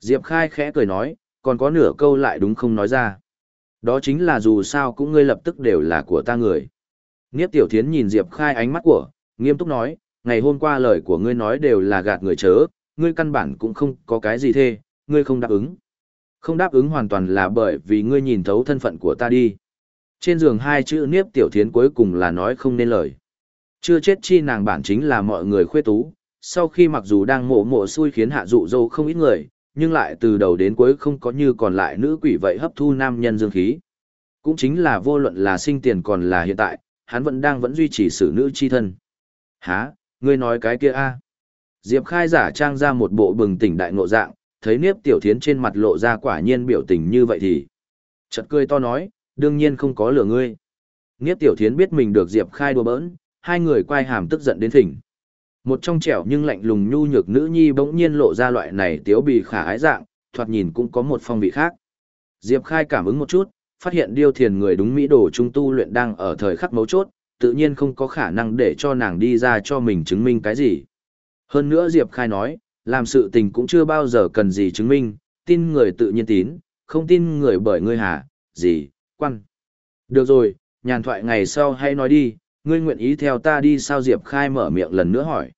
Diệp Khai khẽ cười nói, còn có nửa câu lại đúng không nói ra. Đó chính là dù sao cũng ngươi lập tức đều là của ta người. Niếp Tiểu Thiến nhìn Diệp Khai ánh mắt của, nghiêm túc nói, ngày hôm qua lời của ngươi nói đều là gạt người chớ, ngươi căn bản cũng không có cái gì thê, ngươi không đáp ứng. Không đáp ứng hoàn toàn là bởi vì ngươi nhìn thấu thân phận của ta đi. Trên giường hai chữ Niếp Tiểu Thiến cuối cùng là nói không nên lời. Chưa chết chi nàng bản chính là mọi người khuê tú, sau khi mặc dù đang mộ mộ xui khiến hạ dụ dâu không ít người, nhưng lại từ đầu đến cuối không có như còn lại nữ quỷ vậy hấp thu nam nhân dương khí. Cũng chính là vô luận là sinh tiền còn là hiện tại, hắn vẫn đang vẫn duy trì sự nữ chi thân. Hả, ngươi nói cái kia a? Diệp khai giả trang ra một bộ bừng tỉnh đại ngộ dạng, thấy Niếp Tiểu Thiến trên mặt lộ ra quả nhiên biểu tình như vậy thì. Chợt cười to nói, đương nhiên không có lửa ngươi. Nghiếp Tiểu Thiến biết mình được Diệp khai đùa bỡn, hai người quay hàm tức giận đến thỉnh. Một trong trẻo nhưng lạnh lùng nhu nhược nữ nhi bỗng nhiên lộ ra loại này tiếu bì khả ái dạng, thoạt nhìn cũng có một phong vị khác. Diệp Khai cảm ứng một chút, phát hiện điêu thiền người đúng mỹ đồ trung tu luyện đang ở thời khắc mấu chốt, tự nhiên không có khả năng để cho nàng đi ra cho mình chứng minh cái gì. Hơn nữa Diệp Khai nói, làm sự tình cũng chưa bao giờ cần gì chứng minh, tin người tự nhiên tín, không tin người bởi ngươi hả, gì, quan. Được rồi, nhàn thoại ngày sau hay nói đi, ngươi nguyện ý theo ta đi sao Diệp Khai mở miệng lần nữa hỏi.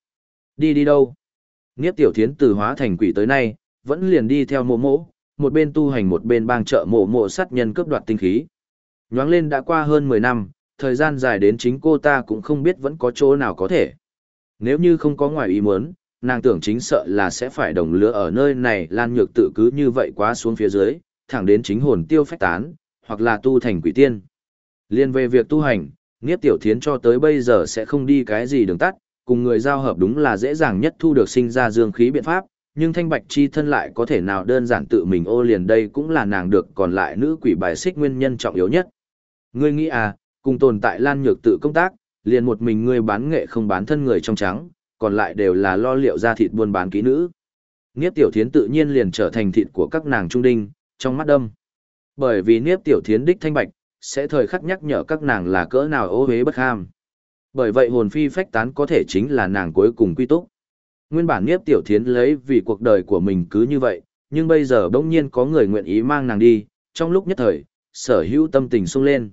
Đi đi đâu? Niếp tiểu thiến từ hóa thành quỷ tới nay, vẫn liền đi theo mộ mộ, một bên tu hành một bên bang trợ mộ mộ sát nhân cướp đoạt tinh khí. Nhoáng lên đã qua hơn 10 năm, thời gian dài đến chính cô ta cũng không biết vẫn có chỗ nào có thể. Nếu như không có ngoài ý muốn, nàng tưởng chính sợ là sẽ phải đồng lứa ở nơi này lan nhược tự cứ như vậy quá xuống phía dưới, thẳng đến chính hồn tiêu phách tán, hoặc là tu thành quỷ tiên. Liên về việc tu hành, Niếp Tiểu Thiến cho tới bây giờ sẽ không đi cái gì đường tắt, cùng người giao hợp đúng là dễ dàng nhất thu được sinh ra dương khí biện pháp, nhưng thanh bạch chi thân lại có thể nào đơn giản tự mình ô liền đây cũng là nàng được còn lại nữ quỷ bài xích nguyên nhân trọng yếu nhất. Ngươi nghĩ à, cùng tồn tại lan nhược tự công tác, liền một mình ngươi bán nghệ không bán thân người trong trắng, còn lại đều là lo liệu ra thịt buôn bán kỹ nữ. Niếp tiểu thiến tự nhiên liền trở thành thịt của các nàng trung đinh, trong mắt đâm. Bởi vì niếp tiểu thiến đích thanh bạch, sẽ thời khắc nhắc nhở các nàng là cỡ nào ô hế bất ham. Bởi vậy hồn phi phách tán có thể chính là nàng cuối cùng quy túc. Nguyên bản Niếp Tiểu Thiến lấy vì cuộc đời của mình cứ như vậy, nhưng bây giờ bỗng nhiên có người nguyện ý mang nàng đi, trong lúc nhất thời, sở hữu tâm tình sung lên.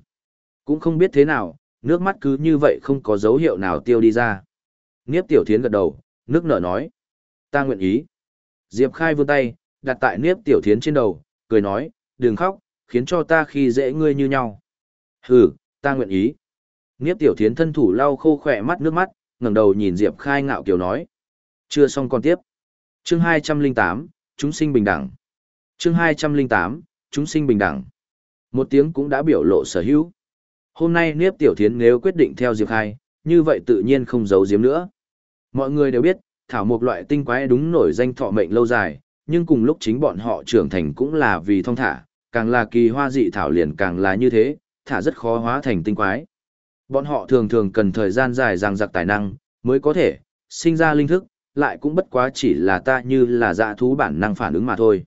Cũng không biết thế nào, nước mắt cứ như vậy không có dấu hiệu nào tiêu đi ra. Niếp Tiểu Thiến gật đầu, nước nở nói. Ta nguyện ý. Diệp Khai vươn tay, đặt tại Niếp Tiểu Thiến trên đầu, cười nói, đừng khóc, khiến cho ta khi dễ ngươi như nhau. Hừ, ta nguyện ý. Niếp tiểu thiến thân thủ lau khô khỏe mắt nước mắt, ngẩng đầu nhìn Diệp Khai ngạo kiều nói. Chưa xong còn tiếp. chương 208, chúng sinh bình đẳng. Chương 208, chúng sinh bình đẳng. Một tiếng cũng đã biểu lộ sở hữu. Hôm nay Niếp Tiểu Thiến nếu quyết định theo Diệp Khai, như vậy tự nhiên không giấu giếm nữa. Mọi người đều biết, thảo một loại tinh quái đúng nổi danh thọ mệnh lâu dài, nhưng cùng lúc chính bọn họ trưởng thành cũng là vì thông thả, càng là kỳ hoa dị thảo liền càng là như thế, thả rất khó hóa thành tinh quái. Bọn họ thường thường cần thời gian dài ràng giặc tài năng, mới có thể, sinh ra linh thức, lại cũng bất quá chỉ là ta như là dạ thú bản năng phản ứng mà thôi.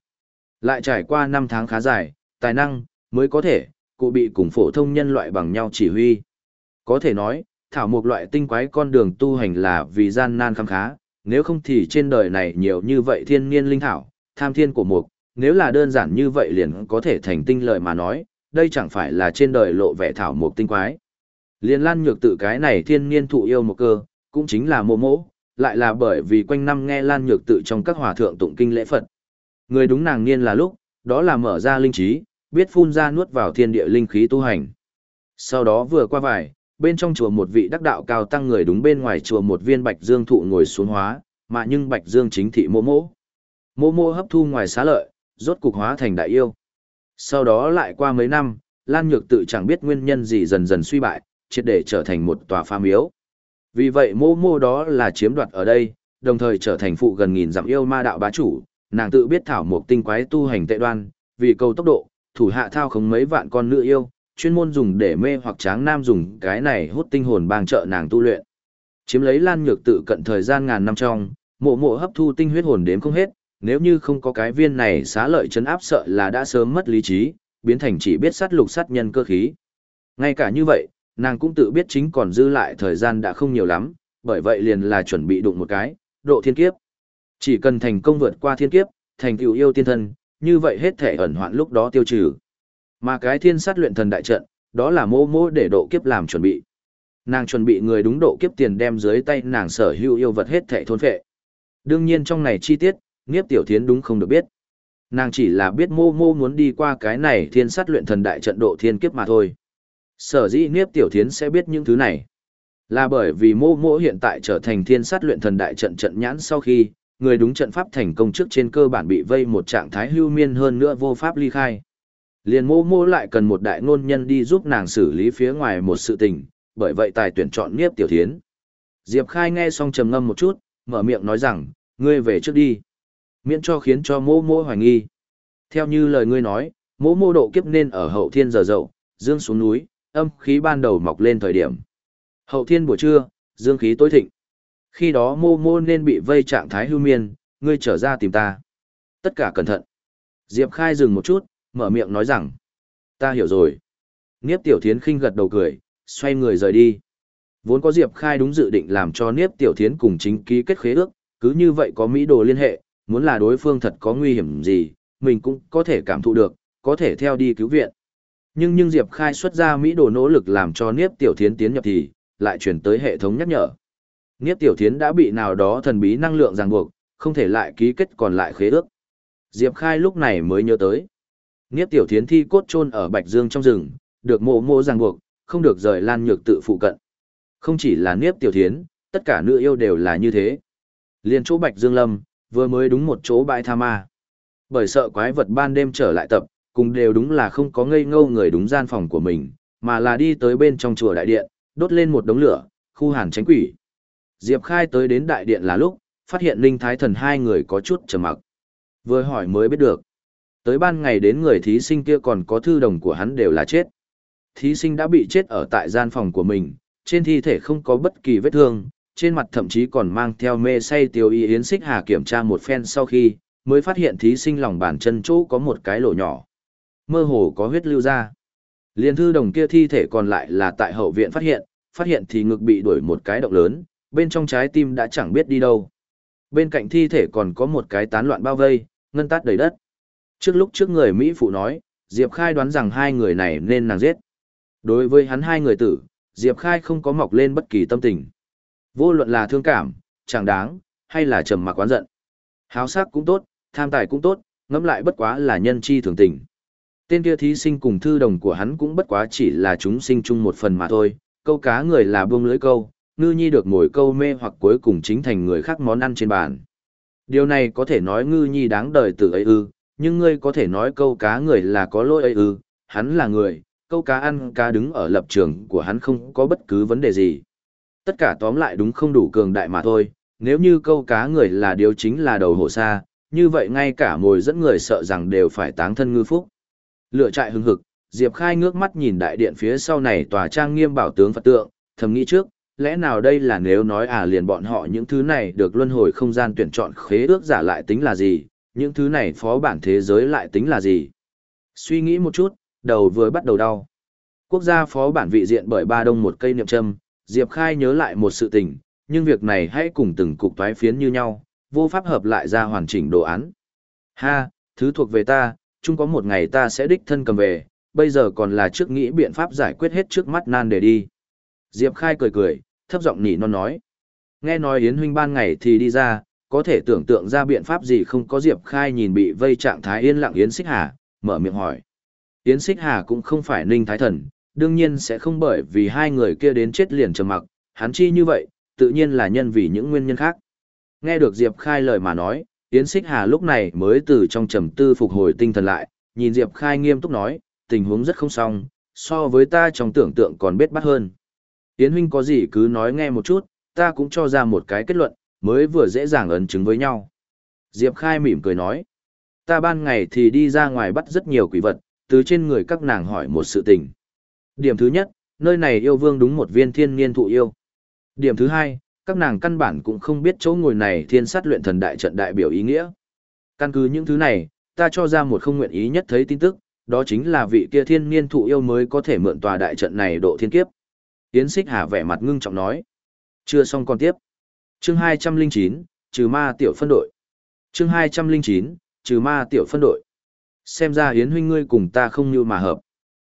Lại trải qua 5 tháng khá dài, tài năng, mới có thể, cụ bị cùng phổ thông nhân loại bằng nhau chỉ huy. Có thể nói, thảo một loại tinh quái con đường tu hành là vì gian nan khám khá, nếu không thì trên đời này nhiều như vậy thiên niên linh thảo, tham thiên của mục, nếu là đơn giản như vậy liền có thể thành tinh lợi mà nói, đây chẳng phải là trên đời lộ vẻ thảo mục tinh quái. Liên lan nhược tự cái này thiên niên thụ yêu một cơ, cũng chính là mô mỗ, lại là bởi vì quanh năm nghe lan nhược tự trong các hòa thượng tụng kinh lễ Phật. Người đúng nàng niên là lúc, đó là mở ra linh trí, biết phun ra nuốt vào thiên địa linh khí tu hành. Sau đó vừa qua vài, bên trong chùa một vị đắc đạo cao tăng người đúng bên ngoài chùa một viên bạch dương thụ ngồi xuống hóa, mà nhưng bạch dương chính thị mô mỗ. Mô mô hấp thu ngoài xá lợi, rốt cục hóa thành đại yêu. Sau đó lại qua mấy năm, Lan Nhược tự chẳng biết nguyên nhân gì dần dần suy bại, triệt để trở thành một tòa pha miếu. Vì vậy mô mô đó là chiếm đoạt ở đây, đồng thời trở thành phụ gần nghìn dặm yêu ma đạo bá chủ, nàng tự biết thảo một tinh quái tu hành tệ đoan, vì cầu tốc độ, thủ hạ thao không mấy vạn con nữ yêu, chuyên môn dùng để mê hoặc tráng nam dùng cái này hút tinh hồn bang trợ nàng tu luyện. Chiếm lấy lan nhược tự cận thời gian ngàn năm trong, mộ mộ hấp thu tinh huyết hồn đến không hết, nếu như không có cái viên này xá lợi chấn áp sợ là đã sớm mất lý trí, biến thành chỉ biết sát lục sát nhân cơ khí. Ngay cả như vậy, nàng cũng tự biết chính còn dư lại thời gian đã không nhiều lắm, bởi vậy liền là chuẩn bị đụng một cái, độ thiên kiếp. Chỉ cần thành công vượt qua thiên kiếp, thành tựu yêu tiên thân, như vậy hết thể ẩn hoạn lúc đó tiêu trừ. Mà cái thiên sát luyện thần đại trận, đó là mô mô để độ kiếp làm chuẩn bị. Nàng chuẩn bị người đúng độ kiếp tiền đem dưới tay nàng sở hữu yêu vật hết thể thôn phệ. Đương nhiên trong này chi tiết, Niếp Tiểu Thiến đúng không được biết. Nàng chỉ là biết mô mô muốn đi qua cái này thiên sát luyện thần đại trận độ thiên kiếp mà thôi. Sở dĩ Niếp Tiểu Thiến sẽ biết những thứ này. Là bởi vì mô mô hiện tại trở thành thiên sát luyện thần đại trận trận nhãn sau khi, người đúng trận pháp thành công trước trên cơ bản bị vây một trạng thái hưu miên hơn nữa vô pháp ly khai. Liền mô mô lại cần một đại ngôn nhân đi giúp nàng xử lý phía ngoài một sự tình, bởi vậy tài tuyển chọn Niếp Tiểu Thiến. Diệp Khai nghe xong trầm ngâm một chút, mở miệng nói rằng, ngươi về trước đi. Miễn cho khiến cho mô mô hoài nghi. Theo như lời ngươi nói, mô mô độ kiếp nên ở hậu thiên giờ dậu, dương xuống núi, âm khí ban đầu mọc lên thời điểm. Hậu thiên buổi trưa, dương khí tối thịnh. Khi đó mô mô nên bị vây trạng thái hưu miên, ngươi trở ra tìm ta. Tất cả cẩn thận. Diệp Khai dừng một chút, mở miệng nói rằng. Ta hiểu rồi. Niếp Tiểu Thiến khinh gật đầu cười, xoay người rời đi. Vốn có Diệp Khai đúng dự định làm cho Niếp Tiểu Thiến cùng chính ký kết khế ước, cứ như vậy có Mỹ đồ liên hệ, muốn là đối phương thật có nguy hiểm gì, mình cũng có thể cảm thụ được, có thể theo đi cứu viện. Nhưng nhưng Diệp Khai xuất ra Mỹ đồ nỗ lực làm cho Niếp Tiểu Thiến tiến nhập thì, lại chuyển tới hệ thống nhắc nhở. Niếp Tiểu Thiến đã bị nào đó thần bí năng lượng ràng buộc, không thể lại ký kết còn lại khế ước. Diệp Khai lúc này mới nhớ tới. Niếp Tiểu Thiến thi cốt chôn ở Bạch Dương trong rừng, được mộ mộ ràng buộc, không được rời Lan Nhược tự phụ cận. Không chỉ là Niếp Tiểu Thiến, tất cả nữ yêu đều là như thế. Liên chỗ Bạch Dương Lâm, vừa mới đúng một chỗ bãi tha ma. Bởi sợ quái vật ban đêm trở lại tập, cùng đều đúng là không có ngây ngâu người đúng gian phòng của mình, mà là đi tới bên trong chùa đại điện, đốt lên một đống lửa, khu hàn tránh quỷ. Diệp Khai tới đến đại điện là lúc, phát hiện Linh Thái Thần hai người có chút trầm mặc. Vừa hỏi mới biết được. Tới ban ngày đến người thí sinh kia còn có thư đồng của hắn đều là chết. Thí sinh đã bị chết ở tại gian phòng của mình, trên thi thể không có bất kỳ vết thương, trên mặt thậm chí còn mang theo mê say tiêu y yến xích hà kiểm tra một phen sau khi, mới phát hiện thí sinh lòng bàn chân chỗ có một cái lỗ nhỏ. Mơ hồ có huyết lưu ra. liền thư đồng kia thi thể còn lại là tại hậu viện phát hiện, phát hiện thì ngực bị đuổi một cái động lớn, bên trong trái tim đã chẳng biết đi đâu. Bên cạnh thi thể còn có một cái tán loạn bao vây, ngân tát đầy đất. Trước lúc trước người Mỹ phụ nói, Diệp Khai đoán rằng hai người này nên nàng giết. Đối với hắn hai người tử, Diệp Khai không có mọc lên bất kỳ tâm tình. Vô luận là thương cảm, chẳng đáng, hay là trầm mặc oán giận. Háo sắc cũng tốt, tham tài cũng tốt, ngẫm lại bất quá là nhân chi thường tình. Tên kia thí sinh cùng thư đồng của hắn cũng bất quá chỉ là chúng sinh chung một phần mà thôi, câu cá người là buông lưới câu, ngư nhi được ngồi câu mê hoặc cuối cùng chính thành người khác món ăn trên bàn. Điều này có thể nói ngư nhi đáng đời từ ấy ư, nhưng ngươi có thể nói câu cá người là có lỗi ấy ư, hắn là người, câu cá ăn cá đứng ở lập trường của hắn không có bất cứ vấn đề gì. Tất cả tóm lại đúng không đủ cường đại mà thôi, nếu như câu cá người là điều chính là đầu hổ xa, như vậy ngay cả mồi dẫn người sợ rằng đều phải táng thân ngư phúc. Lựa trại hưng hực, Diệp Khai ngước mắt nhìn đại điện phía sau này tòa trang nghiêm bảo tướng Phật tượng, thầm nghĩ trước, lẽ nào đây là nếu nói à liền bọn họ những thứ này được luân hồi không gian tuyển chọn khế ước giả lại tính là gì, những thứ này phó bản thế giới lại tính là gì. Suy nghĩ một chút, đầu vừa bắt đầu đau. Quốc gia phó bản vị diện bởi ba đông một cây niệm châm, Diệp Khai nhớ lại một sự tình, nhưng việc này hãy cùng từng cục toái phiến như nhau, vô pháp hợp lại ra hoàn chỉnh đồ án. Ha, thứ thuộc về ta, chung có một ngày ta sẽ đích thân cầm về, bây giờ còn là trước nghĩ biện pháp giải quyết hết trước mắt nan để đi. Diệp Khai cười cười, thấp giọng nỉ non nói. Nghe nói Yến huynh ban ngày thì đi ra, có thể tưởng tượng ra biện pháp gì không có Diệp Khai nhìn bị vây trạng thái yên lặng Yến Xích Hà, mở miệng hỏi. Yến Xích Hà cũng không phải ninh thái thần, đương nhiên sẽ không bởi vì hai người kia đến chết liền trầm mặc, hắn chi như vậy, tự nhiên là nhân vì những nguyên nhân khác. Nghe được Diệp Khai lời mà nói, Yến Xích Hà lúc này mới từ trong trầm tư phục hồi tinh thần lại, nhìn Diệp Khai nghiêm túc nói, tình huống rất không xong, so với ta trong tưởng tượng còn bết bắt hơn. Yến huynh có gì cứ nói nghe một chút, ta cũng cho ra một cái kết luận, mới vừa dễ dàng ấn chứng với nhau. Diệp Khai mỉm cười nói, ta ban ngày thì đi ra ngoài bắt rất nhiều quỷ vật, từ trên người các nàng hỏi một sự tình. Điểm thứ nhất, nơi này yêu vương đúng một viên thiên niên thụ yêu. Điểm thứ hai, các nàng căn bản cũng không biết chỗ ngồi này thiên sát luyện thần đại trận đại biểu ý nghĩa. Căn cứ những thứ này, ta cho ra một không nguyện ý nhất thấy tin tức, đó chính là vị kia thiên niên thụ yêu mới có thể mượn tòa đại trận này độ thiên kiếp. Yến Xích Hà vẻ mặt ngưng trọng nói. Chưa xong còn tiếp. Chương 209, trừ ma tiểu phân đội. Chương 209, trừ ma tiểu phân đội. Xem ra Yến huynh ngươi cùng ta không như mà hợp.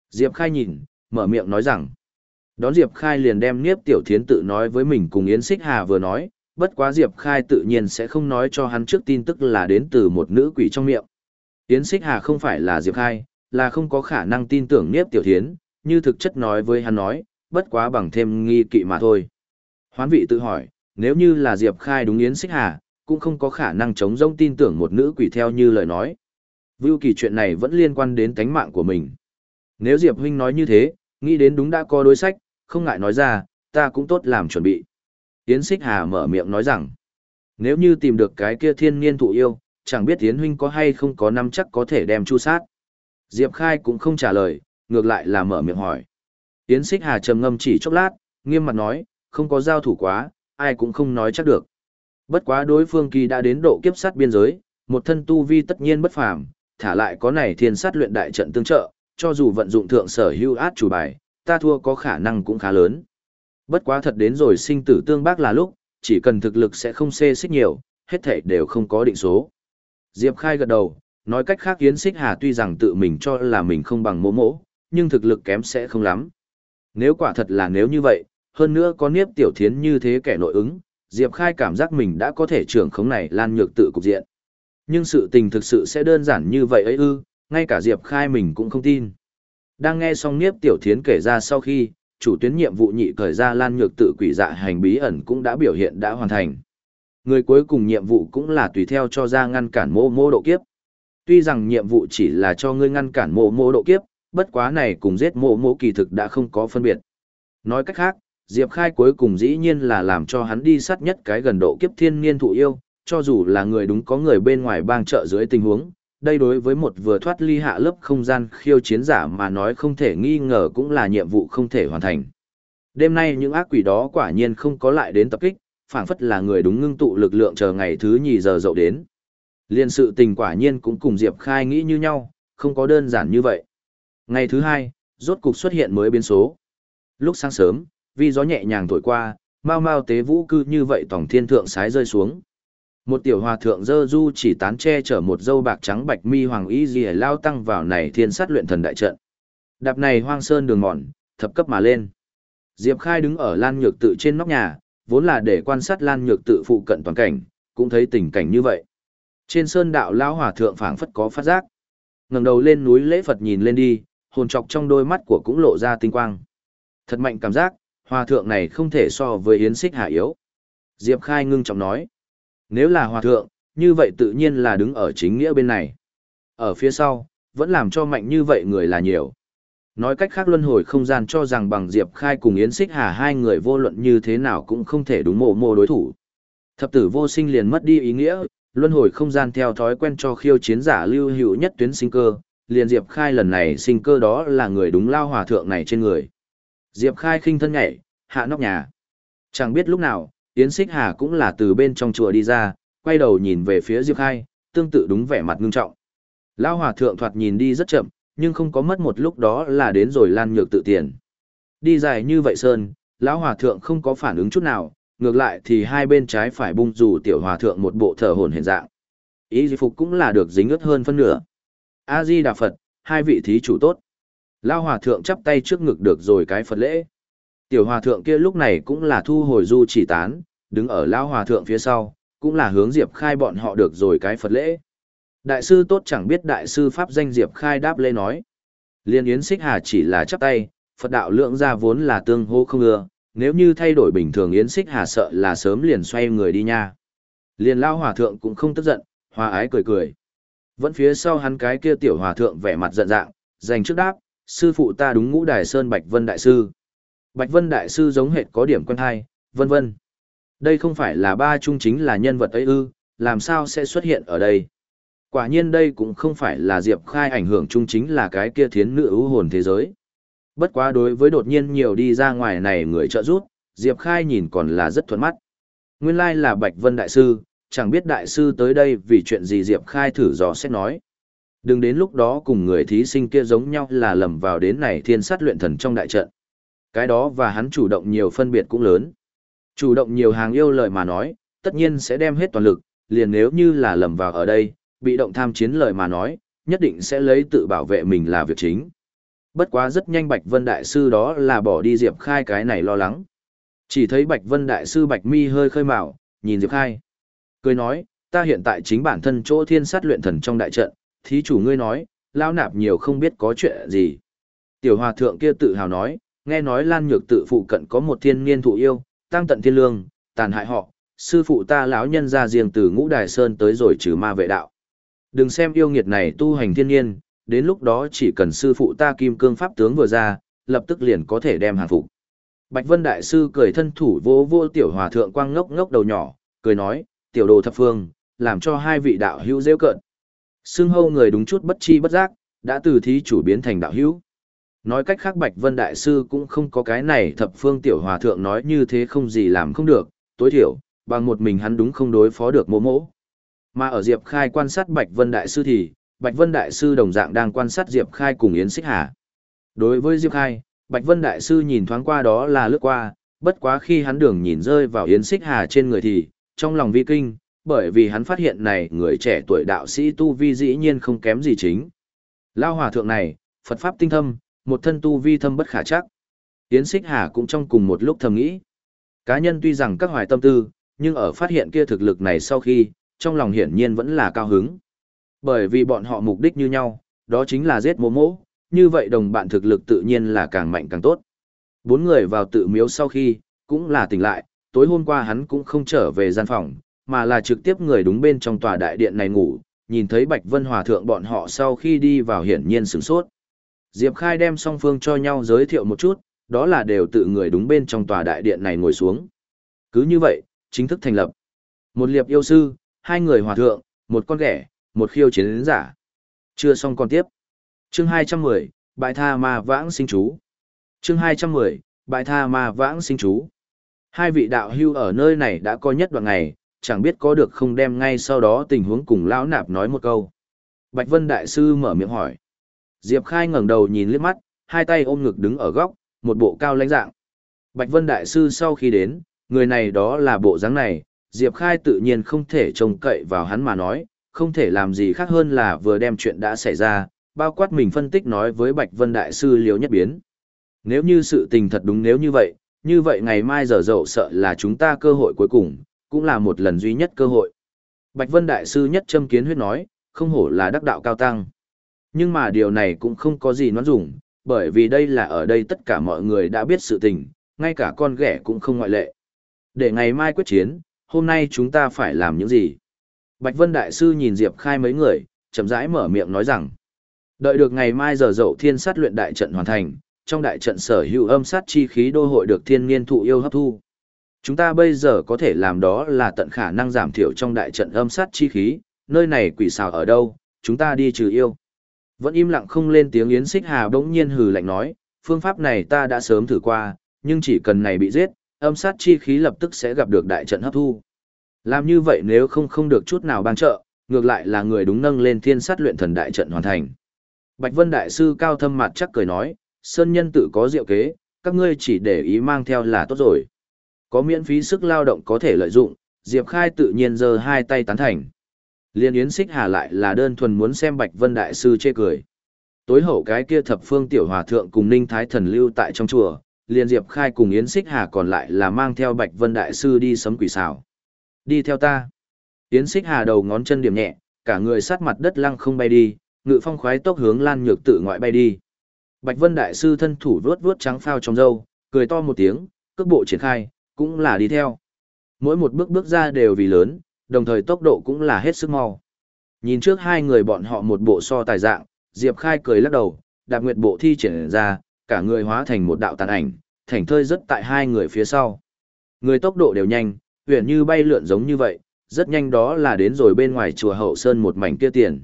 Diệp Khai nhìn, mở miệng nói rằng. Đón Diệp Khai liền đem Niếp Tiểu Thiến tự nói với mình cùng Yến Xích Hà vừa nói, bất quá Diệp Khai tự nhiên sẽ không nói cho hắn trước tin tức là đến từ một nữ quỷ trong miệng. Yến Xích Hà không phải là Diệp Khai, là không có khả năng tin tưởng Niếp Tiểu Thiến, như thực chất nói với hắn nói, bất quá bằng thêm nghi kỵ mà thôi. Hoán vị tự hỏi, nếu như là Diệp Khai đúng Yến Xích Hà, cũng không có khả năng chống rông tin tưởng một nữ quỷ theo như lời nói. Vưu kỳ chuyện này vẫn liên quan đến tánh mạng của mình. Nếu Diệp Huynh nói như thế, nghĩ đến đúng đã có đối sách, không ngại nói ra, ta cũng tốt làm chuẩn bị. Yến Xích Hà mở miệng nói rằng, nếu như tìm được cái kia thiên niên thụ yêu, chẳng biết Yến Huynh có hay không có năm chắc có thể đem chu sát. Diệp Khai cũng không trả lời, ngược lại là mở miệng hỏi. Yến Xích Hà trầm ngâm chỉ chốc lát, nghiêm mặt nói, không có giao thủ quá, ai cũng không nói chắc được. Bất quá đối phương kỳ đã đến độ kiếp sát biên giới, một thân tu vi tất nhiên bất phàm, thả lại có này thiên sát luyện đại trận tương trợ, cho dù vận dụng thượng sở hưu át chủ bài, ta thua có khả năng cũng khá lớn. Bất quá thật đến rồi sinh tử tương bác là lúc, chỉ cần thực lực sẽ không xê xích nhiều, hết thảy đều không có định số. Diệp Khai gật đầu, nói cách khác Yến Xích Hà tuy rằng tự mình cho là mình không bằng mỗ mỗ, nhưng thực lực kém sẽ không lắm. Nếu quả thật là nếu như vậy, hơn nữa có Niếp Tiểu Thiến như thế kẻ nội ứng, Diệp Khai cảm giác mình đã có thể trưởng khống này lan nhược tự cục diện. Nhưng sự tình thực sự sẽ đơn giản như vậy ấy ư, ngay cả Diệp Khai mình cũng không tin. Đang nghe xong Niếp Tiểu Thiến kể ra sau khi, chủ tuyến nhiệm vụ nhị thời ra lan nhược tự quỷ dạ hành bí ẩn cũng đã biểu hiện đã hoàn thành. Người cuối cùng nhiệm vụ cũng là tùy theo cho ra ngăn cản mô mô độ kiếp. Tuy rằng nhiệm vụ chỉ là cho ngươi ngăn cản mô mô độ kiếp, bất quá này cùng giết mô mô kỳ thực đã không có phân biệt. Nói cách khác, Diệp Khai cuối cùng dĩ nhiên là làm cho hắn đi sát nhất cái gần độ kiếp thiên niên thụ yêu, cho dù là người đúng có người bên ngoài bang trợ dưới tình huống, đây đối với một vừa thoát ly hạ lớp không gian khiêu chiến giả mà nói không thể nghi ngờ cũng là nhiệm vụ không thể hoàn thành. Đêm nay những ác quỷ đó quả nhiên không có lại đến tập kích, phảng phất là người đúng ngưng tụ lực lượng chờ ngày thứ nhì giờ dậu đến. Liên sự tình quả nhiên cũng cùng Diệp Khai nghĩ như nhau, không có đơn giản như vậy. Ngày thứ hai, rốt cục xuất hiện mới biến số. Lúc sáng sớm, vì gió nhẹ nhàng thổi qua, mau mau tế vũ cư như vậy tổng thiên thượng sái rơi xuống. Một tiểu hòa thượng dơ du chỉ tán che chở một dâu bạc trắng bạch mi hoàng y dì lao tăng vào này thiên sát luyện thần đại trận. Đạp này hoang sơn đường mòn, thập cấp mà lên. Diệp Khai đứng ở lan nhược tự trên nóc nhà, vốn là để quan sát lan nhược tự phụ cận toàn cảnh, cũng thấy tình cảnh như vậy. Trên sơn đạo lão hòa thượng phảng phất có phát giác. ngẩng đầu lên núi lễ Phật nhìn lên đi, hồn chọc trong đôi mắt của cũng lộ ra tinh quang. Thật mạnh cảm giác, hòa thượng này không thể so với yến xích hạ yếu. Diệp Khai ngưng trọng nói. Nếu là hòa thượng, như vậy tự nhiên là đứng ở chính nghĩa bên này. Ở phía sau, vẫn làm cho mạnh như vậy người là nhiều. Nói cách khác luân hồi không gian cho rằng bằng Diệp Khai cùng Yến Xích Hà hai người vô luận như thế nào cũng không thể đúng mộ mộ đối thủ. Thập tử vô sinh liền mất đi ý nghĩa, luân hồi không gian theo thói quen cho khiêu chiến giả lưu hữu nhất tuyến sinh cơ, liền Diệp Khai lần này sinh cơ đó là người đúng lao hòa thượng này trên người. Diệp Khai khinh thân nhảy, hạ nóc nhà. Chẳng biết lúc nào, Yến Xích Hà cũng là từ bên trong chùa đi ra, quay đầu nhìn về phía Diệp Khai, tương tự đúng vẻ mặt ngưng trọng. Lão hòa thượng thoạt nhìn đi rất chậm, nhưng không có mất một lúc đó là đến rồi lan nhược tự tiền. Đi dài như vậy sơn, lão hòa thượng không có phản ứng chút nào, ngược lại thì hai bên trái phải bung dù tiểu hòa thượng một bộ thở hồn hiện dạng. Ý di phục cũng là được dính ướt hơn phân nửa. A Di Đà Phật, hai vị thí chủ tốt. Lão hòa thượng chắp tay trước ngực được rồi cái Phật lễ. Tiểu hòa thượng kia lúc này cũng là thu hồi du chỉ tán, đứng ở Lão hòa thượng phía sau, cũng là hướng Diệp Khai bọn họ được rồi cái Phật lễ. Đại sư tốt chẳng biết đại sư Pháp danh Diệp Khai đáp lê nói. Liên Yến Xích Hà chỉ là chắp tay, Phật đạo lượng ra vốn là tương hô không ưa, nếu như thay đổi bình thường Yến Xích Hà sợ là sớm liền xoay người đi nha. Liên Lão Hòa Thượng cũng không tức giận, hòa ái cười cười. Vẫn phía sau hắn cái kia tiểu hòa thượng vẻ mặt giận dạng, dành trước đáp, sư phụ ta đúng ngũ đài sơn Bạch Vân Đại Sư. Bạch Vân Đại Sư giống hệt có điểm quen hai, vân vân. Đây không phải là ba trung chính là nhân vật ấy ư, làm sao sẽ xuất hiện ở đây. Quả nhiên đây cũng không phải là Diệp Khai ảnh hưởng trung chính là cái kia thiến nữ ưu hồn thế giới. Bất quá đối với đột nhiên nhiều đi ra ngoài này người trợ giúp, Diệp Khai nhìn còn là rất thuận mắt. Nguyên lai là Bạch Vân Đại Sư, chẳng biết Đại Sư tới đây vì chuyện gì Diệp Khai thử dò xét nói. Đừng đến lúc đó cùng người thí sinh kia giống nhau là lầm vào đến này thiên sát luyện thần trong đại trận. Cái đó và hắn chủ động nhiều phân biệt cũng lớn. Chủ động nhiều hàng yêu lời mà nói, tất nhiên sẽ đem hết toàn lực, liền nếu như là lầm vào ở đây, bị động tham chiến lời mà nói, nhất định sẽ lấy tự bảo vệ mình là việc chính. Bất quá rất nhanh Bạch Vân Đại Sư đó là bỏ đi Diệp Khai cái này lo lắng. Chỉ thấy Bạch Vân Đại Sư Bạch Mi hơi khơi mào, nhìn Diệp Khai. Cười nói, ta hiện tại chính bản thân chỗ thiên sát luyện thần trong đại trận, thí chủ ngươi nói, lao nạp nhiều không biết có chuyện gì. Tiểu hòa thượng kia tự hào nói, nghe nói Lan Nhược tự phụ cận có một thiên niên thụ yêu, tăng tận thiên lương, tàn hại họ, sư phụ ta lão nhân ra riêng từ ngũ đài sơn tới rồi trừ ma vệ đạo. Đừng xem yêu nghiệt này tu hành thiên nhiên, đến lúc đó chỉ cần sư phụ ta kim cương pháp tướng vừa ra, lập tức liền có thể đem hàng phục. Bạch Vân Đại Sư cười thân thủ vô vô tiểu hòa thượng quang ngốc ngốc đầu nhỏ, cười nói, tiểu đồ thập phương, làm cho hai vị đạo hữu rêu cợt. Xưng hâu người đúng chút bất chi bất giác, đã từ thí chủ biến thành đạo hữu. Nói cách khác Bạch Vân Đại Sư cũng không có cái này thập phương tiểu hòa thượng nói như thế không gì làm không được, tối thiểu, bằng một mình hắn đúng không đối phó được mô mỗ. Mà ở Diệp Khai quan sát Bạch Vân Đại Sư thì, Bạch Vân Đại Sư đồng dạng đang quan sát Diệp Khai cùng Yến Xích Hà. Đối với Diệp Khai, Bạch Vân Đại Sư nhìn thoáng qua đó là lướt qua, bất quá khi hắn đường nhìn rơi vào Yến Xích Hà trên người thì, trong lòng vi kinh, bởi vì hắn phát hiện này người trẻ tuổi đạo sĩ tu vi dĩ nhiên không kém gì chính. Lao hòa thượng này, Phật Pháp tinh thâm, một thân tu vi thâm bất khả chắc. Yến Xích Hà cũng trong cùng một lúc thầm nghĩ. Cá nhân tuy rằng các hoài tâm tư, nhưng ở phát hiện kia thực lực này sau khi, trong lòng hiển nhiên vẫn là cao hứng. Bởi vì bọn họ mục đích như nhau, đó chính là giết mô mô, như vậy đồng bạn thực lực tự nhiên là càng mạnh càng tốt. Bốn người vào tự miếu sau khi, cũng là tỉnh lại, tối hôm qua hắn cũng không trở về gian phòng, mà là trực tiếp người đúng bên trong tòa đại điện này ngủ, nhìn thấy Bạch Vân Hòa Thượng bọn họ sau khi đi vào hiển nhiên sửng sốt. Diệp Khai đem song phương cho nhau giới thiệu một chút, đó là đều tự người đúng bên trong tòa đại điện này ngồi xuống. Cứ như vậy, chính thức thành lập. Một liệp yêu sư, hai người hòa thượng, một con ghẻ, một khiêu chiến giả. Chưa xong còn tiếp. Chương 210, Bại tha ma vãng sinh chú. Chương 210, Bại tha ma vãng sinh chú. Hai vị đạo hưu ở nơi này đã có nhất đoạn ngày, chẳng biết có được không đem ngay sau đó tình huống cùng lão nạp nói một câu. Bạch Vân Đại Sư mở miệng hỏi. Diệp Khai ngẩng đầu nhìn liếc mắt, hai tay ôm ngực đứng ở góc, một bộ cao lãnh dạng. Bạch Vân Đại Sư sau khi đến, người này đó là bộ dáng này, Diệp Khai tự nhiên không thể trông cậy vào hắn mà nói, không thể làm gì khác hơn là vừa đem chuyện đã xảy ra, bao quát mình phân tích nói với Bạch Vân Đại Sư liếu Nhất Biến. Nếu như sự tình thật đúng nếu như vậy, như vậy ngày mai giờ dậu sợ là chúng ta cơ hội cuối cùng, cũng là một lần duy nhất cơ hội. Bạch Vân Đại Sư nhất châm kiến huyết nói, không hổ là đắc đạo cao tăng. Nhưng mà điều này cũng không có gì nói dùng, bởi vì đây là ở đây tất cả mọi người đã biết sự tình, ngay cả con ghẻ cũng không ngoại lệ. Để ngày mai quyết chiến, hôm nay chúng ta phải làm những gì? Bạch Vân Đại Sư nhìn Diệp Khai mấy người, chậm rãi mở miệng nói rằng, đợi được ngày mai giờ dậu thiên sát luyện đại trận hoàn thành, trong đại trận sở hữu âm sát chi khí đô hội được thiên niên thụ yêu hấp thu. Chúng ta bây giờ có thể làm đó là tận khả năng giảm thiểu trong đại trận âm sát chi khí, nơi này quỷ xào ở đâu, chúng ta đi trừ yêu. Vẫn im lặng không lên tiếng Yến Xích Hà bỗng nhiên hừ lạnh nói, phương pháp này ta đã sớm thử qua, nhưng chỉ cần này bị giết, âm sát chi khí lập tức sẽ gặp được đại trận hấp thu. Làm như vậy nếu không không được chút nào ban trợ, ngược lại là người đúng nâng lên thiên sát luyện thần đại trận hoàn thành. Bạch Vân Đại Sư cao thâm mặt chắc cười nói, Sơn nhân tự có diệu kế, các ngươi chỉ để ý mang theo là tốt rồi. Có miễn phí sức lao động có thể lợi dụng, Diệp Khai tự nhiên giơ hai tay tán thành. Liên Yến Xích Hà lại là đơn thuần muốn xem Bạch Vân Đại Sư chê cười. Tối hậu cái kia thập phương tiểu hòa thượng cùng Ninh Thái Thần lưu tại trong chùa, Liên Diệp Khai cùng Yến Xích Hà còn lại là mang theo Bạch Vân Đại Sư đi sấm quỷ xào. Đi theo ta. Yến Xích Hà đầu ngón chân điểm nhẹ, cả người sát mặt đất lăng không bay đi, ngự phong khoái tốc hướng Lan Nhược tự ngoại bay đi. Bạch Vân Đại Sư thân thủ vuốt vuốt trắng phao trong râu, cười to một tiếng, cước bộ triển khai, cũng là đi theo. Mỗi một bước bước ra đều vì lớn, đồng thời tốc độ cũng là hết sức mau. Nhìn trước hai người bọn họ một bộ so tài dạng, Diệp Khai cười lắc đầu, đạp nguyệt bộ thi triển ra, cả người hóa thành một đạo tàn ảnh, thành thơi rất tại hai người phía sau. Người tốc độ đều nhanh, huyền như bay lượn giống như vậy, rất nhanh đó là đến rồi bên ngoài chùa hậu sơn một mảnh kia tiền.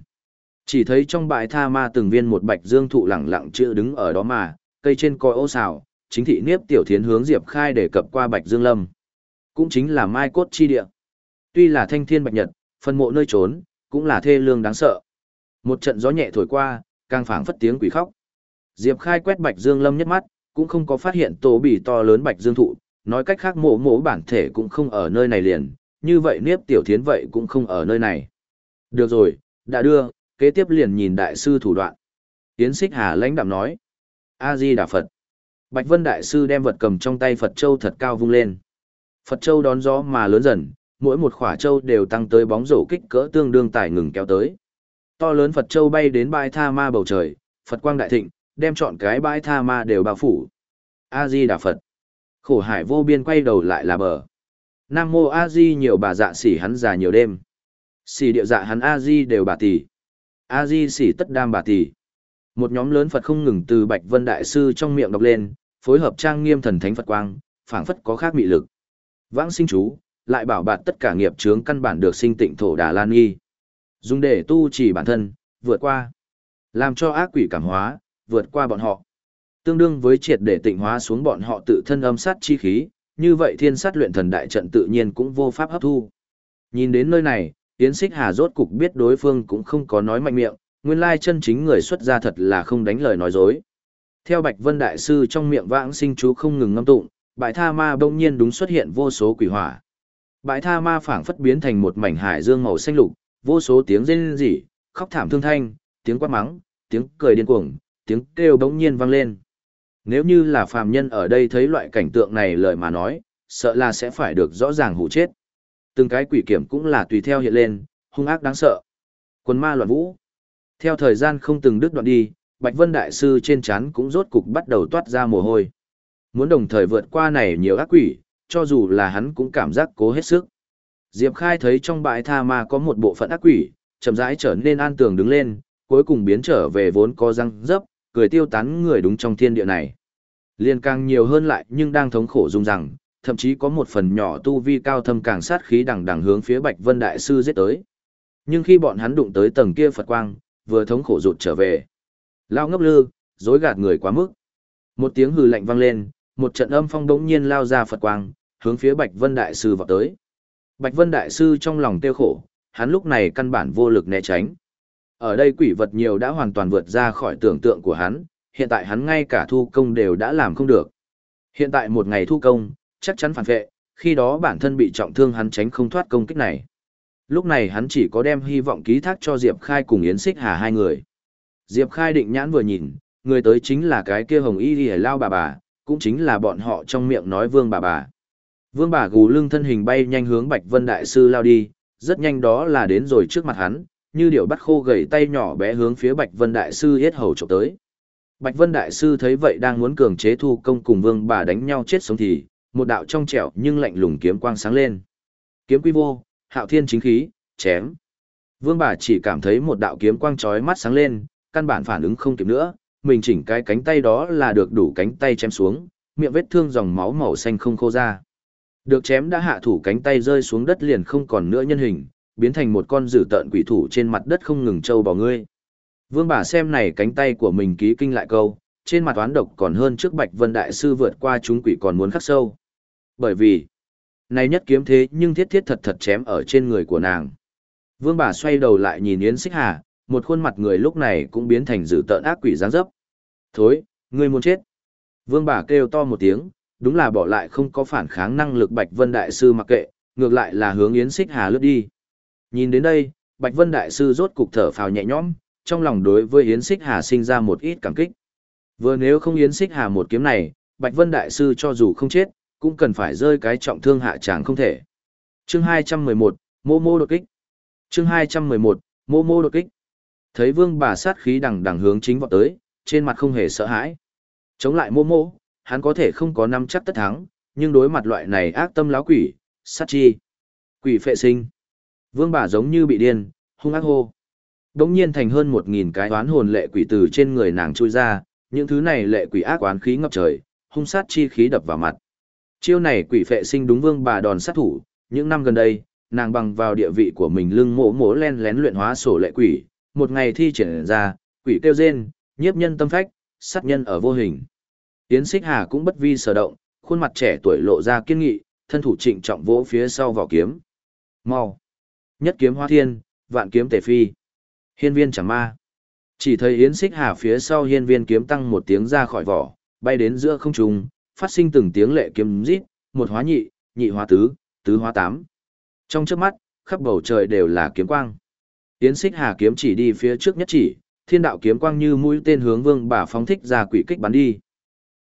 Chỉ thấy trong bãi tha ma từng viên một bạch dương thụ lẳng lặng chữ đứng ở đó mà, cây trên coi ô xào, chính thị niếp tiểu thiến hướng Diệp Khai để cập qua bạch dương lâm. Cũng chính là mai cốt chi địa. Tuy là thanh thiên bạch nhật, phân mộ nơi trốn, cũng là thê lương đáng sợ. Một trận gió nhẹ thổi qua, càng phảng phất tiếng quỷ khóc. Diệp Khai quét bạch dương lâm nhất mắt, cũng không có phát hiện tổ bì to lớn bạch dương thụ, nói cách khác mộ mộ bản thể cũng không ở nơi này liền, như vậy niếp tiểu thiến vậy cũng không ở nơi này. Được rồi, đã đưa, kế tiếp liền nhìn đại sư thủ đoạn. Tiến xích hà lãnh đạm nói. A-di Đà Phật. Bạch Vân Đại Sư đem vật cầm trong tay Phật Châu thật cao vung lên. Phật Châu đón gió mà lớn dần, mỗi một khỏa Châu đều tăng tới bóng rổ kích cỡ tương đương tải ngừng kéo tới. To lớn Phật Châu bay đến bãi tha ma bầu trời, Phật quang đại thịnh, đem chọn cái bãi tha ma đều bao phủ. A-di Đà Phật. Khổ hải vô biên quay đầu lại là bờ. Nam mô A-di nhiều bà dạ xỉ hắn già nhiều đêm. Xỉ điệu dạ hắn A-di đều bà tỷ. A-di xỉ tất đam bà tỷ. Một nhóm lớn Phật không ngừng từ Bạch Vân Đại Sư trong miệng đọc lên, phối hợp trang nghiêm thần thánh Phật quang, phảng phất có khác mị lực. Vãng sinh chú, lại bảo bạt tất cả nghiệp chướng căn bản được sinh tịnh thổ Đà Lan nghi. Dùng để tu chỉ bản thân, vượt qua. Làm cho ác quỷ cảm hóa, vượt qua bọn họ. Tương đương với triệt để tịnh hóa xuống bọn họ tự thân âm sát chi khí, như vậy thiên sát luyện thần đại trận tự nhiên cũng vô pháp hấp thu. Nhìn đến nơi này, Yến Xích Hà rốt cục biết đối phương cũng không có nói mạnh miệng, nguyên lai chân chính người xuất gia thật là không đánh lời nói dối. Theo Bạch Vân Đại Sư trong miệng vãng sinh chú không ngừng ngâm tụng, bại tha ma bỗng nhiên đúng xuất hiện vô số quỷ hỏa. Bãi tha ma phảng phất biến thành một mảnh hải dương màu xanh lục, vô số tiếng rên rỉ, khóc thảm thương thanh, tiếng quát mắng, tiếng cười điên cuồng, tiếng kêu bỗng nhiên vang lên. Nếu như là phàm nhân ở đây thấy loại cảnh tượng này lời mà nói, sợ là sẽ phải được rõ ràng hủ chết. Từng cái quỷ kiểm cũng là tùy theo hiện lên, hung ác đáng sợ. Quân ma loạn vũ. Theo thời gian không từng đứt đoạn đi, Bạch Vân Đại Sư trên chán cũng rốt cục bắt đầu toát ra mồ hôi. Muốn đồng thời vượt qua này nhiều ác quỷ, cho dù là hắn cũng cảm giác cố hết sức. Diệp Khai thấy trong bãi tha ma có một bộ phận ác quỷ, chậm rãi trở nên an tường đứng lên, cuối cùng biến trở về vốn có răng dấp, cười tiêu tán người đúng trong thiên địa này. Liên càng nhiều hơn lại nhưng đang thống khổ rung rằng, thậm chí có một phần nhỏ tu vi cao thâm càng sát khí đằng đằng hướng phía Bạch Vân Đại Sư giết tới. Nhưng khi bọn hắn đụng tới tầng kia Phật quang, vừa thống khổ rụt trở về. Lao ngốc lư, dối gạt người quá mức. Một tiếng hừ lạnh vang lên, một trận âm phong đống nhiên lao ra Phật quang, hướng phía Bạch Vân Đại Sư vọt tới. Bạch Vân Đại Sư trong lòng tiêu khổ, hắn lúc này căn bản vô lực né tránh. Ở đây quỷ vật nhiều đã hoàn toàn vượt ra khỏi tưởng tượng của hắn, hiện tại hắn ngay cả thu công đều đã làm không được. Hiện tại một ngày thu công, chắc chắn phản vệ, khi đó bản thân bị trọng thương hắn tránh không thoát công kích này. Lúc này hắn chỉ có đem hy vọng ký thác cho Diệp Khai cùng Yến Xích Hà hai người. Diệp Khai định nhãn vừa nhìn, người tới chính là cái kia hồng y lìa lao bà bà, cũng chính là bọn họ trong miệng nói vương bà bà. Vương bà gù lưng thân hình bay nhanh hướng Bạch Vân Đại Sư lao đi, rất nhanh đó là đến rồi trước mặt hắn, như điệu bắt khô gầy tay nhỏ bé hướng phía Bạch Vân Đại Sư yết hầu chụp tới. Bạch Vân Đại Sư thấy vậy đang muốn cường chế thu công cùng vương bà đánh nhau chết sống thì, một đạo trong trẻo nhưng lạnh lùng kiếm quang sáng lên. Kiếm quy vô, hạo thiên chính khí, chém, Vương bà chỉ cảm thấy một đạo kiếm quang chói mắt sáng lên, căn bản phản ứng không kịp nữa, mình chỉnh cái cánh tay đó là được đủ cánh tay chém xuống, miệng vết thương dòng máu màu xanh không khô ra. Được chém đã hạ thủ cánh tay rơi xuống đất liền không còn nữa nhân hình, biến thành một con dữ tợn quỷ thủ trên mặt đất không ngừng trâu bò ngươi. Vương bà xem này cánh tay của mình ký kinh lại câu, trên mặt toán độc còn hơn trước Bạch Vân Đại Sư vượt qua chúng quỷ còn muốn khắc sâu. Bởi vì, này nhất kiếm thế nhưng thiết thiết thật thật chém ở trên người của nàng. Vương bà xoay đầu lại nhìn Yến Xích Hà, một khuôn mặt người lúc này cũng biến thành dữ tợn ác quỷ dáng dấp. Thối, ngươi muốn chết. Vương bà kêu to một tiếng, đúng là bỏ lại không có phản kháng năng lực Bạch Vân Đại Sư mặc kệ, ngược lại là hướng Yến Xích Hà lướt đi. Nhìn đến đây, Bạch Vân Đại Sư rốt cục thở phào nhẹ nhõm, trong lòng đối với Yến Xích Hà sinh ra một ít cảm kích. Vừa nếu không Yến Xích Hà một kiếm này, Bạch Vân Đại Sư cho dù không chết, cũng cần phải rơi cái trọng thương hạ tràng không thể. Chương 211, Mô Mô đột kích. Chương 211, Mô Mô đột kích. Thấy Vương bà sát khí đằng đằng hướng chính vọt tới, trên mặt không hề sợ hãi. Chống lại Mô Mô, hắn có thể không có năm chắc tất thắng, nhưng đối mặt loại này ác tâm láo quỷ, sát chi. Quỷ phệ sinh. Vương bà giống như bị điên, hung ác hô. Đống nhiên thành hơn một nghìn cái oán hồn lệ quỷ từ trên người nàng trôi ra, những thứ này lệ quỷ ác oán khí ngập trời, hung sát chi khí đập vào mặt. Chiêu này quỷ phệ sinh đúng vương bà đòn sát thủ, những năm gần đây, nàng bằng vào địa vị của mình lưng mổ mổ len lén luyện hóa sổ lệ quỷ, một ngày thi triển ra, quỷ kêu rên, nhiếp nhân tâm phách, sát nhân ở vô hình. Yến xích hà cũng bất vi sở động, khuôn mặt trẻ tuổi lộ ra kiên nghị, thân thủ trịnh trọng vỗ phía sau vỏ kiếm. Mau! Nhất kiếm hoa thiên, vạn kiếm tề phi. Hiên viên chẳng ma. Chỉ thấy Yến Xích Hà phía sau hiên viên kiếm tăng một tiếng ra khỏi vỏ, bay đến giữa không trung, phát sinh từng tiếng lệ kiếm rít, một hóa nhị, nhị hóa tứ, tứ hóa tám. Trong trước mắt, khắp bầu trời đều là kiếm quang. Yến Xích Hà kiếm chỉ đi phía trước nhất chỉ, thiên đạo kiếm quang như mũi tên hướng vương bà phóng thích ra quỷ kích bắn đi.